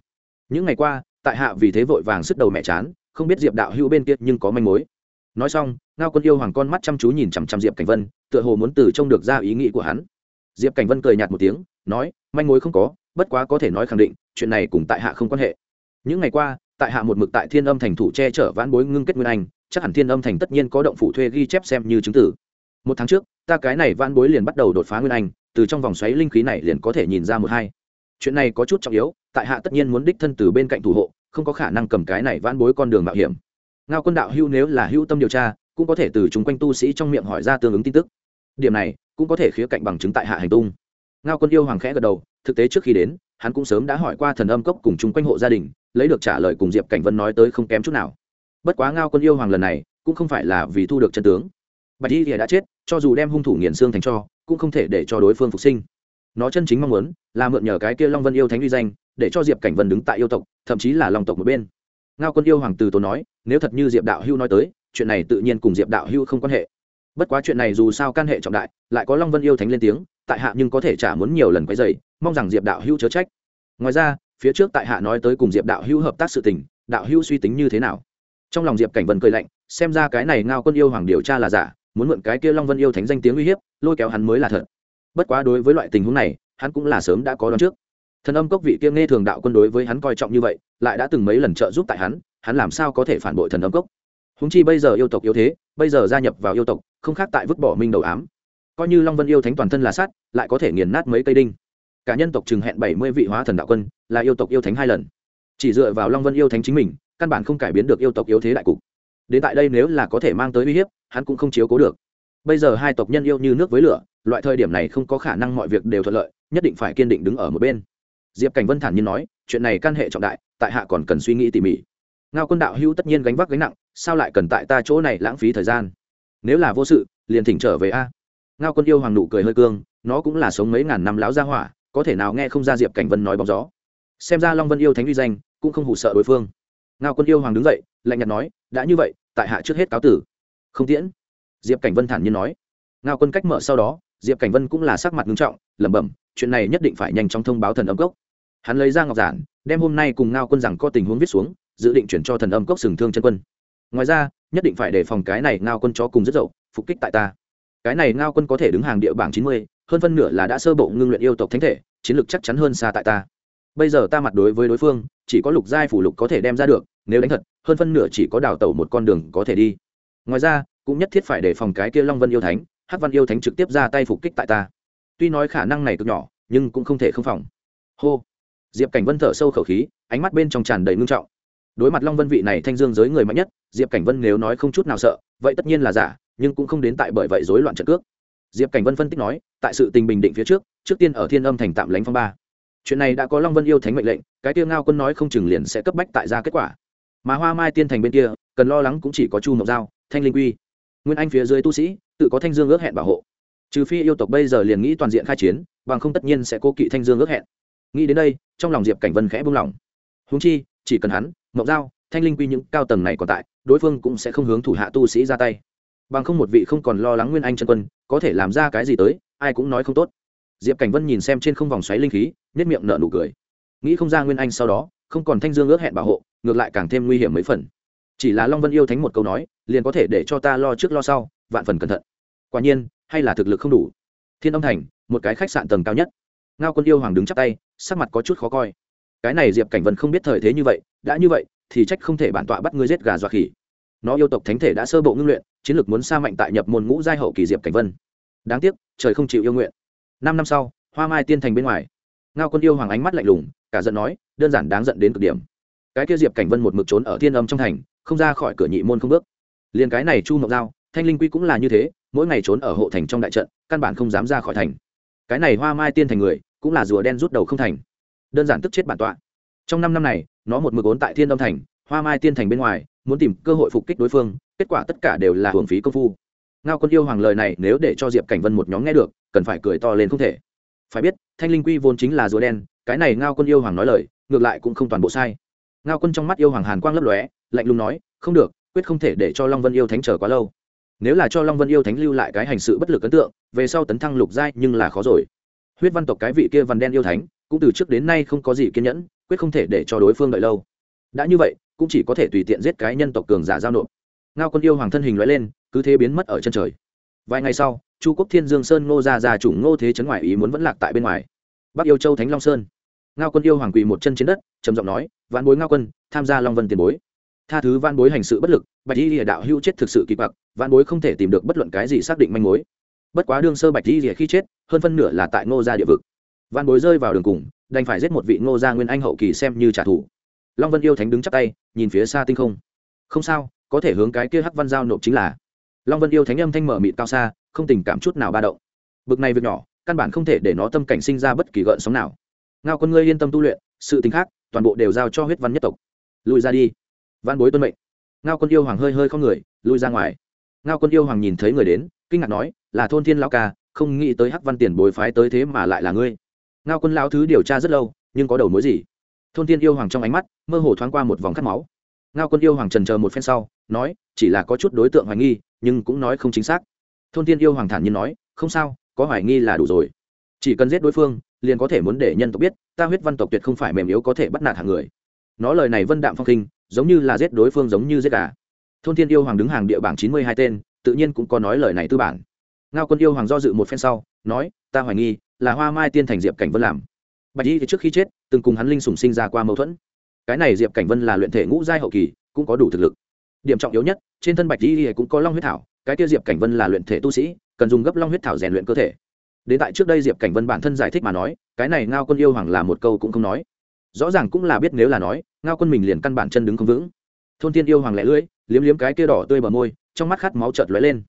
Speaker 1: Những ngày qua, tại hạ vì thế vội vàng sức đầu mẹ chán, không biết diệp đạo hữu bên kia nhưng có manh mối. Nói xong, ngao quân yêu hoàng con mắt chăm chú nhìn chằm chằm diệp cảnh vân, tựa hồ muốn từ trông được ra ý nghĩ của hắn. Diệp cảnh vân cười nhạt một tiếng, nói, manh mối không có, bất quá có thể nói khẳng định, chuyện này cùng tại hạ không quan hệ. Những ngày qua, tại hạ một mực tại thiên âm thành thủ che chở vãn bối ngưng kết nguyên anh, chắc hẳn thiên âm thành tất nhiên có động phủ thuê ghi chép xem như chứng tử. Một tháng trước, ta cái này vãn bối liền bắt đầu đột phá nguyên anh từ trong vòng xoáy linh khí này liền có thể nhìn ra một hai. Chuyện này có chút trọng yếu, tại hạ tất nhiên muốn đích thân từ bên cạnh thủ hộ, không có khả năng cầm cái này vãn bối con đường mạo hiểm. Ngao quân đạo hưu nếu là hưu tâm điều tra, cũng có thể từ chúng quanh tu sĩ trong miệng hỏi ra tương ứng tin tức. Điểm này, cũng có thể khía cạnh bằng chứng tại hạ hành tung. Ngao quân yêu hoàng khẽ gật đầu, thực tế trước khi đến, hắn cũng sớm đã hỏi qua thần âm cốc cùng chung quanh hộ gia đình, lấy được trả lời cùng diệp cảnh vân nói tới không kém chút nào. Bất quá ngao quân yêu hoàng lần này, cũng không phải là vì thu được chân tướng. Bạch y đã chết, cho dù đem hung thủ nghiền xương thành cho cũng không thể để cho đối phương phục sinh. Nó chân chính mong muốn là mượn nhờ cái kia long vân yêu thánh uy danh để cho diệp cảnh vân đứng tại yêu tộc, thậm chí là long tộc một bên. Ngao quân yêu hoàng từ tốn nói, nếu thật như diệp đạo hưu nói tới, chuyện này tự nhiên cùng diệp đạo hưu không quan hệ. Bất quá chuyện này dù sao can hệ trọng đại, lại có long vân yêu thánh lên tiếng, tại hạ nhưng có thể trả muốn nhiều lần quấy dày mong rằng diệp đạo hưu chớ trách. Ngoài ra, phía trước tại hạ nói tới cùng diệp đạo hưu hợp tác sự tình, đạo hưu suy tính như thế nào? Trong lòng diệp cảnh vân cười lạnh, xem ra cái này ngao quân yêu hoàng điều tra là giả muốn mượn cái kia long vân yêu thánh danh tiếng uy hiếp, lôi kéo hắn mới là thật. Bất quá đối với loại tình huống này, hắn cũng là sớm đã có đón trước. Thần âm cốc vị kia nghe thường đạo quân đối với hắn coi trọng như vậy, lại đã từng mấy lần trợ giúp tại hắn hắn làm sao có thể phản bội thần âm cốc? Húng chi bây giờ yêu tộc yếu thế, bây giờ gia nhập vào yêu tộc, không khác tại vứt bỏ minh đầu ám. Coi như long vân yêu thánh toàn thân là sát, lại có thể nghiền nát mấy cây đinh. Cả nhân tộc chừng hẹn bảy mươi vị hóa thần đạo quân, là yêu tộc yêu thánh hai lần. Chỉ dựa vào long vân yêu thánh chính mình, căn bản không cải biến được yêu tộc yếu thế đại cục đến tại đây nếu là có thể mang tới uy hiếp, hắn cũng không chiếu cố được. Bây giờ hai tộc nhân yêu như nước với lửa, loại thời điểm này không có khả năng mọi việc đều thuận lợi, nhất định phải kiên định đứng ở một bên. Diệp cảnh vân thản nhiên nói, chuyện này can hệ trọng đại, tại hạ còn cần suy nghĩ tỉ mỉ. Ngao quân đạo hữu tất nhiên gánh vác gánh nặng, sao lại cần tại ta chỗ này lãng phí thời gian? Nếu là vô sự, liền thỉnh trở về a. Ngao quân yêu hoàng nụ cười hơi cương, nó cũng là sống mấy ngàn năm láo ra hỏa, có thể nào nghe không ra diệp cảnh vân nói bóng gió. Xem ra long vân yêu thánh uy danh, cũng không hụ sợ đối phương ngao quân yêu hoàng đứng dậy, lạnh nhạt nói, đã như vậy, tại hạ trước hết cáo tử. Không tiễn. Diệp cảnh vân thản nhiên nói. Ngao quân cách mở sau đó, diệp cảnh vân cũng là sắc mặt nghiêm trọng, lẩm bẩm, chuyện này nhất định phải nhanh chóng thông báo thần âm cốc. Hắn lấy ra ngọc giản, đem hôm nay cùng ngao quân rằng có tình huống viết xuống, dự định chuyển cho thần âm cốc sừng thương chân quân. Ngoài ra, nhất định phải đề phòng cái này ngao quân cho cùng rất dậu, phục kích tại ta. Cái này ngao quân có thể đứng hàng địa bảng chín mươi, hơn phân nửa là đã sơ bộ ngưng luyện yêu tộc thánh thể, chiến lược chắc chắn hơn xa tại ta bây giờ ta mặt đối với đối phương, chỉ có lục giai phủ lục có thể đem ra được, nếu đánh thật, hơn phân nửa chỉ có đào tẩu một con đường có thể đi. Ngoài ra, cũng nhất thiết phải đề phòng cái kia long vân yêu thánh, hắc văn yêu thánh trực tiếp ra tay phục kích tại ta. Tuy nói khả năng này cực nhỏ, nhưng cũng không thể không phòng. Hô. Diệp cảnh vân thở sâu khẩu khí, ánh mắt bên trong tràn đầy ngưng trọng. Đối mặt long vân vị này thanh dương giới người mạnh nhất, diệp cảnh vân nếu nói không chút nào sợ, vậy tất nhiên là giả, nhưng cũng không đến tại bởi vậy rối loạn trận cước. Diệp cảnh vân phân tích nói, tại sự tình bình định phía trước trước tiên ở thiên âm thành tạm lánh phong ba chuyện này đã có long vân yêu thánh mệnh lệnh, cái tiêu ngao quân nói không chừng liền sẽ cấp bách tại ra kết quả. Mà hoa mai tiên thành bên kia, cần lo lắng cũng chỉ có chu mộc giao, thanh linh quy. Nguyên anh phía dưới tu sĩ, tự có thanh dương ước hẹn bảo hộ. Trừ phi yêu tộc bây giờ liền nghĩ toàn diện khai chiến, bằng không tất nhiên sẽ cố kỵ thanh dương ước hẹn. Nghĩ đến đây, trong lòng diệp cảnh vân khẽ buông lỏng. Húng chi, chỉ cần hắn, mộc giao, thanh linh quy những cao tầng này còn tại, đối phương cũng sẽ không hướng thủ hạ tu sĩ ra tay. Bằng không một vị không còn lo lắng nguyên anh chân quân, có thể làm ra cái gì tới, ai cũng nói không tốt diệp cảnh vân nhìn xem trên không vòng xoáy linh khí nếp miệng nở nụ cười nghĩ không ra nguyên anh sau đó không còn thanh dương ước hẹn bảo hộ ngược lại càng thêm nguy hiểm mấy phần chỉ là long vân yêu thánh một câu nói liền có thể để cho ta lo trước lo sau vạn phần cẩn thận quả nhiên hay là thực lực không đủ thiên âm thành một cái khách sạn tầng cao nhất ngao quân yêu hoàng đứng chắp tay sắc mặt có chút khó coi cái này diệp cảnh vân không biết thời thế như vậy đã như vậy thì trách không thể bản tọa bắt ngươi giết gà dọa khỉ nó yêu tộc thánh thể đã sơ bộ ngưng luyện chiến lược muốn xa mạnh tại nhập môn ngũ giai hậu kỳ diệp cảnh vân đáng tiếc trời không chịu yêu nguyện năm năm sau, hoa mai tiên thành bên ngoài. Ngao quân yêu hoàng ánh mắt lạnh lùng, cả giận nói, đơn giản đáng giận đến cực điểm. Cái kia diệp cảnh vân một mực trốn ở thiên âm trong thành, không ra khỏi cửa nhị môn không bước. Liền cái này chu mộc giao, thanh linh quy cũng là như thế, mỗi ngày trốn ở hộ thành trong đại trận, căn bản không dám ra khỏi thành. Cái này hoa mai tiên thành người, cũng là rùa đen rút đầu không thành. Đơn giản tức chết bản tọa. Trong năm năm này, nó một mực ốn tại thiên âm thành, hoa mai tiên thành bên ngoài, muốn tìm cơ hội phục kích đối phương, kết quả tất cả đều là hưởng phí công phu. Ngao quân yêu hoàng lời này nếu để cho diệp cảnh vân một nhóm nghe được cần phải cười to lên không thể. Phải biết, thanh linh quy vốn chính là rùa đen, cái này ngao quân yêu hoàng nói lời, ngược lại cũng không toàn bộ sai. Ngao quân trong mắt yêu hoàng hàn quang lấp lóe, lạnh lùng nói, không được, quyết không thể để cho long vân yêu thánh chờ quá lâu. Nếu là cho long vân yêu thánh lưu lại cái hành sự bất lực ấn tượng, về sau tấn thăng lục giai nhưng là khó rồi. Huyết văn tộc cái vị kia văn đen yêu thánh, cũng từ trước đến nay không có gì kiên nhẫn, quyết không thể để cho đối phương đợi lâu. Đã như vậy, cũng chỉ có thể tùy tiện giết cái nhân tộc cường giả giao nộp. Ngao quân yêu hoàng thân hình loại lên, cứ thế biến mất ở chân trời. Vài ngày sau chu quốc thiên dương sơn ngô gia gia chủ ngô thế chấn ngoại ý muốn vẫn lạc tại bên ngoài. Bắc yêu châu thánh long sơn. Ngao quân yêu hoàng quỳ một chân trên đất, trầm giọng nói, vạn bối ngao quân, tham gia long vân tiền bối. Tha thứ Vạn bối hành sự bất lực, bạch y lìa đạo hữu chết thực sự kỳ quặc, Vạn bối không thể tìm được bất luận cái gì xác định manh mối. Bất quá đương sơ bạch y lìa khi chết, hơn phân nửa là tại ngô gia địa vực. Vạn bối rơi vào đường cùng, đành phải giết một vị ngô gia nguyên anh hậu kỳ xem như trả thù. Long vân yêu thánh đứng chắp tay, nhìn phía xa tinh không. Không sao, có thể hướng cái kia hắc văn giao nộp chính là. Long vân yêu thánh âm thanh mở mịt cao xa không tình cảm chút nào ba động. Bực này việc nhỏ, căn bản không thể để nó tâm cảnh sinh ra bất kỳ gợn sóng nào. Ngao con ngươi yên tâm tu luyện, sự tình khác, toàn bộ đều giao cho huyết văn nhất tộc. Lùi ra đi. Văn bối tuân mệnh. Ngao quân yêu hoàng hơi hơi không người lùi ra ngoài. Ngao quân yêu hoàng nhìn thấy người đến, kinh ngạc nói, là thôn thiên lão ca, không nghĩ tới hắc văn tiền bồi phái tới thế mà lại là ngươi. Ngao quân lão thứ điều tra rất lâu, nhưng có đầu mối gì? Thôn thiên yêu hoàng trong ánh mắt, mơ hồ thoáng qua một vòng cắt máu. Ngao quân yêu hoàng trần chờ một phen sau, nói, chỉ là có chút đối tượng hoài nghi, nhưng cũng nói không chính xác thôn thiên yêu hoàng thản nhiên nói, không sao, có hoài nghi là đủ rồi. Chỉ cần giết đối phương, liền có thể muốn để nhân tộc biết, ta huyết văn tộc tuyệt không phải mềm yếu có thể bắt nạt hàng người. Nó lời này vân đạm phong kinh giống như là giết đối phương giống như giết gà. Thôn thiên yêu hoàng đứng hàng địa bảng chín mươi hai tên, tự nhiên cũng có nói lời này tư bản. Ngao quân yêu hoàng do dự một phen sau, nói, ta hoài nghi là hoa mai tiên thành diệp cảnh vân làm. Bạch y thì trước khi chết, từng cùng hắn linh sùng sinh ra qua mâu thuẫn. Cái này diệp cảnh vân là luyện thể ngũ giai hậu kỳ, cũng có đủ thực lực. Điểm trọng yếu nhất, trên thân bạch y cũng có long huyết thảo cái tiêu diệp cảnh vân là luyện thể tu sĩ, cần dùng gấp long huyết thảo rèn luyện cơ thể. Đến tại trước đây diệp cảnh vân bản thân giải thích mà nói, cái này ngao quân yêu hoàng là một câu cũng không nói. Rõ ràng cũng là biết nếu là nói, ngao quân mình liền căn bản chân đứng không vững. Thôn thiên yêu hoàng lẻ lưỡi, liếm liếm cái kia đỏ tươi bờ môi, trong mắt khát máu chợt lóe lên.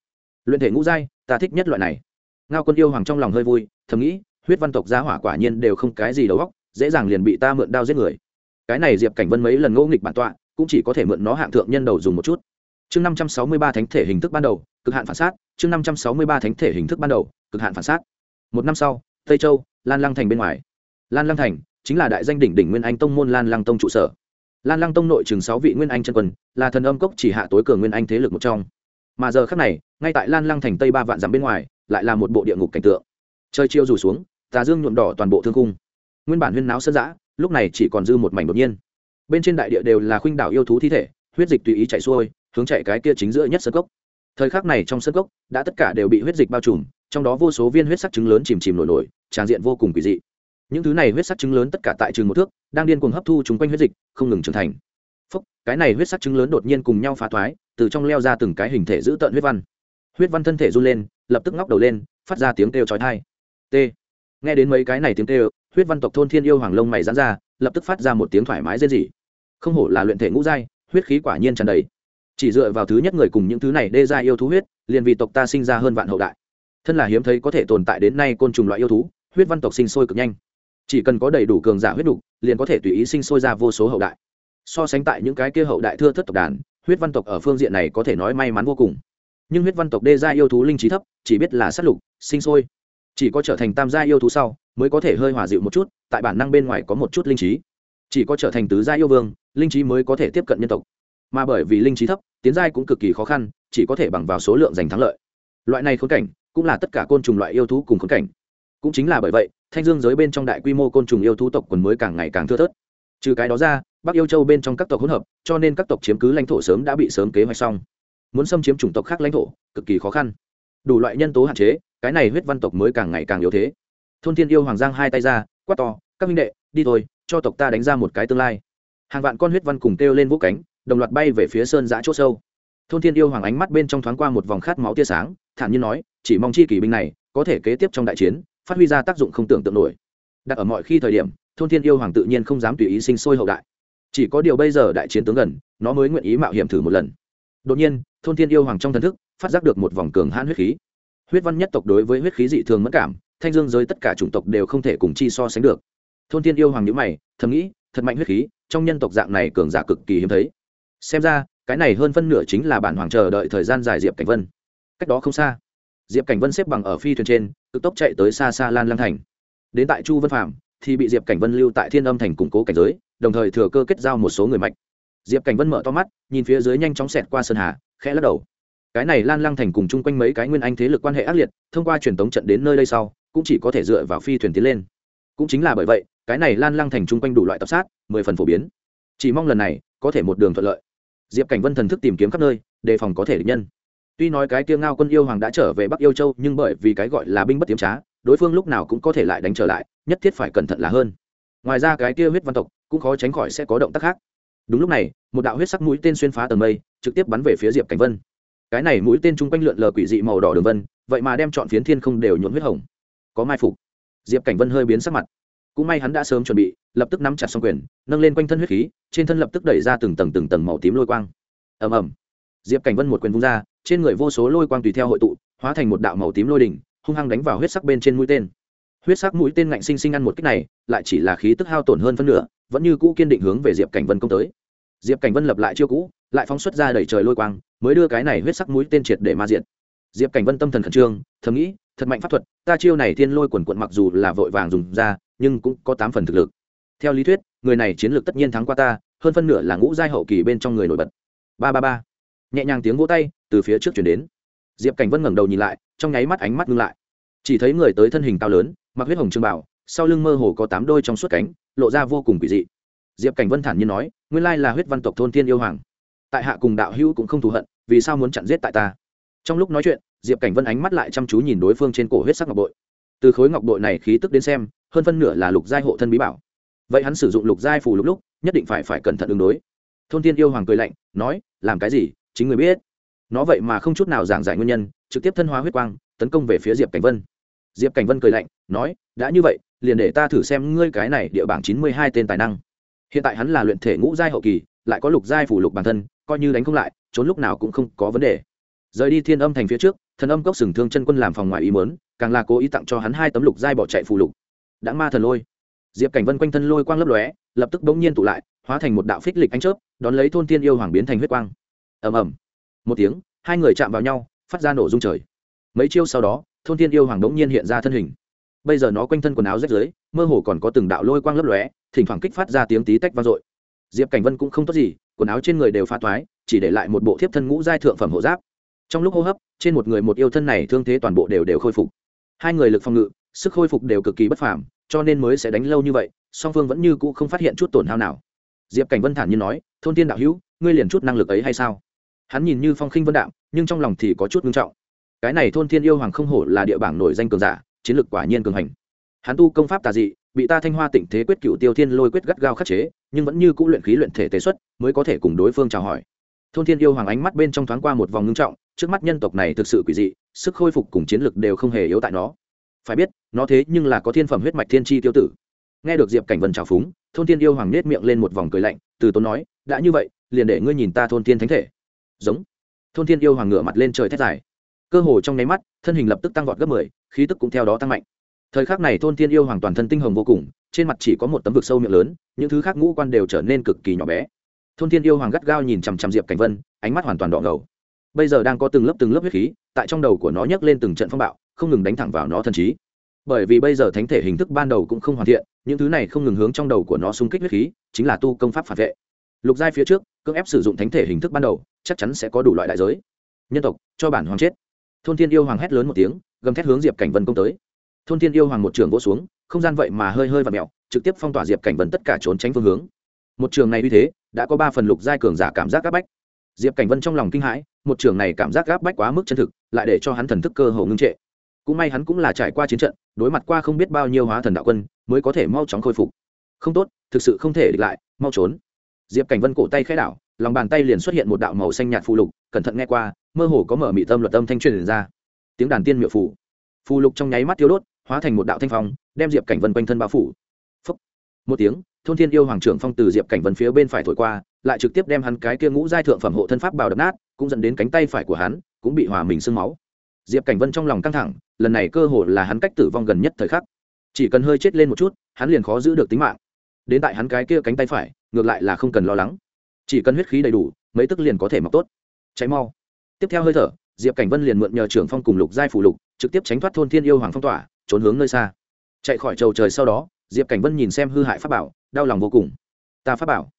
Speaker 1: Luyện thể ngũ giai, ta thích nhất loại này. Ngao quân yêu hoàng trong lòng hơi vui, thầm nghĩ, huyết văn tộc gia hỏa quả nhiên đều không cái gì đầu óc, dễ dàng liền bị ta mượn đao giết người. Cái này diệp cảnh vân mấy lần ngỗ nghịch bản tọa, cũng chỉ có thể mượn nó hạng thượng nhân đầu dùng một chút chương năm trăm sáu mươi ba thánh thể hình thức ban đầu, cực hạn phản sát. Chương năm trăm sáu mươi ba thánh thể hình thức ban đầu, cực hạn phản sát. Một năm sau, tây châu, lan lăng thành bên ngoài. Lan lăng thành chính là đại danh đỉnh đỉnh nguyên anh tông môn lan lăng tông trụ sở. Lan lăng tông nội chừng sáu vị nguyên anh chân quân, là thần âm cốc chỉ hạ tối cường nguyên anh thế lực một trong. Mà giờ khác này, ngay tại lan lăng thành tây ba vạn dặm bên ngoài, lại là một bộ địa ngục cảnh tượng. Trời chiêu rủ xuống, tà dương nhuộm đỏ toàn bộ thương cung nguyên bản huyên náo sơn giã lúc này chỉ còn dư một mảnh đột nhiên. Bên trên đại địa đều là khuynh đảo yêu thú thi thể, huyết dịch tùy ý chạy xuôi hướng chạy cái kia chính giữa nhất sân cốc. Thời khắc này trong sân cốc, đã tất cả đều bị huyết dịch bao trùm, trong đó vô số viên huyết sắc trứng lớn chìm chìm nổi nổi, tràn diện vô cùng quỷ dị. Những thứ này huyết sắc trứng lớn tất cả tại trường một thước, đang điên cuồng hấp thu chúng quanh huyết dịch, không ngừng trưởng thành. Phúc cái này huyết sắc trứng lớn đột nhiên cùng nhau phá thoái, từ trong leo ra từng cái hình thể giữ tợn huyết văn. Huyết văn thân thể run lên, lập tức ngóc đầu lên, phát ra tiếng kêu chói tai. T. Nghe đến mấy cái này tiếng kêu, huyết văn tộc thôn thiên yêu hoàng lông mày dán ra, lập tức phát ra một tiếng thoải mái dễ dị không hổ là luyện thể ngũ giai, huyết khí quả nhiên tràn đầy chỉ dựa vào thứ nhất người cùng những thứ này đê ra yêu thú huyết, liền vì tộc ta sinh ra hơn vạn hậu đại. Thân là hiếm thấy có thể tồn tại đến nay côn trùng loại yêu thú, huyết văn tộc sinh sôi cực nhanh. Chỉ cần có đầy đủ cường giả huyết đục, liền có thể tùy ý sinh sôi ra vô số hậu đại. So sánh tại những cái kia hậu đại thưa thất tộc đàn, huyết văn tộc ở phương diện này có thể nói may mắn vô cùng. Nhưng huyết văn tộc đê gia yêu thú linh trí thấp, chỉ biết là sát lục, sinh sôi. Chỉ có trở thành tam gia yêu thú sau, mới có thể hơi hòa dịu một chút, tại bản năng bên ngoài có một chút linh trí. Chỉ có trở thành tứ gia yêu vương, linh trí mới có thể tiếp cận nhân tộc mà bởi vì linh trí thấp, tiến giai cũng cực kỳ khó khăn, chỉ có thể bằng vào số lượng giành thắng lợi. Loại này khốn cảnh, cũng là tất cả côn trùng loại yêu thú cùng khốn cảnh. Cũng chính là bởi vậy, thanh dương giới bên trong đại quy mô côn trùng yêu thú tộc quần mới càng ngày càng thưa thớt. Trừ cái đó ra, bắc yêu châu bên trong các tộc hỗn hợp, cho nên các tộc chiếm cứ lãnh thổ sớm đã bị sớm kế hoạch xong. Muốn xâm chiếm chủng tộc khác lãnh thổ, cực kỳ khó khăn. Đủ loại nhân tố hạn chế, cái này huyết văn tộc mới càng ngày càng yếu thế. Thôn thiên yêu hoàng giang hai tay ra, quát to, các minh đệ, đi thôi, cho tộc ta đánh ra một cái tương lai. Hàng vạn con huyết văn cùng kêu lên vũ cánh đồng loạt bay về phía sơn giã c h ỗ sâu. Thôn thiên yêu hoàng ánh mắt bên trong thoáng qua một vòng khát máu tia sáng, thản nhiên nói, chỉ mong chi kỷ binh này có thể kế tiếp trong đại chiến, phát huy ra tác dụng không tưởng tượng nổi. Đặt ở mọi khi thời điểm, thôn thiên yêu hoàng tự nhiên không dám tùy ý sinh sôi hậu đại. Chỉ có điều bây giờ đại chiến tướng gần, nó mới nguyện ý mạo hiểm thử một lần. Đột nhiên, thôn thiên yêu hoàng trong thần thức phát giác được một vòng cường hãn huyết khí. Huyết văn nhất tộc đối với huyết khí dị thường mất cảm, thanh dương giới tất cả chủng tộc đều không thể cùng chi so sánh được. Thôn thiên yêu hoàng nhữ mày, thầm nghĩ, thật mạnh huyết khí, trong nhân tộc dạng này cường giả cực kỳ hiếm thấy xem ra, cái này hơn phân nửa chính là bản hoàng chờ đợi thời gian dài diệp cảnh vân. Cách đó không xa, diệp cảnh vân xếp bằng ở phi thuyền trên, cực tốc chạy tới xa xa lan lang thành. Đến tại chu vân phạm thì bị diệp cảnh vân lưu tại thiên âm thành củng cố cảnh giới, đồng thời thừa cơ kết giao một số người mạnh. Diệp cảnh vân mở to mắt, nhìn phía dưới nhanh chóng xẹt qua sơn hà, khẽ lắc đầu. Cái này lan lăng thành cùng chung quanh mấy cái nguyên anh thế lực quan hệ ác liệt, thông qua truyền tống trận đến nơi đây sau, cũng chỉ có thể dựa vào phi thuyền tiến lên. Cũng chính là bởi vậy, cái này lan lăng thành chung quanh đủ loại tập sát, mười phần phổ biến. Chỉ mong lần này, có thể một đường thuận lợi diệp cảnh vân thần thức tìm kiếm khắp nơi đề phòng có thể địch nhân tuy nói cái kia ngao quân yêu hoàng đã trở về bắc yêu châu nhưng bởi vì cái gọi là binh bất tiếm trá đối phương lúc nào cũng có thể lại đánh trở lại nhất thiết phải cẩn thận là hơn ngoài ra cái kia huyết văn tộc cũng khó tránh khỏi sẽ có động tác khác đúng lúc này một đạo huyết sắc mũi tên xuyên phá tầng mây trực tiếp bắn về phía diệp cảnh vân cái này mũi tên chung quanh lượn lờ quỷ dị màu đỏ đường vân vậy mà đem chọn phiến thiên không đều nhuộn huyết hồng có mai phục diệp cảnh vân hơi biến sắc mặt cũng may hắn đã sớm chuẩn bị, lập tức nắm chặt xong quyền, nâng lên quanh thân huyết khí, trên thân lập tức đẩy ra từng tầng từng tầng màu tím lôi quang. Ầm ầm. Diệp cảnh vân một quyền vung ra, trên người vô số lôi quang tùy theo hội tụ, hóa thành một đạo màu tím lôi đỉnh, hung hăng đánh vào huyết sắc bên trên mũi tên. Huyết sắc mũi tên ngạnh sinh sinh ăn một cách này, lại chỉ là khí tức hao tổn hơn phân nửa, vẫn như cũ kiên định hướng về diệp cảnh vân công tới. Diệp cảnh vân lập lại chiêu cũ, lại phóng xuất ra đẩy trời lôi quang, mới đưa cái này huyết sắc mũi tên triệt để ma diện diệp cảnh vân tâm thần khẩn trương, thầm nghĩ, thật mạnh pháp thuật, ta chiêu này thiên lôi quần quận mặc dù là vội vàng dùng ra nhưng cũng có tám phần thực lực. Theo lý thuyết, người này chiến lược tất nhiên thắng qua ta, hơn phân nửa là ngũ giai hậu kỳ bên trong người nổi bật. Ba ba ba. Nhẹ nhàng tiếng vỗ tay, từ phía trước chuyển đến. Diệp cảnh vân ngẩng đầu nhìn lại, trong nháy mắt ánh mắt ngưng lại. Chỉ thấy người tới thân hình cao lớn, mặc huyết hồng trương bảo, sau lưng mơ hồ có tám đôi trong suốt cánh, lộ ra vô cùng kỳ dị. Diệp cảnh vân thản nhiên nói, nguyên lai là huyết văn tộc thôn tiên yêu hoàng. Tại hạ cùng đạo hữu cũng không thù hận, vì sao muốn chặn giết tại ta? Trong lúc nói chuyện, diệp cảnh vân ánh mắt lại chăm chú nhìn đối phương trên cổ huyết sắc ngọc bội từ khối ngọc bội này khí tức đến xem, hơn phân nửa là lục giai hộ thân bí bảo. Vậy hắn sử dụng lục giai phù lúc lúc, nhất định phải phải cẩn thận ứng đối. Thôn tiên yêu hoàng cười lạnh, nói, làm cái gì? Chính người biết. Nó vậy mà không chút nào giảng giải nguyên nhân, trực tiếp thân hóa huyết quang, tấn công về phía diệp cảnh vân. Diệp cảnh vân cười lạnh, nói, đã như vậy, liền để ta thử xem ngươi cái này địa bảng chín mươi hai tên tài năng. Hiện tại hắn là luyện thể ngũ giai hậu kỳ, lại có lục giai phủ lục bản thân, coi như đánh không lại, trốn lúc nào cũng không có vấn đề. Rời đi thiên âm thành phía trước, thần âm cốc sừng thương chân quân làm phòng ngoài ý mớn càng là cố ý tặng cho hắn hai tấm lục giai bỏ chạy phù lục. Đã ma thần lôi. Diệp cảnh vân quanh thân lôi quang lấp lóe, lập tức bỗng nhiên tụ lại, hóa thành một đạo phích lịch ánh chớp, đón lấy thôn tiên yêu hoàng biến thành huyết quang. Ầm ầm. Một tiếng, hai người chạm vào nhau, phát ra nổ rung trời. Mấy chiêu sau đó, thôn tiên yêu hoàng bỗng nhiên hiện ra thân hình. Bây giờ nó quanh thân quần áo rách rưới, mơ hồ còn có từng đạo lôi quang lấp lóe, thỉnh thoảng kích phát ra tiếng tí tách vang dội. Diệp cảnh vân cũng không tốt gì, quần áo trên người đều pha toái, chỉ để lại một bộ thiếp thân ngũ giai thượng phẩm hộ giáp. Trong lúc hô hấp, trên một người một yêu thân này thương thế toàn bộ đều đều khôi phục hai người lực phòng ngự, sức khôi phục đều cực kỳ bất phàm, cho nên mới sẽ đánh lâu như vậy, song phương vẫn như cũ không phát hiện chút tổn hao nào. Diệp cảnh vân thản như nói, thôn tiên đạo hữu, ngươi liền chút năng lực ấy hay sao? Hắn nhìn như phong khinh vân đạm, nhưng trong lòng thì có chút ngưng trọng. Cái này thôn thiên yêu hoàng không hổ là địa bảng nổi danh cường giả, chiến lược quả nhiên cường hành. Hắn tu công pháp tà dị, bị ta thanh hoa tịnh thế quyết cựu tiêu thiên lôi quyết gắt gao khắc chế, nhưng vẫn như cũ luyện khí luyện thể tế xuất, mới có thể cùng đối phương chào hỏi. Thôn thiên yêu hoàng ánh mắt bên trong thoáng qua một vòng ngưng trọng trước mắt nhân tộc này thực sự quỷ dị, sức khôi phục cùng chiến lực đều không hề yếu tại nó. Phải biết, nó thế nhưng là có thiên phẩm huyết mạch thiên tri tiêu tử. Nghe được diệp cảnh vân trào phúng, thôn tiên yêu hoàng nết miệng lên một vòng cười lạnh, từ tốn nói, đã như vậy, liền để ngươi nhìn ta thôn tiên thánh thể. Giống. Thôn tiên yêu hoàng ngửa mặt lên trời thét dài. Cơ hồ trong nháy mắt, thân hình lập tức tăng vọt gấp mười, khí tức cũng theo đó tăng mạnh. Thời khắc này thôn tiên yêu hoàng toàn thân tinh hồng vô cùng, trên mặt chỉ có một tấm vực sâu miệng lớn, những thứ khác ngũ quan đều trở nên cực kỳ nhỏ bé. Thôn tiên yêu hoàng gắt gao nhìn chằm chằm diệp cảnh vân, ánh mắt hoàn toàn đỏ ngầu bây giờ đang có từng lớp từng lớp huyết khí, tại trong đầu của nó nhấc lên từng trận phong bạo, không ngừng đánh thẳng vào nó thần trí. Bởi vì bây giờ thánh thể hình thức ban đầu cũng không hoàn thiện, những thứ này không ngừng hướng trong đầu của nó xung kích huyết khí, chính là tu công pháp phản vệ. Lục giai phía trước, cưỡng ép sử dụng thánh thể hình thức ban đầu, chắc chắn sẽ có đủ loại đại giới. Nhân tộc, cho bản hoàng chết. Thôn thiên yêu hoàng hét lớn một tiếng, gầm thét hướng diệp cảnh vân công tới. Thôn thiên yêu hoàng một trường vỗ xuống, không gian vậy mà hơi hơi và mẹo trực tiếp phong tỏa diệp cảnh vân tất cả trốn tránh phương hướng. Một trường này như thế, đã có ba phần lục giai cường giả cảm giác áp bách. Diệp cảnh vân trong lòng kinh hãi một trường này cảm giác gáp bách quá mức chân thực, lại để cho hắn thần thức cơ hồ ngưng trệ. Cũng may hắn cũng là trải qua chiến trận, đối mặt qua không biết bao nhiêu hóa thần đạo quân, mới có thể mau chóng khôi phục. Không tốt, thực sự không thể địch lại, mau trốn. Diệp cảnh vân cổ tay khai đảo, lòng bàn tay liền xuất hiện một đạo màu xanh nhạt phù lục, cẩn thận nghe qua, mơ hồ có mở mị tâm luật tâm thanh truyền ra. Tiếng đàn tiên miệu phủ. phù lục trong nháy mắt tiêu đốt, hóa thành một đạo thanh phong, đem diệp cảnh vân quanh thân bao phủ. Phúc. một tiếng, thôn thiên yêu hoàng trưởng phong từ diệp cảnh vân phía bên phải thổi qua lại trực tiếp đem hắn cái kia ngũ giai thượng phẩm hộ thân pháp bào đập nát, cũng dẫn đến cánh tay phải của hắn cũng bị hòa mình sương máu. Diệp cảnh vân trong lòng căng thẳng, lần này cơ hồ là hắn cách tử vong gần nhất thời khắc. Chỉ cần hơi chết lên một chút, hắn liền khó giữ được tính mạng. Đến tại hắn cái kia cánh tay phải, ngược lại là không cần lo lắng. Chỉ cần huyết khí đầy đủ, mấy tức liền có thể mọc tốt. Cháy mau. Tiếp theo hơi thở, diệp cảnh vân liền mượn nhờ trưởng phong cùng lục giai phủ lục, trực tiếp tránh thoát thôn thiên yêu hoàng phong tỏa, trốn hướng nơi xa. Chạy khỏi trầu trời sau đó, diệp cảnh vân nhìn xem hư hại pháp bảo, đau lòng vô cùng. Ta pháp bảo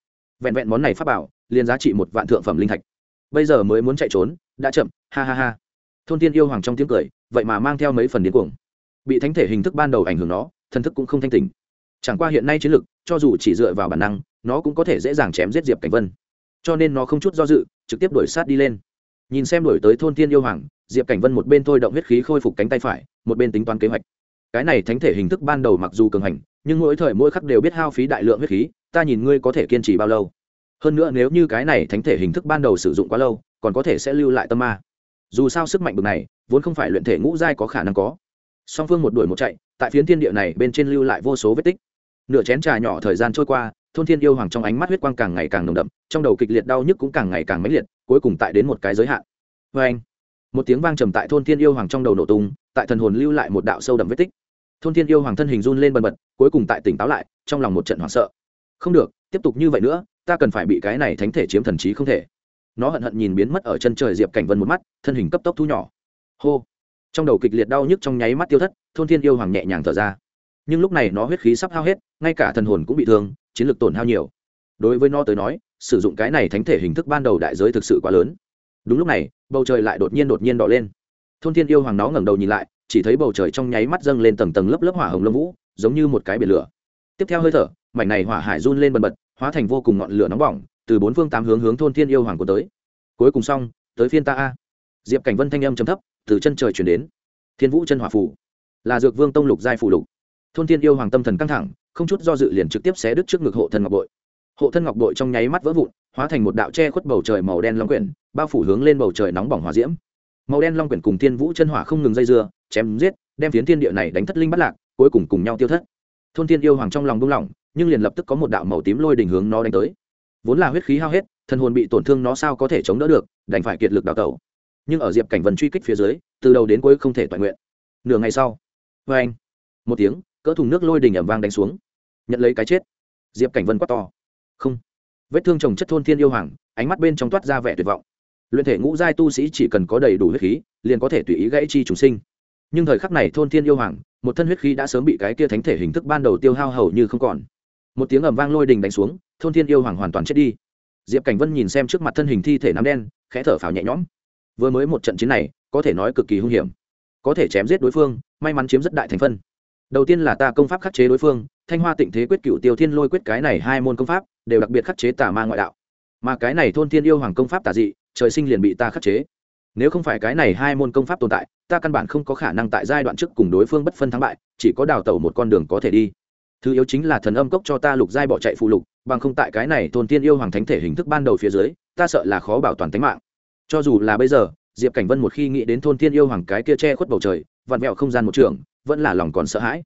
Speaker 1: vẹn vẹn món này pháp bảo, liền giá trị một vạn thượng phẩm linh thạch. Bây giờ mới muốn chạy trốn, đã chậm, ha ha ha. Thôn Tiên yêu hoàng trong tiếng cười, vậy mà mang theo mấy phần điên cuồng. Bị thánh thể hình thức ban đầu ảnh hưởng nó, thần thức cũng không thanh tỉnh. Chẳng qua hiện nay chiến lực, cho dù chỉ dựa vào bản năng, nó cũng có thể dễ dàng chém giết diệp cảnh vân. Cho nên nó không chút do dự, trực tiếp đuổi sát đi lên. Nhìn xem đuổi tới thôn Tiên yêu hoàng, diệp cảnh vân một bên thôi động huyết khí khôi phục cánh tay phải, một bên tính toán kế hoạch. Cái này thánh thể hình thức ban đầu mặc dù cường hành, nhưng mỗi thời mỗi khắc đều biết hao phí đại lượng huyết khí ta nhìn ngươi có thể kiên trì bao lâu. Hơn nữa nếu như cái này thánh thể hình thức ban đầu sử dụng quá lâu, còn có thể sẽ lưu lại tâm ma. Dù sao sức mạnh bực này, vốn không phải luyện thể ngũ giai có khả năng có. Song phương một đuổi một chạy, tại phiến thiên địa này bên trên lưu lại vô số vết tích. Nửa chén trà nhỏ thời gian trôi qua, thôn thiên yêu hoàng trong ánh mắt huyết quang càng ngày càng nồng đậm, trong đầu kịch liệt đau nhức cũng càng ngày càng mãnh liệt, cuối cùng tại đến một cái giới hạn. Vê anh, một tiếng vang trầm tại thôn thiên yêu hoàng trong đầu nổ tung, tại thần hồn lưu lại một đạo sâu đậm vết tích. Thôn thiên yêu hoàng thân hình run lên bần bật, cuối cùng tại tỉnh táo lại, trong lòng một trận hoảng sợ không được, tiếp tục như vậy nữa, ta cần phải bị cái này thánh thể chiếm thần trí không thể. Nó hận hận nhìn biến mất ở chân trời diệp cảnh vân một mắt, thân hình cấp tốc thu nhỏ. Hô. Trong đầu kịch liệt đau nhức trong nháy mắt tiêu thất, thôn thiên yêu hoàng nhẹ nhàng thở ra. Nhưng lúc này nó huyết khí sắp hao hết, ngay cả thần hồn cũng bị thương, chiến lược tổn hao nhiều. Đối với nó tới nói, sử dụng cái này thánh thể hình thức ban đầu đại giới thực sự quá lớn. Đúng lúc này, bầu trời lại đột nhiên đột nhiên đỏ lên. Thôn thiên yêu hoàng nó ngẩng đầu nhìn lại, chỉ thấy bầu trời trong nháy mắt dâng lên tầng tầng lớp lớp hỏa hồng lâm vũ, giống như một cái biển lửa. Tiếp theo hơi thở mảnh này hỏa hải run lên bần bật, hóa thành vô cùng ngọn lửa nóng bỏng, từ bốn phương tám hướng hướng thôn thiên yêu hoàng của tới. Cuối cùng xong, tới phiên ta a. Diệp cảnh vân thanh âm trầm thấp, từ chân trời chuyển đến. Thiên vũ chân hỏa phủ. Là dược vương tông lục giai phủ lục. Thôn thiên yêu hoàng tâm thần căng thẳng, không chút do dự liền trực tiếp xé đứt trước ngực hộ thân ngọc bội. Hộ thân ngọc bội trong nháy mắt vỡ vụn, hóa thành một đạo che khuất bầu trời màu đen long quyển, bao phủ hướng lên bầu trời nóng bỏng hỏa diễm. Màu đen long quyển cùng thiên vũ chân hỏa không ngừng dây dưa, chém giết, đem phiến thiên địa này đánh thất linh bắt lạc, cuối cùng cùng nhau tiêu thất. Thôn thiên yêu hoàng trong lòng buông lỏng nhưng liền lập tức có một đạo màu tím lôi đỉnh hướng nó đánh tới. Vốn là huyết khí hao hết, thân hồn bị tổn thương nó sao có thể chống đỡ được, đành phải kiệt lực đào tẩu. Nhưng ở diệp cảnh vân truy kích phía dưới, từ đầu đến cuối không thể toàn nguyện. Nửa ngày sau vê anh, một tiếng, cỡ thùng nước lôi đình ẩm vang đánh xuống. Nhận lấy cái chết. Diệp cảnh vân quát to. Không. Vết thương trồng chất thôn thiên yêu hoàng, ánh mắt bên trong toát ra vẻ tuyệt vọng. Luyện thể ngũ giai tu sĩ chỉ cần có đầy đủ huyết khí, liền có thể tùy ý gãy chi trùng sinh. Nhưng thời khắc này thôn thiên yêu hoàng, một thân huyết khí đã sớm bị cái kia thánh thể hình thức ban đầu tiêu hao hầu như không còn một tiếng ầm vang lôi đình đánh xuống, thôn thiên yêu hoàng hoàn toàn chết đi. Diệp cảnh vân nhìn xem trước mặt thân hình thi thể nám đen, khẽ thở phào nhẹ nhõm. Vừa mới một trận chiến này, có thể nói cực kỳ hung hiểm. Có thể chém giết đối phương, may mắn chiếm rất đại thành phân. Đầu tiên là ta công pháp khắc chế đối phương, thanh hoa tịnh thế quyết cựu tiêu thiên lôi quyết cái này hai môn công pháp, đều đặc biệt khắc chế tà ma ngoại đạo. Mà cái này thôn thiên yêu hoàng công pháp tà dị, trời sinh liền bị ta khắc chế. Nếu không phải cái này hai môn công pháp tồn tại, ta căn bản không có khả năng tại giai đoạn trước cùng đối phương bất phân thắng bại, chỉ có đào tẩu một con đường có thể đi thứ yếu chính là thần âm cốc cho ta lục giai bỏ chạy phụ lục, bằng không tại cái này thôn tiên yêu hoàng thánh thể hình thức ban đầu phía dưới, ta sợ là khó bảo toàn tính mạng. Cho dù là bây giờ, diệp cảnh vân một khi nghĩ đến thôn tiên yêu hoàng cái kia che khuất bầu trời, vặn vẹo không gian một trường, vẫn là lòng còn sợ hãi.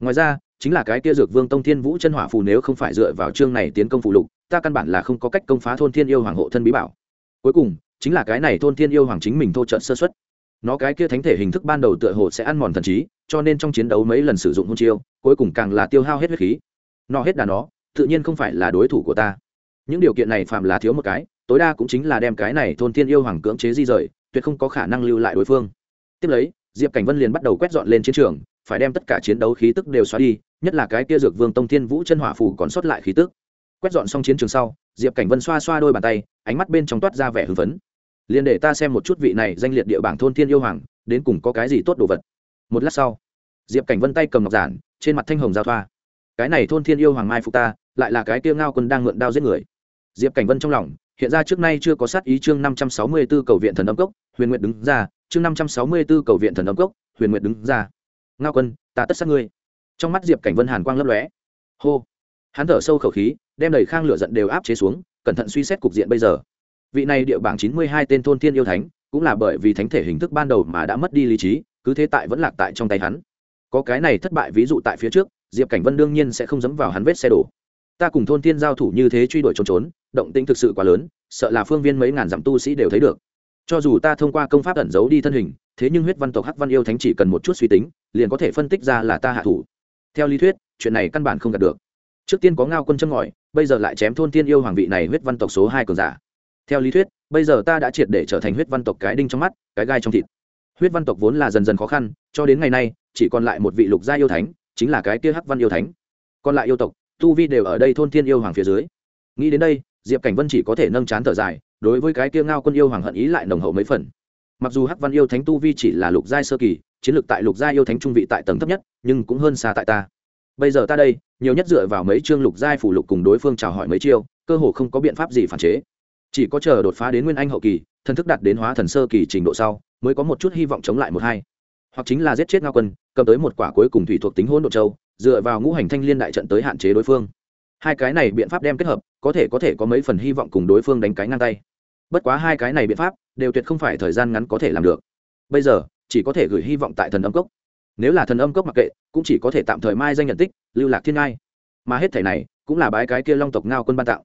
Speaker 1: Ngoài ra, chính là cái kia dược vương tông thiên vũ chân hỏa phù nếu không phải dựa vào chương này tiến công phụ lục, ta căn bản là không có cách công phá thôn thiên yêu hoàng hộ thân bí bảo. Cuối cùng, chính là cái này thôn thiên yêu hoàng chính mình thô trận sơ xuất nó cái kia thánh thể hình thức ban đầu tựa hồ sẽ ăn mòn thần trí, cho nên trong chiến đấu mấy lần sử dụng hôn chiêu, cuối cùng càng là tiêu hao hết huyết khí. Nó hết đà nó, tự nhiên không phải là đối thủ của ta. Những điều kiện này phạm là thiếu một cái, tối đa cũng chính là đem cái này thôn thiên yêu hoàng cưỡng chế di rời, tuyệt không có khả năng lưu lại đối phương. Tiếp lấy, diệp cảnh vân liền bắt đầu quét dọn lên chiến trường, phải đem tất cả chiến đấu khí tức đều xóa đi, nhất là cái kia dược vương tông thiên vũ chân hỏa phù còn sót lại khí tức. Quét dọn xong chiến trường sau, diệp cảnh vân xoa xoa đôi bàn tay, ánh mắt bên trong toát ra vẻ hưng phấn liền để ta xem một chút vị này danh liệt địa bảng thôn thiên yêu hoàng, đến cùng có cái gì tốt đồ vật. Một lát sau, diệp cảnh vân tay cầm ngọc giản, trên mặt thanh hồng giao thoa. Cái này thôn thiên yêu hoàng mai phục ta, lại là cái kia ngao quân đang mượn đao giết người. Diệp cảnh vân trong lòng, hiện ra trước nay chưa có sát ý chương năm trăm sáu mươi b ố cầu viện thần âm cốc, huyền nguyện đứng ra, chương năm trăm sáu mươi b ố cầu viện thần âm cốc, huyền nguyện đứng ra. Ngao quân, ta tất sát ngươi. Trong mắt diệp cảnh vân hàn quang lấp lóe. Hô. Hắn thở sâu khẩu khí, đem đầy khang lửa giận đều áp chế xuống, cẩn thận suy xét cục diện bây giờ vị này địa bảng chín mươi hai tên thôn thiên yêu thánh, cũng là bởi vì thánh thể hình thức ban đầu mà đã mất đi lý trí, cứ thế tại vẫn lạc tại trong tay hắn. Có cái này thất bại ví dụ tại phía trước, diệp cảnh vân đương nhiên sẽ không dấm vào hắn vết xe đổ. Ta cùng thôn thiên giao thủ như thế truy đuổi trốn trốn, động tĩnh thực sự quá lớn, sợ là phương viên mấy ngàn dặm tu sĩ đều thấy được. Cho dù ta thông qua công pháp ẩn giấu đi thân hình, thế nhưng huyết văn tộc hắc văn yêu thánh chỉ cần một chút suy tính, liền có thể phân tích ra là ta hạ thủ. Theo lý thuyết, chuyện này căn bản không đạt được. Trước tiên có ngao quân châm ngòi, bây giờ lại chém thôn thiên yêu hoàng vị này huyết văn tộc số hai cường giả theo lý thuyết, bây giờ ta đã triệt để trở thành huyết văn tộc cái đinh trong mắt, cái gai trong thịt. Huyết văn tộc vốn là dần dần khó khăn, cho đến ngày nay, chỉ còn lại một vị lục gia yêu thánh, chính là cái kia hắc văn yêu thánh. Còn lại yêu tộc, tu vi đều ở đây thôn thiên yêu hoàng phía dưới. Nghĩ đến đây, diệp cảnh vân chỉ có thể nâng chán thở dài, đối với cái kia ngao quân yêu hoàng hận ý lại nồng hậu mấy phần. Mặc dù hắc văn yêu thánh tu vi chỉ là lục giai sơ kỳ, chiến lược tại lục giai yêu thánh trung vị tại tầng thấp nhất, nhưng cũng hơn xa tại ta. Bây giờ ta đây, nhiều nhất dựa vào mấy chương lục giai phủ lục cùng đối phương chào hỏi mấy chiêu, cơ hồ không có biện pháp gì phản chế chỉ có chờ đột phá đến nguyên anh hậu kỳ, thần thức đạt đến hóa thần sơ kỳ trình độ sau, mới có một chút hy vọng chống lại một hai. Hoặc chính là giết chết ngao quân, cầm tới một quả cuối cùng thủy thuộc tính hỗn độ châu, dựa vào ngũ hành thanh liên đại trận tới hạn chế đối phương. Hai cái này biện pháp đem kết hợp, có thể có thể có mấy phần hy vọng cùng đối phương đánh cái ngang tay. Bất quá hai cái này biện pháp, đều tuyệt không phải thời gian ngắn có thể làm được. Bây giờ, chỉ có thể gửi hy vọng tại thần âm cốc. Nếu là thần âm cốc mặc kệ, cũng chỉ có thể tạm thời mai danh nhận tích, lưu lạc thiên ngai. Mà hết thể này, cũng là bái cái kia long tộc ngao quân ban tạo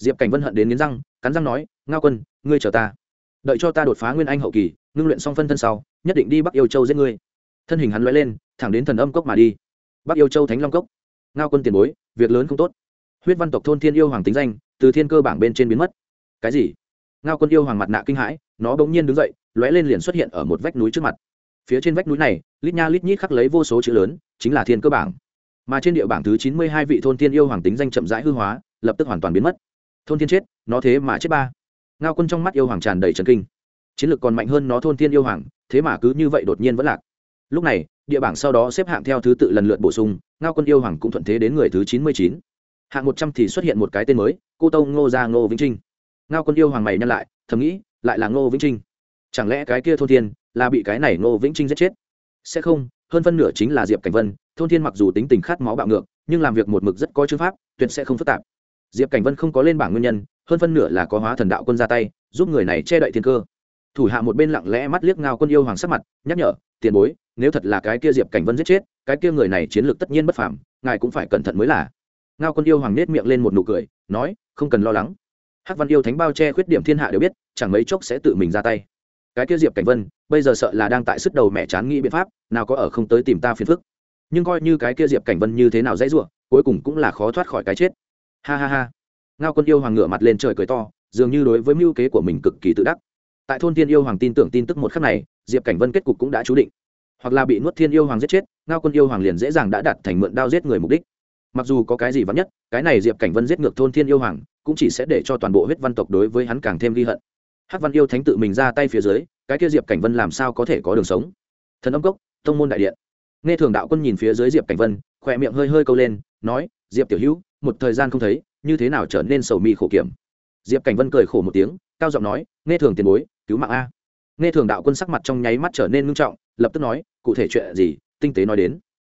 Speaker 1: diệp cảnh vân hận đến nghiến răng, cắn răng nói, ngao quân, ngươi chờ ta. Đợi cho ta đột phá nguyên anh hậu kỳ, ngưng luyện xong phân thân sau, nhất định đi bắc yêu châu giết ngươi. Thân hình hắn l lên, thẳng đến thần âm cốc mà đi. Bắc yêu châu thánh long cốc. Ngao quân tiền bối, việc lớn không tốt. Huyết văn tộc thôn thiên yêu hoàng tính danh, từ thiên cơ bảng bên trên biến mất. Cái gì? Ngao quân yêu hoàng mặt nạ kinh hãi, nó bỗng nhiên đứng dậy, lóe lên liền xuất hiện ở một vách núi trước mặt. Phía trên vách núi này, lít nha lít nhít khắc lấy vô số chữ lớn, chính là thiên cơ bảng. Mà trên địa bảng thứ chín mươi hai vị thôn thiên yêu hoàng tính danh chậm rãi hư hóa, lập tức hoàn toàn biến mất thôn thiên chết, nó thế mà chết ba. Ngao quân trong mắt yêu hoàng tràn đầy trần kinh. Chiến lược còn mạnh hơn nó thôn thiên yêu hoàng, thế mà cứ như vậy đột nhiên vẫn lạc. Lúc này, địa bảng sau đó xếp hạng theo thứ tự lần lượt bổ sung, ngao quân yêu hoàng cũng thuận thế đến người thứ chín mươi chín. Hạng một trăm thì xuất hiện một cái tên mới, cô tông ngô gia ngô vĩnh trinh. Ngao quân yêu hoàng mày nhăn lại, thầm nghĩ, lại là ngô vĩnh trinh. Chẳng lẽ cái kia thôn thiên là bị cái này ngô vĩnh trinh giết chết? Sẽ không, hơn phân nửa chính là diệp cảnh vân, thôn thiên mặc dù tính tình khát máu bạo ngược, nhưng làm việc một mực rất có chữ pháp, tuyệt sẽ không phức tạp diệp cảnh vân không có lên bảng nguyên nhân, hơn phân nửa là có hóa thần đạo quân ra tay, giúp người này che đậy thiên cơ. Thủ hạ một bên lặng lẽ mắt liếc ngao quân yêu hoàng sắc mặt, nhắc nhở, tiền bối, nếu thật là cái kia diệp cảnh vân giết chết, cái kia người này chiến lược tất nhiên bất phàm, ngài cũng phải cẩn thận mới là. Ngao quân yêu hoàng nết miệng lên một nụ cười, nói, không cần lo lắng. Hắc văn yêu thánh bao che khuyết điểm thiên hạ đều biết, chẳng mấy chốc sẽ tự mình ra tay. Cái kia diệp cảnh vân, bây giờ sợ là đang tại sức đầu mẹ chán nghĩ biện pháp, nào có ở không tới tìm ta phiền phức. Nhưng coi như cái kia diệp cảnh vân như thế nào dễ dụa cuối cùng cũng là khó thoát khỏi cái chết ha ha ha. Ngao quân yêu hoàng ngửa mặt lên trời cười to, dường như đối với mưu kế của mình cực kỳ tự đắc. Tại thôn thiên yêu hoàng tin tưởng tin tức một khắc này, diệp cảnh vân kết cục cũng đã chú định. Hoặc là bị nuốt thiên yêu hoàng giết chết, ngao quân yêu hoàng liền dễ dàng đã đặt thành mượn đao giết người mục đích. Mặc dù có cái gì vắn nhất, cái này diệp cảnh vân giết ngược thôn thiên yêu hoàng, cũng chỉ sẽ để cho toàn bộ huyết văn tộc đối với hắn càng thêm ghi hận. Hát văn yêu thánh tự mình ra tay phía dưới, cái kia diệp cảnh vân làm sao có thể có đường sống? Thần âm cốc, tông môn đại điện. Nghe thường đạo quân nhìn phía dưới diệp cảnh vân, khỏe miệng hơi hơi câu lên, nói, diệp tiểu hữu một thời gian không thấy, như thế nào trở nên sầu mi khổ kiểm? Diệp cảnh vân cười khổ một tiếng, cao giọng nói, nghe thường tiền bối, cứu mạng a. Nghe thường đạo quân sắc mặt trong nháy mắt trở nên ngưng trọng, lập tức nói, cụ thể chuyện gì, tinh tế nói đến.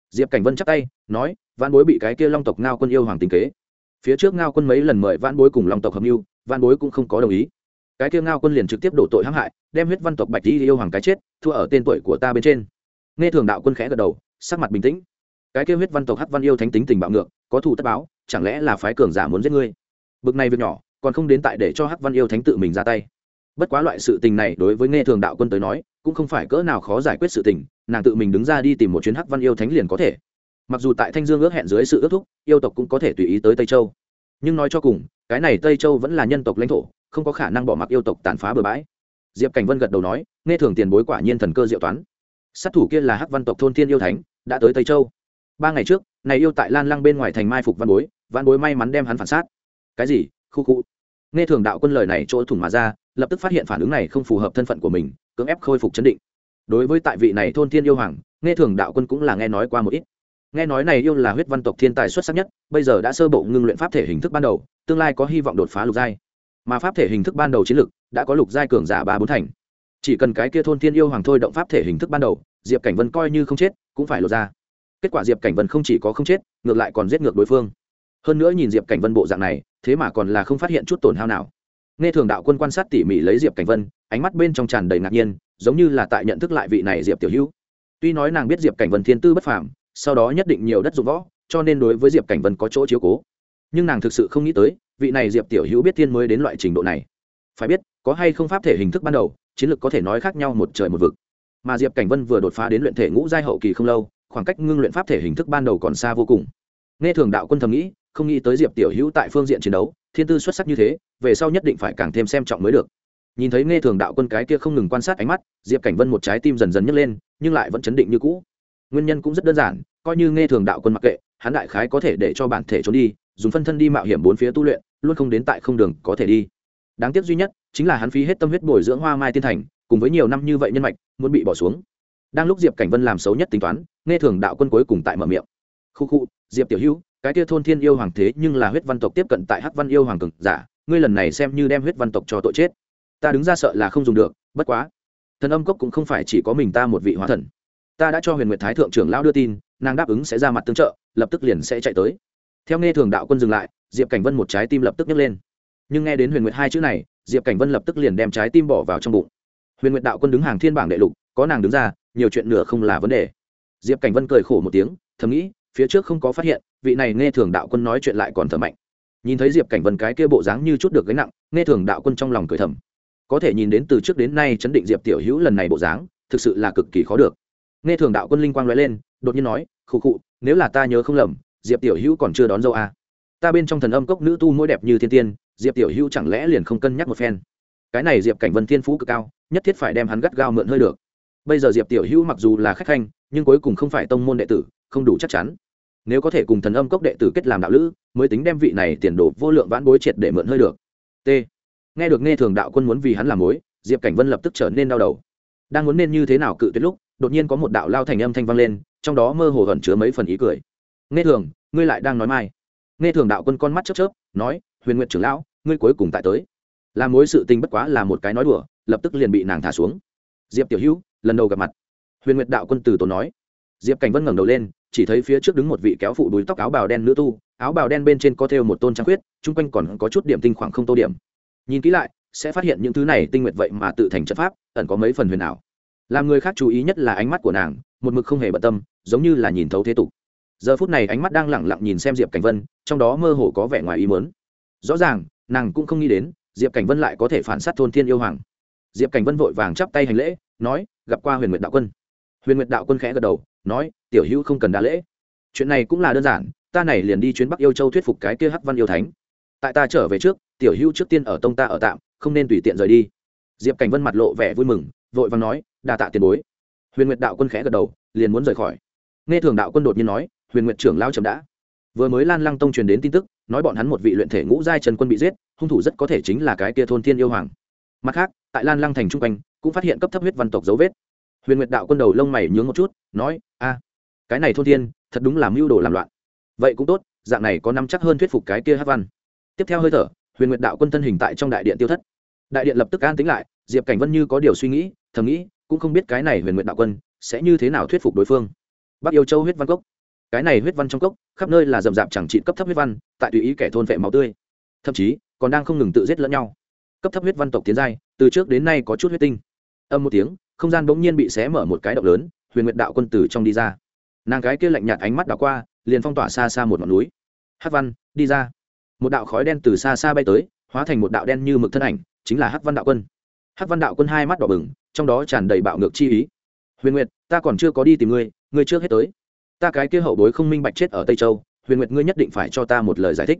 Speaker 1: Diệp cảnh vân chắp tay, nói văn bối bị cái kia long tộc ngao quân yêu hoàng tình kế. Phía trước ngao quân mấy lần mời văn bối cùng long tộc hợp mưu văn bối cũng không có đồng ý. Cái kia ngao quân liền trực tiếp đổ tội hãm hại, đem huyết văn tộc bạch đi yêu hoàng cái chết, thua ở tên tuổi của ta bên trên. Nghe thường đạo quân khẽ gật đầu, sắc mặt bình tĩnh. Cái kia huyết văn tộc hắc văn yêu thánh tính tình bạo ngược có thủ tất báo, chẳng lẽ là phái cường giả muốn giết ngươi? Bực này việc nhỏ, còn không đến tại để cho hắc văn yêu thánh tự mình ra tay. Bất quá loại sự tình này đối với nghe thường đạo quân tới nói, cũng không phải cỡ nào khó giải quyết sự tình, nàng tự mình đứng ra đi tìm một chuyến hắc văn yêu thánh liền có thể. Mặc dù tại thanh dương ước hẹn dưới sự ước thúc, yêu tộc cũng có thể tùy ý tới tây châu. Nhưng nói cho cùng, cái này tây châu vẫn là nhân tộc lãnh thổ, không có khả năng bỏ mặc yêu tộc tàn phá bừa bãi. Diệp cảnh vân gật đầu nói nghe thường tiền bối quả nhiên thần cơ diệu toán. Sát thủ kia là hắc văn tộc thôn thiên yêu thánh, đã tới tây châu ba ngày trước, này yêu tại lan lăng bên ngoài thành mai phục văn bối văn bối may mắn đem hắn phản sát. Cái gì? Khu khu. Nghe thường đạo quân lời này chỗ thủng mà ra, lập tức phát hiện phản ứng này không phù hợp thân phận của mình, cưỡng ép khôi phục chấn định. Đối với tại vị này thôn thiên yêu hoàng, nghe thường đạo quân cũng là nghe nói qua một ít. Nghe nói này yêu là huyết văn tộc thiên tài xuất sắc nhất, bây giờ đã sơ bộ ngưng luyện pháp thể hình thức ban đầu, tương lai có hy vọng đột phá lục giai. Mà pháp thể hình thức ban đầu chiến lực đã có lục giai cường giả ba bốn thành. Chỉ cần cái kia thôn thiên yêu hoàng thôi động pháp thể hình thức ban đầu, diệp cảnh vân coi như không chết, cũng phải lột ra kết quả diệp cảnh vân không chỉ có không chết, ngược lại còn giết ngược đối phương. Hơn nữa nhìn diệp cảnh vân bộ dạng này, thế mà còn là không phát hiện chút tổn hao nào. Nghe thường đạo quân quan sát tỉ mỉ lấy diệp cảnh vân, ánh mắt bên trong tràn đầy ngạc nhiên, giống như là tại nhận thức lại vị này diệp tiểu hữu. Tuy nói nàng biết diệp cảnh vân thiên tư bất phàm, sau đó nhất định nhiều đất dụng võ, cho nên đối với diệp cảnh vân có chỗ chiếu cố. Nhưng nàng thực sự không nghĩ tới, vị này diệp tiểu hữu biết thiên mới đến loại trình độ này. Phải biết, có hay không pháp thể hình thức ban đầu, chiến lược có thể nói khác nhau một trời một vực. Mà diệp cảnh vân vừa đột phá đến luyện thể ngũ giai hậu kỳ không lâu khoảng cách ngưng luyện pháp thể hình thức ban đầu còn xa vô cùng. Nghe thường đạo quân thầm nghĩ, không nghĩ tới diệp tiểu hữu tại phương diện chiến đấu, thiên tư xuất sắc như thế, về sau nhất định phải càng thêm xem trọng mới được. Nhìn thấy nghe thường đạo quân cái kia không ngừng quan sát ánh mắt, diệp cảnh vân một trái tim dần dần nhấc lên, nhưng lại vẫn chấn định như cũ. Nguyên nhân cũng rất đơn giản, coi như nghe thường đạo quân mặc kệ, hắn đại khái có thể để cho bản thể trốn đi, dùng phân thân đi mạo hiểm bốn phía tu luyện, luôn không đến tại không đường có thể đi. Đáng tiếc duy nhất, chính là hắn phí hết tâm huyết bồi dưỡng hoa mai tiên thành, cùng với nhiều năm như vậy nhân mạch, muốn bị bỏ xuống đang lúc diệp cảnh vân làm xấu nhất tính toán nghe thường đạo quân cuối cùng tại mở miệng khu khu diệp tiểu hữu cái kia thôn thiên yêu hoàng thế nhưng là huyết văn tộc tiếp cận tại hắc văn yêu hoàng cực giả ngươi lần này xem như đem huyết văn tộc cho tội chết ta đứng ra sợ là không dùng được bất quá thần âm cốc cũng không phải chỉ có mình ta một vị hóa thần ta đã cho huyền nguyệt thái thượng trưởng lão đưa tin nàng đáp ứng sẽ ra mặt tương trợ lập tức liền sẽ chạy tới theo nghe thường đạo quân dừng lại diệp cảnh vân một trái tim lập tức nhấc lên nhưng nghe đến huyền nguyệt hai chữ này diệp cảnh vân lập tức liền đem trái tim bỏ vào trong bụng huyền nguyệt đạo quân đứng hàng thiên bảng đệ lục có nàng đứng ra, nhiều chuyện nửa không là vấn đề. Diệp cảnh vân cười khổ một tiếng, thầm nghĩ, phía trước không có phát hiện, vị này nghe thường đạo quân nói chuyện lại còn thở mạnh. Nhìn thấy diệp cảnh vân cái kia bộ dáng như chút được gánh nặng, nghe thường đạo quân trong lòng cười thầm. Có thể nhìn đến từ trước đến nay chấn định diệp tiểu hữu lần này bộ dáng, thực sự là cực kỳ khó được. Nghe thường đạo quân linh quang nói lên, đột nhiên nói, khụ khụ, nếu là ta nhớ không lầm, diệp tiểu hữu còn chưa đón dâu à. ta bên trong thần âm cốc nữ tu mỗi đẹp như thiên tiên, diệp tiểu hữu chẳng lẽ liền không cân nhắc một phen? Cái này diệp cảnh vân thiên phú cực cao, nhất thiết phải đem hắn gắt gao mượn hơi được bây giờ diệp tiểu hữu mặc dù là khách khanh, nhưng cuối cùng không phải tông môn đệ tử, không đủ chắc chắn. Nếu có thể cùng thần âm cốc đệ tử kết làm đạo lữ, mới tính đem vị này tiền đồ vô lượng vãn bối triệt để mượn hơi được. T. Nghe được nghe thường đạo quân muốn vì hắn làm mối, diệp cảnh vân lập tức trở nên đau đầu. Đang muốn nên như thế nào cự tuyệt lúc, đột nhiên có một đạo lao thành âm thanh vang lên, trong đó mơ hồ hẩn chứa mấy phần ý cười. Nghe thường, ngươi lại đang nói mai. Nghe thường đạo quân con mắt chớp chớp, nói, huyền nguyện trưởng lão, ngươi cuối cùng tại tới. Làm mối sự tình bất quá là một cái nói đùa, lập tức liền bị nàng thả xuống diệp tiểu hữu, lần đầu gặp mặt. Huyền nguyệt đạo quân từ tổ nói. Diệp cảnh vân ngẩng đầu lên, chỉ thấy phía trước đứng một vị kéo phụ đuôi tóc áo bào đen nữ tu, áo bào đen bên trên có thêu một tôn trăng khuyết, chung quanh còn có chút điểm tinh khoảng không tô điểm. Nhìn kỹ lại, sẽ phát hiện những thứ này tinh nguyệt vậy mà tự thành trận pháp, ẩn có mấy phần huyền ảo. Làm người khác chú ý nhất là ánh mắt của nàng, một mực không hề bận tâm, giống như là nhìn thấu thế tục. Giờ phút này ánh mắt đang lẳng lặng nhìn xem diệp cảnh vân, trong đó mơ hồ có vẻ ngoài ý mớn rõ ràng, nàng cũng không nghĩ đến, diệp cảnh vân lại có thể phản s á t thôn thiên yêu hoàng diệp cảnh vân vội vàng chắp tay hành lễ, nói, gặp qua huyền nguyệt đạo quân. Huyền nguyệt đạo quân khẽ gật đầu, nói, tiểu hữu không cần đa lễ. Chuyện này cũng là đơn giản, ta này liền đi chuyến bắc yêu châu thuyết phục cái kia hắc văn yêu thánh. Tại ta trở về trước, tiểu hữu trước tiên ở tông ta ở tạm, không nên tùy tiện rời đi. Diệp cảnh vân mặt lộ vẻ vui mừng, vội vàng nói, đa tạ tiền bối. Huyền nguyệt đạo quân khẽ gật đầu, liền muốn rời khỏi. Nghe thường đạo quân đột nhiên nói, huyền nguyệt trưởng lao chậm đã. Vừa mới lan lăng tông truyền đến tin tức, nói bọn hắn một vị luyện thể ngũ giai trần quân bị giết, hung thủ rất có thể chính là cái kia thôn thiên yêu hoàng mặt khác, tại lan lăng thành trung quanh, cũng phát hiện cấp thấp huyết văn tộc dấu vết. Huyền nguyệt đạo quân đầu lông mày nhướng một chút, nói, a, cái này thôn thiên, thật đúng là mưu đồ làm loạn. Vậy cũng tốt, dạng này có nắm chắc hơn thuyết phục cái kia hát văn. Tiếp theo hơi thở, huyền nguyệt đạo quân thân hình tại trong đại điện tiêu thất. Đại điện lập tức an tính lại, diệp cảnh vân như có điều suy nghĩ, thầm nghĩ, cũng không biết cái này huyền nguyệt đạo quân sẽ như thế nào thuyết phục đối phương. Bắc yêu châu huyết văn cốc. Cái này huyết văn trong cốc, khắp nơi là rậm rạp chẳng trị cấp thấp huyết văn, tại tùy ý kẻ thôn vệ máu tươi. Thậm chí, còn đang không ngừng tự giết lẫn nhau cấp thấp huyết văn tộc tiến giai, từ trước đến nay có chút huyết tinh. Âm một tiếng, không gian bỗng nhiên bị xé mở một cái động lớn, huyền nguyệt đạo quân tử trong đi ra. Nàng cái kia lạnh nhạt ánh mắt đảo qua, liền phong tỏa xa xa một ngọn núi. Hắc văn, đi ra. Một đạo khói đen từ xa xa bay tới, hóa thành một đạo đen như mực thân ảnh, chính là hắc văn đạo quân. Hắc văn đạo quân hai mắt đỏ bừng, trong đó tràn đầy bạo ngược chi ý. Huyền nguyệt, ta còn chưa có đi tìm ngươi ngươi trước hết tới. Ta cái kia hậu bối không minh bạch chết ở tây châu, huyền nguyệt ngươi nhất định phải cho ta một lời giải thích.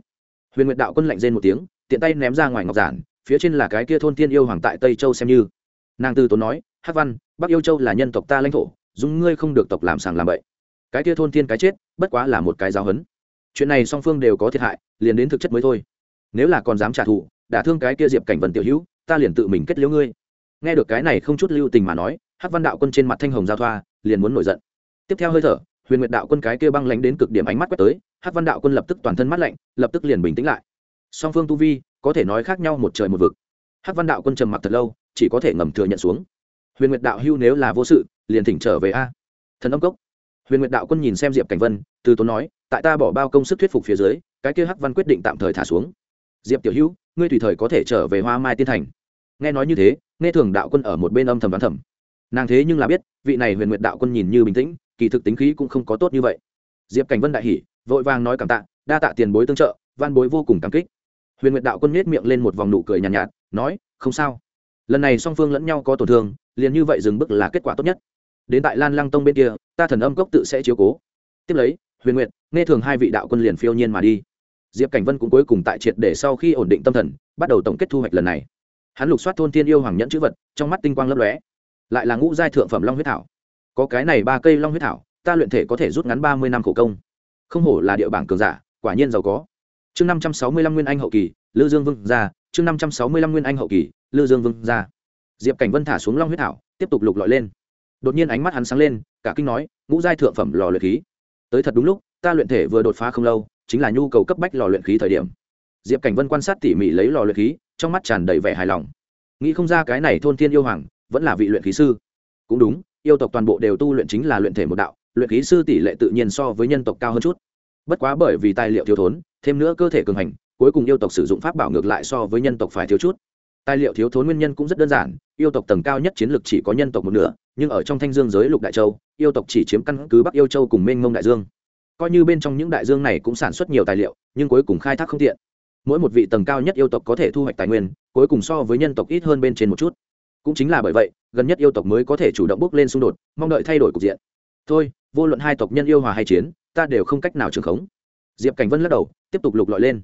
Speaker 1: Huyền nguyệt đạo quân lạnh rên một tiếng, tiện tay ném ra ngoài ngọc giản phía trên là cái kia thôn tiên yêu hoàng tại tây châu xem như. Nàng tư tốn nói, hắc văn, bắc yêu châu là nhân tộc ta lãnh thổ, dùng ngươi không được tộc làm sàng làm bậy. Cái kia thôn tiên cái chết, bất quá là một cái giáo hấn chuyện này song phương đều có thiệt hại, liền đến thực chất mới thôi. Nếu là còn dám trả thù, đả thương cái kia diệp cảnh vần tiểu hữu, ta liền tự mình kết liễu ngươi. Nghe được cái này không chút lưu tình mà nói, hắc văn đạo quân trên mặt thanh hồng giao thoa, liền muốn nổi giận. Tiếp theo hơi thở, huyền nguyệt đạo quân cái kia băng lánh đến cực điểm ánh mắt quét tới, hắc văn đạo quân lập tức toàn thân mắt lạnh, lập tức liền bình tĩnh lại. Song phương tu vi có thể nói khác nhau một trời một vực. Hắc văn đạo quân trầm mặc thật lâu, chỉ có thể ngầm thừa nhận xuống. Huyền nguyệt đạo hưu nếu là vô sự, liền thỉnh trở về a. Thần âm cốc. Huyền nguyệt đạo quân nhìn xem diệp cảnh vân, từ tốn nói, tại ta bỏ bao công sức thuyết phục phía dưới, cái kia hắc văn quyết định tạm thời thả xuống. Diệp tiểu hữu ngươi tùy thời có thể trở về hoa mai tiên thành. Nghe nói như thế, nghe thường đạo quân ở một bên âm thầm đoán thầm. Nàng thế nhưng là biết, vị này huyền nguyệt đạo quân nhìn như bình tĩnh, kỳ thực tính khí cũng không có tốt như vậy. Diệp cảnh vân đại hỉ, vội vàng nói cảm tạ, đa tạ tiền bối tương trợ van bối vô cùng cảm kích huyền nguyệt đạo quân nhét miệng lên một vòng nụ cười nhàn nhạt, nhạt nói không sao. Lần này song phương lẫn nhau có tổn thương liền như vậy dừng bước là kết quả tốt nhất. Đến tại lan lăng tông bên kia ta thần âm cốc tự sẽ chiếu cố. Tiếp lấy huyền nguyệt nghe thường hai vị đạo quân liền phiêu nhiên mà đi. Diệp cảnh vân cũng cuối cùng tại triệt để sau khi ổn định tâm thần bắt đầu tổng kết thu hoạch lần này. Hắn lục soát thôn thiên yêu hoàng nhẫn chữ vật trong mắt tinh quang lấp lóe. Lại là ngũ giai thượng phẩm long huyết thảo. Có cái này ba cây long huyết thảo ta luyện thể có thể rút ngắn ba mươi năm khổ công. Không hổ là địa bảng cường giả quả nhiên giàu có chương năm trăm sáu mươi lăm nguyên anh hậu kỳ, lư dương vương ra. Chương năm trăm sáu mươi lăm nguyên anh hậu kỳ, lư dương vương ra. Diệp cảnh vân thả xuống long huyết thảo, tiếp tục lục lọi lên. Đột nhiên ánh mắt hắn sáng lên, cả kinh nói, ngũ giai thượng phẩm lò luyện khí. Tới thật đúng lúc, ta luyện thể vừa đột phá không lâu, chính là nhu cầu cấp bách lò luyện khí thời điểm. Diệp cảnh vân quan sát tỉ mỉ lấy lò luyện khí, trong mắt tràn đầy vẻ hài lòng. Nghĩ không ra cái này thôn thiên yêu hoàng, vẫn là vị luyện khí sư. Cũng đúng, yêu tộc toàn bộ đều tu luyện chính là luyện thể một đạo, luyện khí sư tỷ lệ tự nhiên so với nhân tộc cao hơn chút. Bất quá bởi vì tài liệu thiếu thốn thêm nữa cơ thể cường hành, cuối cùng yêu tộc sử dụng pháp bảo ngược lại so với nhân tộc phải thiếu chút. Tài liệu thiếu thốn nguyên nhân cũng rất đơn giản, yêu tộc tầng cao nhất chiến lược chỉ có nhân tộc một nửa, nhưng ở trong thanh dương giới lục đại châu, yêu tộc chỉ chiếm căn cứ bắc yêu châu cùng mênh mông đại dương. Coi như bên trong những đại dương này cũng sản xuất nhiều tài liệu, nhưng cuối cùng khai thác không tiện. Mỗi một vị tầng cao nhất yêu tộc có thể thu hoạch tài nguyên, cuối cùng so với nhân tộc ít hơn bên trên một chút. Cũng chính là bởi vậy, gần nhất yêu tộc mới có thể chủ động bước lên xung đột, mong đợi thay đổi cục diện. Thôi, vô luận hai tộc nhân yêu hòa hay chiến, ta đều không cách nào trường khống diệp cảnh vân lắc đầu, tiếp tục lục lọi lên.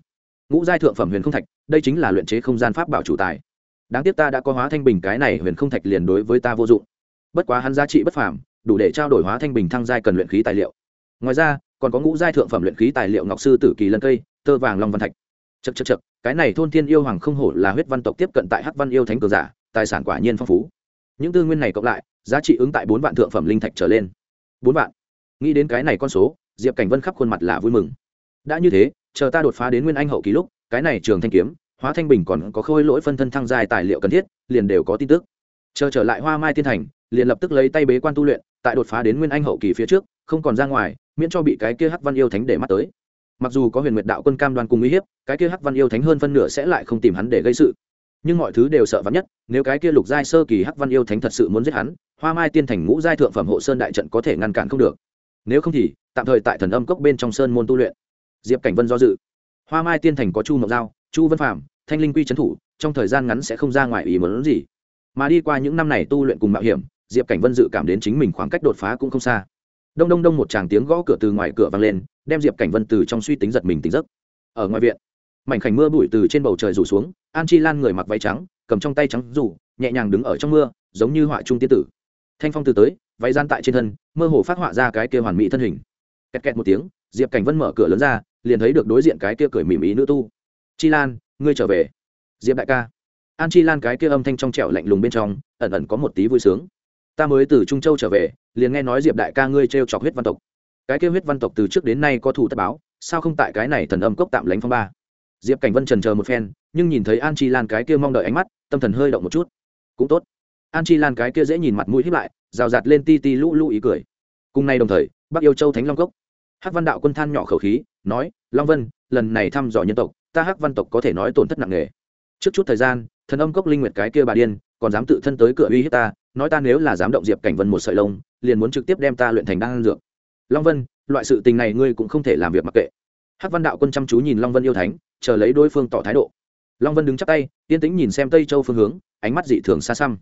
Speaker 1: Ngũ giai thượng phẩm huyền không thạch, đây chính là luyện chế không gian pháp bảo chủ tài. Đáng tiếc ta đã có hóa thanh bình, cái này huyền không thạch liền đối với ta vô dụng. Bất quá hắn giá trị bất phàm, đủ để trao đổi hóa thanh bình thăng giai cần luyện khí tài liệu. Ngoài ra, còn có ngũ giai thượng phẩm luyện khí tài liệu ngọc sư tử kỳ lân cây, tơ vàng long văn thạch. Chật chật chật cái này thôn thiên yêu hoàng không hổ là huyết văn tộc tiếp cận tại hắc văn yêu thánh cường giả, tài sản quả nhiên phong phú. Những tư nguyên này cộng lại, giá trị ứng tại bốn vạn thượng phẩm linh thạch trở lên. Bốn vạn. Nghĩ đến cái này con số, diệp cảnh vân khắp khuôn mặt là vui mừng đã như thế, chờ ta đột phá đến nguyên anh hậu kỳ lúc, cái này trường thanh kiếm, hóa thanh bình còn có khôi lỗi phân thân thăng dài tài liệu cần thiết, liền đều có tin tức. Chờ trở lại hoa mai tiên thành, liền lập tức lấy tay bế quan tu luyện, tại đột phá đến nguyên anh hậu kỳ phía trước, không còn ra ngoài, miễn cho bị cái kia hắc văn yêu thánh để mắt tới. Mặc dù có huyền nguyệt đạo quân cam đoan cùng uy hiếp, cái kia hắc văn yêu thánh hơn phân nửa sẽ lại không tìm hắn để gây sự. Nhưng mọi thứ đều sợ vắn nhất, nếu cái kia lục giai sơ kỳ hắc văn yêu thánh thật sự muốn giết hắn, hoa mai tiên thành ngũ giai thượng phẩm hộ sơn đại trận có thể ngăn cản không được. Nếu không thì, tạm thời tại thần âm cốc bên trong sơn môn tu luyện diệp cảnh vân do dự hoa mai tiên thành có chu mộng giao chu vân phạm thanh linh quy trấn thủ trong thời gian ngắn sẽ không ra ngoài ý muốn gì mà đi qua những năm này tu luyện cùng mạo hiểm diệp cảnh vân dự cảm đến chính mình khoảng cách đột phá cũng không xa đông đông đông một tràng tiếng gõ cửa từ ngoài cửa vang lên đem diệp cảnh vân từ trong suy tính giật mình tỉnh giấc ở ngoài viện mảnh khảnh mưa bụi từ trên bầu trời rủ xuống an chi lan người mặc váy trắng cầm trong tay trắng rủ nhẹ nhàng đứng ở trong mưa giống như họa trung tiên tử thanh phong từ tới váy gian tại trên thân mơ hồ phát họa ra cái kia hoàn mỹ thân hình kẹt kẹt một tiếng diệp cảnh vân mở cửa lớn ra liền thấy được đối diện cái kia cười mỉm ý nữ tu. Chi lan, ngươi trở về. Diệp đại ca. An chi lan cái kia âm thanh trong trẻo lạnh lùng bên trong, ẩn ẩn có một tí vui sướng. Ta mới từ trung châu trở về, liền nghe nói diệp đại ca ngươi t r e o chọc huyết văn tộc. Cái kia huyết văn tộc từ trước đến nay có thủ tất báo, sao không tại cái này thần âm cốc tạm lánh phong ba? Diệp cảnh vân trần chờ một phen, nhưng nhìn thấy an chi lan cái kia mong đợi ánh mắt, tâm thần hơi động một chút. Cũng tốt. An chi lan cái kia dễ nhìn mặt mũi hiếp lại, rào rạt lên ti ti lũ lũ ý cười. Cùng nay đồng thời, bắc yêu châu thánh long cốc hắc văn đạo quân than nhỏ khẩu khí, nói, long vân, lần này thăm dò nhân tộc, ta hắc văn tộc có thể nói tổn thất nặng nề. Trước chút thời gian, thần âm cốc linh nguyệt cái kia bà điên, còn dám tự thân tới cửa uy hiếp ta, nói ta nếu là dám động diệp cảnh vân một sợi lông, liền muốn trực tiếp đem ta luyện thành đan dược. Long vân, loại sự tình này ngươi cũng không thể làm việc mặc kệ. Hắc văn đạo quân chăm chú nhìn long vân yêu thánh, chờ lấy đối phương tỏ thái độ. Long vân đứng chắp tay, yên tĩnh nhìn xem tây châu phương hướng, ánh mắt dị thường xa xăm.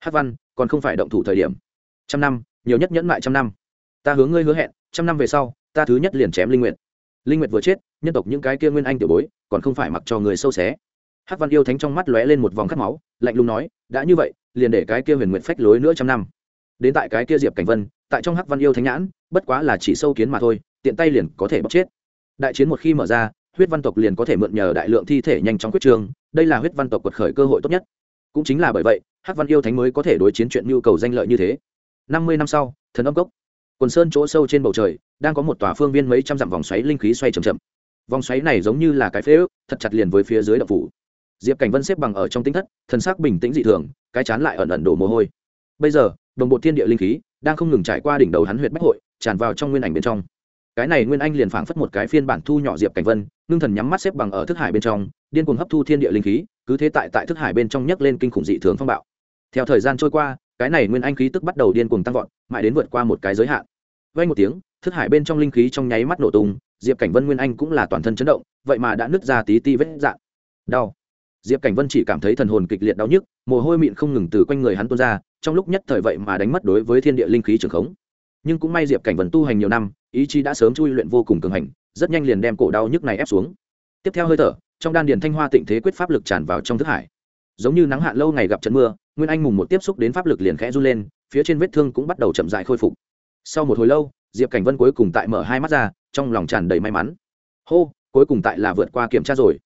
Speaker 1: Hắc văn, còn không phải động thủ thời điểm. Trăm năm, nhiều nhất nhẫn mại trăm năm. Ta hướng ngươi hứa hẹn, trăm năm về sau ta thứ nhất liền chém linh nguyện linh nguyệt vừa chết, nhân tộc những cái kia nguyên anh tiểu bối, còn không phải mặc cho người sâu xé. Hắc văn yêu thánh trong mắt lóe lên một vòng khát máu, lạnh lùng nói, đã như vậy, liền để cái kia huyền nguyện phách lối nữa trăm năm. Đến tại cái kia diệp cảnh vân, tại trong hắc văn yêu thánh nhãn, bất quá là chỉ sâu kiến mà thôi, tiện tay liền có thể bóc chết. Đại chiến một khi mở ra, huyết văn tộc liền có thể mượn nhờ đại lượng thi thể nhanh chóng quyết trường, đây là huyết văn tộc quật khởi cơ hội tốt nhất. Cũng chính là bởi vậy, hắc văn yêu thánh mới có thể đối chiến chuyện nhu cầu danh lợi như thế. Năm mươi năm sau, thần âm cốc quần sơn chỗ sâu trên bầu trời, đang có một tòa phương viên mấy trăm dặm vòng xoáy linh khí xoay chậm chậm. Vòng xoáy này giống như là cái phế ước, thật chặt liền với phía dưới đập phủ. Diệp cảnh vân xếp bằng ở trong tính thất, thần sắc bình tĩnh dị thường, cái chán lại ẩn ẩn đổ mồ hôi. Bây giờ, đồng bộ thiên địa linh khí đang không ngừng trải qua đỉnh đầu hắn huyệt bách hội, tràn vào trong nguyên ảnh bên trong. Cái này nguyên anh liền phảng phất một cái phiên bản thu nhỏ diệp cảnh vân, ngưng thần nhắm mắt xếp bằng ở thức hải bên trong, điên cuồng hấp thu thiên địa linh khí, cứ thế tại tại thức hải bên trong nhấc lên kinh khủng dị thường phong bạo. Theo thời gian trôi qua cái này nguyên anh khí tức bắt đầu điên cuồng tăng vọt, mãi đến vượt qua một cái giới hạn. Vay một tiếng, thức hải bên trong linh khí trong nháy mắt nổ tung, diệp cảnh vân nguyên anh cũng là toàn thân chấn động, vậy mà đã nứt ra tí ti vết dạn đau. Diệp cảnh vân chỉ cảm thấy thần hồn kịch liệt đau nhức, mồ hôi mịn không ngừng từ quanh người hắn tuôn ra, trong lúc nhất thời vậy mà đánh mất đối với thiên địa linh khí trường khống. Nhưng cũng may diệp cảnh vân tu hành nhiều năm, ý chí đã sớm chui luyện vô cùng cường hành, rất nhanh liền đem cổ đau nhức này ép xuống. Tiếp theo hơi thở, trong đan điền thanh hoa tịnh thế quyết pháp lực tràn vào trong thức hải. Giống như nắng hạn lâu ngày gặp trận mưa nguyên anh mùng một tiếp xúc đến pháp lực liền khẽ run lên, phía trên vết thương cũng bắt đầu chậm dại khôi phục. Sau một hồi lâu, diệp cảnh vân cuối cùng tại mở hai mắt ra, trong lòng tràn đầy may mắn. Hô, cuối cùng tại là vượt qua kiểm tra rồi.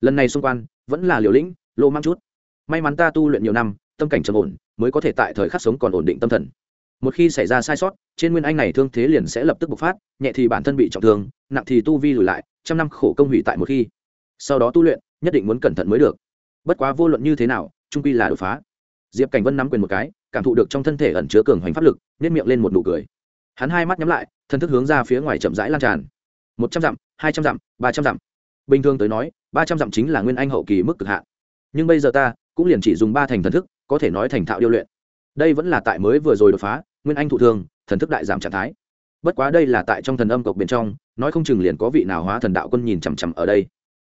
Speaker 1: Lần này xung quanh, vẫn là liều lĩnh, lô mang chút. May mắn ta tu luyện nhiều năm, tâm cảnh trầm ổn, mới có thể tại thời khắc sống còn ổn định tâm thần. Một khi xảy ra sai sót, trên nguyên anh này thương thế liền sẽ lập tức bộc phát, nhẹ thì bản thân bị trọng thương, nặng thì tu vi lùi lại, trăm năm khổ công hủy tại một khi. Sau đó tu luyện, nhất định muốn cẩn thận mới được. Bất quá vô luận như thế nào, trung quy là đột phá diệp cảnh vân nắm quyền một cái, cảm thụ được trong thân thể ẩn chứa cường hoành pháp lực nếp miệng lên một nụ cười. Hắn hai mắt nhắm lại thân thức hướng ra phía ngoài chậm rãi lan tràn. Một trăm dặm, hai trăm dặm, ba trăm dặm. Bình thường tới nói, ba trăm dặm chính là nguyên anh hậu kỳ mức cực hạn. Nhưng bây giờ ta cũng liền chỉ dùng ba thành thần thức, có thể nói thành thạo điêu luyện. Đây vẫn là tại mới vừa rồi đột phá, nguyên anh thụ thương, thần thức đại giảm trạng thái. Bất quá đây là tại trong thần âm cộc bên trong, nói không chừng liền có vị nào hóa thần đạo quân nhìn chằm chằm ở đây.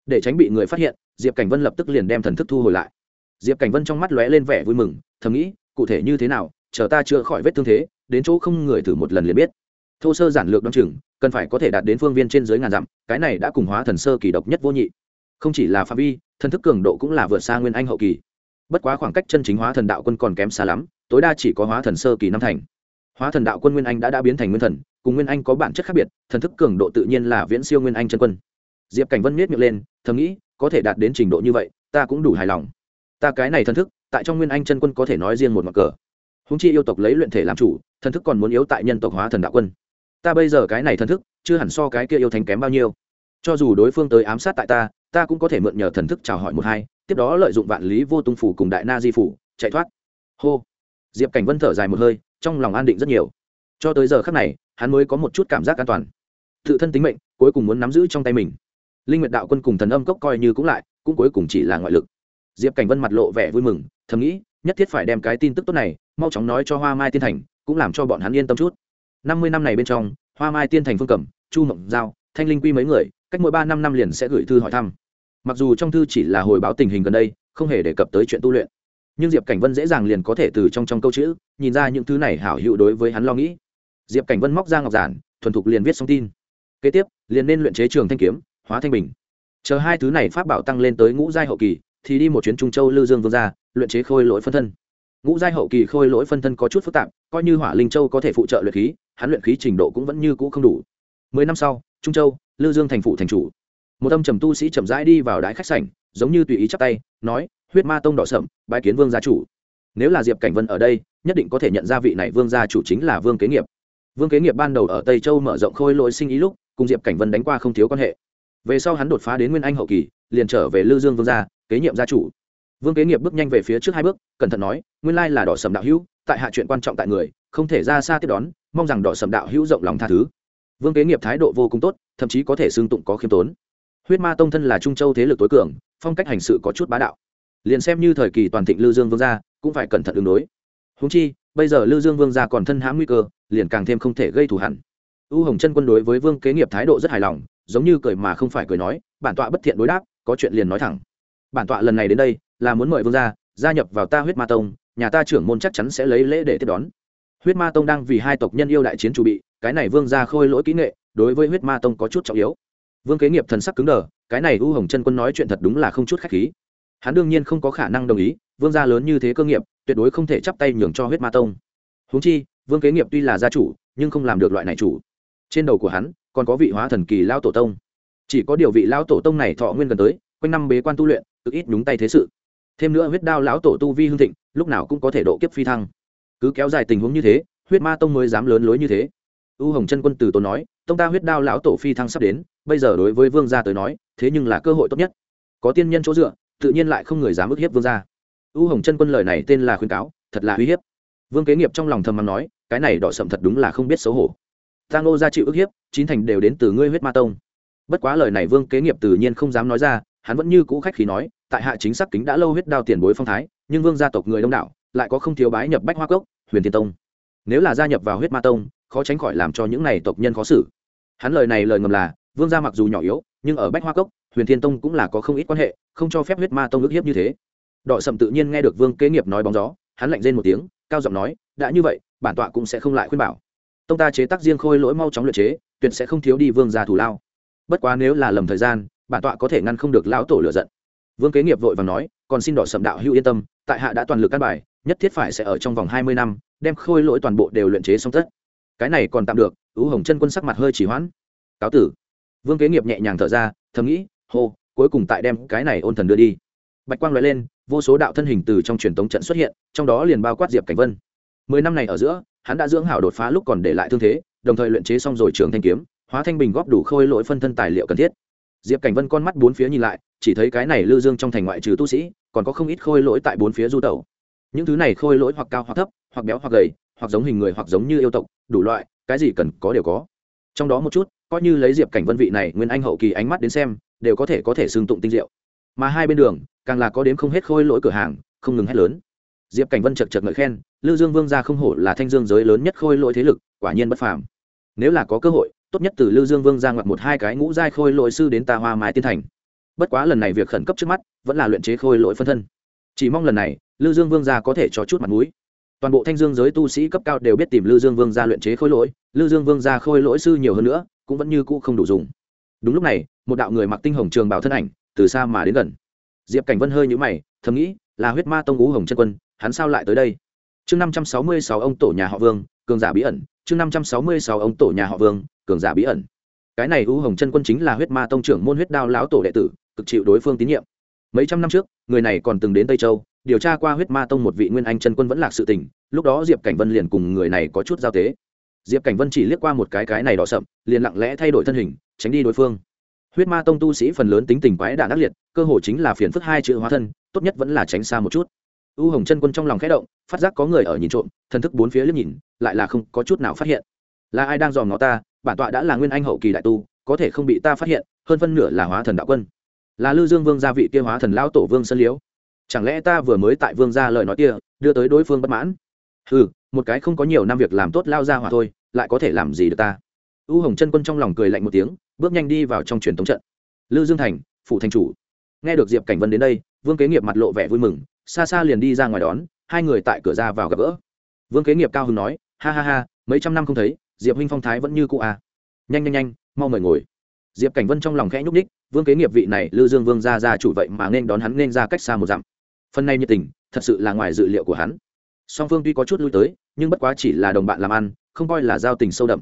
Speaker 1: Để tránh bị người phát hiện, diệp cảnh vân lập tức liền đem thần thức thu hồi lại diệp cảnh vân trong mắt lóe lên vẻ vui mừng, thầm nghĩ, cụ thể như thế nào, chờ ta chữa khỏi vết thương thế, đến chỗ không người thử một lần liền biết. Thô sơ giản lược đ o chừng, cần phải có thể đạt đến phương viên trên dưới ngàn dặm, cái này đã cùng hóa thần sơ kỳ độc nhất vô nhị. Không chỉ là phạm vi, thần thức cường độ cũng là vượt xa nguyên anh hậu kỳ. Bất quá khoảng cách chân chính hóa thần đạo quân còn kém xa lắm, tối đa chỉ có hóa thần sơ kỳ năm thành. Hóa thần đạo quân nguyên anh đã đã biến thành nguyên thần, cùng nguyên anh có bản chất khác biệt, thần thức cường độ tự nhiên là viễn siêu nguyên anh chân quân. Diệp cảnh vân miết miệng lên, thầm nghĩ, có thể đạt đến trình độ như vậy, ta cũng đủ hài lòng ta cái này thần thức, tại trong nguyên anh chân quân có thể nói riêng một mặt cờ. Húng chi yêu tộc lấy luyện thể làm chủ thần thức còn muốn yếu tại nhân tộc hóa thần đạo quân. Ta bây giờ cái này thần thức, chưa hẳn so cái kia yêu thành kém bao nhiêu. Cho dù đối phương tới ám sát tại ta ta cũng có thể mượn nhờ thần thức chào hỏi một hai, tiếp đó lợi dụng vạn lý vô tung phủ cùng đại na di phủ, chạy thoát. Hô. Diệp cảnh vân thở dài một hơi, trong lòng an định rất nhiều. Cho tới giờ khác này, hắn mới có một chút cảm giác an toàn. Tự thân tính mệnh, cuối cùng muốn nắm giữ trong tay mình. Linh nguyệt đạo quân cùng thần âm cốc coi như cũng lại, cũng cuối cùng chỉ là ngoại lực diệp cảnh vân mặt lộ vẻ vui mừng, thầm nghĩ, nhất thiết phải đem cái tin tức tốt này, mau chóng nói cho hoa mai tiên thành, cũng làm cho bọn hắn yên tâm chút. Năm mươi năm này bên trong, hoa mai tiên thành phương cẩm, chu mộng giao, thanh linh quy mấy người, cách mỗi ba năm năm liền sẽ gửi thư hỏi thăm. Mặc dù trong thư chỉ là hồi báo tình hình gần đây, không hề đề cập tới chuyện tu luyện, nhưng diệp cảnh vân dễ dàng liền có thể từ trong trong câu chữ, nhìn ra những thứ này hảo hữu đối với hắn lo nghĩ. Diệp cảnh vân móc ra ngọc giản, thuần thục liền viết xong tin. Kế tiếp, liền nên luyện chế trường thanh kiếm, hóa thanh bình. Chờ hai thứ này pháp bảo tăng lên tới ngũ giai hậu kỳ thì đi một chuyến trung châu lư dương vương gia, luyện chế khôi lỗi phân thân. Ngũ giai hậu kỳ khôi lỗi phân thân có chút phức tạp, coi như hỏa linh châu có thể phụ trợ luyện khí, hắn luyện khí trình độ cũng vẫn như cũ không đủ. Mười năm sau, trung châu, lư dương thành phụ thành chủ. Một âm trầm tu sĩ chậm rãi đi vào đái khách sảnh, giống như tùy ý chắp tay, nói, huyết ma tông đỏ sậm, bái kiến vương gia chủ. Nếu là diệp cảnh vân ở đây, nhất định có thể nhận ra vị này vương gia chủ chính là vương kế nghiệp. Vương kế nghiệp ban đầu ở tây châu mở rộng khôi lỗi sinh ý lúc, cùng diệp cảnh vân đánh qua không thiếu quan hệ. Về sau hắn đột phá đến nguyên anh hậu kỳ, liền trở về lư dương vương gia kế nhiệm gia chủ. Vương kế nghiệp bước nhanh về phía trước hai bước, cẩn thận nói, nguyên lai là đỏ sầm đạo hữu, tại hạ chuyện quan trọng tại người, không thể ra xa tiếp đón, mong rằng đỏ sầm đạo hữu rộng lòng tha thứ. Vương kế nghiệp thái độ vô cùng tốt, thậm chí có thể xương tụng có khiêm tốn. Huyết ma tông thân là trung châu thế lực tối cường, phong cách hành sự có chút bá đạo. Liền xem như thời kỳ toàn thịnh lư dương vương gia, cũng phải cẩn thận ứng đối. Húng chi, bây giờ lư dương vương gia còn thân hãm nguy cơ, liền càng thêm không thể gây thù hẳn u hồng chân quân đối với vương kế nghiệp thái độ rất hài lòng, giống như cười mà không phải cười nói, bản tọa bất thiện đối đáp, có chuyện liền nói thẳng bản tọa lần này đến đây là muốn mời vương gia gia nhập vào ta huyết ma tông, nhà ta trưởng môn chắc chắn sẽ lấy lễ để tiếp đón. Huyết ma tông đang vì hai tộc nhân yêu đại chiến chủ bị, cái này vương gia khôi lỗi kỹ nghệ, đối với huyết ma tông có chút trọng yếu. Vương kế nghiệp thần sắc cứng đờ, cái này u hồng chân quân nói chuyện thật đúng là không chút khách khí. Hắn đương nhiên không có khả năng đồng ý, vương gia lớn như thế cơ nghiệp, tuyệt đối không thể chắp tay nhường cho huyết ma tông. Húng chi, vương kế nghiệp tuy là gia chủ, nhưng không làm được loại này chủ. Trên đầu của hắn, còn có vị hóa thần kỳ lao tổ tông. Chỉ có điều vị lao tổ tông này thọ nguyên gần tới quanh năm bế quan tu luyện, cực ít nhúng tay thế sự. Thêm nữa huyết đao lão tổ tu vi hương thịnh, lúc nào cũng có thể độ kiếp phi thăng. Cứ kéo dài tình huống như thế, huyết ma tông mới dám lớn lối như thế. U hồng chân quân từ tốn nói, tông ta huyết đao lão tổ phi thăng sắp đến, bây giờ đối với vương gia tới nói, thế nhưng là cơ hội tốt nhất. Có tiên nhân chỗ dựa, tự nhiên lại không người dám ức hiếp vương gia. U hồng chân quân lời này tên là khuyên cáo, thật là uy hiếp. Vương kế nghiệp trong lòng thầm mắng nói, cái này đỏ sậm thật đúng là không biết xấu hổ. Tang ô gia chịu ức hiếp, chín thành đều đến từ ngươi huyết ma tông. Bất quá lời này vương kế nghiệp tự nhiên không dám nói ra hắn vẫn như cũ khách khí nói, tại hạ chính xác kính đã lâu huyết đao tiền bối phong thái, nhưng vương gia tộc người đông đảo, lại có không thiếu bái nhập bách hoa cốc, huyền thiên tông. Nếu là gia nhập vào huyết ma tông, khó tránh khỏi làm cho những này tộc nhân khó xử. Hắn lời này lời ngầm là, vương gia mặc dù nhỏ yếu, nhưng ở bách hoa cốc, huyền thiên tông cũng là có không ít quan hệ, không cho phép huyết ma tông ức hiếp như thế. Đọ sầm tự nhiên nghe được vương kế nghiệp nói bóng gió, hắn lạnh rên một tiếng, cao giọng nói, đã như vậy, bản tọa cũng sẽ không lại khuyên bảo. Tông ta chế tác riêng khôi lỗi mau chóng luyện chế, tuyệt sẽ không thiếu đi vương gia thủ lao. Bất quá nếu là lầm thời gian bản tọa có thể ngăn không được lão tổ lựa giận. Vương kế nghiệp vội và nói, còn xin đỏ sẩm đạo hữu yên tâm, tại hạ đã toàn lực căn bài, nhất thiết phải sẽ ở trong vòng hai mươi năm, đem khôi lỗi toàn bộ đều luyện chế xong tất. Cái này còn tạm được ưu hồng chân quân sắc mặt hơi chỉ hoãn. Cáo tử. Vương kế nghiệp nhẹ nhàng thở ra, thầm nghĩ, hô, cuối cùng tại đem cái này ôn thần đưa đi. Bạch quang nói lên, vô số đạo thân hình từ trong truyền tống trận xuất hiện, trong đó liền bao quát diệp cảnh vân. Mười năm này ở giữa, hắn đã dưỡng hảo đột phá lúc còn để lại thương thế, đồng thời luyện chế xong rồi trường thanh kiếm, hóa thanh bình góp đủ khôi lỗi phân thân tài liệu cần thiết diệp cảnh vân con mắt bốn phía nhìn lại, chỉ thấy cái này lư dương trong thành ngoại trừ tu sĩ, còn có không ít khôi lỗi tại bốn phía du tẩu. Những thứ này khôi lỗi hoặc cao hoặc thấp, hoặc béo hoặc gầy, hoặc giống hình người hoặc giống như yêu tộc, đủ loại, cái gì cần có đều có. Trong đó một chút, coi như lấy diệp cảnh vân vị này nguyên anh hậu kỳ ánh mắt đến xem, đều có thể có thể xương tụng tinh diệu. Mà hai bên đường, càng là có đến không hết khôi lỗi cửa hàng, không ngừng hét lớn. Diệp cảnh vân chật chật ngợi khen, lư dương vương gia không hổ là thanh dương giới lớn nhất khôi lỗi thế lực, quả nhiên bất phàm. Nếu là có cơ hội tốt nhất từ lư dương vương ra ngoặt một hai cái ngũ giai khôi lỗi sư đến ta hoa mai tiên thành. Bất quá lần này việc khẩn cấp trước mắt, vẫn là luyện chế khôi lỗi phân thân. Chỉ mong lần này lư dương vương gia có thể cho chút mặt mũi. Toàn bộ thanh dương giới tu sĩ cấp cao đều biết tìm lư dương vương gia luyện chế khôi lỗi lư dương vương gia khôi lỗi sư nhiều hơn nữa, cũng vẫn như cũ không đủ dùng. Đúng lúc này, một đạo người mặc tinh hồng trường bảo thân ảnh, từ xa mà đến gần. Diệp cảnh vân hơi nhũ mày, thầm nghĩ, là huyết ma tông ú hồng chân quân, hắn sao lại tới đây? Chương năm trăm sáu mươi sáu ông tổ nhà họ vương cường giả bí ẩn, chương năm trăm sáu mươi sáu ông tổ nhà họ vương, cường giả bí ẩn. Cái này U hồng chân quân chính là huyết ma tông trưởng môn huyết đao lão tổ đệ tử, cực chịu đối phương tín nhiệm. Mấy trăm năm trước, người này còn từng đến tây châu, điều tra qua huyết ma tông một vị nguyên anh chân quân vẫn lạc sự tình, lúc đó diệp cảnh vân liền cùng người này có chút giao tế. Diệp cảnh vân chỉ liếc qua một cái cái này đỏ sậm, liền lặng lẽ thay đổi thân hình, tránh đi đối phương. Huyết ma tông tu sĩ phần lớn tính tình quái đản ác liệt, cơ hồ chính là phiền phức hai chữ hóa thân, tốt nhất vẫn là tránh xa một chút u hồng chân quân trong lòng khẽ động, phát giác có người ở nhìn trộm, thần thức bốn phía liếc nhìn, lại là không có chút nào phát hiện. Là ai đang dòm ngó ta? Bản tọa đã là nguyên anh hậu kỳ đại tu, có thể không bị ta phát hiện, hơn phân nửa là hóa thần đạo quân. Là lư dương vương gia vị kia hóa thần lão tổ vương sơn liễu. Chẳng lẽ ta vừa mới tại vương gia lời nói kia, đưa tới đối phương bất mãn? Ừ một cái không có nhiều năm việc làm tốt lao ra hỏa thôi, lại có thể làm gì được ta? U hồng chân quân trong lòng cười lạnh một tiếng, bước nhanh đi vào trong truyền thống trận. Lư dương thành phụ thành chủ. Nghe được diệp cảnh vân đến đây, vương kế nghiệp mặt lộ vẻ vui mừng xa xa liền đi ra ngoài đón, hai người tại cửa ra vào gặp gỡ. Vương kế nghiệp cao hứng nói, ha ha ha, mấy trăm năm không thấy, diệp huynh phong thái vẫn như cũ à. nhanh nhanh nhanh, mau mời ngồi. Diệp cảnh vân trong lòng khẽ nhúc ních vương kế nghiệp vị này, lư dương vương ra ra chủ vậy mà nên đón hắn nên ra cách xa một dặm. Phần này nhiệt tình, thật sự là ngoài dự liệu của hắn. Song phương tuy có chút lui tới, nhưng bất quá chỉ là đồng bạn làm ăn, không coi là giao tình sâu đậm.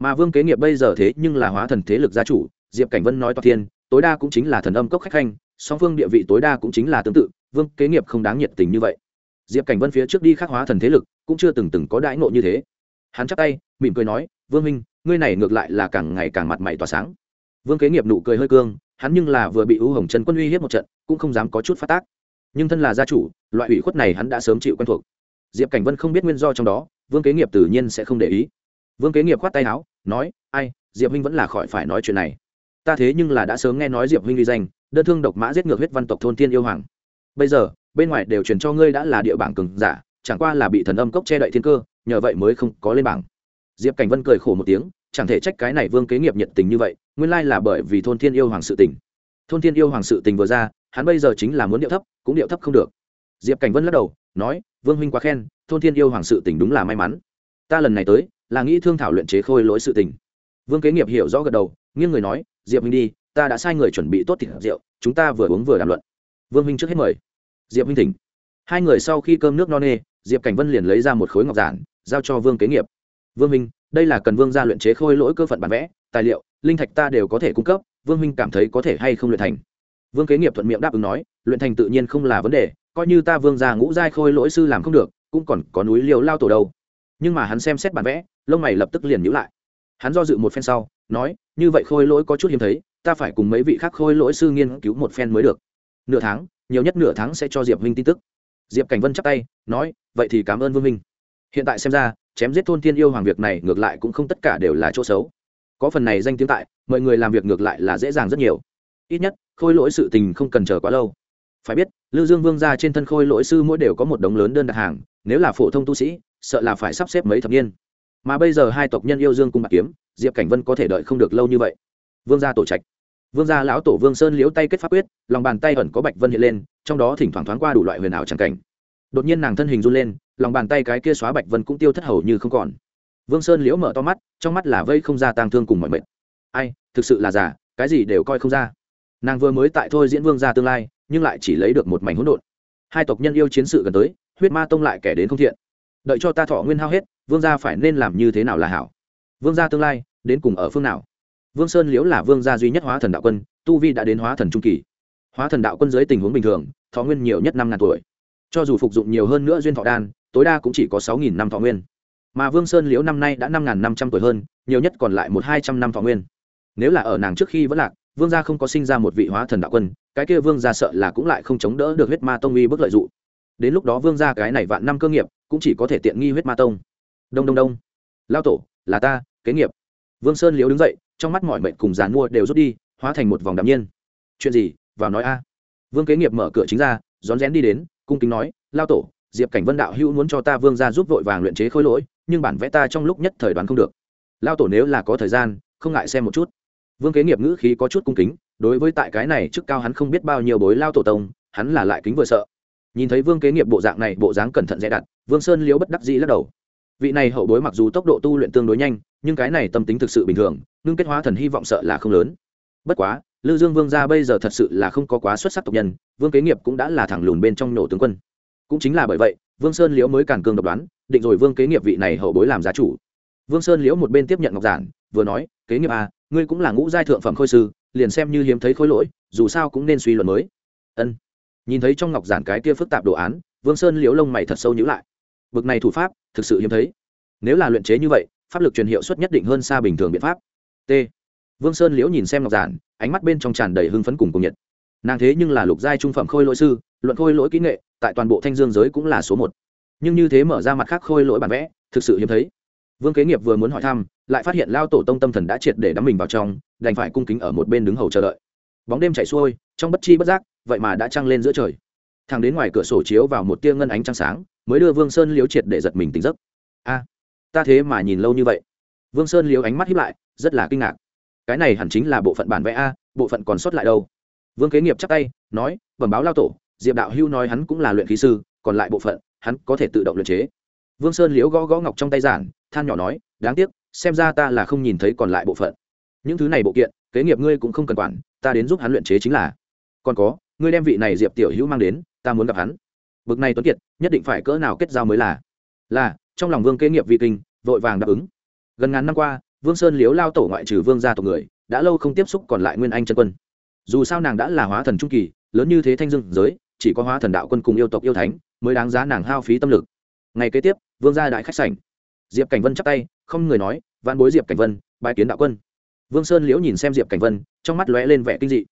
Speaker 1: Mà vương kế nghiệp bây giờ thế nhưng là hóa thần thế lực gia chủ, diệp cảnh vân nói toa thiên, tối đa cũng chính là thần âm cốc khách khanh song phương địa vị tối đa cũng chính là tương tự, vương kế nghiệp không đáng nhiệt tình như vậy. Diệp cảnh vân phía trước đi khắc hóa thần thế lực, cũng chưa từng từng có đãi ngộ như thế. Hắn chắp tay, mỉm cười nói, vương minh ngươi này ngược lại là càng ngày càng mặt mày tỏa sáng. Vương kế nghiệp nụ cười hơi cương, hắn nhưng là vừa bị ưu hồng trần quân uy hiếp một trận, cũng không dám có chút phát tác. Nhưng thân là gia chủ, loại ủy khuất này hắn đã sớm chịu quen thuộc. Diệp cảnh vân không biết nguyên do trong đó, vương kế nghiệp tự nhiên sẽ không để ý. Vương kế nghiệp khoát tay áo, nói, ai, diệp huynh vẫn là khỏi phải nói chuyện này ta thế nhưng là đã sớm nghe nói diệp huynh uy danh, đơn thương độc mã giết ngược huyết văn tộc thôn thiên yêu hoàng. Bây giờ, bên ngoài đều truyền cho ngươi đã là địa bảng cường giả, chẳng qua là bị thần âm cốc che đậy thiên cơ, nhờ vậy mới không có lên bảng. Diệp cảnh vân cười khổ một tiếng, chẳng thể trách cái này vương kế nghiệp nhiệt tình như vậy, nguyên lai là bởi vì thôn thiên yêu hoàng sự tình. Thôn thiên yêu hoàng sự tình vừa ra, hắn bây giờ chính là muốn điệu thấp, cũng điệu thấp không được. Diệp cảnh vân lắc đầu, nói, vương huynh quá khen, thôn thiên yêu hoàng sự tình đúng là may mắn. Ta lần này tới, là nghĩ thương thảo luyện chế khôi lỗi sự tình. Vương kế nghiệp hiểu rõ gật đầu, nghiêng người nói diệp huynh đi, ta đã sai người chuẩn bị tốt thịt rượu, chúng ta vừa uống vừa đàm luận. Vương huynh trước hết mời. Diệp huynh thỉnh. Hai người sau khi cơm nước no nê, diệp cảnh vân liền lấy ra một khối ngọc giản, giao cho vương kế nghiệp. Vương huynh đây là cần vương gia luyện chế khôi lỗi cơ phận bản vẽ, tài liệu, linh thạch ta đều có thể cung cấp, vương huynh cảm thấy có thể hay không luyện thành. Vương kế nghiệp thuận miệng đáp ứng nói, luyện thành tự nhiên không là vấn đề, coi như ta vương gia ngũ giai khôi lỗi sư làm không được, cũng còn có núi liều lao tổ đâu. Nhưng mà hắn xem xét bản vẽ, lông mày lập tức liền nhữ lại. Hắn do dự một phen sau nói, như vậy khôi lỗi có chút hiếm thấy, ta phải cùng mấy vị khác khôi lỗi sư nghiên cứu một phen mới được. Nửa tháng, nhiều nhất nửa tháng sẽ cho diệp huynh tin tức. Diệp cảnh vân chắp tay, nói, vậy thì cảm ơn vương minh hiện tại xem ra, chém giết thôn tiên yêu hoàng việc này ngược lại cũng không tất cả đều là chỗ xấu. Có phần này danh tiếng tại, mọi người làm việc ngược lại là dễ dàng rất nhiều. Ít nhất, khôi lỗi sự tình không cần chờ quá lâu. Phải biết, lưu dương vương ra trên thân khôi lỗi sư mỗi đều có một đống lớn đơn đặt hàng, nếu là phổ thông tu sĩ, sợ là phải sắp xếp mấy thập niên. Mà bây giờ hai tộc nhân yêu dương cung bạc kiếm diệp cảnh vân có thể đợi không được lâu như vậy vương gia tổ trạch vương gia lão tổ vương sơn liếu tay kết pháp quyết lòng bàn tay ẩn có bạch vân hiện lên trong đó thỉnh thoảng thoáng qua đủ loại huyền ảo tràng cảnh đột nhiên nàng thân hình run lên lòng bàn tay cái kia xóa bạch vân cũng tiêu thất hầu như không còn vương sơn liễu mở to mắt trong mắt là vây không ra tang thương cùng mọi mệt ai thực sự là giả cái gì đều coi không ra nàng vừa mới tại thôi diễn vương gia tương lai nhưng lại chỉ lấy được một mảnh hỗn độn hai tộc nhân yêu chiến sự gần tới huyết ma tông lại kẻ đến không thiện đợi cho ta thọ nguyên hao hết vương gia phải nên làm như thế nào là hảo vương gia tương lai đến cùng ở phương nào? Vương sơn liễu là vương gia duy nhất hóa thần đạo quân, tu vi đã đến hóa thần trung kỳ. Hóa thần đạo quân dưới tình huống bình thường, thọ nguyên nhiều nhất năm ngàn tuổi. Cho dù phục dụng nhiều hơn nữa duyên thọ đan, tối đa cũng chỉ có sáu nghìn năm thọ nguyên. Mà vương sơn liễu năm nay đã năm ngàn năm trăm tuổi hơn, nhiều nhất còn lại một hai trăm năm thọ nguyên. Nếu là ở nàng trước khi vẫn lạc, vương gia không có sinh ra một vị hóa thần đạo quân, cái kia vương gia sợ là cũng lại không chống đỡ được huyết ma tông uy bức lợi d ụ đến lúc đó vương gia cái này vạn năm cơ nghiệp, cũng chỉ có thể tiện nghi huyết ma tông. Đông đông đông. Lao tổ, là ta, kế nghiệp vương sơn liễu đứng dậy, trong mắt mọi mệnh cùng dàn mua đều rút đi, hóa thành một vòng đạm nhiên. Chuyện gì? Vào nói a. Vương kế nghiệp mở cửa chính ra, rón rén đi đến, cung kính nói, lao tổ, diệp cảnh vân đạo hữu muốn cho ta vương ra giúp vội vàng luyện chế khối lỗi, nhưng bản vẽ ta trong lúc nhất thời đoán không được. Lao tổ nếu là có thời gian, không ngại xem một chút. Vương kế nghiệp ngữ khí có chút cung kính, đối với tại cái này trước cao hắn không biết bao nhiêu bối lao tổ tông, hắn là lại kính vừa sợ. Nhìn thấy vương kế nghiệp bộ dạng này, bộ dáng cẩn thận dè đặt, vương sơn liễu bất đắc dĩ lắc đầu vị này hậu bối mặc dù tốc độ tu luyện tương đối nhanh, nhưng cái này tâm tính thực sự bình thường, ngưng kết hóa thần hy vọng sợ là không lớn. Bất quá, lư dương vương gia bây giờ thật sự là không có quá xuất sắc tộc nhân, vương kế nghiệp cũng đã là thẳng lùn bên trong nổ tướng quân. Cũng chính là bởi vậy, vương sơn liễu mới càn cương độc đoán, định rồi vương kế nghiệp vị này hậu bối làm giá chủ. Vương sơn liễu một bên tiếp nhận ngọc giản, vừa nói, kế nghiệp à ngươi cũng là ngũ giai thượng phẩm khôi sư, liền xem như hiếm thấy khối lỗi, dù sao cũng nên suy luận mới. Ân. Nhìn thấy trong ngọc giản cái kia phức tạp đồ án, vương sơn liễu lông mày thật sâu nhữ lại. Bực này thủ pháp thực sự hiếm thấy. Nếu là luyện chế như vậy, pháp lực truyền hiệu suất nhất định hơn xa bình thường biện pháp. T. Vương sơn liễu nhìn xem ngọc giản, ánh mắt bên trong tràn đầy hưng phấn cùng cùng nhiệt. Nàng thế nhưng là lục giai trung phẩm khôi lỗi sư, luận khôi lỗi kỹ nghệ, tại toàn bộ thanh dương giới cũng là số một. Nhưng như thế mở ra mặt khác khôi lỗi bản vẽ, thực sự hiếm thấy. Vương kế nghiệp vừa muốn hỏi thăm, lại phát hiện lao tổ tông tâm thần đã triệt để đắm mình vào trong, đành phải cung kính ở một bên đứng hầu chờ đợi. Bóng đêm chạy xuôi, trong bất chi bất giác, vậy mà đã trăng lên giữa trời. Thằng đến ngoài cửa sổ chiếu vào một tia ngân ánh trăng sáng mới đưa vương sơn Liễu triệt để giật mình tỉnh giấc. A, ta thế mà nhìn lâu như vậy. Vương sơn Liễu ánh mắt hiếp lại, rất là kinh ngạc. Cái này hẳn chính là bộ phận bản vẽ a, bộ phận còn sót lại đâu? Vương kế nghiệp chắc tay, nói, bẩm báo lao tổ, diệp đạo hưu nói hắn cũng là luyện khí sư, còn lại bộ phận, hắn có thể tự động luyện chế. Vương sơn liễu gõ gõ ngọc trong tay giản, than nhỏ nói, đáng tiếc, xem ra ta là không nhìn thấy còn lại bộ phận. Những thứ này bộ kiện, kế nghiệp ngươi cũng không cần quản, ta đến giúp hắn luyện chế chính là. Còn có, ngươi đem vị này diệp tiểu hữu mang đến, ta muốn gặp hắn bực này tuấn kiệt, nhất định phải cỡ nào kết giao mới là. Là, trong lòng vương kế nghiệp vị kinh, vội vàng đáp ứng. Gần ngàn năm qua, vương sơn liếu lao tổ ngoại trừ vương gia tộc người, đã lâu không tiếp xúc còn lại nguyên anh chân quân. Dù sao nàng đã là hóa thần trung kỳ, lớn như thế thanh dương giới, chỉ có hóa thần đạo quân cùng yêu tộc yêu thánh, mới đáng giá nàng hao phí tâm lực. Ngày kế tiếp, vương gia đại khách sảnh. Diệp cảnh vân chắp tay, không người nói, vạn bối diệp cảnh vân bài kiến đạo quân. Vương sơn liễu nhìn xem diệp cảnh vân, trong mắt lóe lên vẻ kinh dị.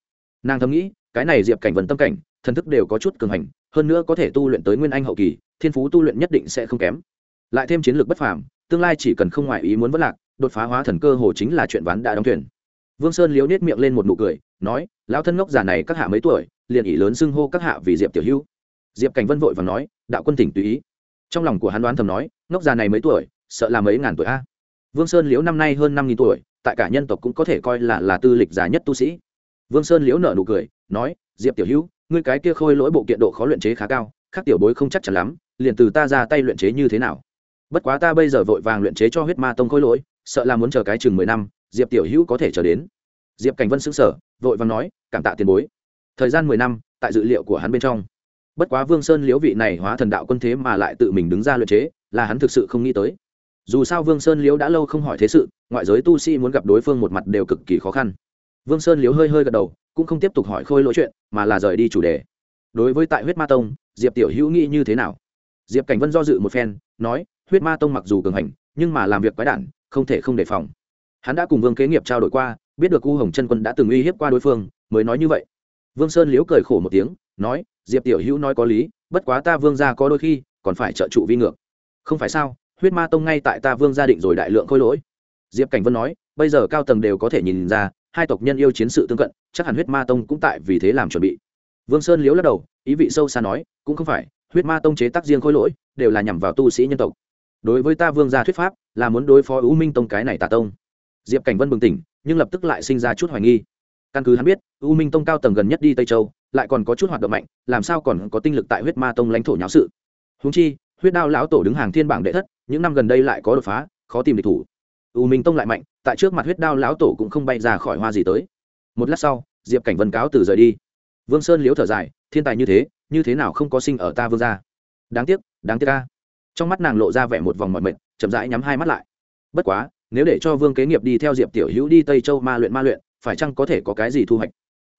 Speaker 1: Nàng thầm nghĩ, cái này diệp cảnh vân tâm cảnh, thần thức đều có chút cường hành hơn nữa có thể tu luyện tới nguyên anh hậu kỳ, thiên phú tu luyện nhất định sẽ không kém. Lại thêm chiến lược bất phàm, tương lai chỉ cần không ngoại ý muốn vất lạc, đột phá hóa thần cơ hồ chính là chuyện ván đã đóng thuyền. Vương sơn liễu nết miệng lên một nụ cười, nói, lão thân ngốc già này các hạ mấy tuổi, liền ỷ lớn xưng hô các hạ vì diệp tiểu hữu. Diệp cảnh vân vội và nói, đạo quân tỉnh tùy ý. Trong lòng của hắn đoán thầm nói, ngốc già này mấy tuổi, sợ là mấy ngàn tuổi a. Vương sơn liễu năm nay hơn năm nghìn tuổi, tại cả nhân tộc cũng có thể coi là là tư lịch già nhất tu sĩ. Vương sơn liễu nở nụ cười, nói, diệp tiểu hữu ngươi cái kia khôi lỗi bộ kiện độ khó luyện chế khá cao, khác tiểu bối không chắc chắn lắm, liền từ ta ra tay luyện chế như thế nào? Bất quá ta bây giờ vội vàng luyện chế cho huyết ma tông khôi lỗi, sợ là muốn chờ cái chừng mười năm, diệp tiểu hữu có thể chờ đến. Diệp cảnh vân xứng sở vội vàng nói, cảm tạ tiền bối. Thời gian mười năm, tại dự liệu của hắn bên trong. Bất quá vương sơn liễu vị này hóa thần đạo quân thế mà lại tự mình đứng ra luyện chế, là hắn thực sự không nghĩ tới. Dù sao vương sơn liễu đã lâu không hỏi thế sự, ngoại giới tu sĩ muốn gặp đối phương một mặt đều cực kỳ khó khăn. Vương sơn liễu hơi hơi gật đầu cũng không tiếp tục hỏi khôi lỗi chuyện, mà là rời đi chủ đề. Đối với tại huyết ma tông, diệp tiểu hữu nghĩ như thế nào? Diệp cảnh vân do dự một phen, nói, huyết ma tông mặc dù cường hành, nhưng mà làm việc quái đản, không thể không đề phòng. Hắn đã cùng vương kế nghiệp trao đổi qua, biết được u hồng chân quân đã từng uy hiếp qua đối phương, mới nói như vậy. Vương sơn liếu cười khổ một tiếng, nói, diệp tiểu hữu nói có lý, bất quá ta vương ra có đôi khi, còn phải trợ trụ vi ngược. Không phải sao, huyết ma tông ngay tại ta vương gia định rồi đại lượng khôi lỗi. Diệp cảnh vân nói, bây giờ cao tầng đều có thể nhìn ra hai tộc nhân yêu chiến sự tương cận, chắc hẳn huyết ma tông cũng tại vì thế làm chuẩn bị. Vương sơn liếu lắc đầu, ý vị sâu xa nói, cũng không phải, huyết ma tông chế tác riêng khôi lỗi, đều là nhằm vào tu sĩ nhân tộc. Đối với ta vương gia thuyết pháp, là muốn đối phó u minh tông cái này tà tông. Diệp cảnh vân bừng tỉnh, nhưng lập tức lại sinh ra chút hoài nghi. Căn cứ hắn biết u minh tông cao tầng gần nhất đi tây châu, lại còn có chút hoạt động mạnh, làm sao còn có tinh lực tại huyết ma tông lãnh thổ nháo sự? Húng chi, huyết đao lão tổ đứng hàng thiên bảng đệ thất, những năm gần đây lại có đột phá, khó tìm địch thủ u minh tông lại mạnh, tại trước mặt huyết đao lão tổ cũng không bay ra khỏi hoa gì tới. Một lát sau, diệp cảnh vân cáo từ rời đi. Vương sơn liếu thở dài, thiên tài như thế như thế nào không có sinh ở ta vương gia? Đáng tiếc đáng tiếc ca trong mắt nàng lộ ra vẻ một vòng mọi mệt, chậm rãi nhắm hai mắt lại. Bất quá, nếu để cho vương kế nghiệp đi theo diệp tiểu hữu đi tây châu ma luyện ma luyện, phải chăng có thể có cái gì thu hoạch?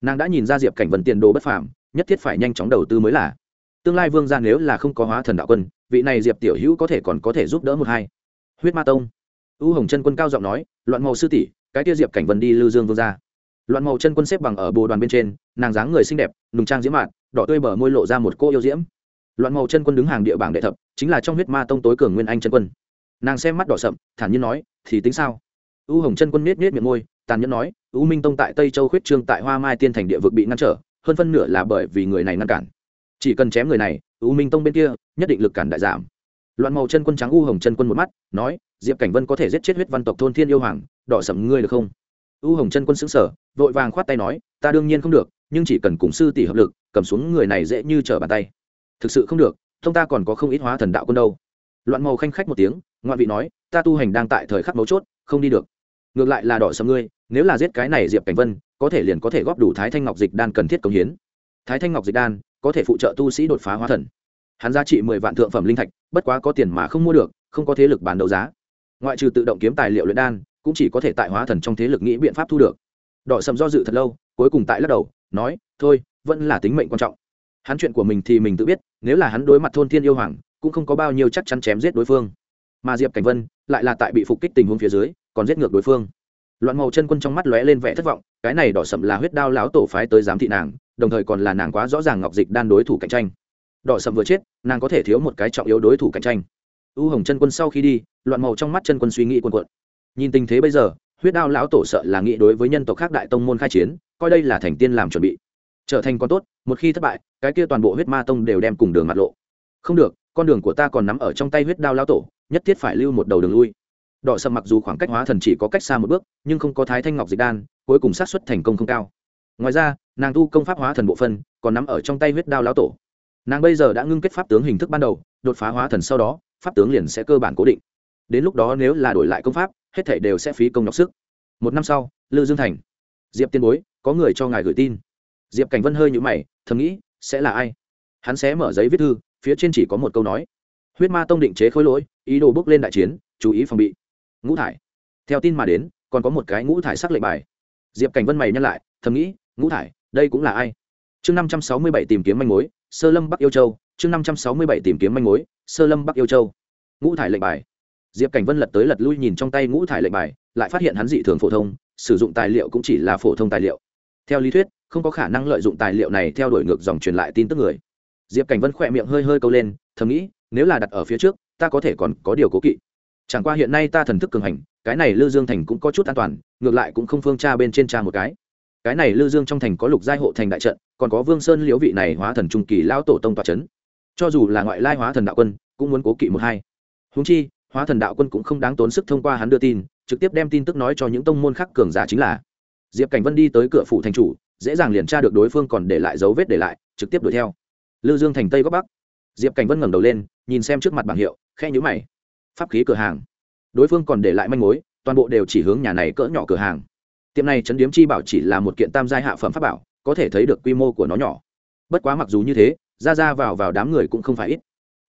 Speaker 1: Nàng đã nhìn ra diệp cảnh vân tiền đồ bất phàm, nhất thiết phải nhanh chóng đầu tư mới là. Tương lai vương gia nếu là không có hóa thần đạo quân, vị này diệp tiểu hữu có thể còn có thể giúp đỡ một hai. Huyết ma tông u hồng chân quân cao giọng nói, loạn màu sư tỷ, cái tia diệp cảnh vân đi lưu dương vương gia. Loạn màu chân quân xếp bằng ở bồ đoàn bên trên, nàng dáng người xinh đẹp, nùng trang diễm mạn, đỏ tươi bờ môi lộ ra một cô yêu diễm. Loạn màu chân quân đứng hàng địa bảng đệ thập, chính là trong huyết ma tông tối cường nguyên anh chân quân. Nàng xem mắt đỏ sậm, thản nhiên nói, thì tính sao? U hồng chân quân nết nết miệng môi, tàn nhẫn nói, u minh tông tại tây châu khuyết trương tại hoa mai tiên thành địa vực bị ngăn trở, hơn phân nửa là bởi vì người này ngăn cản. Chỉ cần chém người này, u minh tông bên kia nhất định lực cản đại giảm loạn màu chân quân trắng u hồng chân quân một mắt, nói, diệp cảnh vân có thể giết chết huyết văn tộc thôn thiên yêu hoàng, đỏ sầm ngươi được không? U hồng chân quân xứng sở vội vàng khoát tay nói, ta đương nhiên không được, nhưng chỉ cần cùng sư tỷ hợp lực, cầm xuống người này dễ như trở bàn tay. Thực sự không được thông ta còn có không ít hóa thần đạo quân đâu. Loạn màu khanh khách một tiếng, ngoạn vị nói, ta tu hành đang tại thời khắc mấu chốt, không đi được. Ngược lại là đỏ sầm ngươi, nếu là giết cái này diệp cảnh vân, có thể liền có thể góp đủ thái thanh ngọc dịch đan cần thiết công hiến. Thái thanh ngọc dịch đan có thể phụ trợ tu sĩ đột phá hóa thần hắn giá trị mười vạn thượng phẩm linh thạch, bất quá có tiền mà không mua được, không có thế lực bán đấu giá. Ngoại trừ tự động kiếm tài liệu luyện đan, cũng chỉ có thể tại hóa thần trong thế lực nghĩ biện pháp thu được. Đỏ sầm do dự thật lâu, cuối cùng tại lắc đầu, nói, thôi, vẫn là tính mệnh quan trọng. Hắn chuyện của mình thì mình tự biết, nếu là hắn đối mặt thôn thiên yêu hoàng, cũng không có bao nhiêu chắc chắn chém giết đối phương. Mà diệp cảnh vân lại là tại bị phục kích tình huống phía dưới, còn giết ngược đối phương. Loạn màu chân quân trong mắt lóe lên vẻ thất vọng, cái này đỏ sậm là huyết đao láo tổ phái tới giám thị nàng, đồng thời còn là nàng quá rõ ràng ngọc dịch đan đối thủ cạnh tranh đỏ sầm vừa chết, nàng có thể thiếu một cái trọng yếu đối thủ cạnh tranh. U hồng chân quân sau khi đi, loạn màu trong mắt chân quân suy nghĩ quần quận nhìn tình thế bây giờ, huyết đao lão tổ sợ là nghĩ đối với nhân tộc khác đại tông môn khai chiến, coi đây là thành tiên làm chuẩn bị. Trở thành con tốt, một khi thất bại, cái kia toàn bộ huyết ma tông đều đem cùng đường mặt lộ. Không được, con đường của ta còn nắm ở trong tay huyết đao lão tổ, nhất thiết phải lưu một đầu đường lui. Đỏ sầm mặc dù khoảng cách hóa thần chỉ có cách xa một bước, nhưng không có thái thanh ngọc dịch đan, cuối cùng sát xuất thành công không cao. Ngoài ra, nàng tu công pháp hóa thần bộ phân, còn nắm ở trong tay huyết đao lão tổ nàng bây giờ đã ngưng kết pháp tướng hình thức ban đầu, đột phá hóa thần sau đó, pháp tướng liền sẽ cơ bản cố định. Đến lúc đó nếu là đổi lại công pháp, hết thể đều sẽ phí công nhọc sức. Một năm sau, lư dương thành. Diệp tiên bối, có người cho ngài gửi tin. Diệp cảnh vân hơi nhũ mày, thầm nghĩ, sẽ là ai? Hắn sẽ mở giấy viết thư, phía trên chỉ có một câu nói. Huyết ma tông định chế khối lỗi, ý đồ bước lên đại chiến, chú ý phòng bị. Ngũ thải. Theo tin mà đến, còn có một cái ngũ thải sắc lệnh bài. Diệp cảnh vân mày nhắc lại, thầm nghĩ, ngũ thải, đây cũng là ai? Chương năm trăm sáu mươi bảy tìm kiếm manh mối sơ lâm bắc yêu châu, chương năm trăm sáu mươi bảy tìm kiếm manh mối, sơ lâm bắc yêu châu. Ngũ thải lệnh bài. Diệp cảnh vân lật tới lật lui nhìn trong tay ngũ thải lệnh bài, lại phát hiện hắn dị thường phổ thông, sử dụng tài liệu cũng chỉ là phổ thông tài liệu. Theo lý thuyết, không có khả năng lợi dụng tài liệu này theo đuổi ngược dòng truyền lại tin tức người. Diệp cảnh vân khỏe miệng hơi hơi câu lên, thầm nghĩ, nếu là đặt ở phía trước, ta có thể còn có điều cố kỵ. Chẳng qua hiện nay ta thần thức cường hành, cái này lư dương thành cũng có chút an toàn, ngược lại cũng không phương tra bên trên tra một cái. Cái này lư dương trong thành có lục giai hộ thành đại trận còn có vương sơn liễu vị này hóa thần trung kỳ lao tổ tông tòa c h ấ n cho dù là ngoại lai hóa thần đạo quân, cũng muốn cố kỵ một hai. Húng chi, hóa thần đạo quân cũng không đáng tốn sức thông qua hắn đưa tin, trực tiếp đem tin tức nói cho những tông môn khác cường giả chính là. Diệp cảnh vân đi tới cửa phủ thành chủ, dễ dàng liền tra được đối phương còn để lại dấu vết để lại, trực tiếp đuổi theo. Lư dương thành tây góc bắc. Diệp cảnh vân ngẩng đầu lên, nhìn xem trước mặt bảng hiệu khe nhữ mày. Pháp khí cửa hàng. Đối phương còn để lại manh mối, toàn bộ đều chỉ hướng nhà này cỡ nhỏ cửa hàng. Tiệm này chấn điếm chi bảo chỉ là một kiện tam giai hạ phẩm pháp bảo có thể thấy được quy mô của nó nhỏ. Bất quá mặc dù như thế, ra ra vào vào đám người cũng không phải ít.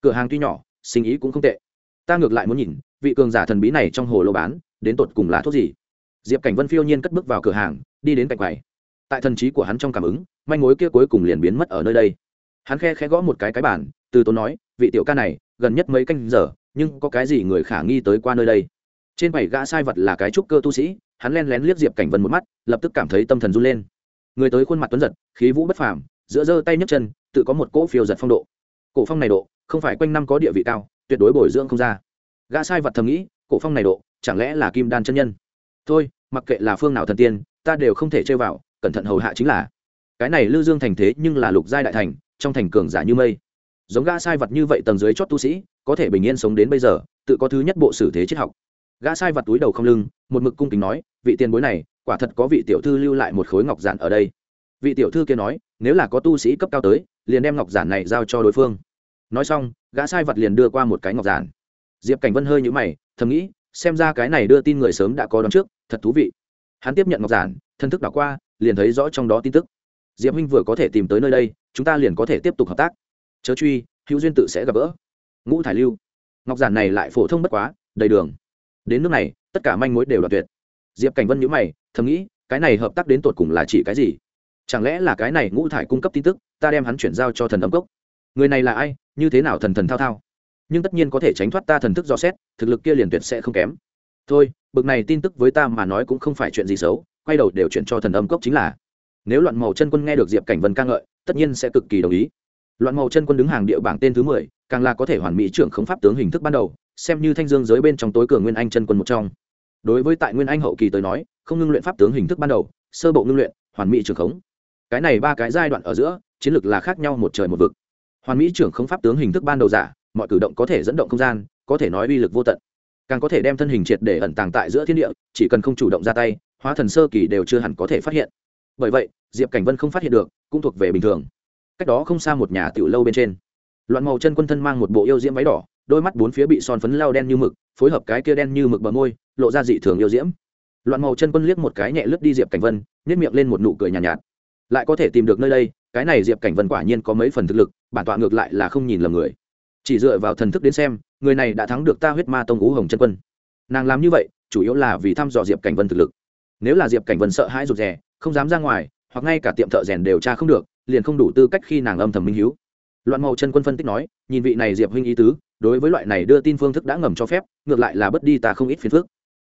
Speaker 1: Cửa hàng tuy nhỏ, sinh ý cũng không tệ. Ta ngược lại muốn nhìn, vị cường giả thần bí này trong hồ lô bán, đến tột cùng là thuốc gì? Diệp cảnh vân phiêu nhiên cất bước vào cửa hàng, đi đến cạnh quầy. Tại thần trí của hắn trong cảm ứng, manh mối kia cuối cùng liền biến mất ở nơi đây. Hắn khe khẽ gõ một cái cái bản từ tốn nói, vị tiểu ca này, gần nhất mấy canh giờ, nhưng có cái gì người khả nghi tới qua nơi đây? Trên bảy gã sai vật là cái trúc cơ tu sĩ, hắn len lén liếc diệp cảnh vân một mắt, lập tức cảm thấy tâm thần run lên người tới khuôn mặt tuấn giật, khí vũ bất phàm, giữa giơ tay nhấc chân, tự có một cỗ phiêu giật phong độ. Cổ phong này độ, không phải quanh năm có địa vị cao, tuyệt đối bồi dưỡng không ra. Gã sai vật thầm nghĩ, cổ phong này độ, chẳng lẽ là kim đan chân nhân? Thôi, mặc kệ là phương nào thần tiên, ta đều không thể chơi vào, cẩn thận hầu hạ chính là. Cái này lư dương thành thế nhưng là lục giai đại thành, trong thành cường giả như mây. Giống gã sai vật như vậy tầng dưới chót tu sĩ, có thể bình yên sống đến bây giờ, tự có thứ nhất bộ sử thế triết học. Gã sai Vật túi đầu không lưng, một mực cung kính nói, vị tiền bối này quả thật có vị tiểu thư lưu lại một khối ngọc giản ở đây. Vị tiểu thư kia nói, nếu là có tu sĩ cấp cao tới, liền đem ngọc giản này giao cho đối phương. Nói xong, gã sai vật liền đưa qua một cái ngọc giản. Diệp cảnh vân hơi nhũ mày, thầm nghĩ, xem ra cái này đưa tin người sớm đã có đón trước, thật thú vị. Hắn tiếp nhận ngọc giản, thân thức đảo qua, liền thấy rõ trong đó tin tức. Diệp huynh vừa có thể tìm tới nơi đây, chúng ta liền có thể tiếp tục hợp tác. Chớ truy, hữu duyên tự sẽ gặp gỡ. Ngũ thải lưu, ngọc giản này lại phổ thông bất quá, đầy đường. Đến nước này, tất cả manh mối đều đoạt tuyệt diệp cảnh vân nhữ mày, thầm nghĩ, cái này hợp tác đến tột cùng là chỉ cái gì? Chẳng lẽ là cái này ngũ thải cung cấp tin tức, ta đem hắn chuyển giao cho thần âm cốc? Người này là ai, như thế nào thần thần thao thao? Nhưng tất nhiên có thể tránh thoát ta thần thức do xét, thực lực kia liền tuyệt sẽ không kém. Thôi, bực này tin tức với ta mà nói cũng không phải chuyện gì xấu, quay đầu đều chuyển cho thần âm cốc chính là. Nếu loạn màu chân quân nghe được diệp cảnh vân ca ngợi, tất nhiên sẽ cực kỳ đồng ý. Loạn màu chân quân đứng hàng địa bảng tên thứ mười, càng là có thể hoàn mỹ trưởng khống pháp tướng hình thức ban đầu, xem như thanh dương giới bên trong tối cường nguyên anh chân quân một trong đối với tại nguyên anh hậu kỳ tới nói, không ngưng luyện pháp tướng hình thức ban đầu, sơ bộ ngưng luyện, hoàn mỹ trưởng khống. Cái này ba cái giai đoạn ở giữa, chiến lược là khác nhau một trời một vực. Hoàn mỹ trưởng khống pháp tướng hình thức ban đầu giả, mọi cử động có thể dẫn động không gian, có thể nói uy lực vô tận. Càng có thể đem thân hình triệt để ẩn tàng tại giữa thiên địa, chỉ cần không chủ động ra tay, hóa thần sơ kỳ đều chưa hẳn có thể phát hiện. Bởi vậy, diệp cảnh vân không phát hiện được, cũng thuộc về bình thường. Cách đó không xa một nhà tiểu lâu bên trên. Loạn màu chân quân thân mang một bộ yêu diễm váy đỏ đôi mắt bốn phía bị son phấn lao đen như mực phối hợp cái kia đen như mực bờ môi lộ ra dị thường yêu diễm. Loạn màu chân quân liếc một cái nhẹ lướt đi diệp cảnh vân nhét miệng lên một nụ cười nhàn nhạt, nhạt. Lại có thể tìm được nơi đây cái này diệp cảnh vân quả nhiên có mấy phần thực lực bản tọa ngược lại là không nhìn lầm người. Chỉ dựa vào thần thức đến xem người này đã thắng được ta huyết ma tông ú hồng chân quân. Nàng làm như vậy chủ yếu là vì thăm dò diệp cảnh vân thực lực. Nếu là diệp cảnh vân sợ hãi rụt rè không dám ra ngoài hoặc ngay cả tiệm thợ rèn đều tra không được liền không đủ tư cách khi nàng âm thầm minh hiếu. Loạn màu chân quân phân tích nói nhìn vị này diệp huynh ý tứ đối với loại này đưa tin phương thức đã ngầm cho phép, ngược lại là bất đi ta không ít phiền phức.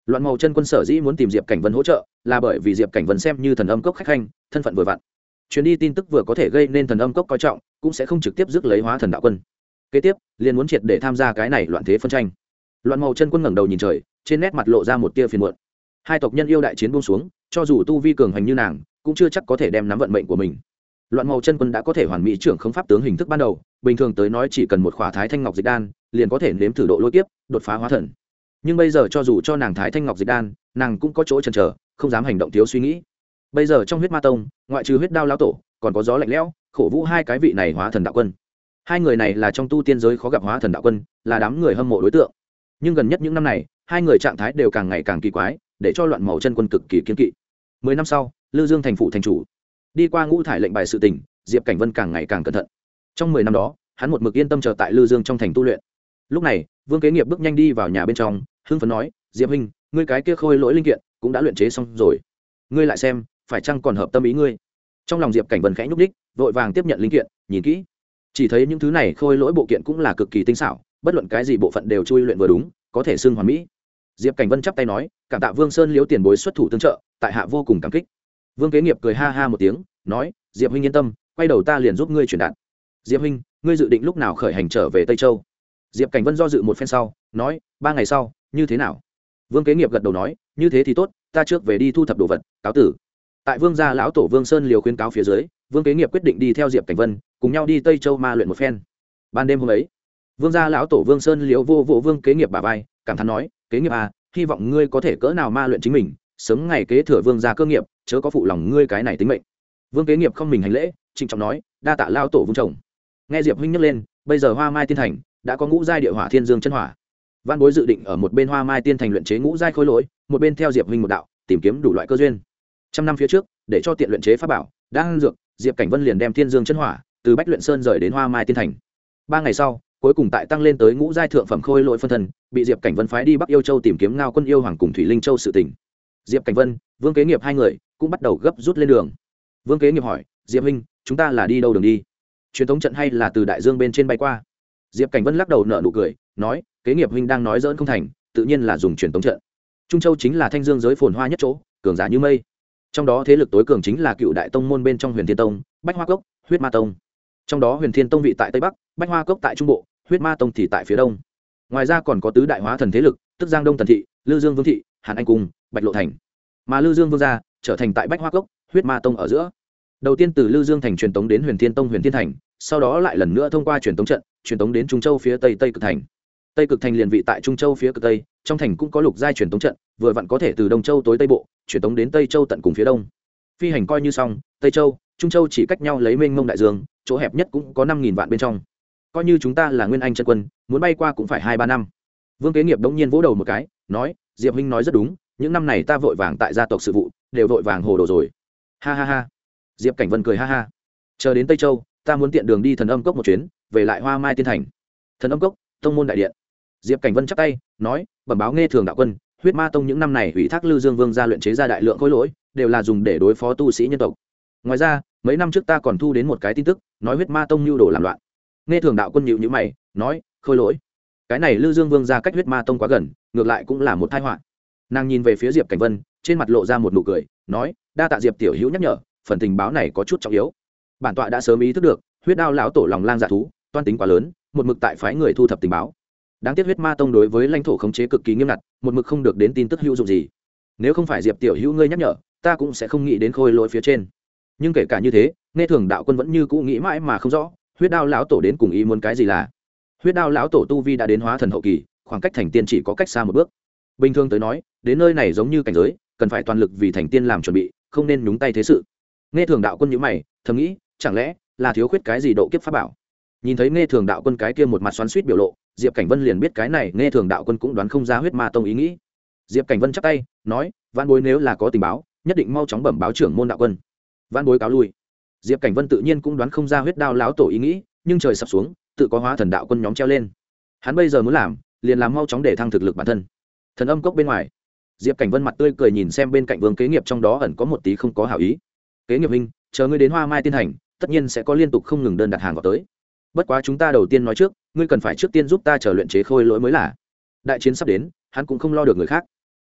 Speaker 1: Loạn màu chân quân sở dĩ muốn tìm diệp cảnh vân hỗ trợ, là bởi vì diệp cảnh vân xem như thần âm cốc khách khanh, thân phận vừa vặn. Chuyến đi tin tức vừa có thể gây nên thần âm cốc coi trọng, cũng sẽ không trực tiếp rước lấy hóa thần đạo quân. Kế tiếp, liền muốn triệt để tham gia cái này loạn thế phân tranh. Loạn màu chân quân ngẩng đầu nhìn trời, trên nét mặt lộ ra một tia phiền muộn. Hai tộc nhân yêu đại chiến buông xuống, cho dù tu vi cường hành như nàng, cũng chưa chắc có thể đem nắm vận mệnh của mình. Loạn màu chân quân đã có thể hoàn mỹ trưởng không pháp tướng hình thức ban đầu, bình thường tới nói chỉ cần một khỏa thái thanh ngọc dịch đan liền có thể nếm thử độ lôi tiếp đột phá hóa thần. Nhưng bây giờ cho dù cho nàng thái thanh ngọc dịch đan, nàng cũng có chỗ chần chờ, không dám hành động thiếu suy nghĩ. Bây giờ trong huyết ma tông, ngoại trừ huyết đao lão tổ, còn có gió lạnh lẽo, khổ vũ hai cái vị này hóa thần đạo quân. Hai người này là trong tu tiên giới khó gặp hóa thần đạo quân, là đám người hâm mộ đối tượng. Nhưng gần nhất những năm này, hai người trạng thái đều càng ngày càng kỳ quái, để cho loạn màu chân quân cực kỳ kiên kỵ. Mười năm sau, lư dương thành phụ thành chủ. Đi qua ngũ thải lệnh bài sự tỉnh diệp cảnh vân càng ngày càng cẩn thận. Trong mười năm đó, hắn một mực yên tâm chờ tại lư dương trong thành tu luyện lúc này, vương kế nghiệp bước nhanh đi vào nhà bên trong, hưng phấn nói, diệp huynh, ngươi cái kia khôi lỗi linh kiện cũng đã luyện chế xong rồi. Ngươi lại xem, phải chăng còn hợp tâm ý ngươi? Trong lòng diệp cảnh vần khẽ nhúc ních vội vàng tiếp nhận linh kiện, nhìn kỹ. Chỉ thấy những thứ này khôi lỗi bộ kiện cũng là cực kỳ tinh xảo, bất luận cái gì bộ phận đều chui luyện vừa đúng, có thể xưng hoàn mỹ. Diệp cảnh vân chắp tay nói, cảm tạ vương sơn liếu tiền bối xuất thủ tương trợ, tại hạ vô cùng cảm kích. Vương kế nghiệp cười ha ha một tiếng, nói, diệp huynh yên tâm, quay đầu ta liền giúp ngươi chuyển đạt. Diệp huynh, ngươi dự định lúc nào khởi hành trở về tây châu? Diệp cảnh vân do dự một phen sau, nói, ba ngày sau, như thế nào? Vương kế nghiệp gật đầu nói, như thế thì tốt, ta trước về đi thu thập đồ vật, cáo tử. Tại vương gia lão tổ vương sơn liều khuyên cáo phía dưới, vương kế nghiệp quyết định đi theo diệp cảnh vân, cùng nhau đi tây châu ma luyện một phen. Ban đêm hôm ấy, vương gia lão tổ vương sơn liều vô vô vương kế nghiệp bà vai, cảm thán nói, kế nghiệp à hy vọng ngươi có thể cỡ nào ma luyện chính mình, sớm ngày kế thừa vương gia cơ nghiệp, chớ có phụ lòng ngươi cái này tính mệnh. Vương kế nghiệp không mình hành lễ, trịnh trọng nói, đa tạ lao tổ vương chồng. Nghe diệp huynh nhắc lên, bây giờ hoa mai tiên thành đã có ngũ giai địa hỏa thiên dương chân hỏa. Văn bối dự định ở một bên hoa mai tiên thành luyện chế ngũ giai khối lỗi, một bên theo diệp huynh một đạo, tìm kiếm đủ loại cơ duyên. Trăm năm phía trước, để cho tiện luyện chế pháp bảo, đang dược, diệp cảnh vân liền đem thiên dương chân hỏa từ bách luyện sơn rời đến hoa mai tiên thành. Ba ngày sau, cuối cùng tại tăng lên tới ngũ giai thượng phẩm khôi lỗi phân thân, bị diệp cảnh vân phái đi bắc yêu châu tìm kiếm ngao quân yêu hoàng cùng thủy linh châu sự tỉnh diệp cảnh vân, vương kế nghiệp hai người cũng bắt đầu gấp rút lên đường. Vương kế nghiệp hỏi, diệp huynh, chúng ta là đi đâu đường đi? Truyền thống trận hay là từ đại dương bên trên bay qua? Diệp cảnh vân lắc đầu nợ nụ cười, nói, kế nghiệp huynh đang nói dỡn không thành, tự nhiên là dùng truyền thống trận. Trung châu chính là thanh dương giới phồn hoa nhất chỗ, cường giả như mây. Trong đó thế lực tối cường chính là cựu đại tông môn bên trong huyền thiên tông, bách hoa cốc, huyết ma tông. Trong đó huyền thiên tông vị tại tây bắc, bách hoa cốc tại trung bộ, huyết ma tông thì tại phía đông. Ngoài ra còn có tứ đại hóa thần thế lực, tức giang đông tần thị, lư dương vương thị, hàn anh cung, bạch lộ thành. Mà lư dương vương gia trở thành tại bách hoa cốc, huyết ma tông ở giữa. Đầu tiên từ lư dương thành truyền tống đến huyền thiên tông huyền thiên thành, sau đó lại lần nữa thông qua truyền tống trận truyền tống đến trung châu phía tây tây cực thành. Tây cực thành liền vị tại trung châu phía cực tây, trong thành cũng có lục giai truyền tống trận, vừa vặn có thể từ đông châu tối tây bộ, truyền tống đến tây châu tận cùng phía đông. Phi hành coi như xong, tây châu, trung châu chỉ cách nhau lấy mênh mông đại dương, chỗ hẹp nhất cũng có năm nghìn vạn bên trong. Coi như chúng ta là nguyên anh chân quân, muốn bay qua cũng phải hai ba năm. Vương kế nghiệp đống nhiên vỗ đầu một cái, nói, diệp huynh nói rất đúng, những năm này ta vội vàng tại gia tộc sự vụ, đều vội vàng hồ đồ rồi. Ha ha ha. Diệp cảnh vân cười ha ha. Chờ đến tây châu, ta muốn tiện đường đi thần âm cốc một chuyến về lại hoa mai tiên thành. Thần âm cốc, tông môn đại điện. Diệp cảnh vân chắp tay, nói, bẩm báo nghe thường đạo quân, huyết ma tông những năm này ủy thác lư dương vương ra luyện chế ra đại lượng khối lỗi, đều là dùng để đối phó tu sĩ nhân tộc. Ngoài ra, mấy năm trước ta còn thu đến một cái tin tức, nói huyết ma tông nhu đồ làm loạn. Nghe thường đạo quân nhịu nhữ mày, nói, khôi lỗi? Cái này lư dương vương ra cách huyết ma tông quá gần, ngược lại cũng là một thai họa. Nàng nhìn về phía diệp cảnh vân, trên mặt lộ ra một nụ cười, nói, đa tạ diệp tiểu hữu nhắc nhở, phần tình báo này có chút trọng yếu. Bản tọa đã sớm ý thức được, huyết đao lão tổ lòng lang dạ thú toan tính quá lớn, một mực tại phái người thu thập tình báo. Đáng tiếc huyết ma tông đối với lãnh thổ khống chế cực kỳ nghiêm ngặt, một mực không được đến tin tức hữu dụng gì. Nếu không phải diệp tiểu hữu ngươi nhắc nhở, ta cũng sẽ không nghĩ đến khôi lỗi phía trên. Nhưng kể cả như thế, nghe thường đạo quân vẫn như cũ nghĩ mãi mà không rõ, huyết đao lão tổ đến cùng ý muốn cái gì là. Huyết đao lão tổ tu vi đã đến hóa thần hậu kỳ, khoảng cách thành tiên chỉ có cách xa một bước. Bình thường tới nói, đến nơi này giống như cảnh giới, cần phải toàn lực vì thành tiên làm chuẩn bị, không nên nhúng tay thế sự. Nghe thường đạo quân nhữ mày, thầm nghĩ, chẳng lẽ là thiếu khuyết cái gì độ kiếp pháp bảo? Nhìn thấy nghe thường đạo quân cái kia một mặt xoắn suýt biểu lộ, diệp cảnh vân liền biết cái này nghe thường đạo quân cũng đoán không ra huyết ma tông ý nghĩ. Diệp cảnh vân chắp tay, nói văn bối nếu là có tình báo, nhất định mau chóng bẩm báo trưởng môn đạo quân. Văn bối cáo lui. Diệp cảnh vân tự nhiên cũng đoán không ra huyết đao láo tổ ý nghĩ, nhưng trời sập xuống, tự có hóa thần đạo quân nhóm treo lên. Hắn bây giờ muốn làm, liền làm mau chóng để thăng thực lực bản thân. Thần âm cốc bên ngoài, diệp cảnh vân mặt tươi cười nhìn xem bên cạnh vương kế nghiệp trong đó ẩn có một tí không có hảo ý. Kế nghiệp hình chờ ngươi đến hoa mai tiên hành, tất nhiên sẽ có liên tục không ngừng đơn đặt hàng vào tới bất quá chúng ta đầu tiên nói trước, ngươi cần phải trước tiên giúp ta chờ luyện chế khôi lỗi mới là. Đại chiến sắp đến, hắn cũng không lo được người khác.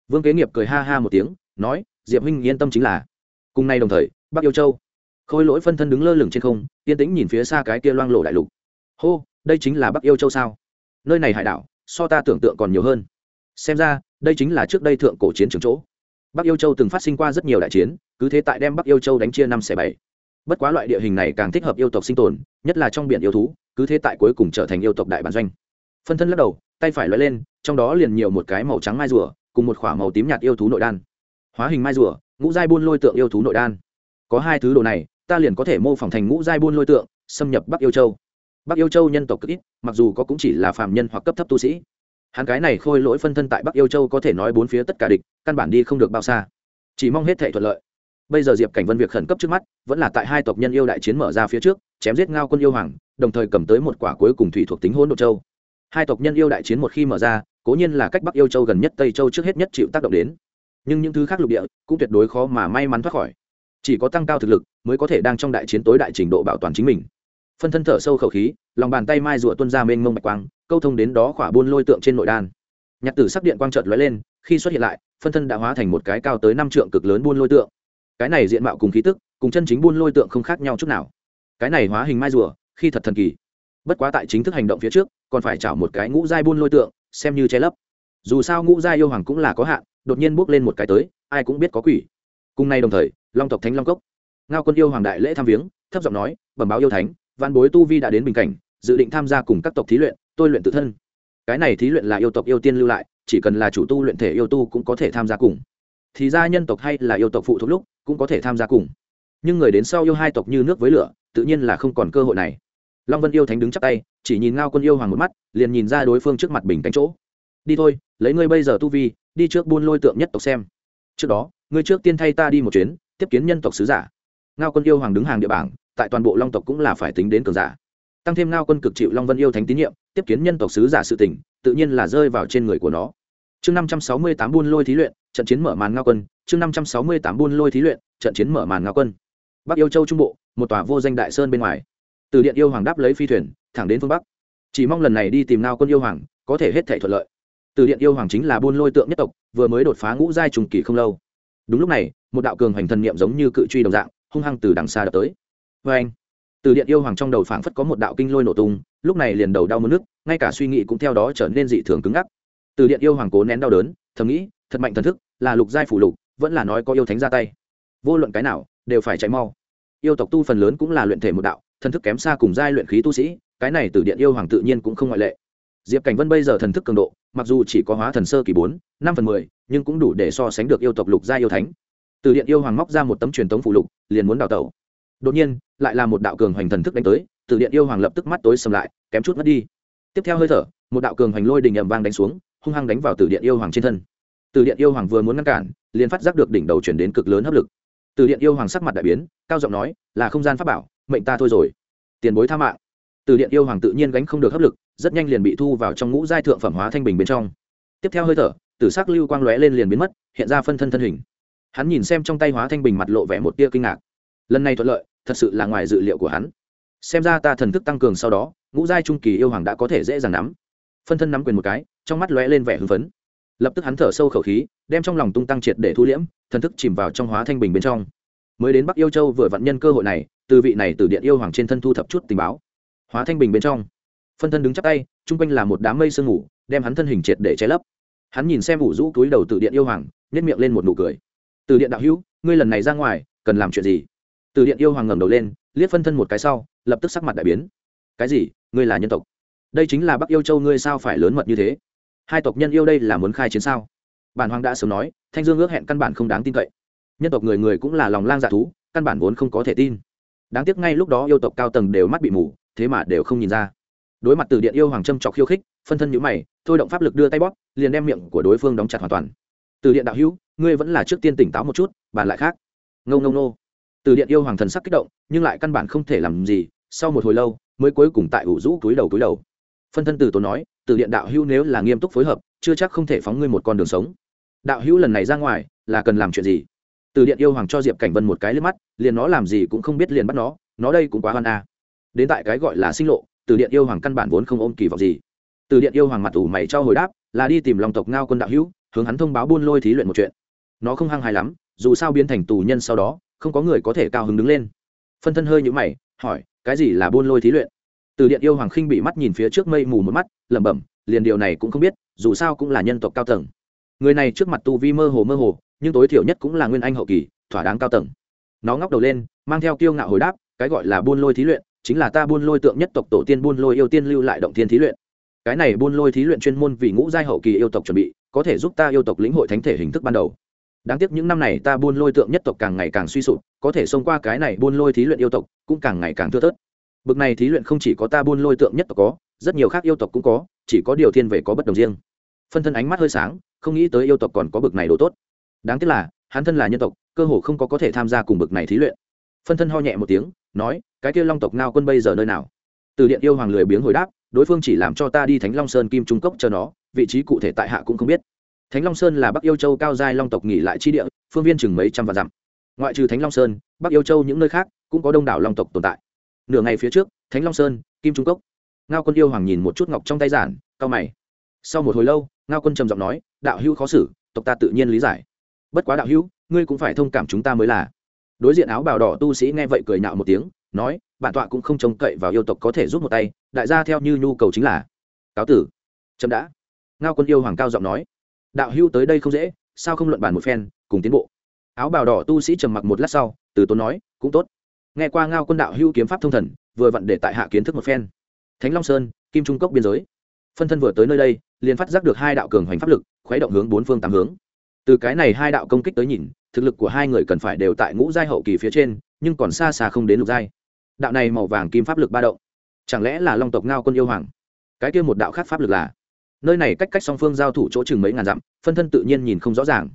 Speaker 1: Vương kế nghiệp cười ha ha một tiếng, nói, diệp huynh yên tâm chính là. Cùng nay đồng thời, bắc yêu châu, khôi lỗi phân thân đứng lơ lửng trên không, yên tĩnh nhìn phía xa cái kia loang lộ đại lục. Hô, đây chính là bắc yêu châu sao? Nơi này hải đảo, so ta tưởng tượng còn nhiều hơn. Xem ra, đây chính là trước đây thượng cổ chiến trường chỗ. Bắc yêu châu từng phát sinh qua rất nhiều đại chiến, cứ thế tại đem bắc yêu châu đánh chia năm xẻ bảy. Bất quá loại địa hình này càng thích hợp yêu tộc sinh tồn nhất là trong biển yêu thú, cứ thế tại cuối cùng trở thành yêu tộc đại bản doanh. Phân thân lắc đầu, tay phải loại lên, trong đó liền nhiều một cái màu trắng mai rùa, cùng một k h ỏ a màu tím nhạt yêu thú nội đan. Hóa hình mai rùa, ngũ giai buôn lôi tượng yêu thú nội đan. Có hai thứ đồ này, ta liền có thể mô phỏng thành ngũ giai buôn lôi tượng, xâm nhập bắc yêu châu. Bắc yêu châu nhân tộc cực ít, mặc dù có cũng chỉ là phàm nhân hoặc cấp thấp tu sĩ. Hắn cái này khôi lỗi phân thân tại bắc yêu châu có thể nói bốn phía tất cả địch, căn bản đi không được bao xa. Chỉ mong hết thể thuận lợi bây giờ diệp cảnh vân việc khẩn cấp trước mắt, vẫn là tại hai tộc nhân yêu đại chiến mở ra phía trước, chém giết ngao quân yêu hoàng, đồng thời cầm tới một quả cuối cùng thủy thuộc tính hôn đ ộ châu. Hai tộc nhân yêu đại chiến một khi mở ra, cố nhiên là cách bắc yêu châu gần nhất, tây châu trước hết nhất chịu tác động đến. Nhưng những thứ khác lục địa, cũng tuyệt đối khó mà may mắn thoát khỏi. Chỉ có tăng cao thực lực, mới có thể đang trong đại chiến tối đại trình độ bảo toàn chính mình. Phân thân thở sâu khẩu khí, lòng bàn tay mai rùa tuân ra mênh mông bạch quang, câu thông đến đó khỏa buôn lôi tượng trên nội đan. Nhạc tử sắc điện quang trợt lóe lên, khi xuất hiện lại, phân thân đã hóa thành một cái cao tới năm trượng cực lớn buôn lôi tượng cái này diện mạo cùng khí tức, cùng chân chính buôn lôi tượng không khác nhau chút nào. Cái này hóa hình mai rùa, khi thật thần kỳ. Bất quá tại chính thức hành động phía trước, còn phải chảo một cái ngũ giai buôn lôi tượng, xem như che lấp. Dù sao ngũ giai yêu hoàng cũng là có hạn, đột nhiên bước lên một cái tới, ai cũng biết có quỷ. Cùng nay đồng thời, long tộc thánh long cốc. Ngao quân yêu hoàng đại lễ tham viếng, thấp giọng nói, bẩm báo yêu thánh văn bối tu vi đã đến bình cảnh, dự định tham gia cùng các tộc thí luyện, tôi luyện tự thân. Cái này thí luyện là yêu tộc yêu tiên lưu lại, chỉ cần là chủ tu luyện thể yêu tu cũng có thể tham gia cùng thì ra nhân tộc hay là yêu tộc phụ thuộc lúc cũng có thể tham gia cùng. Nhưng người đến sau yêu hai tộc như nước với lửa, tự nhiên là không còn cơ hội này. Long vân yêu thánh đứng chắc tay, chỉ nhìn ngao quân yêu hoàng một mắt, liền nhìn ra đối phương trước mặt bình cánh chỗ. Đi thôi, lấy ngươi bây giờ tu vi, đi trước buôn lôi tượng nhất tộc xem. Trước đó, ngươi trước tiên thay ta đi một chuyến, tiếp kiến nhân tộc sứ giả. Ngao quân yêu hoàng đứng hàng địa bảng, tại toàn bộ long tộc cũng là phải tính đến cường giả. Tăng thêm ngao quân cực chịu long vân yêu thánh tín nhiệm, tiếp kiến nhân tộc sứ giả sự tỉnh tự nhiên là rơi vào trên người của nó. Chương năm trăm sáu mươi tám buôn lôi thí luyện trận chiến mở màn ngao quân, chương năm trăm sáu mươi tám buôn lôi thí luyện, trận chiến mở màn ngao quân. Bắc yêu châu trung bộ, một tòa vô danh đại sơn bên ngoài. Từ điện yêu hoàng đáp lấy phi thuyền, thẳng đến phương bắc. Chỉ mong lần này đi tìm ngao quân yêu hoàng, có thể hết thể thuận lợi. Từ điện yêu hoàng chính là buôn lôi tượng nhất tộc, vừa mới đột phá ngũ giai trùng kỳ không lâu. Đúng lúc này, một đạo cường hoành thần niệm giống như cự truy đồng dạng, hung hăng từ đằng xa đập tới. Vê anh, từ điện yêu hoàng trong đầu phảng phất có một đạo kinh lôi nổ tung, lúc này liền đầu đau mất nước, ngay cả suy nghĩ cũng theo đó trở nên dị thường cứng ngắc từ điện yêu hoàng cố nén đau đớn, thầm nghĩ, thật mạnh thần thức, là lục giai phủ lục, vẫn là nói có yêu thánh ra tay. Vô luận cái nào, đều phải chạy mau. Yêu tộc tu phần lớn cũng là luyện thể một đạo, thần thức kém xa cùng giai luyện khí tu sĩ, cái này từ điện yêu hoàng tự nhiên cũng không ngoại lệ. Diệp cảnh vân bây giờ thần thức cường độ, mặc dù chỉ có hóa thần sơ kỳ bốn, năm phần mười, nhưng cũng đủ để so sánh được yêu tộc lục gia yêu thánh. Từ điện yêu hoàng móc ra một tấm truyền tống phụ lục, liền muốn đào tẩu. Đột nhiên, lại là một đạo cường hoành thần thức đánh tới, từ điện yêu hoàng lập tức mắt tối sầm lại, kém chút mất đi. Tiếp theo hơi thở, một đạo cường hoành lôi đình ầm vang đánh xuống hung hăng đánh vào từ điện yêu hoàng trên thân. Từ điện yêu hoàng vừa muốn ngăn cản, liền phát giác được đỉnh đầu chuyển đến cực lớn hấp lực. Từ điện yêu hoàng sắc mặt đại biến, cao giọng nói, là không gian pháp bảo, mệnh ta thôi rồi. Tiền bối tha mạng. Từ điện yêu hoàng tự nhiên gánh không được hấp lực, rất nhanh liền bị thu vào trong ngũ giai thượng phẩm hóa thanh bình bên trong. Tiếp theo hơi thở, tử sắc lưu quang lóe lên liền biến mất, hiện ra phân thân thân hình. Hắn nhìn xem trong tay hóa thanh bình mặt lộ vẻ một tia kinh ngạc. Lần này thuận lợi, thật sự là ngoài dự liệu của hắn. Xem ra ta thần thức tăng cường sau đó, ngũ giai trung kỳ yêu hoàng đã có thể dễ dàng nắm. Phân thân nắm quyền một cái trong mắt lóe lên vẻ hưng phấn. Lập tức hắn thở sâu khẩu khí, đem trong lòng tung tăng triệt để thu liễm, thần thức chìm vào trong hóa thanh bình bên trong. Mới đến bắc yêu châu vừa vặn nhân cơ hội này, từ vị này từ điện yêu hoàng trên thân thu thập chút tình báo. Hóa thanh bình bên trong, phân thân đứng chắp tay, chung quanh là một đám mây sương ngủ đem hắn thân hình triệt để che lấp. Hắn nhìn xem ủ rũ túi đầu từ điện yêu hoàng nhét miệng lên một nụ cười. Từ điện đạo hữu, ngươi lần này ra ngoài, cần làm chuyện gì? Từ điện yêu hoàng ngẩng đầu lên, liếc phân thân một cái sau, lập tức sắc mặt đại biến. Cái gì? Ngươi là nhân tộc? Đây chính là bắc yêu châu ngươi sao phải lớn mật như thế? Hai tộc nhân yêu đây là muốn khai chiến sao? Bản hoàng đã sớm nói, thanh dương ước hẹn căn bản không đáng tin cậy. Nhân tộc người người cũng là lòng lang dạ thú, căn bản vốn không có thể tin. Đáng tiếc ngay lúc đó yêu tộc cao tầng đều mắt bị mù, thế mà đều không nhìn ra. Đối mặt từ điện yêu hoàng trâm trọc khiêu khích, phân thân nhữ mày, thôi động pháp lực đưa tay bóp, liền đem miệng của đối phương đóng chặt hoàn toàn. Từ điện đạo hữu, ngươi vẫn là trước tiên tỉnh táo một chút, bàn lại khác. Ngâu ngâu nô từ điện yêu hoàng thần sắc kích động, nhưng lại căn bản không thể làm gì, sau một hồi lâu, mới cuối cùng tại ủ rũ túi đầu túi đầu phân thân từ tốn nói, từ điện đạo hữu nếu là nghiêm túc phối hợp, chưa chắc không thể phóng ngươi một con đường sống. Đạo hữu lần này ra ngoài, là cần làm chuyện gì? Từ điện yêu hoàng cho diệp cảnh vân một cái lên mắt, liền nó làm gì cũng không biết liền bắt nó nó đây cũng quá hoan a. Đến tại cái gọi là sinh lộ, từ điện yêu hoàng căn bản vốn không ôm kỳ vọng gì. Từ điện yêu hoàng mặt ủ mày cho hồi đáp, là đi tìm lòng tộc ngao quân đạo hữu, hướng hắn thông báo buôn lôi thí luyện một chuyện. Nó không hăng hài lắm, dù sao biến thành tù nhân sau đó, không có người có thể cao hứng đứng lên. Phân thân hơi nhũ mày, hỏi, cái gì là buôn lôi thí luyện? Từ điện yêu hoàng khinh bị mắt nhìn phía trước mây mù một mắt, lẩm bẩm, liền điều này cũng không biết, dù sao cũng là nhân tộc cao tầng. Người này trước mặt tu vi mơ hồ mơ hồ, nhưng tối thiểu nhất cũng là nguyên anh hậu kỳ, thỏa đáng cao tầng. Nó ngóc đầu lên, mang theo kiêu ngạo hồi đáp, cái gọi là buôn lôi thí luyện, chính là ta buôn lôi tượng nhất tộc tổ tiên buôn lôi yêu tiên lưu lại động thiên thí luyện. Cái này buôn lôi thí luyện chuyên môn vì ngũ giai hậu kỳ yêu tộc chuẩn bị, có thể giúp ta yêu tộc lĩnh hội thánh thể hình thức ban đầu. Đáng tiếc những năm này ta buôn lôi tượng nhất tộc càng ngày càng suy sụp, có thể xông qua cái này buôn lôi thí luyện yêu tộc, cũng càng ngày càng thưa thớt bực này thí luyện không chỉ có ta buôn lôi tượng nhất tộc có, rất nhiều khác yêu tộc cũng có, chỉ có điều thiên về có bất đồng riêng. Phân thân ánh mắt hơi sáng, không nghĩ tới yêu tộc còn có bực này đồ tốt. Đáng tiếc là, hắn thân là nhân tộc, cơ hồ không có có thể tham gia cùng bực này thí luyện. Phân thân ho nhẹ một tiếng, nói, cái kia long tộc ngao quân bây giờ nơi nào? Từ điện yêu hoàng lười biếng hồi đáp, đối phương chỉ làm cho ta đi thánh long sơn kim trung cốc cho nó, vị trí cụ thể tại hạ cũng không biết. Thánh long sơn là bắc yêu châu cao giai long tộc nghỉ lại chi địa, phương viên chừng mấy trăm vạn dặm. Ngoại trừ thánh long sơn, bắc yêu châu những nơi khác cũng có đông đảo long tộc tồn tại nửa ngày phía trước, thánh long sơn, kim trung cốc. Ngao quân yêu hoàng nhìn một chút ngọc trong tay giản cao mày. Sau một hồi lâu, ngao quân trầm giọng nói, đạo hữu khó xử, tộc ta tự nhiên lý giải. Bất quá đạo hữu, ngươi cũng phải thông cảm chúng ta mới là. Đối diện áo bào đỏ tu sĩ nghe vậy cười nhạo một tiếng, nói, bản tọa cũng không trông cậy vào yêu tộc có thể giúp một tay, đại gia theo như nhu cầu chính là. Cáo tử. Chậm đã. Ngao quân yêu hoàng cao giọng nói, đạo hữu tới đây không dễ, sao không luận bàn một phen, cùng tiến bộ? Áo bào đỏ tu sĩ trầm mặc một lát sau, từ tốn nói, cũng tốt nghe qua ngao quân đạo hữu kiếm pháp thông thần, vừa vặn để tại hạ kiến thức một phen. Thánh long sơn, kim trung cốc biên giới. Phân thân vừa tới nơi đây, liền phát giác được hai đạo cường hoành pháp lực, khuấy động hướng bốn phương tám hướng. Từ cái này hai đạo công kích tới nhìn, thực lực của hai người cần phải đều tại ngũ giai hậu kỳ phía trên, nhưng còn xa xa không đến lục giai. Đạo này màu vàng kim pháp lực ba động, chẳng lẽ là long tộc ngao quân yêu hoàng? Cái kia một đạo khác pháp lực là, nơi này cách cách song phương giao thủ chỗ chừng mấy ngàn dặm, phân thân tự nhiên nhìn không rõ ràng.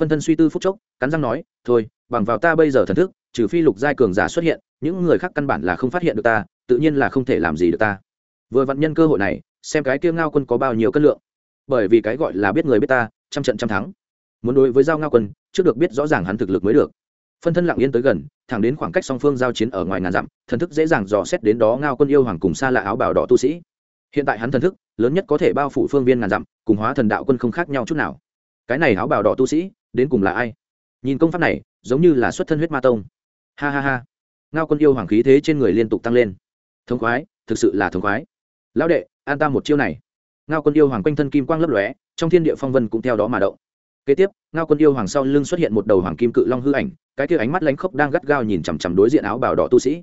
Speaker 1: Phân thân suy tư phút chốc, cắn răng nói, thôi, bằng vào ta bây giờ thần thức trừ phi lục giai cường giả xuất hiện, những người khác căn bản là không phát hiện được ta, tự nhiên là không thể làm gì được ta. Vừa vặn nhân cơ hội này, xem cái kia ngao quân có bao nhiêu cân lượng. Bởi vì cái gọi là biết người biết ta, trăm trận trăm thắng. Muốn đối với giao ngao quân, trước được biết rõ ràng hắn thực lực mới được. Phân thân lặng yên tới gần, thẳng đến khoảng cách song phương giao chiến ở ngoài ngàn dặm, thần thức dễ dàng dò xét đến đó ngao quân yêu hoàng cùng xa lạ áo bảo đỏ tu sĩ. Hiện tại hắn thần thức, lớn nhất có thể bao phủ phương viên ngàn dặm, cùng hóa thần đạo quân không khác nhau chút nào. Cái này áo bảo đỏ tu sĩ, đến cùng là ai? Nhìn công pháp này, giống như là xuất thân huyết ma tông ha ha ha. Ngao quân yêu hoàng khí thế trên người liên tục tăng lên. Thống khoái, thực sự là thống khoái. Lão đệ, an ta một chiêu này. Ngao quân yêu hoàng quanh thân kim quang lấp lóe, trong thiên địa phong vân cũng theo đó mà động. Kế tiếp, ngao quân yêu hoàng sau lưng xuất hiện một đầu hoàng kim cự long hư ảnh, cái kia ánh mắt lánh khốc đang gắt gao nhìn chằm chằm đối diện áo bào đỏ tu sĩ.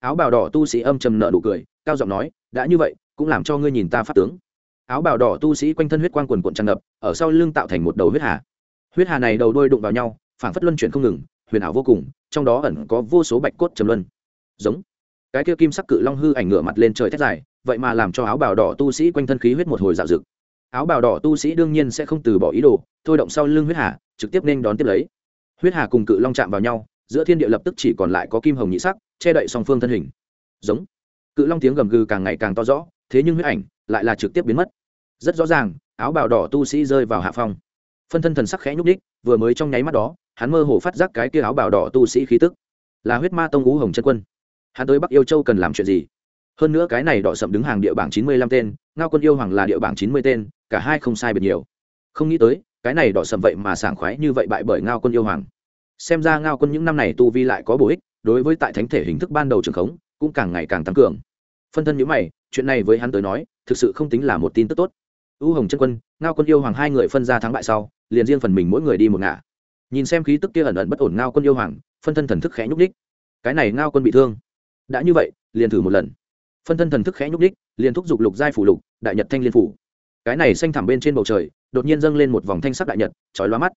Speaker 1: Áo bào đỏ tu sĩ âm trầm nợ nụ cười, cao giọng nói, đã như vậy, cũng làm cho ngươi nhìn ta phát tướng. Áo bào đỏ tu sĩ quanh thân huyết quang quần quận tràn ngập, ở sau lưng tạo thành một đầu huyết hà. Huyết hà này đầu đôi đụng vào nhau phản phất luân chuyển không ngừng huyền ảo vô cùng, trong đó ẩn có vô số bạch cốt trầm luân. Giống. Cái kia kim sắc cự long hư ảnh ngửa mặt lên trời thét dài, vậy mà làm cho áo bào đỏ tu sĩ quanh thân khí huyết một hồi dạo rực áo bào đỏ tu sĩ đương nhiên sẽ không từ bỏ ý đồ, thôi động sau lưng huyết hà, trực tiếp nên đón tiếp lấy. Huyết hà cùng cự long chạm vào nhau, giữa thiên địa lập tức chỉ còn lại có kim hồng nhị sắc, che đậy song phương thân hình. Giống. Cự long tiếng gầm gừ càng ngày càng to rõ, thế nhưng huyết ảnh lại là trực tiếp biến mất. Rất rõ ràng, áo bào đỏ tu sĩ rơi vào hạ phong phân thân thần sắc khẽ nhúc đích vừa mới trong nháy mắt đó, hắn mơ hồ phát giác cái kia áo bào đỏ tu sĩ khí tức. Là huyết ma tông ú hồng chân quân. Hắn tới bắc yêu châu cần làm chuyện gì? Hơn nữa cái này đỏ sậm đứng hàng địa bảng chín mươi lăm tên, ngao quân yêu hoàng là địa bảng chín mươi tên, cả hai không sai biệt nhiều. Không nghĩ tới, cái này đỏ sậm vậy mà sảng khoái như vậy bại bởi ngao quân yêu hoàng. Xem ra ngao quân những năm này tu vi lại có bổ ích, đối với tại thánh thể hình thức ban đầu trường khống, cũng càng ngày càng tăng cường. Phân thân nhữ mày, chuyện này với hắn tới nói, thực sự không tính là một tin tức tốt u hồng chân quân, ngao quân yêu hoàng hai người phân ra thắng bại sau, liền riêng phần mình mỗi người đi một ngả. Nhìn xem khí tức kia ẩn ẩn bất ổn ngao quân yêu hoàng, phân thân thần thức khẽ nhúc đích cái này ngao quân bị thương. Đã như vậy, liền thử một lần. Phân thân thần thức khẽ nhúc đích liền thúc giục lục giai phủ lục, đại nhật thanh liên phủ. Cái này xanh thẳm bên trên bầu trời, đột nhiên dâng lên một vòng thanh sắc đại nhật, chói lóa mắt.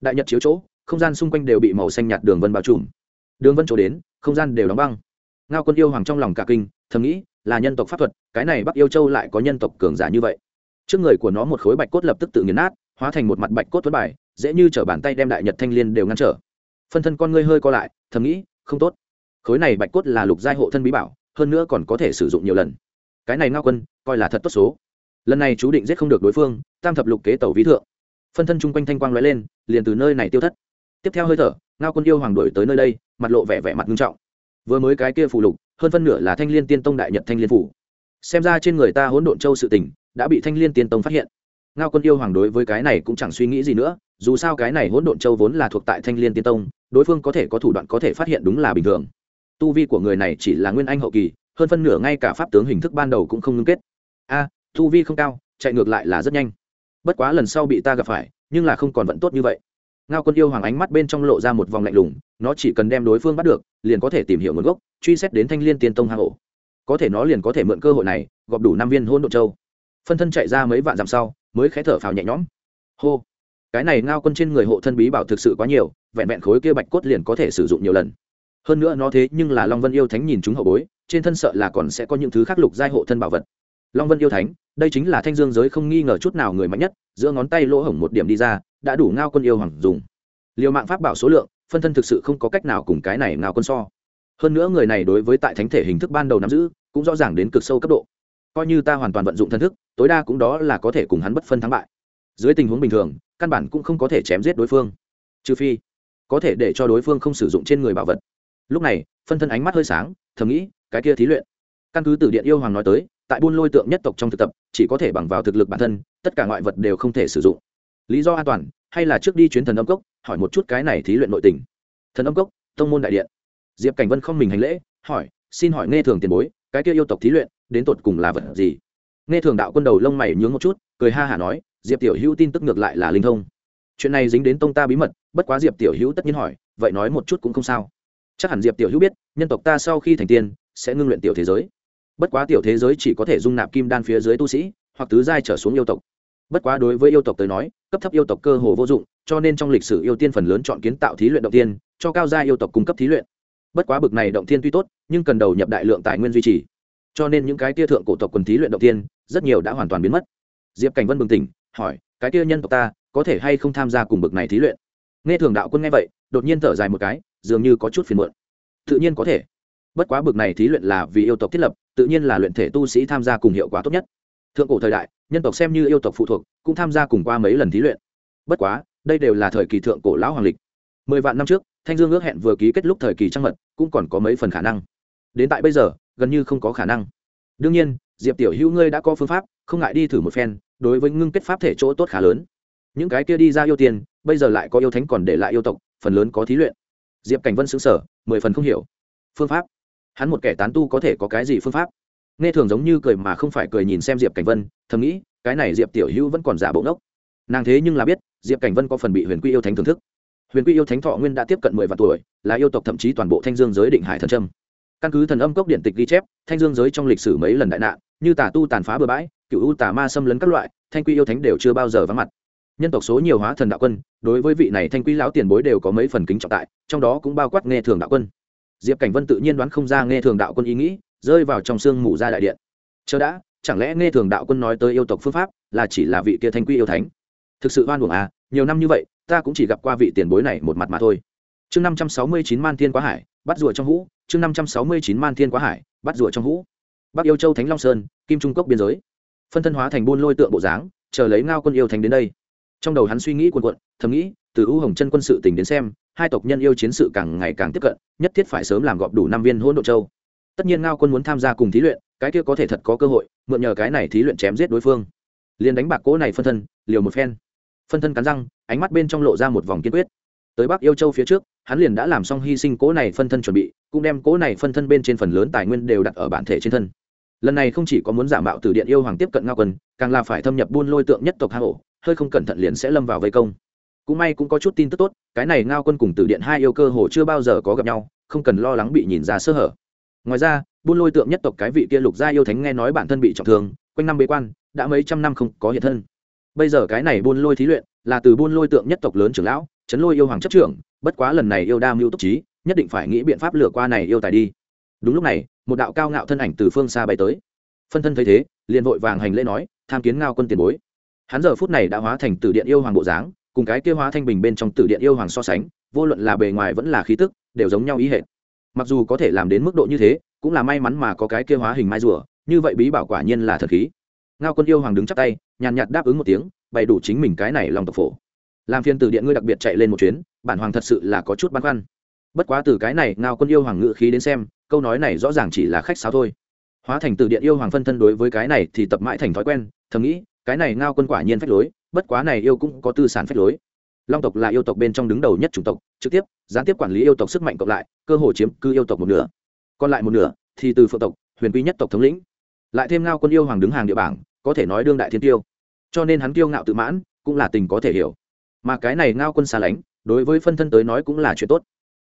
Speaker 1: Đại nhật chiếu chỗ, không gian xung quanh đều bị màu xanh nhạt đường vân bao trùm. Đường vân chỗ đến, không gian đều đóng băng. Ngao quân yêu hoàng trong lòng cả kinh, thầm nghĩ, là nhân tộc pháp thuật, cái này bắc yêu châu lại có nhân tộc cường giả như vậy trước người của nó một khối bạch cốt lập tức tự nghiền nát, hóa thành một mặt bạch cốt tuấn bài, dễ như t bàn tay đem đại nhật thanh liên đều ngăn trở. Phân thân con ngươi hơi co lại, thầm nghĩ, không tốt. Khối này bạch cốt là lục giai hộ thân bí bảo, hơn nữa còn có thể sử dụng nhiều lần. Cái này ngao quân, coi là thật tốt số. Lần này chú định giết không được đối phương, tam thập lục kế tàu ví thượng. Phân thân chung quanh thanh quang lóe lên, liền từ nơi này tiêu thất. Tiếp theo hơi thở, ngao quân yêu hoàng đổi tới nơi đây, mặt lộ vẻ vẻ mặt nghiêm trọng. Vừa mới cái kia phù lục, hơn phân nửa là thanh liên tiên tông đại nhật thanh liên phủ. Xem ra trên người ta hỗn độn châu sự tình đã bị thanh liên tiên tông phát hiện. Ngao quân yêu hoàng đối với cái này cũng chẳng suy nghĩ gì nữa, dù sao cái này hỗn độn châu vốn là thuộc tại thanh liên tiên tông, đối phương có thể có thủ đoạn có thể phát hiện đúng là bình thường. Tu vi của người này chỉ là nguyên anh hậu kỳ, hơn phân nửa ngay cả pháp tướng hình thức ban đầu cũng không ngưng kết. A, tu vi không cao, chạy ngược lại là rất nhanh. Bất quá lần sau bị ta gặp phải, nhưng là không còn vẫn tốt như vậy. Ngao quân yêu hoàng ánh mắt bên trong lộ ra một vòng lạnh lùng, nó chỉ cần đem đối phương bắt được, liền có thể tìm hiểu nguồn gốc, truy xét đến thanh Liên tiên tông hang ổ. Có thể nó liền có thể mượn cơ hội này, gọp đủ năm viên hôn đ ộ châu phân thân chạy ra mấy vạn dặm sau, mới khé thở phào nhẹ nhõm. Hô! Cái này ngao quân trên người hộ thân bí bảo thực sự quá nhiều, vẹn vẹn khối kia bạch cốt liền có thể sử dụng nhiều lần. Hơn nữa nó thế nhưng là long vân yêu thánh nhìn chúng hậu bối, trên thân sợ là còn sẽ có những thứ khác lục giai hộ thân bảo vật. Long vân yêu thánh, đây chính là thanh dương giới không nghi ngờ chút nào người mạnh nhất, giữa ngón tay lỗ hổng một điểm đi ra, đã đủ ngao quân yêu hoàng dùng. Liều mạng pháp bảo số lượng, phân thân thực sự không có cách nào cùng cái này ngao quân so. Hơn nữa người này đối với tại thánh thể hình thức ban đầu nắm giữ, cũng rõ ràng đến cực sâu cấp độ coi như ta hoàn toàn vận dụng thân thức, tối đa cũng đó là có thể cùng hắn bất phân thắng bại. Dưới tình huống bình thường, căn bản cũng không có thể chém giết đối phương. Trừ phi, có thể để cho đối phương không sử dụng trên người bảo vật. Lúc này, phân thân ánh mắt hơi sáng, thầm nghĩ, cái kia thí luyện. Căn cứ từ điện yêu hoàng nói tới, tại buôn lôi tượng nhất tộc trong thực tập, chỉ có thể bằng vào thực lực bản thân, tất cả ngoại vật đều không thể sử dụng. Lý do an toàn, hay là trước đi chuyến thần âm cốc, hỏi một chút cái này thí luyện nội tình. Thần âm cốc, tông môn đại điện. Diệp cảnh vân không mình hành lễ, hỏi, xin hỏi nghe thường tiền bối cái kia yêu tộc thí luyện, đến tột cùng là vật gì? Nghe thường đạo quân đầu lông mày nhướng một chút, cười ha hả nói, diệp tiểu hữu tin tức ngược lại là linh thông. Chuyện này dính đến tông ta bí mật, bất quá diệp tiểu hữu tất nhiên hỏi, vậy nói một chút cũng không sao. Chắc hẳn diệp tiểu hữu biết, nhân tộc ta sau khi thành tiên, sẽ ngưng luyện tiểu thế giới. Bất quá tiểu thế giới chỉ có thể dung nạp kim đan phía dưới tu sĩ, hoặc tứ giai trở xuống yêu tộc. Bất quá đối với yêu tộc tới nói, cấp thấp yêu tộc cơ hồ vô dụng, cho nên trong lịch sử yêu tiên phần lớn chọn kiến tạo thí luyện động tiên, cho cao gia yêu tộc cung cấp thí luyện bất quá bực này động thiên tuy tốt nhưng cần đầu nhập đại lượng tài nguyên duy trì. Cho nên những cái tia thượng cổ tộc quần thí luyện động thiên, rất nhiều đã hoàn toàn biến mất. Diệp cảnh vân bừng tỉnh hỏi cái tia nhân tộc ta có thể hay không tham gia cùng bực này thí luyện? Nghe thường đạo quân nghe vậy đột nhiên thở dài một cái dường như có chút phiền muộn. Tự nhiên có thể. Bất quá bực này thí luyện là vì yêu tộc thiết lập tự nhiên là luyện thể tu sĩ tham gia cùng hiệu quả tốt nhất. Thượng cổ thời đại nhân tộc xem như yêu tộc phụ thuộc cũng tham gia cùng qua mấy lần thí luyện. Bất quá đây đều là thời kỳ thượng cổ lão hoàng lịch mười vạn năm trước, thanh dương ước hẹn vừa ký kết lúc thời kỳ trăng mật, cũng còn có mấy phần khả năng. Đến tại bây giờ, gần như không có khả năng. Đương nhiên, diệp tiểu hữu ngươi đã có phương pháp, không ngại đi thử một phen, đối với ngưng kết pháp thể chỗ tốt khá lớn. Những cái kia đi ra yêu tiền, bây giờ lại có yêu thánh còn để lại yêu tộc, phần lớn có thí luyện. Diệp cảnh vân xứng sở mười phần không hiểu. Phương pháp? Hắn một kẻ tán tu có thể có cái gì phương pháp? Nghe thường giống như cười mà không phải cười nhìn xem diệp cảnh vân, thầm nghĩ, cái này diệp tiểu hữu vẫn còn giả bộ ngốc. Nàng thế nhưng là biết, diệp cảnh vân có phần bị huyền quy yêu thánh thưởng thức huyền quy yêu thánh thọ nguyên đã tiếp cận mười vạn tuổi, là yêu tộc thậm chí toàn bộ thanh dương giới định hải thần trâm căn cứ thần âm cốc điện tịch ghi chép, thanh dương giới trong lịch sử mấy lần đại nạn, như tà tu tàn phá bừa bãi, cựu u tà ma xâm lấn các loại, thanh quy yêu thánh đều chưa bao giờ vắng mặt. Nhân tộc số nhiều hóa thần đạo quân, đối với vị này thanh quy lão tiền bối đều có mấy phần kính trọng tại, trong đó cũng bao quát nghe thường đạo quân. Diệp cảnh vân tự nhiên đoán không ra nghe thường đạo quân ý nghĩ, rơi vào trong sương mù ra đại điện. Chờ đã, chẳng lẽ nghe thường đạo quân nói tới yêu tộc phương pháp, là chỉ là vị kia thanh quy yêu thánh? Thực sự oan uổng à nhiều năm như vậy ta cũng chỉ gặp qua vị tiền bối này một mặt mà thôi. Chương năm trăm sáu mươi chín man thiên quá hải, bắt rùa trong hũ. Chương năm trăm sáu mươi chín man thiên quá hải, bắt rùa trong hũ. Bắc yêu châu thánh long sơn, kim trung cốc biên giới. Phân thân hóa thành buôn lôi tượng bộ dáng, chờ lấy ngao quân yêu thành đến đây. Trong đầu hắn suy nghĩ quần quận thầm nghĩ, từ u hồng chân quân sự tình đến xem, hai tộc nhân yêu chiến sự càng ngày càng tiếp cận, nhất thiết phải sớm làm gọp đủ năm viên hỗn độ châu. Tất nhiên ngao quân muốn tham gia cùng thí luyện, cái kia có thể thật có cơ hội, mượn nhờ cái này thí luyện chém giết đối phương. Liền đánh bạc cỗ này phân thân, liều một phen. Phân thân cắn răng ánh mắt bên trong lộ ra một vòng kiên quyết. Tới bắc yêu châu phía trước, hắn liền đã làm xong hy sinh cỗ này phân thân chuẩn bị, cũng đem cỗ này phân thân bên trên phần lớn tài nguyên đều đặt ở bản thể trên thân. Lần này không chỉ có muốn giả mạo từ điện yêu hoàng tiếp cận ngao quân, càng là phải thâm nhập buôn lôi tượng nhất tộc hang ổ, hơi không cẩn thận liền sẽ lâm vào vây công. Cũng may cũng có chút tin tức tốt, cái này ngao quân cùng từ điện hai yêu cơ hồ chưa bao giờ có gặp nhau, không cần lo lắng bị nhìn ra sơ hở. Ngoài ra, buôn lôi tượng nhất tộc cái vị kia lục gia yêu thánh nghe nói bản thân bị trọng thương, quanh năm bế quan, đã mấy trăm năm không có hiện thân. Bây giờ cái này buôn lôi thí luyện là từ buôn lôi tượng nhất tộc lớn trưởng lão, chấn lôi yêu hoàng chấp trưởng, bất quá lần này yêu đa mưu túc trí, nhất định phải nghĩ biện pháp lừa qua này yêu tài đi. Đúng lúc này, một đạo cao ngạo thân ảnh từ phương xa bay tới. Phân thân thấy thế, liền vội vàng hành lễ nói, tham kiến ngao quân tiền bối. Hắn giờ phút này đã hóa thành từ điện yêu hoàng bộ dáng, cùng cái kia hóa thanh bình bên trong từ điện yêu hoàng so sánh, vô luận là bề ngoài vẫn là khí tức, đều giống nhau ý hệ mặc dù có thể làm đến mức độ như thế, cũng là may mắn mà có cái kia hóa hình mai rùa, như vậy bí bảo quả nhiên là thật khí. Ngao quân yêu hoàng đứng chắc tay, nhàn nhạt đáp ứng một tiếng bày đủ chính mình cái này lòng tộc phổ. Làm phiên từ điện ngươi đặc biệt chạy lên một chuyến, bản hoàng thật sự là có chút băn khoăn. Bất quá từ cái này ngao quân yêu hoàng ngự khí đến xem, câu nói này rõ ràng chỉ là khách sáo thôi. Hóa thành từ điện yêu hoàng phân thân đối với cái này thì tập mãi thành thói quen, thầm nghĩ, cái này ngao quân quả nhiên phách lối, bất quá này yêu cũng có tư sản phách lối. Long tộc là yêu tộc bên trong đứng đầu nhất chủng tộc, trực tiếp, gián tiếp quản lý yêu tộc sức mạnh cộng lại, cơ hồ chiếm cư yêu tộc một nửa. Còn lại một nửa thì từ phượng tộc, huyền quy nhất tộc thống lĩnh. Lại thêm ngao quân yêu hoàng đứng hàng địa bảng, có thể nói đương đại thiên tiêu cho nên hắn kiêu ngạo tự mãn cũng là tình có thể hiểu. Mà cái này ngao quân xa lánh đối với phân thân tới nói cũng là chuyện tốt.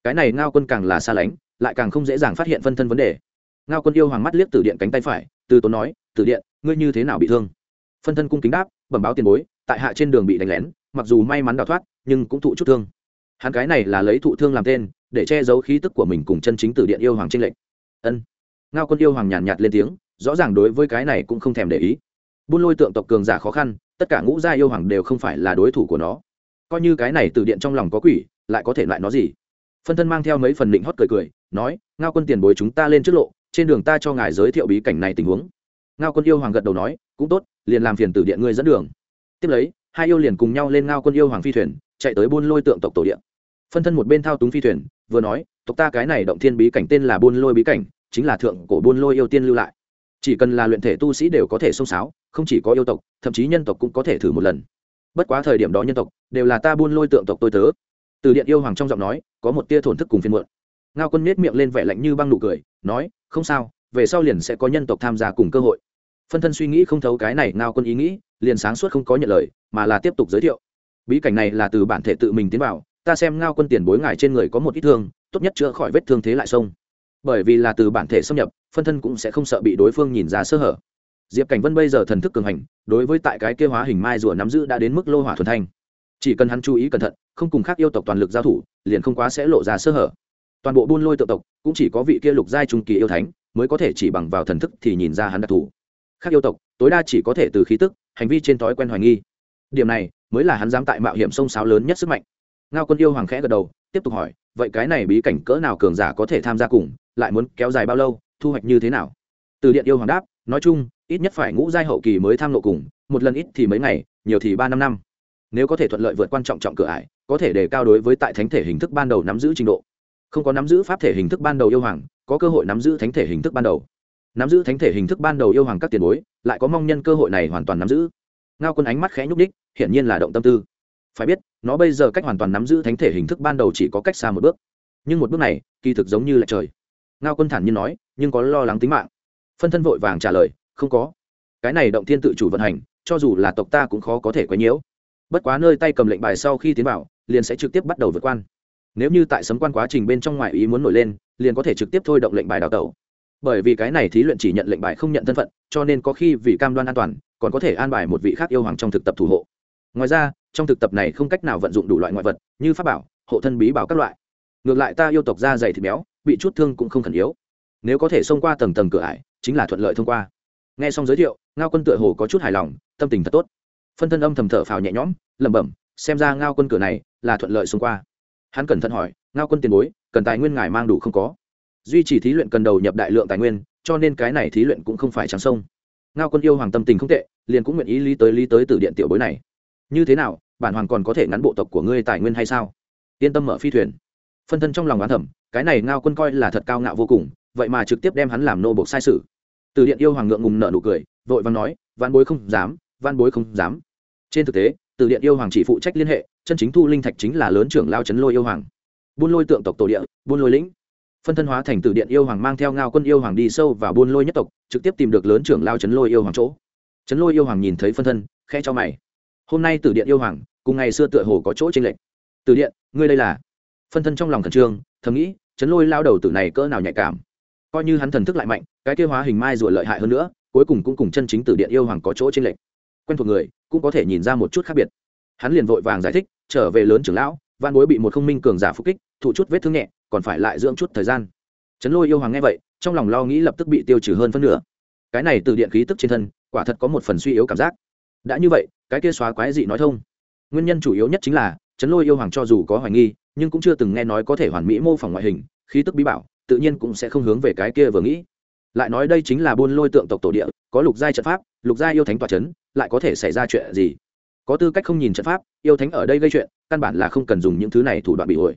Speaker 1: Cái này ngao quân càng là xa lánh lại càng không dễ dàng phát hiện phân thân vấn đề. Ngao quân yêu hoàng mắt liếc từ điện cánh tay phải từ tốn nói từ điện ngươi như thế nào bị thương? Phân thân cung kính đáp bẩm báo tiền bối tại hạ trên đường bị đánh lén mặc dù may mắn đào thoát nhưng cũng thụ chút thương. Hắn cái này là lấy thụ thương làm tên để che giấu khí tức của mình cùng chân chính từ điện yêu hoàng trinh lệnh. ân. Ngao quân yêu hoàng nhàn nhạt, nhạt lên tiếng rõ ràng đối với cái này cũng không thèm để ý buôn lôi tượng tộc cường giả khó khăn, tất cả ngũ gia yêu hoàng đều không phải là đối thủ của nó. Coi như cái này từ điện trong lòng có quỷ, lại có thể loại nó gì? Phân thân mang theo mấy phần định hót cười cười, nói, ngao quân tiền bối chúng ta lên trước lộ, trên đường ta cho ngài giới thiệu bí cảnh này tình huống. Ngao quân yêu hoàng gật đầu nói, cũng tốt, liền làm phiền từ điện ngươi dẫn đường. Tiếp lấy, hai yêu liền cùng nhau lên ngao quân yêu hoàng phi thuyền, chạy tới buôn lôi tượng tộc tổ điện. Phân thân một bên thao túng phi thuyền, vừa nói, tộc ta cái này động thiên bí cảnh tên là buôn lôi bí cảnh, chính là thượng cổ buôn lôi yêu tiên lưu lại chỉ cần là luyện thể tu sĩ đều có thể xông sáo không chỉ có yêu tộc, thậm chí nhân tộc cũng có thể thử một lần. Bất quá thời điểm đó nhân tộc đều là ta buôn lôi tượng tộc tôi tớ. Từ điện yêu hoàng trong giọng nói, có một tia thổn thức cùng phiên muộn. Ngao quân nết miệng lên vẻ lạnh như băng nụ cười, nói, không sao, về sau liền sẽ có nhân tộc tham gia cùng cơ hội. Phân thân suy nghĩ không thấu cái này ngao quân ý nghĩ, liền sáng suốt không có nhận lời, mà là tiếp tục giới thiệu. Bí cảnh này là từ bản thể tự mình tiến vào, ta xem ngao quân tiền bối ngài trên người có một ít thương, tốt nhất chữa khỏi vết thương thế lại sông bởi vì là từ bản thể xâm nhập, phân thân cũng sẽ không sợ bị đối phương nhìn ra sơ hở. Diệp cảnh vân bây giờ thần thức cường hành, đối với tại cái kêu hóa hình mai rùa nắm giữ đã đến mức lô hỏa thuần thanh. Chỉ cần hắn chú ý cẩn thận, không cùng khác yêu tộc toàn lực giao thủ, liền không quá sẽ lộ ra sơ hở. Toàn bộ buôn lôi tự tộc, cũng chỉ có vị kia lục giai trung kỳ yêu thánh, mới có thể chỉ bằng vào thần thức thì nhìn ra hắn đặc thù. Khác yêu tộc, tối đa chỉ có thể từ khí tức, hành vi trên thói quen hoài nghi. Điểm này, mới là hắn dám tại mạo hiểm sông sáo lớn nhất sức mạnh. Ngao quân yêu hoàng khẽ gật đầu, tiếp tục hỏi vậy cái này bí cảnh cỡ nào cường giả có thể tham gia cùng, lại muốn kéo dài bao lâu, thu hoạch như thế nào? Từ điện yêu hoàng đáp, nói chung, ít nhất phải ngũ giai hậu kỳ mới tham lộ cùng, một lần ít thì mấy ngày, nhiều thì ba năm năm. Nếu có thể thuận lợi vượt quan trọng trọng cửa ải, có thể đề cao đối với tại thánh thể hình thức ban đầu nắm giữ trình độ. Không có nắm giữ pháp thể hình thức ban đầu yêu hoàng, có cơ hội nắm giữ thánh thể hình thức ban đầu. Nắm giữ thánh thể hình thức ban đầu yêu hoàng các tiền bối, lại có mong nhân cơ hội này hoàn toàn nắm giữ. Ngao quân ánh mắt khẽ nhúc đích hiển nhiên là động tâm tư phải biết, nó bây giờ cách hoàn toàn nắm giữ thánh thể hình thức ban đầu chỉ có cách xa một bước. Nhưng một bước này, kỳ thực giống như là trời. Ngao quân thản nhiên nói, nhưng có lo lắng tính mạng. Phân thân vội vàng trả lời, không có. Cái này động thiên tự chủ vận hành, cho dù là tộc ta cũng khó có thể quấy nhiễu. Bất quá nơi tay cầm lệnh bài sau khi tiến vào, liền sẽ trực tiếp bắt đầu vượt quan. Nếu như tại sấm quan quá trình bên trong ngoại ý muốn nổi lên, liền có thể trực tiếp thôi động lệnh bài đào tẩu. Bởi vì cái này thí luyện chỉ nhận lệnh bài không nhận thân phận, cho nên có khi vì cam đoan an toàn, còn có thể an bài một vị khác yêu hoàng trong thực tập thủ hộ ngoài ra, trong thực tập này không cách nào vận dụng đủ loại ngoại vật như pháp bảo, hộ thân bí bảo các loại. Ngược lại ta yêu tộc da dày thịt béo, bị chút thương cũng không khẩn yếu. Nếu có thể xông qua tầng tầng cửa ải, chính là thuận lợi thông qua. Nghe xong giới thiệu, ngao quân tựa hồ có chút hài lòng, tâm tình thật tốt. Phân thân âm thầm thở phào nhẹ nhõm, lẩm bẩm, xem ra ngao quân cửa này là thuận lợi xông qua. Hắn cẩn thận hỏi, ngao quân tiền bối, cần tài nguyên ngài mang đủ không có? Duy trì thí luyện cần đầu nhập đại lượng tài nguyên, cho nên cái này thí luyện cũng không phải trắng sông. Ngao quân yêu hoàng tâm tình không tệ, liền cũng nguyện ý lý tới lý tới từ điện tiểu bối này như thế nào, bản hoàng còn có thể ngắn bộ tộc của ngươi tài nguyên hay sao? Yên tâm mở phi thuyền. Phân thân trong lòng oán thẩm cái này ngao quân coi là thật cao ngạo vô cùng, vậy mà trực tiếp đem hắn làm nô bộc sai sự. Từ điện yêu hoàng ngượng ngùng nợ nụ cười, vội vàng nói văn bối không dám văn bối không dám. Trên thực tế, từ điện yêu hoàng chỉ phụ trách liên hệ, chân chính thu linh thạch chính là lớn trưởng lao chấn lôi yêu hoàng. Buôn lôi tượng tộc tổ địa, buôn lôi lĩnh. Phân thân hóa thành từ điện yêu hoàng mang theo ngao quân yêu hoàng đi sâu vào buôn lôi nhất tộc, trực tiếp tìm được lớn trưởng lao chấn lôi yêu hoàng chỗ. Chấn lôi yêu hoàng nhìn thấy phân thân khe cho mày hôm nay từ điện yêu hoàng, cùng ngày xưa tựa hồ có chỗ tranh lệch. Từ điện, ngươi đây là? Phân thân trong lòng khẩn trương, thầm nghĩ, chấn lôi lao đầu tử này cỡ nào nhạy cảm. Coi như hắn thần thức lại mạnh, cái kêu hóa hình mai rùa lợi hại hơn nữa, cuối cùng cũng cùng chân chính từ điện yêu hoàng có chỗ tranh lệch. Quen thuộc người, cũng có thể nhìn ra một chút khác biệt. Hắn liền vội vàng giải thích, trở về lớn trưởng lão văn bối bị một không minh cường giả phục kích, thụ chút vết thương nhẹ, còn phải lại dưỡng chút thời gian. Chấn lôi yêu hoàng nghe vậy, trong lòng lo nghĩ lập tức bị tiêu trừ hơn phân nửa. Cái này từ điện khí tức trên thân, quả thật có một phần suy yếu cảm giác đã như vậy, cái kia xóa quái dị nói thông. Nguyên nhân chủ yếu nhất chính là chấn lôi yêu hoàng cho dù có hoài nghi, nhưng cũng chưa từng nghe nói có thể hoàn mỹ mô phỏng ngoại hình, khí tức bí bảo, tự nhiên cũng sẽ không hướng về cái kia vừa nghĩ. Lại nói đây chính là buôn lôi tượng tộc tổ địa, có lục giai trận pháp, lục giai yêu thánh tòa c h ấ n lại có thể xảy ra chuyện gì? Có tư cách không nhìn trận pháp, yêu thánh ở đây gây chuyện, căn bản là không cần dùng những thứ này thủ đoạn bị ổi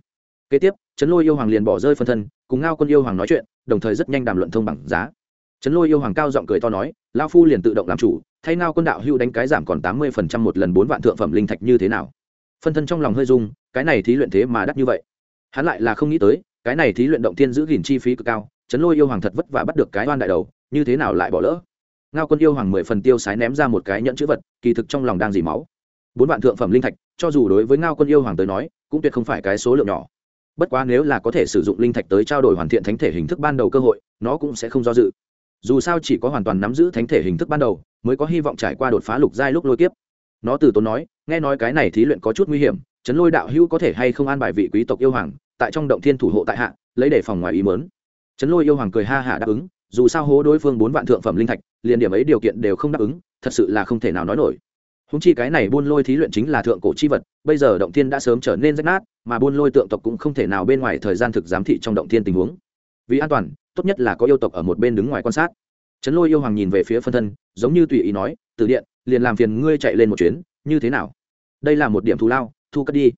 Speaker 1: kế tiếp chấn lôi yêu hoàng liền bỏ rơi phân thân, cùng ngao quân yêu hoàng nói chuyện, đồng thời rất nhanh đàm luận thông bằng giá trấn lôi yêu hoàng cao giọng cười to nói lao phu liền tự động làm chủ, thay ngao quân đạo hưu đánh cái giảm còn tám mươi phần trăm một lần bốn vạn thượng phẩm linh thạch như thế nào? Phân thân trong lòng hơi dung cái này thí luyện thế mà đắt như vậy. Hắn lại là không nghĩ tới, cái này thí luyện động tiên giữ gìn chi phí cực cao, trấn lôi yêu hoàng thật vất vả bắt được cái oan đại đầu, như thế nào lại bỏ lỡ? Ngao quân yêu hoàng mười phần tiêu sái ném ra một cái nhẫn chữ vật, kỳ thực trong lòng đang dì máu. Bốn vạn thượng phẩm linh thạch, cho dù đối với ngao quân yêu hoàng tới nói, cũng tuyệt không phải cái số lượng nhỏ. Bất quá nếu là có thể sử dụng linh thạch tới trao đổi hoàn thiện thánh thể hình thức ban đầu cơ hội, nó cũng sẽ không do dự dù sao chỉ có hoàn toàn nắm giữ thánh thể hình thức ban đầu, mới có hy vọng trải qua đột phá lục giai lúc lôi kiếp. Nó từ tốn nói, nghe nói cái này thí luyện có chút nguy hiểm chấn lôi đạo hữu có thể hay không an bài vị quý tộc yêu hoàng, tại trong động thiên thủ hộ tại hạ, lấy để phòng ngoài ý mớn chấn lôi yêu hoàng cười ha hả đáp ứng, dù sao hố đối phương bốn vạn thượng phẩm linh thạch, liền điểm ấy điều kiện đều không đáp ứng, thật sự là không thể nào nói nổi. Húng chi cái này buôn lôi thí luyện chính là thượng cổ chi vật, bây giờ động thiên đã sớm trở nên rách nát, mà buôn lôi tượng tộc cũng không thể nào bên ngoài thời gian thực giám thị trong động thiên tình huống. Vì an toàn tốt nhất là có yêu tộc ở một bên đứng ngoài quan sát. Trấn lôi yêu hoàng nhìn về phía phân thân, giống như tùy ý nói, từ điện, liền làm phiền ngươi chạy lên một chuyến, như thế nào? Đây là một điểm thù lao, thu cất đi.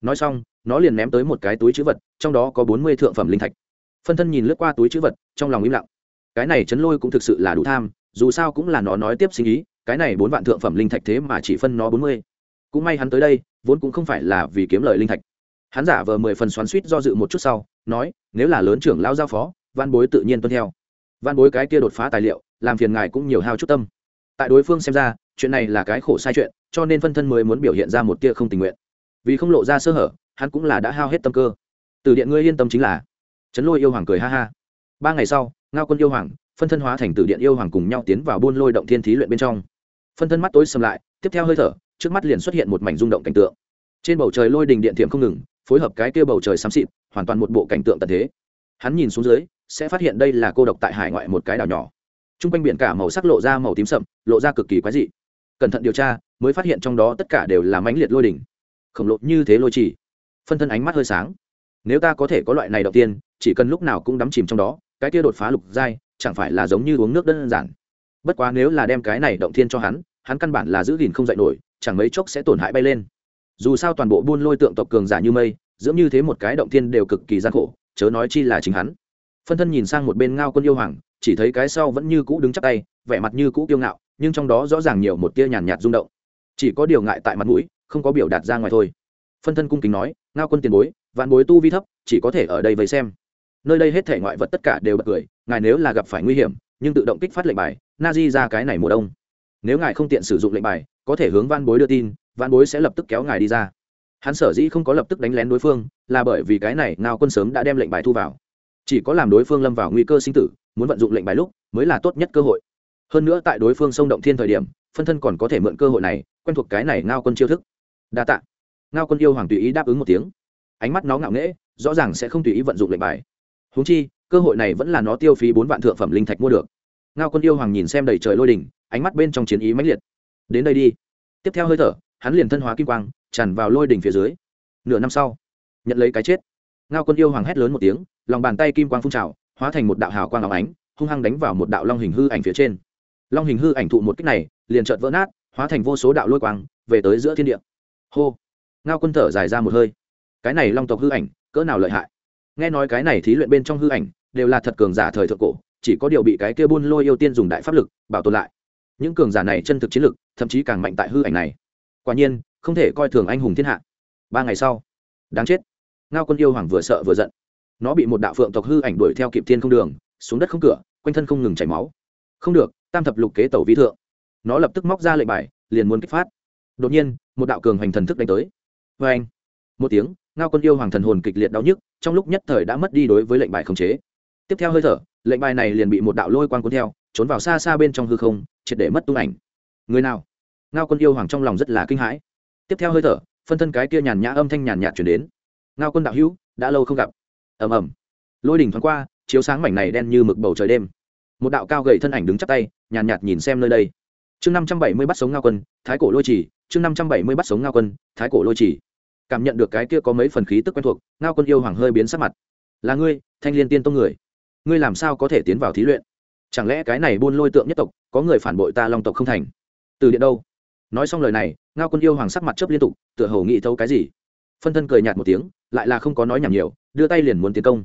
Speaker 1: Nói xong, nó liền ném tới một cái túi chữ vật, trong đó có bốn mươi thượng phẩm linh thạch. Phân thân nhìn lướt qua túi chữ vật, trong lòng im lặng. Cái này chấn lôi cũng thực sự là đủ tham, dù sao cũng là nó nói tiếp sinh ý cái này bốn vạn thượng phẩm linh thạch thế mà chỉ phân nó bốn mươi. Cũng may hắn tới đây, vốn cũng không phải là vì kiếm lời linh thạch. Hắn giả vờ mười phần xoắn suýt do dự một chút sau, nói, nếu là lớn trưởng lao giao phó văn bối tự nhiên tuân theo. Văn bối cái kia đột phá tài liệu, làm phiền ngài cũng nhiều hao chút tâm. Tại đối phương xem ra, chuyện này là cái khổ sai chuyện, cho nên phân thân mới muốn biểu hiện ra một tia không tình nguyện. Vì không lộ ra sơ hở, hắn cũng là đã hao hết tâm cơ. Từ điện ngươi yên tâm chính là. Trấn lôi yêu hoàng cười ha ha. Ba ngày sau, ngao quân yêu hoàng, phân thân hóa thành từ điện yêu hoàng cùng nhau tiến vào buôn lôi động thiên thí luyện bên trong. Phân thân mắt tối xâm lại, tiếp theo hơi thở, trước mắt liền xuất hiện một mảnh rung động cảnh tượng. Trên bầu trời lôi đình điện thiệm không ngừng, phối hợp cái kia bầu trời xám xịt, hoàn toàn một bộ cảnh tượng tận thế. Hắn nhìn xuống dưới sẽ phát hiện đây là cô độc tại hải ngoại một cái đảo nhỏ. T r u n g quanh biển cả màu sắc lộ ra màu tím sậm, lộ ra cực kỳ quái dị. Cẩn thận điều tra, mới phát hiện trong đó tất cả đều là mãnh liệt lôi đỉnh. Khổng lồ như thế lôi chỉ, phân thân ánh mắt hơi sáng. Nếu ta có thể có loại này đầu tiên, chỉ cần lúc nào cũng đắm chìm trong đó, cái kia đột phá lục giai, chẳng phải là giống như uống nước đơn giản. Bất quá nếu là đem cái này động thiên cho hắn hắn căn bản là giữ gìn không dạy nổi, chẳng mấy chốc sẽ tổn hại bay lên. Dù sao toàn bộ buôn lôi tượng tộc cường giả như mây, dưỡng như thế một cái động thiên đều cực kỳ gian khổ, chớ nói chi là chính hắn phân thân nhìn sang một bên ngao quân yêu hoàng, chỉ thấy cái sau vẫn như cũ đứng chắc tay, vẻ mặt như cũ kiêu ngạo, nhưng trong đó rõ ràng nhiều một tia nhàn nhạt rung động. Chỉ có điều ngại tại mặt mũi, không có biểu đạt ra ngoài thôi. Phân thân cung kính nói, ngao quân tiền bối, vạn bối tu vi thấp, chỉ có thể ở đây với xem. Nơi đây hết thể ngoại vật tất cả đều bật cười, ngài nếu là gặp phải nguy hiểm, nhưng tự động kích phát lệnh bài, na di ra cái này mùa đông. Nếu ngài không tiện sử dụng lệnh bài, có thể hướng van bối đưa tin van bối sẽ lập tức kéo ngài đi ra. Hắn sở dĩ không có lập tức đánh lén đối phương, là bởi vì cái này ngao quân sớm đã đem lệnh bài thu vào chỉ có làm đối phương lâm vào nguy cơ sinh tử, muốn vận dụng lệnh bài lúc mới là tốt nhất cơ hội. Hơn nữa tại đối phương sông động thiên thời điểm, phân thân còn có thể mượn cơ hội này, quen thuộc cái này ngao quân chiêu thức. Đa t ạ ngao quân yêu hoàng tùy ý đáp ứng một tiếng. Ánh mắt nó ngạo nghễ, rõ ràng sẽ không tùy ý vận dụng lệnh bài. Húng chi, cơ hội này vẫn là nó tiêu phí bốn vạn thượng phẩm linh thạch mua được. Ngao quân yêu hoàng nhìn xem đầy trời lôi đỉnh ánh mắt bên trong chiến ý mãnh liệt. Đến đây đi. Tiếp theo hơi thở, hắn liền thân hóa kim quang, tràn vào lôi đỉnh phía dưới. Nửa năm sau, nhận lấy cái chết ngao quân yêu hoàng hét lớn một tiếng, lòng bàn tay kim quang phun trào, hóa thành một đạo hào quang áo ánh, hung hăng đánh vào một đạo long hình hư ảnh phía trên. Long hình hư ảnh thụ một kích này, liền trợt vỡ nát, hóa thành vô số đạo lôi quang, về tới giữa thiên địa. Hô! Ngao quân thở dài ra một hơi. Cái này long tộc hư ảnh, cỡ nào lợi hại? Nghe nói cái này thí luyện bên trong hư ảnh, đều là thật cường giả thời thượng cổ, chỉ có điều bị cái kia buôn lôi yêu tiên dùng đại pháp lực, bảo tồn lại. Những cường giả này chân thực chiến lực, thậm chí càng mạnh tại hư ảnh này. Quả nhiên, không thể coi thường anh hùng thiên hạ. Ba ngày sau, đáng chết ngao quân yêu hoàng vừa sợ vừa giận. Nó bị một đạo phượng tộc hư ảnh đuổi theo kịp thiên không đường, xuống đất không cửa, quanh thân không ngừng chảy máu. Không được, tam thập lục kế tẩu vi thượng. Nó lập tức móc ra lệnh bài, liền muốn kích phát. Đột nhiên, một đạo cường hành thần thức đánh tới. Vê anh một tiếng, ngao quân yêu hoàng thần hồn kịch liệt đau nhức, trong lúc nhất thời đã mất đi đối với lệnh bài khống chế. Tiếp theo hơi thở, lệnh bài này liền bị một đạo lôi quang cuốn theo, trốn vào xa xa bên trong hư không, triệt để mất tung ảnh. Người nào? Ngao quân yêu hoàng trong lòng rất là kinh hãi. Tiếp theo hơi thở, phân thân cái kia nhàn nhã âm thanh nhàn nhạt chuyển đến ngao quân đạo hữu đã lâu không gặp. Ầm ầm. Lôi đỉnh thoáng qua chiếu sáng mảnh này đen như mực bầu trời đêm. Một đạo cao gầy thân ảnh đứng chắp tay nhàn nhạt, nhạt nhìn xem nơi đây. Chương năm trăm bảy mươi bắt sống ngao quân thái cổ lôi chỉ chương năm trăm bảy mươi bắt sống ngao quân thái cổ lôi chỉ cảm nhận được cái kia có mấy phần khí tức quen thuộc ngao quân yêu hoàng hơi biến sắc mặt. Là ngươi thanh liên tiên tông người. Ngươi làm sao có thể tiến vào thí luyện? Chẳng lẽ cái này buôn lôi tượng nhất tộc có người phản bội ta long tộc không thành? Từ điện đâu? Nói xong lời này ngao quân yêu hoàng sắc mặt chớp liên tục tựa hồ nghĩ thấu cái gì phân thân cười nhạt một tiếng, lại là không có nói nhảm nhiều, đưa tay liền muốn tiến công.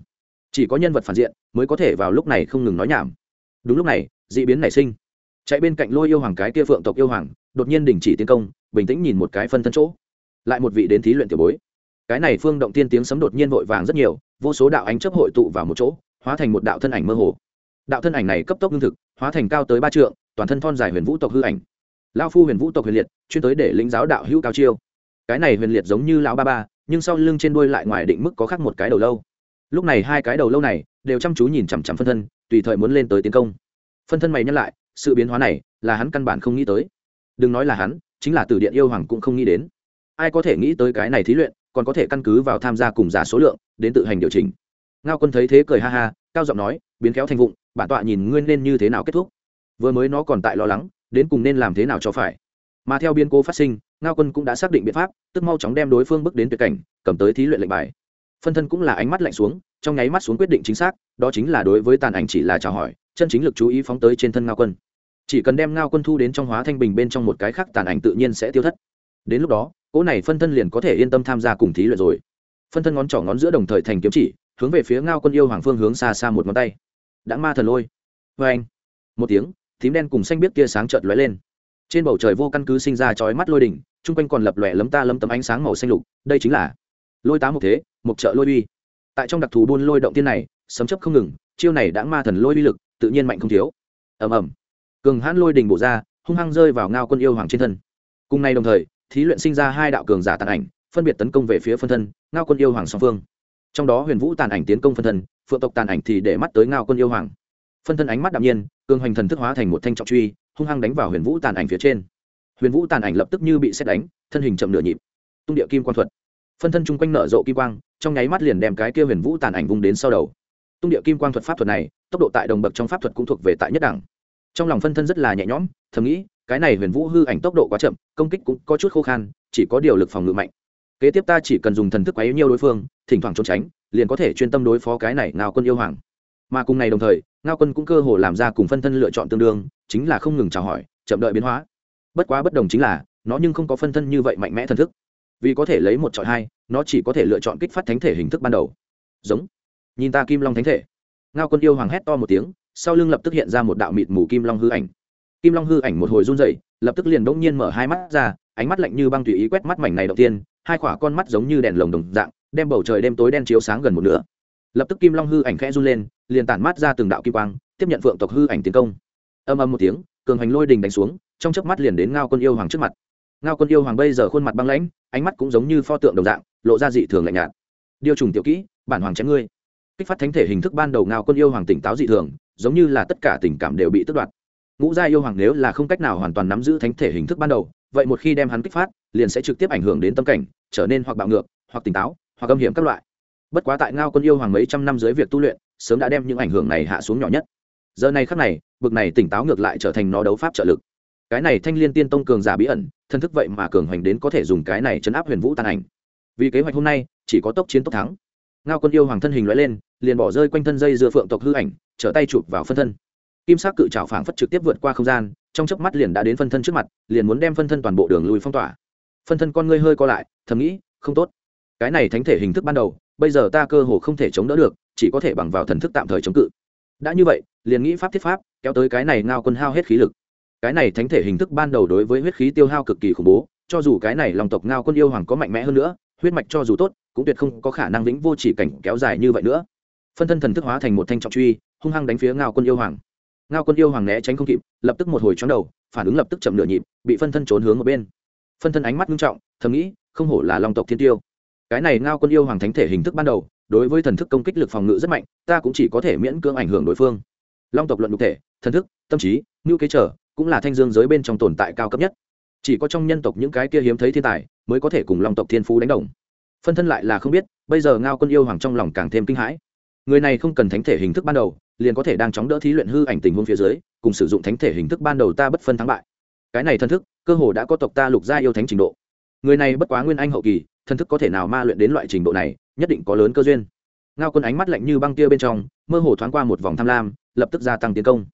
Speaker 1: Chỉ có nhân vật phản diện mới có thể vào lúc này không ngừng nói nhảm. Đúng lúc này d ị biến nảy sinh. Chạy bên cạnh lôi yêu hoàng cái kia phượng tộc yêu hoàng, đột nhiên đình chỉ tiến công, bình tĩnh nhìn một cái phân thân chỗ. Lại một vị đến thí luyện tiểu bối. Cái này phương động tiên tiếng sấm đột nhiên vội vàng rất nhiều, vô số đạo ánh chấp hội tụ vào một chỗ, hóa thành một đạo thân ảnh mơ hồ. Đạo thân ảnh này cấp tốc lương thực, hóa thành cao tới ba trượng, toàn thân thon dài huyền vũ tộc hư ảnh. Lao phu huyền vũ tộc huyền liệt, chuyên tới để lĩnh giáo đạo hữu cao chiêu cái này huyền liệt giống như lão ba ba, nhưng sau lưng trên đuôi lại ngoài định mức có khác một cái đầu lâu. Lúc này hai cái đầu lâu này đều chăm chú nhìn chằm chằm phân thân, tùy thời muốn lên tới tiến công. Phân thân mày nhắc lại, sự biến hóa này là hắn căn bản không nghĩ tới. Đừng nói là hắn, chính là từ điện yêu hoàng cũng không nghĩ đến. Ai có thể nghĩ tới cái này thí luyện, còn có thể căn cứ vào tham gia cùng giả số lượng, đến tự hành điều chỉnh. Ngao quân thấy thế cười ha ha, cao giọng nói, biến kéo thành vụng, bản tọa nhìn ngươi nên như thế nào kết thúc. Vừa mới nó còn tại lo lắng, đến cùng nên làm thế nào cho phải. Mà theo biên cố phát sinh ngao quân cũng đã xác định biện pháp, tức mau chóng đem đối phương bước đến tuyệt cảnh, cầm tới thí luyện lệnh bài. Phân thân cũng là ánh mắt lạnh xuống, trong nháy mắt xuống quyết định chính xác, đó chính là đối với tàn ảnh chỉ là chào hỏi, chân chính lực chú ý phóng tới trên thân ngao quân. Chỉ cần đem ngao quân thu đến trong hóa thanh bình bên trong một cái khác, tàn ảnh tự nhiên sẽ tiêu thất. Đến lúc đó, cỗ này phân thân liền có thể yên tâm tham gia cùng thí luyện rồi. Phân thân ngón trỏ ngón giữa đồng thời thành kiếm chỉ, hướng về phía ngao quân yêu hoàng phương hướng xa xa một ngón tay. Đã ma thần lôi. Vê anh. Một tiếng, tím đen cùng xanh biết kia sáng trợt lóe lên. Trên bầu trời vô căn cứ sinh ra chói mắt lôi đỉnh chung quanh còn lập lòe lấm ta lấm tấm ánh sáng màu xanh lục, đây chính là lôi tá một thế một trợ lôi uy. Tại trong đặc thù buôn lôi động tiên này, sấm chấp không ngừng, chiêu này đã ma thần lôi uy lực, tự nhiên mạnh không thiếu. Ầm ầm. Cường hãn lôi đình bổ ra, hung hăng rơi vào ngao quân yêu hoàng trên thân. Cùng nay đồng thời, thí luyện sinh ra hai đạo cường giả tàn ảnh, phân biệt tấn công về phía phân thân, ngao quân yêu hoàng song phương. Trong đó huyền vũ tàn ảnh tiến công phân thân, phượng tộc tàn ảnh thì để mắt tới ngao quân yêu hoàng. Phân thân ánh mắt đạm nhiên, cường hoành thần thức hóa thành một thanh trọng truy, hung hăng đánh vào huyền vũ tàn ảnh phía trên huyền vũ tàn ảnh lập tức như bị xét đánh, thân hình chậm nửa nhịp. Tung địa kim quan thuật. Phân thân chung quanh nở rộ kim quang, trong nháy mắt liền đem cái kia huyền vũ tàn ảnh vung đến sau đầu. Tung địa kim quang thuật pháp thuật này, tốc độ tại đồng bậc trong pháp thuật cũng thuộc về tại nhất đẳng. Trong lòng phân thân rất là nhẹ nhõm, thầm nghĩ, cái này huyền vũ hư ảnh tốc độ quá chậm, công kích cũng có chút khô khan, chỉ có điều lực phòng ngự mạnh. Kế tiếp ta chỉ cần dùng thần thức quấy nhiều đối phương, thỉnh thoảng trốn tránh, liền có thể chuyên tâm đối phó cái này ngao quân yêu hoàng. Mà cùng ngày đồng thời, ngao quân cũng cơ hồ làm ra cùng phân thân lựa chọn tương đương, chính là không ngừng chào hỏi, chậm đợi biến hóa bất quá bất đồng chính là, nó nhưng không có phân thân như vậy mạnh mẽ thần thức. Vì có thể lấy một chọi hai, nó chỉ có thể lựa chọn kích phát thánh thể hình thức ban đầu. Giống. Nhìn ta kim long thánh thể. Ngao quân yêu hoàng hét to một tiếng, sau lưng lập tức hiện ra một đạo mịt mù kim long hư ảnh. Kim long hư ảnh một hồi run dậy lập tức liền bỗng nhiên mở hai mắt ra, ánh mắt lạnh như băng tùy ý quét mắt mảnh này đầu tiên, hai khỏa con mắt giống như đèn lồng đồng dạng, đem bầu trời đêm tối đen chiếu sáng gần một nửa. Lập tức kim long hư ảnh khẽ run lên, liền tản mát ra từng đạo kim quang, tiếp nhận phượng tộc hư ảnh tiến công. Âm âm một tiếng, cường hành lôi đình đánh xuống trong chớp mắt liền đến ngao quân yêu hoàng trước mặt. Ngao quân yêu hoàng bây giờ khuôn mặt băng lãnh, ánh mắt cũng giống như pho tượng đồng dạng, lộ ra dị thường lạnh nhạt. Điều trùng tiểu kỹ, bản hoàng chém ngươi. Kích phát thánh thể hình thức ban đầu ngao quân yêu hoàng tỉnh táo dị thường, giống như là tất cả tình cảm đều bị tước đoạt. Ngũ gia yêu hoàng nếu là không cách nào hoàn toàn nắm giữ thánh thể hình thức ban đầu, vậy một khi đem hắn kích phát, liền sẽ trực tiếp ảnh hưởng đến tâm cảnh, trở nên hoặc bạo ngược, hoặc tỉnh táo, hoặc âm hiểm các loại. Bất quá tại ngao quân yêu hoàng mấy trăm năm dưới việc tu luyện, sớm đã đem những ảnh hưởng này hạ xuống nhỏ nhất. Giờ này khắc này, bực này tỉnh táo ngược lại trở thành nó đấu pháp trợ lực cái này thanh liên tiên tông cường giả bí ẩn thân thức vậy mà cường hoành đến có thể dùng cái này chấn áp huyền vũ tàn ảnh. Vì kế hoạch hôm nay, chỉ có tốc chiến tốc thắng. Ngao quân yêu hoàng thân hình loại lên, liền bỏ rơi quanh thân dây dựa phượng tộc hư ảnh, trở tay chụp vào phân thân. Kim sắc cự trào phảng phất trực tiếp vượt qua không gian, trong chớp mắt liền đã đến phân thân trước mặt, liền muốn đem phân thân toàn bộ đường lùi phong tỏa. Phân thân con ngươi hơi co lại, thầm nghĩ, không tốt. Cái này thánh thể hình thức ban đầu, bây giờ ta cơ hồ không thể chống đỡ được, chỉ có thể bằng vào thần thức tạm thời chống cự. Đã như vậy, liền nghĩ pháp thiết pháp, kéo tới cái này ngao quân hao hết khí lực cái này thánh thể hình thức ban đầu đối với huyết khí tiêu hao cực kỳ khủng bố, cho dù cái này lòng tộc ngao quân yêu hoàng có mạnh mẽ hơn nữa, huyết mạch cho dù tốt, cũng tuyệt không có khả năng vĩnh vô chỉ cảnh kéo dài như vậy nữa. Phân thân thần thức hóa thành một thanh trọng truy, hung hăng đánh phía ngao quân yêu hoàng. Ngao quân yêu hoàng né tránh không kịp, lập tức một hồi chóng đầu, phản ứng lập tức chậm nửa nhịp, bị phân thân trốn hướng ở bên. Phân thân ánh mắt nghiêm trọng, thầm nghĩ, không hổ là long tộc thiên tiêu. Cái này ngao quân yêu hoàng thánh thể hình thức ban đầu, đối với thần thức công kích lực phòng ngự rất mạnh, ta cũng chỉ có thể miễn cưỡng ảnh hưởng đối phương. Long tộc luận đục thể, thần thức, tâm trí, ngữ kế trở cũng là thanh dương giới bên trong tồn tại cao cấp nhất. Chỉ có trong nhân tộc những cái kia hiếm thấy thiên tài mới có thể cùng long tộc thiên phú đánh đồng. Phân thân lại là không biết, bây giờ ngao quân yêu hoàng trong lòng càng thêm kinh hãi. Người này không cần thánh thể hình thức ban đầu, liền có thể đang chóng đỡ thí luyện hư ảnh tình huống phía dưới, cùng sử dụng thánh thể hình thức ban đầu ta bất phân thắng bại. Cái này thân thức, cơ hồ đã có tộc ta lục gia yêu thánh trình độ. Người này bất quá nguyên anh hậu kỳ, thân thức có thể nào ma luyện đến loại trình độ này, nhất định có lớn cơ duyên. Ngao quân ánh mắt lạnh như băng kia bên trong, mơ hồ thoáng qua một vòng tham lam, lập tức gia tăng tiến công.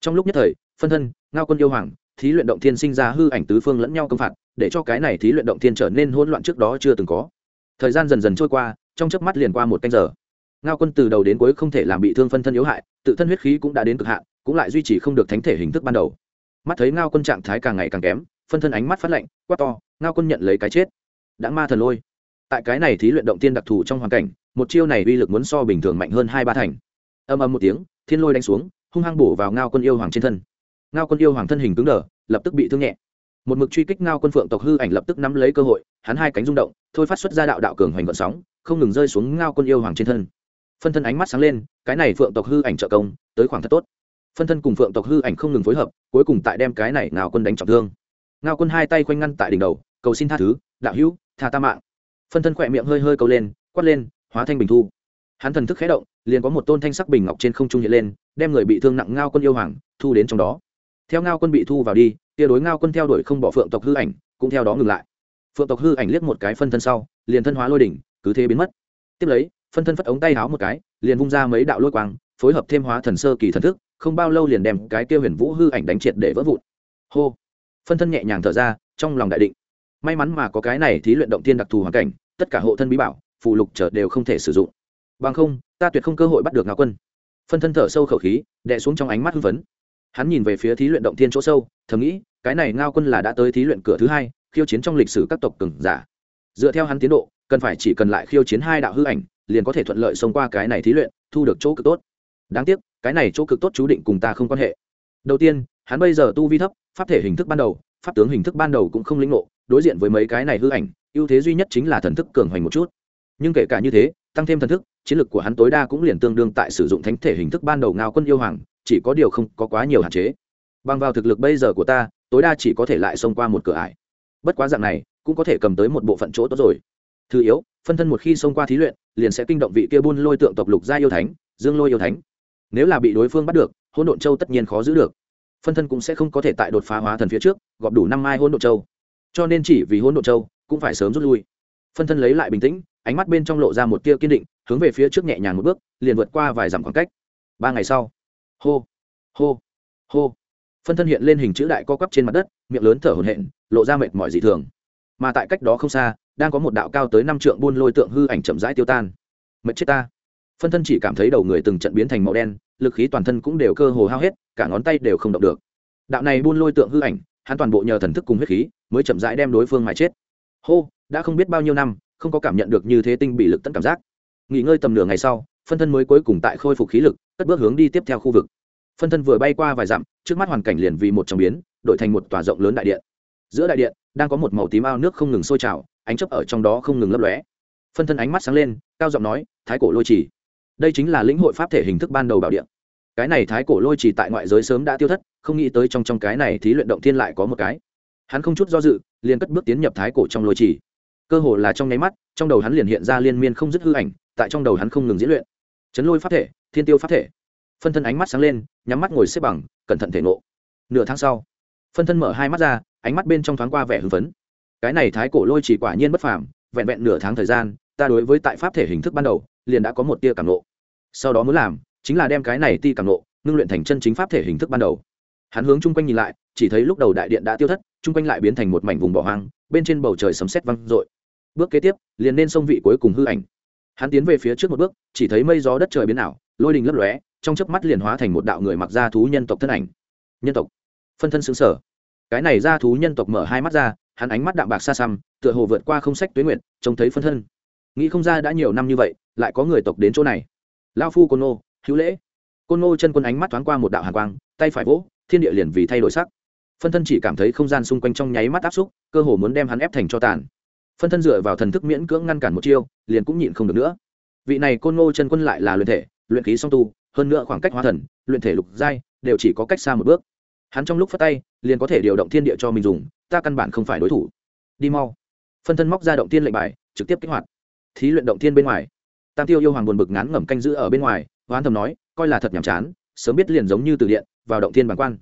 Speaker 1: Trong lúc nhất thời phân thân, ngao quân yêu hoàng, thí luyện động thiên sinh ra hư ảnh tứ phương lẫn nhau công phạt, để cho cái này thí luyện động thiên trở nên hỗn loạn trước đó chưa từng có. Thời gian dần dần trôi qua, trong chớp mắt liền qua một canh giờ. Ngao quân từ đầu đến cuối không thể làm bị thương phân thân yếu hại, tự thân huyết khí cũng đã đến cực hạn, cũng lại duy trì không được thánh thể hình thức ban đầu. Mắt thấy ngao quân trạng thái càng ngày càng kém, phân thân ánh mắt phát lạnh, quát to, ngao quân nhận lấy cái chết. Đã ma thần lôi. Tại cái này thí luyện động tiên đặc thù trong hoàn cảnh, một chiêu này uy lực muốn so bình thường mạnh hơn hai ba thành. Âm âm một tiếng, thiên lôi đánh xuống, hung hăng bổ vào ngao quân yêu hoàng trên thân ngao quân yêu hoàng thân hình cứng đờ, lập tức bị thương nhẹ. Một mực truy kích ngao quân phượng tộc hư ảnh lập tức nắm lấy cơ hội, hắn hai cánh rung động, thôi phát xuất ra đạo đạo cường hoành vận sóng, không ngừng rơi xuống ngao quân yêu hoàng trên thân. Phân thân ánh mắt sáng lên, cái này phượng tộc hư ảnh trợ công, tới khoảng thật tốt. Phân thân cùng phượng tộc hư ảnh không ngừng phối hợp, cuối cùng tại đem cái này ngao quân đánh trọng thương. Ngao quân hai tay khoanh ngăn tại đỉnh đầu, cầu xin tha thứ, đạo hữu, tha ta mạng. Phân thân khỏe miệng hơi hơi cầu lên, quát lên, hóa thanh bình thu. Hắn thần thức khé động, liền có một tôn thanh sắc bình ngọc trên không trung hiện lên, đem người bị thương nặng ngao quân yêu hoàng thu đến trong đó theo ngao quân bị thu vào đi, tia đối ngao quân theo đuổi không bỏ phượng tộc hư ảnh, cũng theo đó ngừng lại. Phượng tộc hư ảnh liếc một cái phân thân sau, liền thân hóa lôi đỉnh, cứ thế biến mất. Tiếp lấy, phân thân phất ống tay háo một cái, liền vung ra mấy đạo lôi quang, phối hợp thêm hóa thần sơ kỳ thần thức, không bao lâu liền đem cái kia huyền vũ hư ảnh đánh triệt để vỡ vụn. Hô! Phân thân nhẹ nhàng thở ra, trong lòng đại định. May mắn mà có cái này thí luyện động tiên đặc thù hoàn cảnh, tất cả hộ thân bí bảo phụ lục trở đều không thể sử dụng. Bằng không, ta tuyệt không cơ hội bắt được ngao quân. Phân thân thở sâu khẩu khí, đè xuống trong ánh mắt hưng phấn hắn nhìn về phía thí luyện động thiên chỗ sâu, thầm nghĩ, cái này ngao quân là đã tới thí luyện cửa thứ hai, khiêu chiến trong lịch sử các tộc cường giả. Dựa theo hắn tiến độ, cần phải chỉ cần lại khiêu chiến hai đạo hư ảnh, liền có thể thuận lợi xông qua cái này thí luyện, thu được chỗ cực tốt. Đáng tiếc, cái này chỗ cực tốt chú định cùng ta không quan hệ. Đầu tiên, hắn bây giờ tu vi thấp, pháp thể hình thức ban đầu, pháp tướng hình thức ban đầu cũng không lĩnh ngộ, đối diện với mấy cái này hư ảnh, ưu thế duy nhất chính là thần thức cường hoành một chút. Nhưng kể cả như thế, tăng thêm thần thức, chiến lược của hắn tối đa cũng liền tương đương tại sử dụng thánh thể hình thức ban đầu ngao quân yêu hoàng chỉ có điều không có quá nhiều hạn chế. Bằng vào thực lực bây giờ của ta, tối đa chỉ có thể lại xông qua một cửa ải. Bất quá dạng này, cũng có thể cầm tới một bộ phận chỗ tốt rồi. Thứ yếu, phân thân một khi xông qua thí luyện, liền sẽ kinh động vị kia buôn lôi tượng tộc lục gia yêu thánh, dương lôi yêu thánh. Nếu là bị đối phương bắt được hôn độn châu tất nhiên khó giữ được. Phân thân cũng sẽ không có thể tại đột phá hóa thần phía trước, gọp đủ năm mai hôn độn châu. Cho nên chỉ vì hôn độn châu, cũng phải sớm rút lui. Phân thân lấy lại bình tĩnh, ánh mắt bên trong lộ ra một tia kiên định, hướng về phía trước nhẹ nhàng một bước, liền vượt qua vài dặm khoảng cách. Ba ngày sau hô. Hô. Hô. Phân thân hiện lên hình chữ đại co quắp trên mặt đất, miệng lớn thở hổn hển, lộ ra mệt mỏi dị thường. Mà tại cách đó không xa, đang có một đạo cao tới năm trượng buôn lôi tượng hư ảnh chậm rãi tiêu tan. Mệt chết ta. Phân thân chỉ cảm thấy đầu người từng trận biến thành màu đen, lực khí toàn thân cũng đều cơ hồ hao hết, cả ngón tay đều không động được. Đạo này buôn lôi tượng hư ảnh, hắn toàn bộ nhờ thần thức cùng huyết khí, mới chậm rãi đem đối phương mà chết. Hô, đã không biết bao nhiêu năm, không có cảm nhận được như thế tinh bị lực tận cảm giác. Nghỉ ngơi tầm nửa ngày sau phân thân mới cuối cùng tại khôi phục khí lực, cất bước hướng đi tiếp theo khu vực. Phân thân vừa bay qua vài dặm, trước mắt hoàn cảnh liền vì một trong biến, đổi thành một tòa rộng lớn đại điện. Giữa đại điện, đang có một màu tím ao nước không ngừng sôi trào, ánh chấp ở trong đó không ngừng lấp lóe. Phân thân ánh mắt sáng lên, cao giọng nói, thái cổ lôi trì. Đây chính là lĩnh hội pháp thể hình thức ban đầu bảo điện. Cái này thái cổ lôi trì tại ngoại giới sớm đã tiêu thất, không nghĩ tới trong trong cái này thí luyện động thiên lại có một cái. Hắn không chút do dự, liền cất bước tiến nhập thái cổ trong lôi trì. Cơ hồ là trong nháy mắt, trong đầu hắn liền hiện ra liên miên không dứt hư ảnh, tại trong đầu hắn không ngừng diễn luyện chấn lôi pháp thể, thiên tiêu pháp thể. Phân thân ánh mắt sáng lên, nhắm mắt ngồi xếp bằng, cẩn thận thể nộ nửa tháng sau, phân thân mở hai mắt ra, ánh mắt bên trong thoáng qua vẻ hưng phấn. Cái này thái cổ lôi chỉ quả nhiên bất phàm, vẹn vẹn nửa tháng thời gian, ta đối với tại pháp thể hình thức ban đầu, liền đã có một tia cảm nộ sau đó muốn làm, chính là đem cái này ti cảm nộ ngưng luyện thành chân chính pháp thể hình thức ban đầu. Hắn hướng chung quanh nhìn lại, chỉ thấy lúc đầu đại điện đã tiêu thất, chung quanh lại biến thành một mảnh vùng bỏ hoang, bên trên bầu trời sấm sét văng r bước kế tiếp, liền nên sông vị cuối cùng hư ảnh hắn tiến về phía trước một bước, chỉ thấy mây gió đất trời biến ảo, lôi đình lấp lóe, trong chớp mắt liền hóa thành một đạo người mặc da thú nhân tộc thân ảnh. Nhân tộc. Phân thân xứng sở. Cái này da thú nhân tộc mở hai mắt ra, hắn ánh mắt đạm bạc xa xăm, tựa hồ vượt qua không sách tuyến nguyện trông thấy phân thân. Nghĩ không ra đã nhiều năm như vậy, lại có người tộc đến chỗ này. Lao phu côn nô, hữu lễ. Côn nô chân quân ánh mắt thoáng qua một đạo hàn quang, tay phải vỗ, thiên địa liền vì thay đổi sắc. Phân thân chỉ cảm thấy không gian xung quanh trong nháy mắt áp xúc, cơ hồ muốn đem hắn ép thành cho tàn phân thân dựa vào thần thức miễn cưỡng ngăn cản một chiêu, liền cũng nhịn không được nữa. Vị này côn ngô chân quân lại là luyện thể, luyện khí song tu, hơn nữa khoảng cách hóa thần, luyện thể lục giai, đều chỉ có cách xa một bước. Hắn trong lúc phát tay, liền có thể điều động thiên địa cho mình dùng, ta căn bản không phải đối thủ. Đi mau. Phân thân móc ra động tiên lệnh bài, trực tiếp kích hoạt. Thí luyện động tiên bên ngoài. Tam tiêu yêu hoàng buồn bực ngán ngẩm canh giữ ở bên ngoài, hoán thầm nói, coi là thật nhàm chán, sớm biết liền giống như từ điện, vào động tiên bản quan.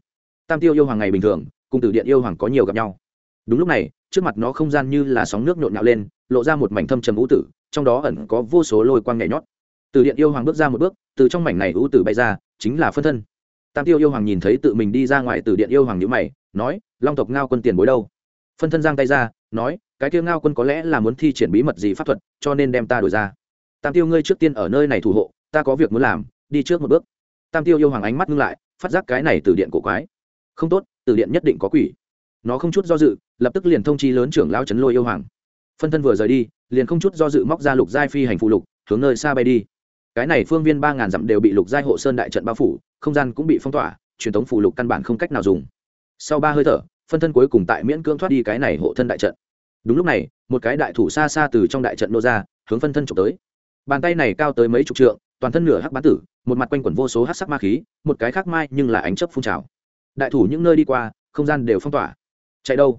Speaker 1: Tam tiêu yêu hoàng ngày bình thường, cùng từ điện yêu hoàng có nhiều gặp nhau. Đúng lúc này trước mặt nó không gian như là sóng nước nhộn nhạo lên, lộ ra một mảnh thâm trầm u tử, trong đó ẩn có vô số lôi quang nhảy nhót. Từ điện yêu hoàng bước ra một bước, từ trong mảnh này u tử bay ra, chính là phân thân. Tam tiêu yêu hoàng nhìn thấy tự mình đi ra ngoài từ điện yêu hoàng nhữ mày, nói, long tộc ngao quân tiền bối đâu? Phân thân giang tay ra, nói, cái tiêu ngao quân có lẽ là muốn thi triển bí mật gì pháp thuật, cho nên đem ta đổi ra. Tam tiêu ngươi trước tiên ở nơi này thủ hộ, ta có việc muốn làm, đi trước một bước. Tam tiêu yêu hoàng ánh mắt ngưng lại, phát giác cái này từ điện cổ quái. Không tốt, từ điện nhất định có quỷ nó không chút do dự, lập tức liền thông chi lớn trưởng lao trấn lôi yêu hoàng. Phân thân vừa rời đi, liền không chút do dự móc ra lục giai phi hành phụ lục, hướng nơi xa bay đi. Cái này phương viên ba ngàn dặm đều bị lục giai hộ sơn đại trận bao phủ, không gian cũng bị phong tỏa, truyền thống phụ lục căn bản không cách nào dùng. Sau ba hơi thở, phân thân cuối cùng tại miễn cưỡng thoát đi cái này hộ thân đại trận. Đúng lúc này, một cái đại thủ xa xa từ trong đại trận nô ra, hướng phân thân trục tới. Bàn tay này cao tới mấy chục trượng, toàn thân nửa hắc bán tử, một mặt quanh quẩn vô số hắc sắc ma khí, một cái khác mai nhưng là ánh chấp phun trào. Đại thủ những nơi đi qua, không gian đều phong tỏa chạy đâu?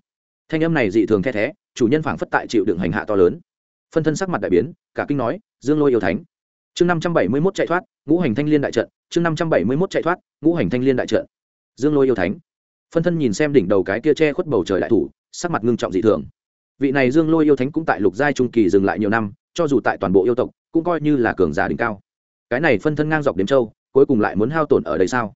Speaker 1: Thanh âm này dị thường the thé, chủ nhân phảng phất tại chịu đựng hành hạ to lớn. Phân thân sắc mặt đại biến, cả kinh nói, dương lôi yêu thánh. Chương năm trăm bảy mươi mốt chạy thoát, ngũ hành thanh liên đại trận. Chương năm trăm bảy mươi mốt chạy thoát, ngũ hành thanh liên đại trận. Dương lôi yêu thánh. Phân thân nhìn xem đỉnh đầu cái kia che khuất bầu trời đại thủ, sắc mặt ngưng trọng dị thường. Vị này dương lôi yêu thánh cũng tại lục giai trung kỳ dừng lại nhiều năm, cho dù tại toàn bộ yêu tộc, cũng coi như là cường giả đỉnh cao. Cái này phân thân ngang dọc đếm châu, cuối cùng lại muốn hao tổn ở đây sao?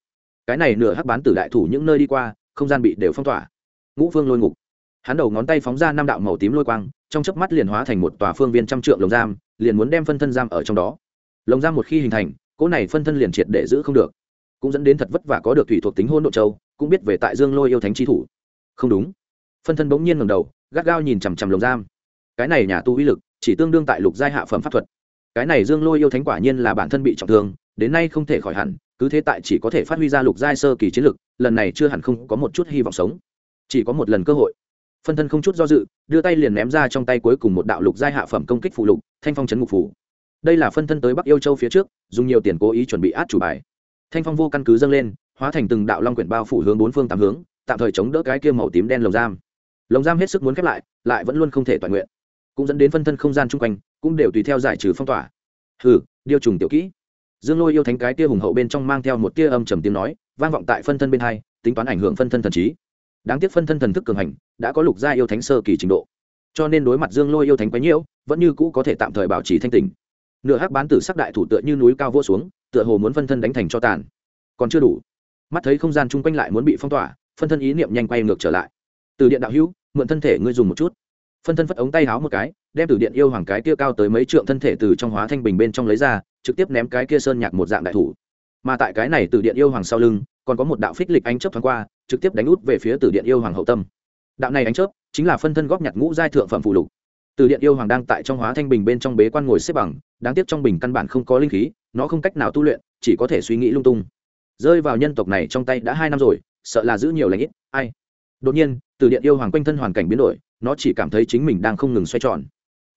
Speaker 1: Cái này nửa hắc bán tử đại thủ những nơi đi qua, không gian bị đều phong tỏa ngũ phương lôi ngục. Hắn đầu ngón tay phóng ra năm đạo màu tím lôi quang, trong chớp mắt liền hóa thành một tòa phương viên trăm trượng lồng giam, liền muốn đem phân thân giam ở trong đó. Lồng giam một khi hình thành, cỗ này phân thân liền triệt để giữ không được. Cũng dẫn đến thật vất vả có được thủy thuộc tính hôn độ châu, cũng biết về tại dương lôi yêu thánh chi thủ. Không đúng. Phân thân bỗng nhiên ngầm đầu, gắt gao nhìn chằm chằm lồng giam. Cái này nhà tu uy lực, chỉ tương đương tại lục giai hạ phẩm pháp thuật. Cái này dương lôi yêu thánh quả nhiên là bản thân bị trọng thương, đến nay không thể khỏi hẳn, cứ thế tại chỉ có thể phát huy ra lục giai sơ kỳ chiến lực, lần này chưa hẳn không có một chút hy vọng sống chỉ có một lần cơ hội. Phân thân không chút do dự, đưa tay liền ném ra trong tay cuối cùng một đạo lục giai hạ phẩm công kích phụ lục, thanh phong chấn ngục phủ đây là phân thân tới bắc yêu châu phía trước, dùng nhiều tiền cố ý chuẩn bị át chủ bài. Thanh phong vô căn cứ dâng lên, hóa thành từng đạo long quyển bao phủ hướng bốn phương tám hướng, tạm thời chống đỡ cái kia màu tím đen lồng giam. Lồng giam hết sức muốn khép lại lại vẫn luôn không thể toàn nguyện. Cũng dẫn đến phân thân không gian chung quanh, cũng đều tùy theo giải trừ phong tỏa. Hừ điều trùng tiểu kỹ. Dương lôi yêu thánh cái kia hùng hậu bên trong mang theo một tia âm trầm tiếng nói, vang vọng tại phân thân bên hai, tính toán ảnh hưởng phân thân thần trí đáng tiếc phân thân thần thức cường hành, đã có lục gia yêu thánh sơ kỳ trình độ. Cho nên đối mặt dương lôi yêu thánh quấy nhiễu, vẫn như cũ có thể tạm thời bảo trì thanh tình nửa hắc bán tử sắc đại thủ tựa như núi cao vỗ xuống, tựa hồ muốn phân thân đánh thành cho tàn. Còn chưa đủ. Mắt thấy không gian chung quanh lại muốn bị phong tỏa, phân thân ý niệm nhanh quay ngược trở lại. Từ điện đạo hữu, mượn thân thể ngươi dùng một chút. Phân thân phất ống tay háo một cái, đem từ điện yêu hoàng cái kia cao tới mấy trượng thân thể từ trong hóa thanh bình bên trong lấy ra, trực tiếp ném cái kia sơn nhạc một dạng đại thủ. Mà tại cái này từ điện yêu hoàng sau lưng, còn có một đạo phích lịch anh chớp thoáng qua trực tiếp đánh út về phía từ điện yêu hoàng hậu tâm. Đạo này ánh chớp chính là phân thân góp nhặt ngũ giai thượng phẩm phụ lục. Từ điện yêu hoàng đang tại trong hóa thanh bình bên trong bế quan ngồi xếp bằng, đáng tiếc trong bình căn bản không có linh khí, nó không cách nào tu luyện, chỉ có thể suy nghĩ lung tung. Rơi vào nhân tộc này trong tay đã hai năm rồi, sợ là giữ nhiều lãnh ít, ai? Đột nhiên, từ điện yêu hoàng quanh thân hoàn cảnh biến đổi, nó chỉ cảm thấy chính mình đang không ngừng xoay tròn.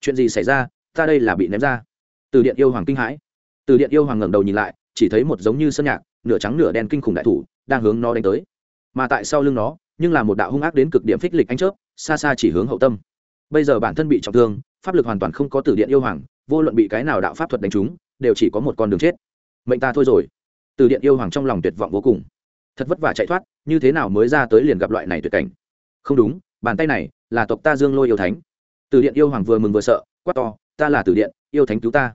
Speaker 1: Chuyện gì xảy ra? Ta đây là bị ném ra. Từ điện yêu hoàng kinh hãi. Từ điện yêu hoàng ngẩng đầu nhìn lại, chỉ thấy một giống như sơn nhạc, nửa trắng nửa đen kinh khủng đại thủ, đang hướng nó đánh tới mà tại sau lưng nó, nhưng là một đạo hung ác đến cực điểm phích lịch anh chớp, xa xa chỉ hướng hậu tâm. Bây giờ bản thân bị trọng thương, pháp lực hoàn toàn không có từ điện yêu hoàng, vô luận bị cái nào đạo pháp thuật đánh trúng, đều chỉ có một con đường chết. Mệnh ta thôi rồi. Từ điện yêu hoàng trong lòng tuyệt vọng vô cùng. Thật vất vả chạy thoát, như thế nào mới ra tới liền gặp loại này tuyệt cảnh? Không đúng, bàn tay này là tộc ta dương lôi yêu thánh. Từ điện yêu hoàng vừa mừng vừa sợ, quát to, ta là từ điện, yêu thánh cứu ta.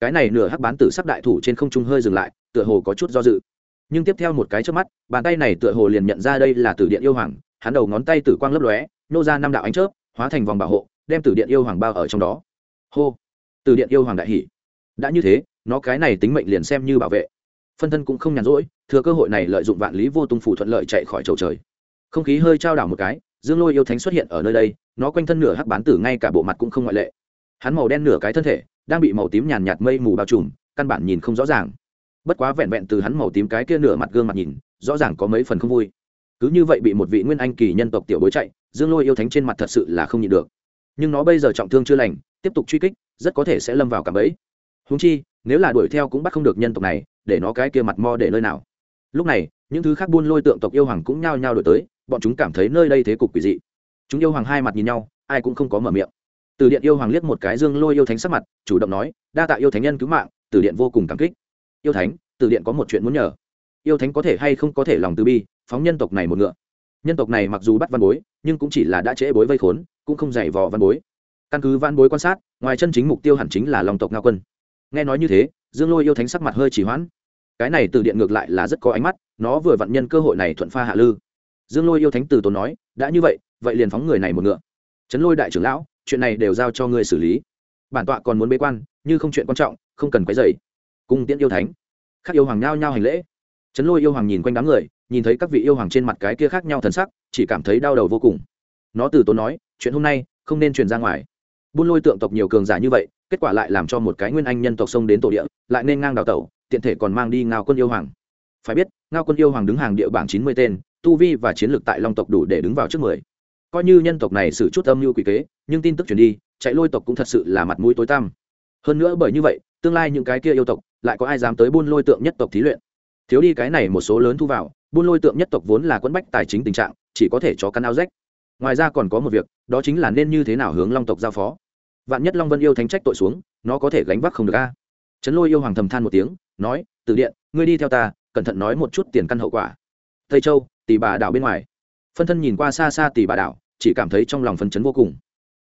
Speaker 1: Cái này nửa hắc bán tử sắp đại thủ trên không trung hơi dừng lại, tựa hồ có chút do dự nhưng tiếp theo một cái trước mắt, bàn tay này tựa hồ liền nhận ra đây là tử điện yêu hoàng, hắn đầu ngón tay tử quang lấp lóe, nô ra năm đạo ánh chớp, hóa thành vòng bảo hộ, đem tử điện yêu hoàng bao ở trong đó. Hô! Tử điện yêu hoàng đại hỷ đã như thế, nó cái này tính mệnh liền xem như bảo vệ. Phân thân cũng không nhàn rỗi, thừa cơ hội này lợi dụng vạn lý vô tung phủ thuận lợi chạy khỏi chầu trời. Không khí hơi trao đảo một cái, dương lôi yêu thánh xuất hiện ở nơi đây, nó quanh thân nửa hắc bán tử ngay cả bộ mặt cũng không ngoại lệ. Hắn màu đen nửa cái thân thể, đang bị màu tím nhàn nhạt mây mù bao trùm, căn bản nhìn không rõ ràng bất quá vẹn vẹn từ hắn màu tím cái kia nửa mặt gương mặt nhìn, rõ ràng có mấy phần không vui. Cứ như vậy bị một vị nguyên anh kỳ nhân tộc tiểu bối chạy, dương lôi yêu thánh trên mặt thật sự là không nhịn được. Nhưng nó bây giờ trọng thương chưa lành, tiếp tục truy kích, rất có thể sẽ lâm vào cả ấy húng chi, nếu là đuổi theo cũng bắt không được nhân tộc này, để nó cái kia mặt mo để nơi nào. Lúc này, những thứ khác buôn lôi tượng tộc yêu hoàng cũng nhao nhao đổi tới, bọn chúng cảm thấy nơi đây thế cục quỷ dị. Chúng yêu hoàng hai mặt nhìn nhau, ai cũng không có mở miệng. Từ điện yêu hoàng liếc một cái dương lôi yêu thánh sắc mặt, chủ động nói, đa tạ yêu thánh nhân cứu mạng, từ điện vô cùng cảm kích yêu thánh, từ điện có một chuyện muốn nhờ. Yêu thánh có thể hay không có thể lòng từ bi, phóng nhân tộc này một ngựa. Nhân tộc này mặc dù bắt văn bối, nhưng cũng chỉ là đã trễ bối vây khốn, cũng không dày vò văn bối. Căn cứ văn bối quan sát, ngoài chân chính mục tiêu hẳn chính là lòng tộc ngao quân. Nghe nói như thế, dương lôi yêu thánh sắc mặt hơi chỉ hoãn. Cái này từ điện ngược lại là rất có ánh mắt, nó vừa vặn nhân cơ hội này thuận pha hạ lư. Dương lôi yêu thánh từ tốn nói, đã như vậy vậy liền phóng người này một ngựa. Trấn lôi đại trưởng lão, chuyện này đều giao cho ngươi xử lý. Bản tọa còn muốn bế quan, như không chuyện quan trọng, không cần quấy dày cung tiễn yêu thánh. Các yêu hoàng nhao nhao hành lễ. Trấn lôi yêu hoàng nhìn quanh đám người, nhìn thấy các vị yêu hoàng trên mặt cái kia khác nhau thần sắc, chỉ cảm thấy đau đầu vô cùng. Nó từ tốn nói, chuyện hôm nay, không nên truyền ra ngoài. Buôn lôi tượng tộc nhiều cường giả như vậy, kết quả lại làm cho một cái nguyên anh nhân tộc sông đến tổ địa, lại nên ngang đào tẩu, tiện thể còn mang đi ngao quân yêu hoàng. Phải biết, ngao quân yêu hoàng đứng hàng địa bảng chín mươi tên, tu vi và chiến lược tại long tộc đủ để đứng vào trước mười. Coi như nhân tộc này xử chút âm mưu quỷ kế, nhưng tin tức truyền đi, chạy lôi tộc cũng thật sự là mặt mũi tối tăm. Hơn nữa bởi như vậy tương lai những cái kia yêu tộc, lại có ai dám tới buôn lôi tượng nhất tộc thí luyện? Thiếu đi cái này một số lớn thu vào, buôn lôi tượng nhất tộc vốn là quẫn bách tài chính tình trạng, chỉ có thể cho căn áo rách. Ngoài ra còn có một việc, đó chính là nên như thế nào hướng long tộc giao phó? Vạn nhất long vân yêu thánh trách tội xuống, nó có thể gánh vác không được a? Trấn lôi yêu hoàng thầm than một tiếng, nói từ điện, ngươi đi theo ta, cẩn thận nói một chút tiền căn hậu quả. Tây châu tỷ bà đảo bên ngoài. Phân thân nhìn qua xa xa tỷ bà đảo, chỉ cảm thấy trong lòng phấn chấn vô cùng.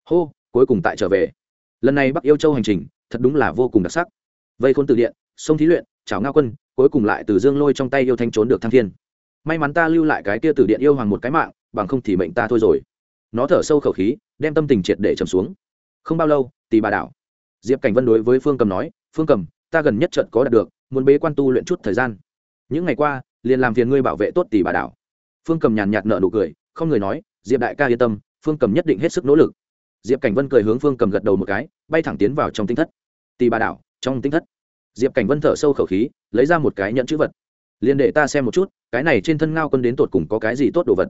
Speaker 1: Hô, cuối cùng tại trở về. Lần này bắc yêu châu hành trình thật đúng là vô cùng đặc sắc. Vây khôn từ điện, sông thí luyện chào ngao quân, cuối cùng lại từ dương lôi trong tay yêu thanh trốn được thăng thiên. May mắn ta lưu lại cái kia từ điện yêu hoàng một cái mạng, bằng không thì mệnh ta thôi rồi. Nó thở sâu khẩu khí, đem tâm tình triệt để trầm xuống. Không bao lâu tỷ bà đảo. Diệp cảnh vân đối với phương cầm nói, phương cầm, ta gần nhất trận có đạt được, muốn bế quan tu luyện chút thời gian. Những ngày qua, liền làm phiền ngươi bảo vệ tốt tỷ bà đảo. Phương cầm nhàn nhạt nợ nụ cười, không người nói, diệp đại ca yên tâm, phương cầm nhất định hết sức nỗ lực diệp cảnh vân cười hướng phương cầm gật đầu một cái, bay thẳng tiến vào trong tinh thất. Tì bà đảo, trong tinh thất. Diệp cảnh vân thở sâu khẩu khí, lấy ra một cái nhận chữ vật. Liền để ta xem một chút, cái này trên thân ngao quân đến tột cùng có cái gì tốt đồ vật.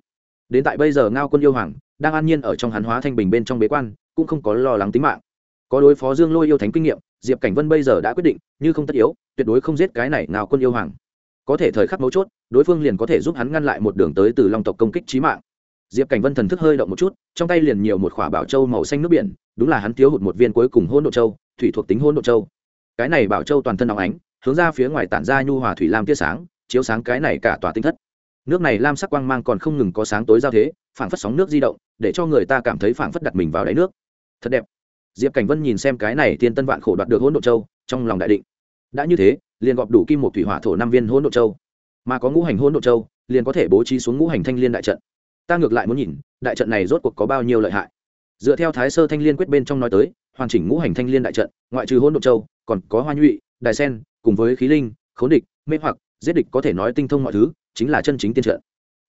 Speaker 1: Đến tại bây giờ ngao quân yêu hoàng, đang an nhiên ở trong hắn hóa thanh bình bên trong bế quan, cũng không có lo lắng tính mạng. Có đối phó dương lôi yêu thánh kinh nghiệm, diệp cảnh vân bây giờ đã quyết định, như không tất yếu, tuyệt đối không giết cái này ngao quân yêu hoàng. Có thể thời khắc mấu chốt, đối phương liền có thể giúp hắn ngăn lại một đường tới từ long tộc công kích trí mạng diệp cảnh vân thần thức hơi động một chút, trong tay liền nhiều một khỏa bảo châu màu xanh nước biển, đúng là hắn thiếu hụt một viên cuối cùng hôn độ châu, thủy thuộc tính hôn độ châu. Cái này bảo châu toàn thân óng ánh, hướng ra phía ngoài tản ra nhu hòa thủy lam tia sáng, chiếu sáng cái này cả tòa tinh thất. Nước này lam sắc quang mang còn không ngừng có sáng tối giao thế, phảng phất sóng nước di động, để cho người ta cảm thấy phảng phất đặt mình vào đáy nước. Thật đẹp. Diệp cảnh vân nhìn xem cái này tiên tân vạn khổ đoạt được hôn độ châu, trong lòng đại định. Đã như thế, liền gọp đủ kim một thủy hỏa thổ năm viên hôn độ châu. Mà có ngũ hành hôn độ châu, liền có thể bố trí xuống ngũ hành thanh liên đại trận ta ngược lại muốn nhìn, đại trận này rốt cuộc có bao nhiêu lợi hại. Dựa theo thái sơ thanh liên quyết bên trong nói tới, hoàn chỉnh ngũ hành thanh liên đại trận, ngoại trừ hỗn độ châu, còn có hoa nhụy, đài sen, cùng với khí linh, khốn địch, mê hoặc, giết địch có thể nói tinh thông mọi thứ, chính là chân chính tiên trận.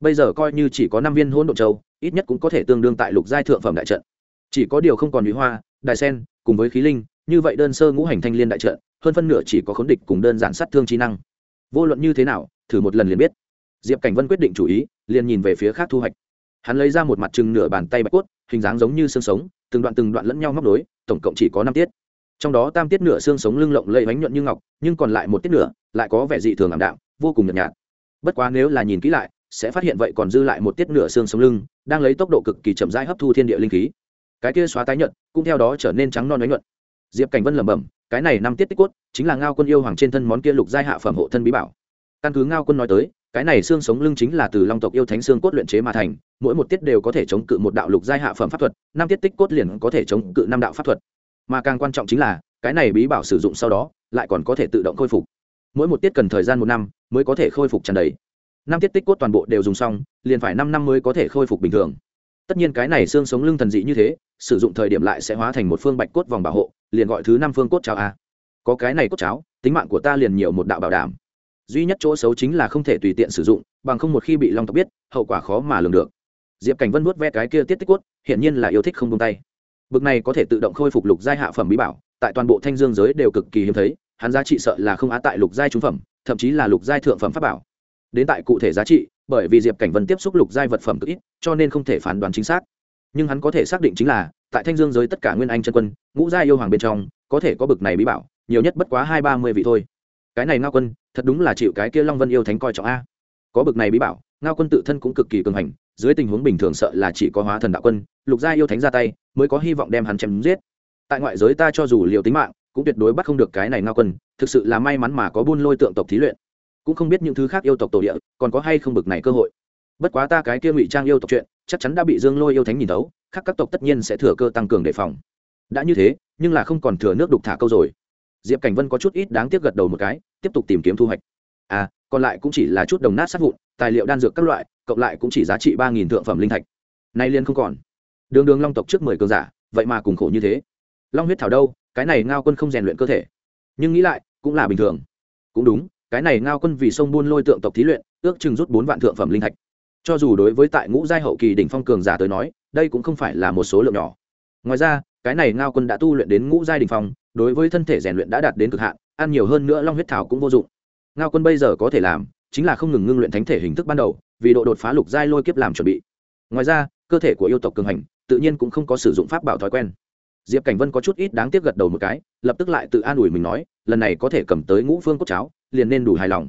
Speaker 1: Bây giờ coi như chỉ có năm viên hỗn độ châu, ít nhất cũng có thể tương đương tại lục giai thượng phẩm đại trận. Chỉ có điều không còn nhụy hoa, đài sen, cùng với khí linh, như vậy đơn sơ ngũ hành thanh liên đại trận, hơn phân nửa chỉ có khốn địch cùng đơn giản sát thương trí năng. Vô luận như thế nào, thử một lần liền biết. Diệp cảnh vân quyết định chủ ý, liền nhìn về phía khác thu hoạch hắn lấy ra một mặt chừng nửa bàn tay bạch cốt, hình dáng giống như xương sống, từng đoạn từng đoạn lẫn nhau móc đối tổng cộng chỉ có năm tiết. Trong đó tam tiết nửa xương sống lưng lộng lây bánh nhuận như ngọc, nhưng còn lại một tiết nửa lại có vẻ dị thường ảm đạm, vô cùng nhợt nhạt. Bất quá nếu là nhìn kỹ lại, sẽ phát hiện vậy còn dư lại một tiết nửa xương sống lưng, đang lấy tốc độ cực kỳ chậm rãi hấp thu thiên địa linh khí. Cái kia xóa tái nhuận cũng theo đó trở nên trắng non nhuận. Diệp cảnh vân lẩm bẩm, cái này năm tiết tích cốt chính là ngao quân yêu hoàng trên thân món kia lục giai hạ phẩm hộ thân bí bảo. Căn cứ ngao quân nói tới cái này xương sống lưng chính là từ long tộc yêu thánh xương cốt luyện chế mà thành, mỗi một tiết đều có thể chống cự một đạo lục giai hạ phẩm pháp thuật, năm tiết tích cốt liền có thể chống cự năm đạo pháp thuật. Mà càng quan trọng chính là, cái này bí bảo sử dụng sau đó, lại còn có thể tự động khôi phục. Mỗi một tiết cần thời gian một năm mới có thể khôi phục tràn đầy. Năm tiết tích cốt toàn bộ đều dùng xong, liền phải năm năm mới có thể khôi phục bình thường. Tất nhiên cái này xương sống lưng thần dị như thế, sử dụng thời điểm lại sẽ hóa thành một phương bạch cốt vòng bảo hộ, liền gọi thứ năm phương cốt cháo a. Có cái này cốt cháo, tính mạng của ta liền nhiều một đạo bảo đảm duy nhất chỗ xấu chính là không thể tùy tiện sử dụng, bằng không một khi bị long tộc biết, hậu quả khó mà lường được. Diệp cảnh vân vuốt ve cái kia tiết tích cốt, hiển nhiên là yêu thích không tung tay. Bực này có thể tự động khôi phục lục giai hạ phẩm bí bảo, tại toàn bộ thanh dương giới đều cực kỳ hiếm thấy, hắn giá trị sợ là không á tại lục giai trúng phẩm, thậm chí là lục giai thượng phẩm pháp bảo. Đến tại cụ thể giá trị, bởi vì diệp cảnh vân tiếp xúc lục giai vật phẩm cực ít, cho nên không thể phán đoán chính xác. Nhưng hắn có thể xác định chính là, tại thanh dương giới tất cả nguyên anh chân quân, ngũ giai yêu hoàng bên trong, có thể có bực này bí bảo, nhiều nhất bất quá hai ba mươi vị thôi cái này ngao quân, thật đúng là chịu cái kia long vân yêu thánh coi trọng a. Có bực này bí bảo, ngao quân tự thân cũng cực kỳ cường hành, dưới tình huống bình thường sợ là chỉ có hóa thần đạo quân, lục gia yêu thánh ra tay, mới có hy vọng đem hắn chém giết. Tại ngoại giới ta cho dù liều tính mạng, cũng tuyệt đối bắt không được cái này ngao quân, thực sự là may mắn mà có buôn lôi tượng tộc thí luyện. Cũng không biết những thứ khác yêu tộc tổ địa, còn có hay không bực này cơ hội. Bất quá ta cái kia ngụy trang yêu tộc chuyện, chắc chắn đã bị dương lôi yêu thánh nhìn thấu, khác các tộc tất nhiên sẽ thừa cơ tăng cường đề phòng. Đã như thế, nhưng là không còn thừa nước đục thả câu rồi diệp cảnh vân có chút ít đáng tiếc gật đầu một cái, tiếp tục tìm kiếm thu hoạch. À còn lại cũng chỉ là chút đồng nát sát vụn, tài liệu đan dược các loại, cộng lại cũng chỉ giá trị ba nghìn thượng phẩm linh thạch. Nay liên không còn. Đường đường long tộc trước mười cường giả, vậy mà cùng khổ như thế. Long huyết thảo đâu, cái này ngao quân không rèn luyện cơ thể. Nhưng nghĩ lại, cũng là bình thường. Cũng đúng, cái này ngao quân vì sông buôn lôi tượng tộc thí luyện, ước chừng rút bốn vạn thượng phẩm linh thạch. Cho dù đối với tại ngũ giai hậu kỳ đỉnh phong cường giả tới nói, đây cũng không phải là một số lượng nhỏ. Ngoài ra cái này ngao quân đã tu luyện đến ngũ giai đỉnh phong, đối với thân thể rèn luyện đã đạt đến cực hạn, ăn nhiều hơn nữa long huyết thảo cũng vô dụng. Ngao quân bây giờ có thể làm, chính là không ngừng ngưng luyện thánh thể hình thức ban đầu, vì độ đột phá lục giai lôi kiếp làm chuẩn bị. Ngoài ra, cơ thể của yêu tộc cường hành, tự nhiên cũng không có sử dụng pháp bảo thói quen. Diệp cảnh vân có chút ít đáng tiếc gật đầu một cái, lập tức lại tự an ủi mình nói, lần này có thể cầm tới ngũ phương cốt cháo, liền nên đủ hài lòng.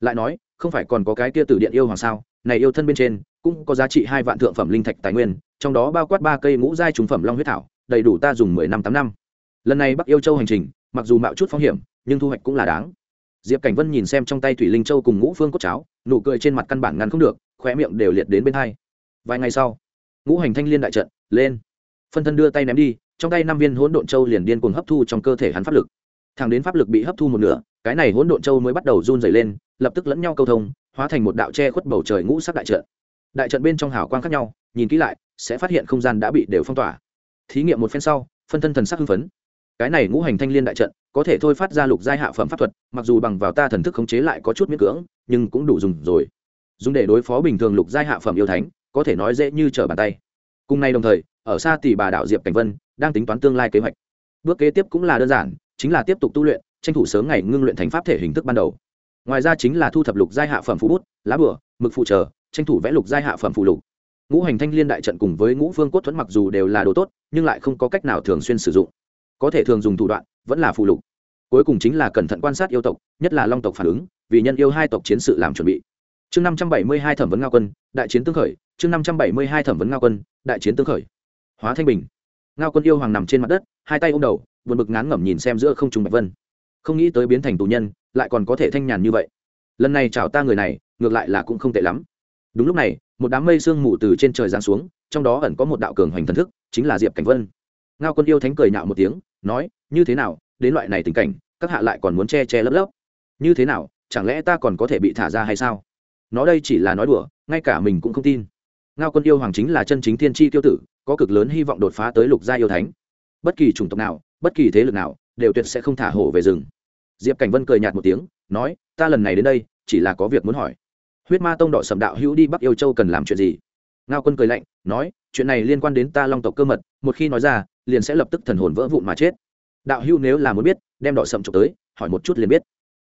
Speaker 1: Lại nói, không phải còn có cái kia từ điện yêu hoàng sao, này yêu thân bên trên, cũng có giá trị hai vạn thượng phẩm linh thạch tài nguyên, trong đó bao quát ba cây ngũ giai trùng phẩm long huyết thảo đầy đủ ta dùng mười năm tám năm. Lần này bắc yêu châu hành trình, mặc dù mạo chút phong hiểm, nhưng thu hoạch cũng là đáng. Diệp cảnh vân nhìn xem trong tay thủy linh châu cùng ngũ phương cốt cháo, nụ cười trên mặt căn bản ngăn không được, khóe miệng đều liệt đến bên hai. Vài ngày sau, ngũ hành thanh liên đại trận, lên. Phân thân đưa tay ném đi, trong tay năm viên hỗn độn châu liền điên cuồng hấp thu trong cơ thể hắn pháp lực. Thẳng đến pháp lực bị hấp thu một nửa, cái này hỗn độn châu mới bắt đầu run dày lên, lập tức lẫn nhau câu thông, hóa thành một đạo che khuất bầu trời ngũ sắc đại trận. Đại trận bên trong hào quang khác nhau, nhìn kỹ lại, sẽ phát hiện không gian đã bị đều phong tỏa thí nghiệm một phen sau, phân thân thần sắc hưng phấn. Cái này ngũ hành thanh liên đại trận, có thể thôi phát ra lục giai hạ phẩm pháp thuật, mặc dù bằng vào ta thần thức khống chế lại có chút miễn cưỡng, nhưng cũng đủ dùng rồi. Dùng để đối phó bình thường lục giai hạ phẩm yêu thánh, có thể nói dễ như trở bàn tay. Cùng nay đồng thời, ở xa tỷ bà đạo diệp cảnh vân, đang tính toán tương lai kế hoạch. Bước kế tiếp cũng là đơn giản, chính là tiếp tục tu luyện, tranh thủ sớm ngày ngưng luyện thành pháp thể hình thức ban đầu. Ngoài ra chính là thu thập lục giai hạ phẩm phụ bút, lá bửa mực phụ trợ, tranh thủ vẽ lục giai hạ phẩm phụ lục ngũ hành thanh liên đại trận cùng với ngũ phương cốt thuẫn mặc dù đều là đồ tốt, nhưng lại không có cách nào thường xuyên sử dụng. Có thể thường dùng thủ đoạn, vẫn là phụ lục. Cuối cùng chính là cẩn thận quan sát yêu tộc, nhất là long tộc phản ứng, vì nhân yêu hai tộc chiến sự làm chuẩn bị. Chương năm trăm bảy mươi hai thẩm vấn ngao quân, đại chiến tương khởi. Chương năm trăm bảy mươi hai thẩm vấn ngao quân, đại chiến tương khởi. Hóa thanh bình. Ngao quân yêu hoàng nằm trên mặt đất, hai tay ôm đầu, buồn bực ngán ngẩm nhìn xem giữa không trùng bạch vân. Không nghĩ tới biến thành tù nhân, lại còn có thể thanh nhàn như vậy. Lần này chào ta người này, ngược lại là cũng không tệ lắm. Đúng lúc này một đám mây sương mù từ trên trời giáng xuống, trong đó ẩn có một đạo cường hoành thần thức, chính là diệp cảnh vân. Ngao quân yêu thánh cười nhạo một tiếng, nói, như thế nào, đến loại này tình cảnh, các hạ lại còn muốn che che lấp lấp? Như thế nào, chẳng lẽ ta còn có thể bị thả ra hay sao? Nó đây chỉ là nói đùa, ngay cả mình cũng không tin. Ngao quân yêu hoàng chính là chân chính thiên tri tiêu tử, có cực lớn hy vọng đột phá tới lục gia yêu thánh. Bất kỳ chủng tộc nào, bất kỳ thế lực nào, đều tuyệt sẽ không thả hổ về rừng. Diệp cảnh vân cười nhạt một tiếng, nói, ta lần này đến đây, chỉ là có việc muốn hỏi huyết ma tông đỏ sầm đạo hữu đi bắc yêu châu cần làm chuyện gì? Ngao quân cười lạnh, nói, chuyện này liên quan đến ta long tộc cơ mật, một khi nói ra, liền sẽ lập tức thần hồn vỡ vụn mà chết. Đạo hữu nếu là muốn biết, đem đỏ sầm trộm tới, hỏi một chút liền biết.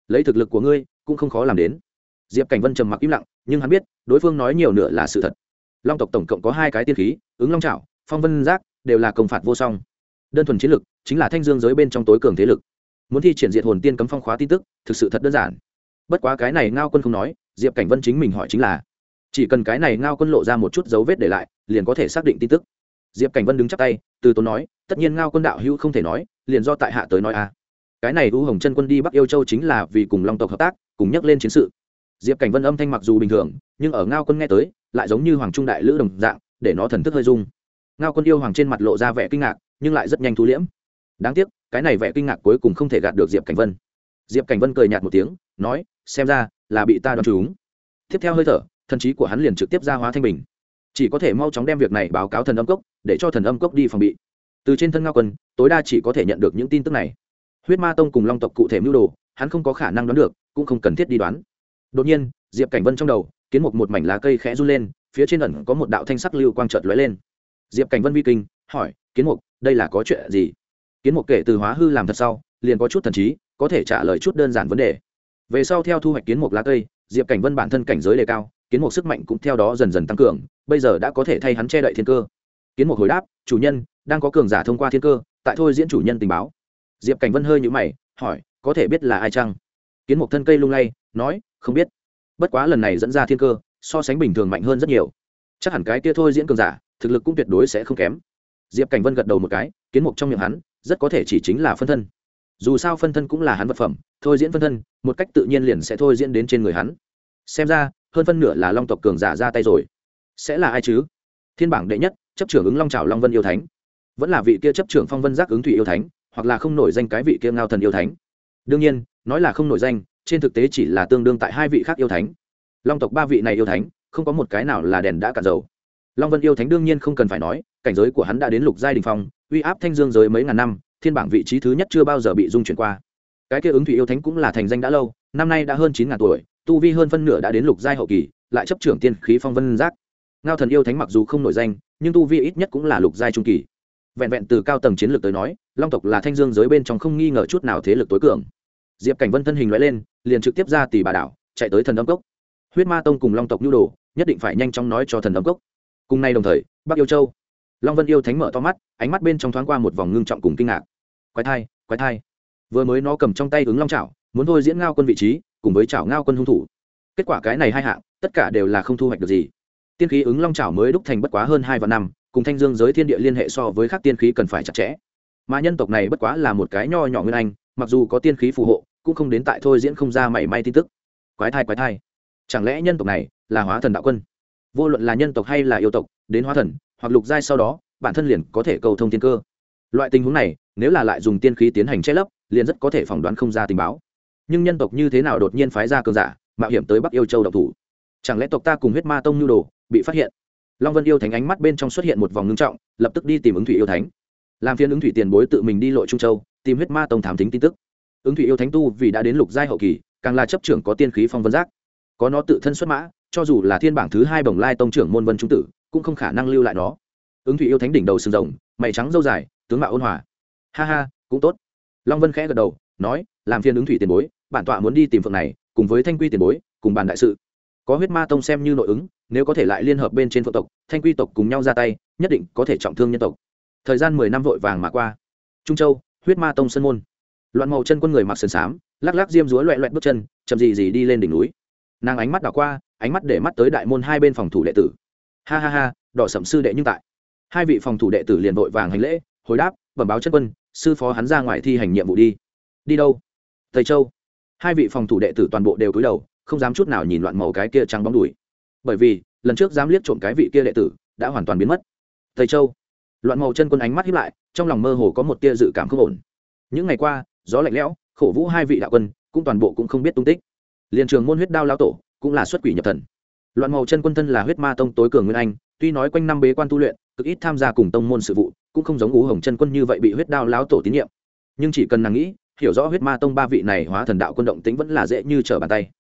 Speaker 1: Lấy thực lực của ngươi, cũng không khó làm đến. Diệp cảnh vân trầm mặc im lặng, nhưng hắn biết, đối phương nói nhiều nửa là sự thật. Long tộc tổng cộng có hai cái tiên khí, ứng long trảo, phong vân giác, đều là công phạt vô song. Đơn thuần chiến lực, chính là thanh dương giới bên trong tối cường thế lực. Muốn thi triển diện hồn tiên cấm phong khóa tin tức, thực sự thật đơn giản. Bất quá cái này ngao quân không nói diệp cảnh vân chính mình hỏi chính là, chỉ cần cái này ngao quân lộ ra một chút dấu vết để lại, liền có thể xác định tin tức. Diệp cảnh vân đứng chắp tay, từ tốn nói, tất nhiên ngao quân đạo hữu không thể nói, liền do tại hạ tới nói a. À. cái này u hồng chân quân đi bắc yêu châu chính là vì cùng long tộc hợp tác, cùng nhắc lên chiến sự. Diệp cảnh vân âm thanh mặc dù bình thường, nhưng ở ngao quân nghe tới, lại giống như hoàng trung đại lữ đồng dạng, để nó thần thức hơi dung ngao quân yêu hoàng trên mặt lộ ra vẻ kinh ngạc, nhưng lại rất nhanh thu liễm. Đáng tiếc, cái này vẻ kinh ngạc cuối cùng không thể gạt được diệp cảnh vân. Diệp cảnh vân cười nhạt một tiếng, nói, xem ra là bị ta đoán trúng tiếp theo hơi thở, thần trí của hắn liền trực tiếp ra hóa thanh bình. Chỉ có thể mau chóng đem việc này báo cáo thần âm cốc, để cho thần âm cốc đi phòng bị. Từ trên thân ngao quân, tối đa chỉ có thể nhận được những tin tức này. Huyết ma tông cùng long tộc cụ thể mưu đồ, hắn không có khả năng đoán được, cũng không cần thiết đi đoán. Đột nhiên, diệp cảnh vân trong đầu, kiến một một mảnh lá cây khẽ run lên, phía trên ẩn có một đạo thanh sắc lưu quang trợt lóe lên. Diệp cảnh vân vi kinh, hỏi, kiến mục, đây là có chuyện gì? Kiến mục kể từ hóa hư làm thật sau, liền có chút thần trí, có thể trả lời chút đơn giản vấn đề về sau theo thu hoạch kiến mục lá cây, diệp cảnh vân bản thân cảnh giới đề cao, kiến mục sức mạnh cũng theo đó dần dần tăng cường, bây giờ đã có thể thay hắn che đậy thiên cơ. Kiến mục hồi đáp, chủ nhân, đang có cường giả thông qua thiên cơ, tại thôi diễn chủ nhân tình báo. Diệp cảnh vân hơi nhũ mày, hỏi, có thể biết là ai chăng? Kiến mục thân cây lung lay, nói, không biết. Bất quá lần này dẫn ra thiên cơ, so sánh bình thường mạnh hơn rất nhiều. Chắc hẳn cái kia thôi diễn cường giả, thực lực cũng tuyệt đối sẽ không kém. Diệp cảnh vân gật đầu một cái, kiến mục trong miệng hắn, rất có thể chỉ chính là phân thân dù sao phân thân cũng là hắn vật phẩm, thôi diễn phân thân, một cách tự nhiên liền sẽ thôi diễn đến trên người hắn. Xem ra, hơn phân nửa là long tộc cường giả ra tay rồi. Sẽ là ai chứ? Thiên bảng đệ nhất, chấp trưởng ứng long trào long vân yêu thánh. Vẫn là vị kia chấp trưởng phong vân giác ứng thủy yêu thánh, hoặc là không nổi danh cái vị kia ngao thần yêu thánh. Đương nhiên, nói là không nổi danh, trên thực tế chỉ là tương đương tại hai vị khác yêu thánh. Long tộc ba vị này yêu thánh, không có một cái nào là đèn đã cạn dầu. Long vân yêu thánh đương nhiên không cần phải nói, cảnh giới của hắn đã đến lục giai đình phong, uy áp thanh dương giới mấy ngàn năm thiên bảng vị trí thứ nhất chưa bao giờ bị dung chuyển qua. Cái kia ứng thủy yêu thánh cũng là thành danh đã lâu, năm nay đã hơn chín ngàn tuổi, tu vi hơn phân nửa đã đến lục giai hậu kỳ, lại chấp trưởng tiên khí phong vân giác. Ngao thần yêu thánh mặc dù không nổi danh, nhưng tu vi ít nhất cũng là lục giai trung kỳ. Vẹn vẹn từ cao tầng chiến lược tới nói, long tộc là thanh dương giới bên trong không nghi ngờ chút nào thế lực tối cường. Diệp cảnh vân thân hình loại lên, liền trực tiếp ra tỷ bà đảo, chạy tới thần âm cốc. Huyết ma tông cùng long tộc nhu đồ, nhất định phải nhanh chóng nói cho thần âm cốc. Cùng nay đồng thời, bắc yêu châu. Long vân yêu thánh mở to mắt, ánh mắt bên trong thoáng qua một vòng ngưng trọng cùng kinh ngạc quái thai quái thai. Vừa mới nó cầm trong tay ứng long chảo, muốn thôi diễn ngao quân vị trí, cùng với chảo ngao quân hung thủ. Kết quả cái này hai hạng, tất cả đều là không thu hoạch được gì. Tiên khí ứng long chảo mới đúc thành bất quá hơn hai vạn năm, cùng thanh dương giới thiên địa liên hệ so với các tiên khí cần phải chặt chẽ. Mà nhân tộc này bất quá là một cái nho nhỏ nguyên anh, mặc dù có tiên khí phù hộ, cũng không đến tại thôi diễn không ra mảy may tin tức. Quái thai quái thai. Chẳng lẽ nhân tộc này là hóa thần đạo quân? Vô luận là nhân tộc hay là yêu tộc, đến hóa thần, hoặc lục giai sau đó, bản thân liền có thể cầu thông tiên cơ loại tình huống này, nếu là lại dùng tiên khí tiến hành che lấp, liền rất có thể phỏng đoán không ra tình báo. Nhưng nhân tộc như thế nào đột nhiên phái ra cường giả, mạo hiểm tới bắc yêu châu độc thủ? Chẳng lẽ tộc ta cùng huyết ma tông nhu đồ bị phát hiện? Long vân yêu thánh ánh mắt bên trong xuất hiện một vòng ngưng trọng, lập tức đi tìm ứng thủy yêu thánh. Làm phiên ứng thủy tiền bối tự mình đi lội trung châu, tìm huyết ma tông thám tính tin tức. Ứng thủy yêu thánh tu vì đã đến lục giai hậu kỳ, càng là chấp trưởng có tiên khí phong vân giác. Có nó tự thân xuất mã, cho dù là thiên bảng thứ hai bồng lai tông trưởng môn vân trung tử, cũng không khả năng lưu lại nó. Ứng thủy yêu thánh đỉnh đầu sừng rồng, mày trắng dâu dài tướng mạo ôn hòa. Ha ha, cũng tốt. Long vân khẽ gật đầu, nói, làm phiên ứng thủy tiền bối, bản tọa muốn đi tìm phượng này, cùng với thanh quy tiền bối, cùng bàn đại sự. Có huyết ma tông xem như nội ứng, nếu có thể lại liên hợp bên trên phượng tộc, thanh quy tộc cùng nhau ra tay, nhất định có thể trọng thương nhân tộc. Thời gian mười năm vội vàng mà qua. Trung châu, huyết ma tông sơn môn. Loạn màu chân quân người mặc sườn xám lắc lắc diêm rúa loẹ loẹt bước chân, chậm gì gì đi lên đỉnh núi. Nàng ánh mắt đảo qua, ánh mắt để mắt tới đại môn hai bên phòng thủ đệ tử. Ha ha ha, đỏ sẩm sư đệ nhưng tại. Hai vị phòng thủ đệ tử liền vội vàng hành lễ hồi đáp, bẩm báo chân quân, sư phó hắn ra ngoài thi hành nhiệm vụ đi. Đi đâu? Tây châu. Hai vị phòng thủ đệ tử toàn bộ đều cúi đầu, không dám chút nào nhìn loạn màu cái kia trắng bóng đùi. Bởi vì, lần trước dám liếc trộm cái vị kia đệ tử, đã hoàn toàn biến mất. Tây châu. Loạn màu chân quân ánh mắt hiếp lại, trong lòng mơ hồ có một tia dự cảm không ổn. Những ngày qua, gió lạnh lẽo, khổ vũ hai vị đạo quân, cũng toàn bộ cũng không biết tung tích. Liền trường môn huyết đao lao tổ, cũng là xuất quỷ nhập thần loạn màu chân quân thân là huyết ma tông tối cường nguyên anh, tuy nói quanh năm bế quan tu luyện, cực ít tham gia cùng tông môn sự vụ, cũng không giống ú hồng chân quân như vậy bị huyết đao lão tổ tín nhiệm. Nhưng chỉ cần nàng nghĩ, hiểu rõ huyết ma tông ba vị này hóa thần đạo quân động tính vẫn là dễ như trở bàn tay.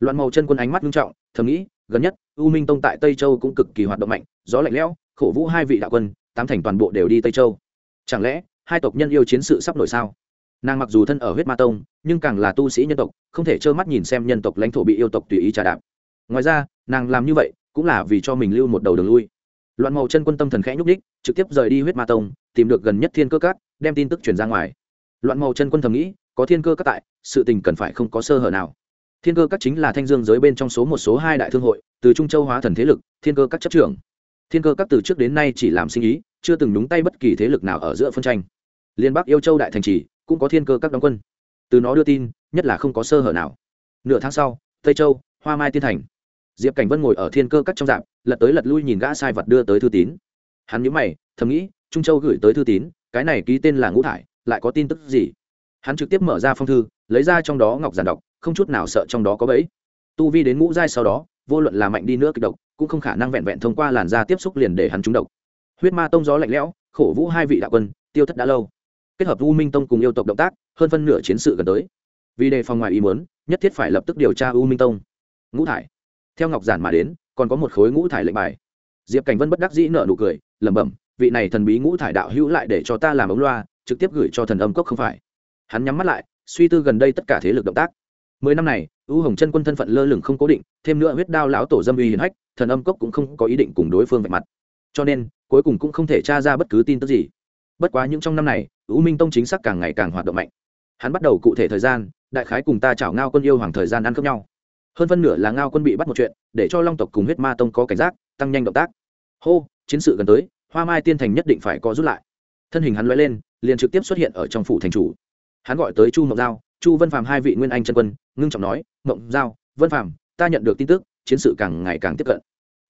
Speaker 1: Loạn màu chân quân ánh mắt nghiêm trọng, thầm nghĩ, gần nhất, u minh tông tại tây châu cũng cực kỳ hoạt động mạnh, gió lạnh lẽo, khổ vũ hai vị đạo quân, tám thành toàn bộ đều đi tây châu. Chẳng lẽ, hai tộc nhân yêu chiến sự sắp nổi sao? Nàng mặc dù thân ở huyết ma tông, nhưng càng là tu sĩ nhân tộc, không thể trơ mắt nhìn xem nhân tộc lãnh thổ bị yêu tộc tùy ý trà đạp ngoài ra, nàng làm như vậy cũng là vì cho mình lưu một đầu đường lui. Loạn màu chân quân tâm thần khẽ nhúc đích trực tiếp rời đi huyết ma tông, tìm được gần nhất thiên cơ cát đem tin tức truyền ra ngoài. Loạn màu chân quân thầm nghĩ, có thiên cơ cát tại, sự tình cần phải không có sơ hở nào. Thiên cơ cát chính là thanh dương giới bên trong số một, số hai đại thương hội, từ trung châu hóa thần thế lực, thiên cơ cát chấp trưởng. Thiên cơ cát từ trước đến nay chỉ làm sinh ý, chưa từng đúng tay bất kỳ thế lực nào ở giữa phân tranh. Liên bắc yêu châu đại thành trì, cũng có thiên cơ các đóng quân. Từ nó đưa tin, nhất là không có sơ hở nào. Nửa tháng sau, tây châu, hoa mai tiên thành diệp cảnh vân ngồi ở thiên cơ cắt trong dạp, lật tới lật lui nhìn gã sai vật đưa tới thư tín. Hắn nhớ mày, thầm nghĩ, trung châu gửi tới thư tín, cái này ký tên là ngũ thải, lại có tin tức gì? Hắn trực tiếp mở ra phong thư, lấy ra trong đó ngọc giản đọc, không chút nào sợ trong đó có bẫy. Tu vi đến ngũ giai sau đó, vô luận là mạnh đi nữa kịch độc, cũng không khả năng vẹn vẹn thông qua làn da tiếp xúc liền để hắn trúng độc. Huyết ma tông gió lạnh lẽo, khổ vũ hai vị đạo quân, tiêu thất đã lâu. Kết hợp u minh tông cùng yêu tộc động tác, hơn phân nửa chiến sự gần tới. Vì đề phòng ngoài ý muốn, nhất thiết phải lập tức điều tra u minh tông. Ngũ thải theo ngọc giản mà đến, còn có một khối ngũ thải lệnh bài. Diệp cảnh vân bất đắc dĩ nợ nụ cười, lẩm bẩm, vị này thần bí ngũ thải đạo hữu lại để cho ta làm ống loa, trực tiếp gửi cho thần âm cốc không phải. Hắn nhắm mắt lại, suy tư gần đây tất cả thế lực động tác. Mười năm này, u hồng chân quân thân phận lơ lửng không cố định, thêm nữa huyết đao lão tổ dâm uy hiển hách, thần âm cốc cũng không có ý định cùng đối phương vạch mặt. Cho nên, cuối cùng cũng không thể tra ra bất cứ tin tức gì. Bất quá những trong năm này, u minh tông chính xác càng ngày càng hoạt động mạnh. Hắn bắt đầu cụ thể thời gian, đại khái cùng ta chảo ngao quân yêu hoàng thời gian ăn khớp nhau hơn phân nửa là ngao quân bị bắt một chuyện, để cho long tộc cùng huyết ma tông có cảnh giác, tăng nhanh động tác. Hô, chiến sự gần tới, hoa mai tiên thành nhất định phải có rút lại. Thân hình hắn l lên, liền trực tiếp xuất hiện ở trong phủ thành chủ. Hắn gọi tới chu mộng giao, chu vân phàm hai vị nguyên anh chân quân, ngưng trọng nói, mộng giao, vân phàm, ta nhận được tin tức, chiến sự càng ngày càng tiếp cận.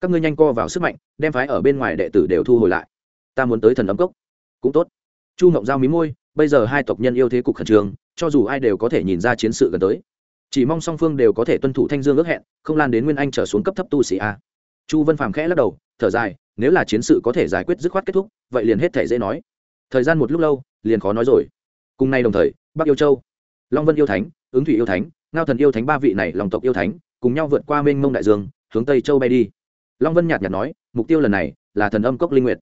Speaker 1: Các ngươi nhanh co vào sức mạnh, đem phái ở bên ngoài đệ tử đều thu hồi lại. Ta muốn tới thần ấm cốc. Cũng tốt. Chu mộng giao mí môi, bây giờ hai tộc nhân yêu thế cục khẩn trương, cho dù ai đều có thể nhìn ra chiến sự gần tới chỉ mong song phương đều có thể tuân thủ thanh dương ước hẹn, không lan đến nguyên anh trở xuống cấp thấp tu sĩ a. Chu vân phàm khẽ lắc đầu, thở dài, nếu là chiến sự có thể giải quyết dứt khoát kết thúc, vậy liền hết thể dễ nói. Thời gian một lúc lâu, liền khó nói rồi. Cùng nay đồng thời, bắc yêu châu, long vân yêu thánh, ứng thủy yêu thánh, ngao thần yêu thánh ba vị này lòng tộc yêu thánh, cùng nhau vượt qua mênh mông đại dương, hướng tây châu bay đi. Long vân nhạt nhạt nói, mục tiêu lần này là thần âm cốc linh nguyệt.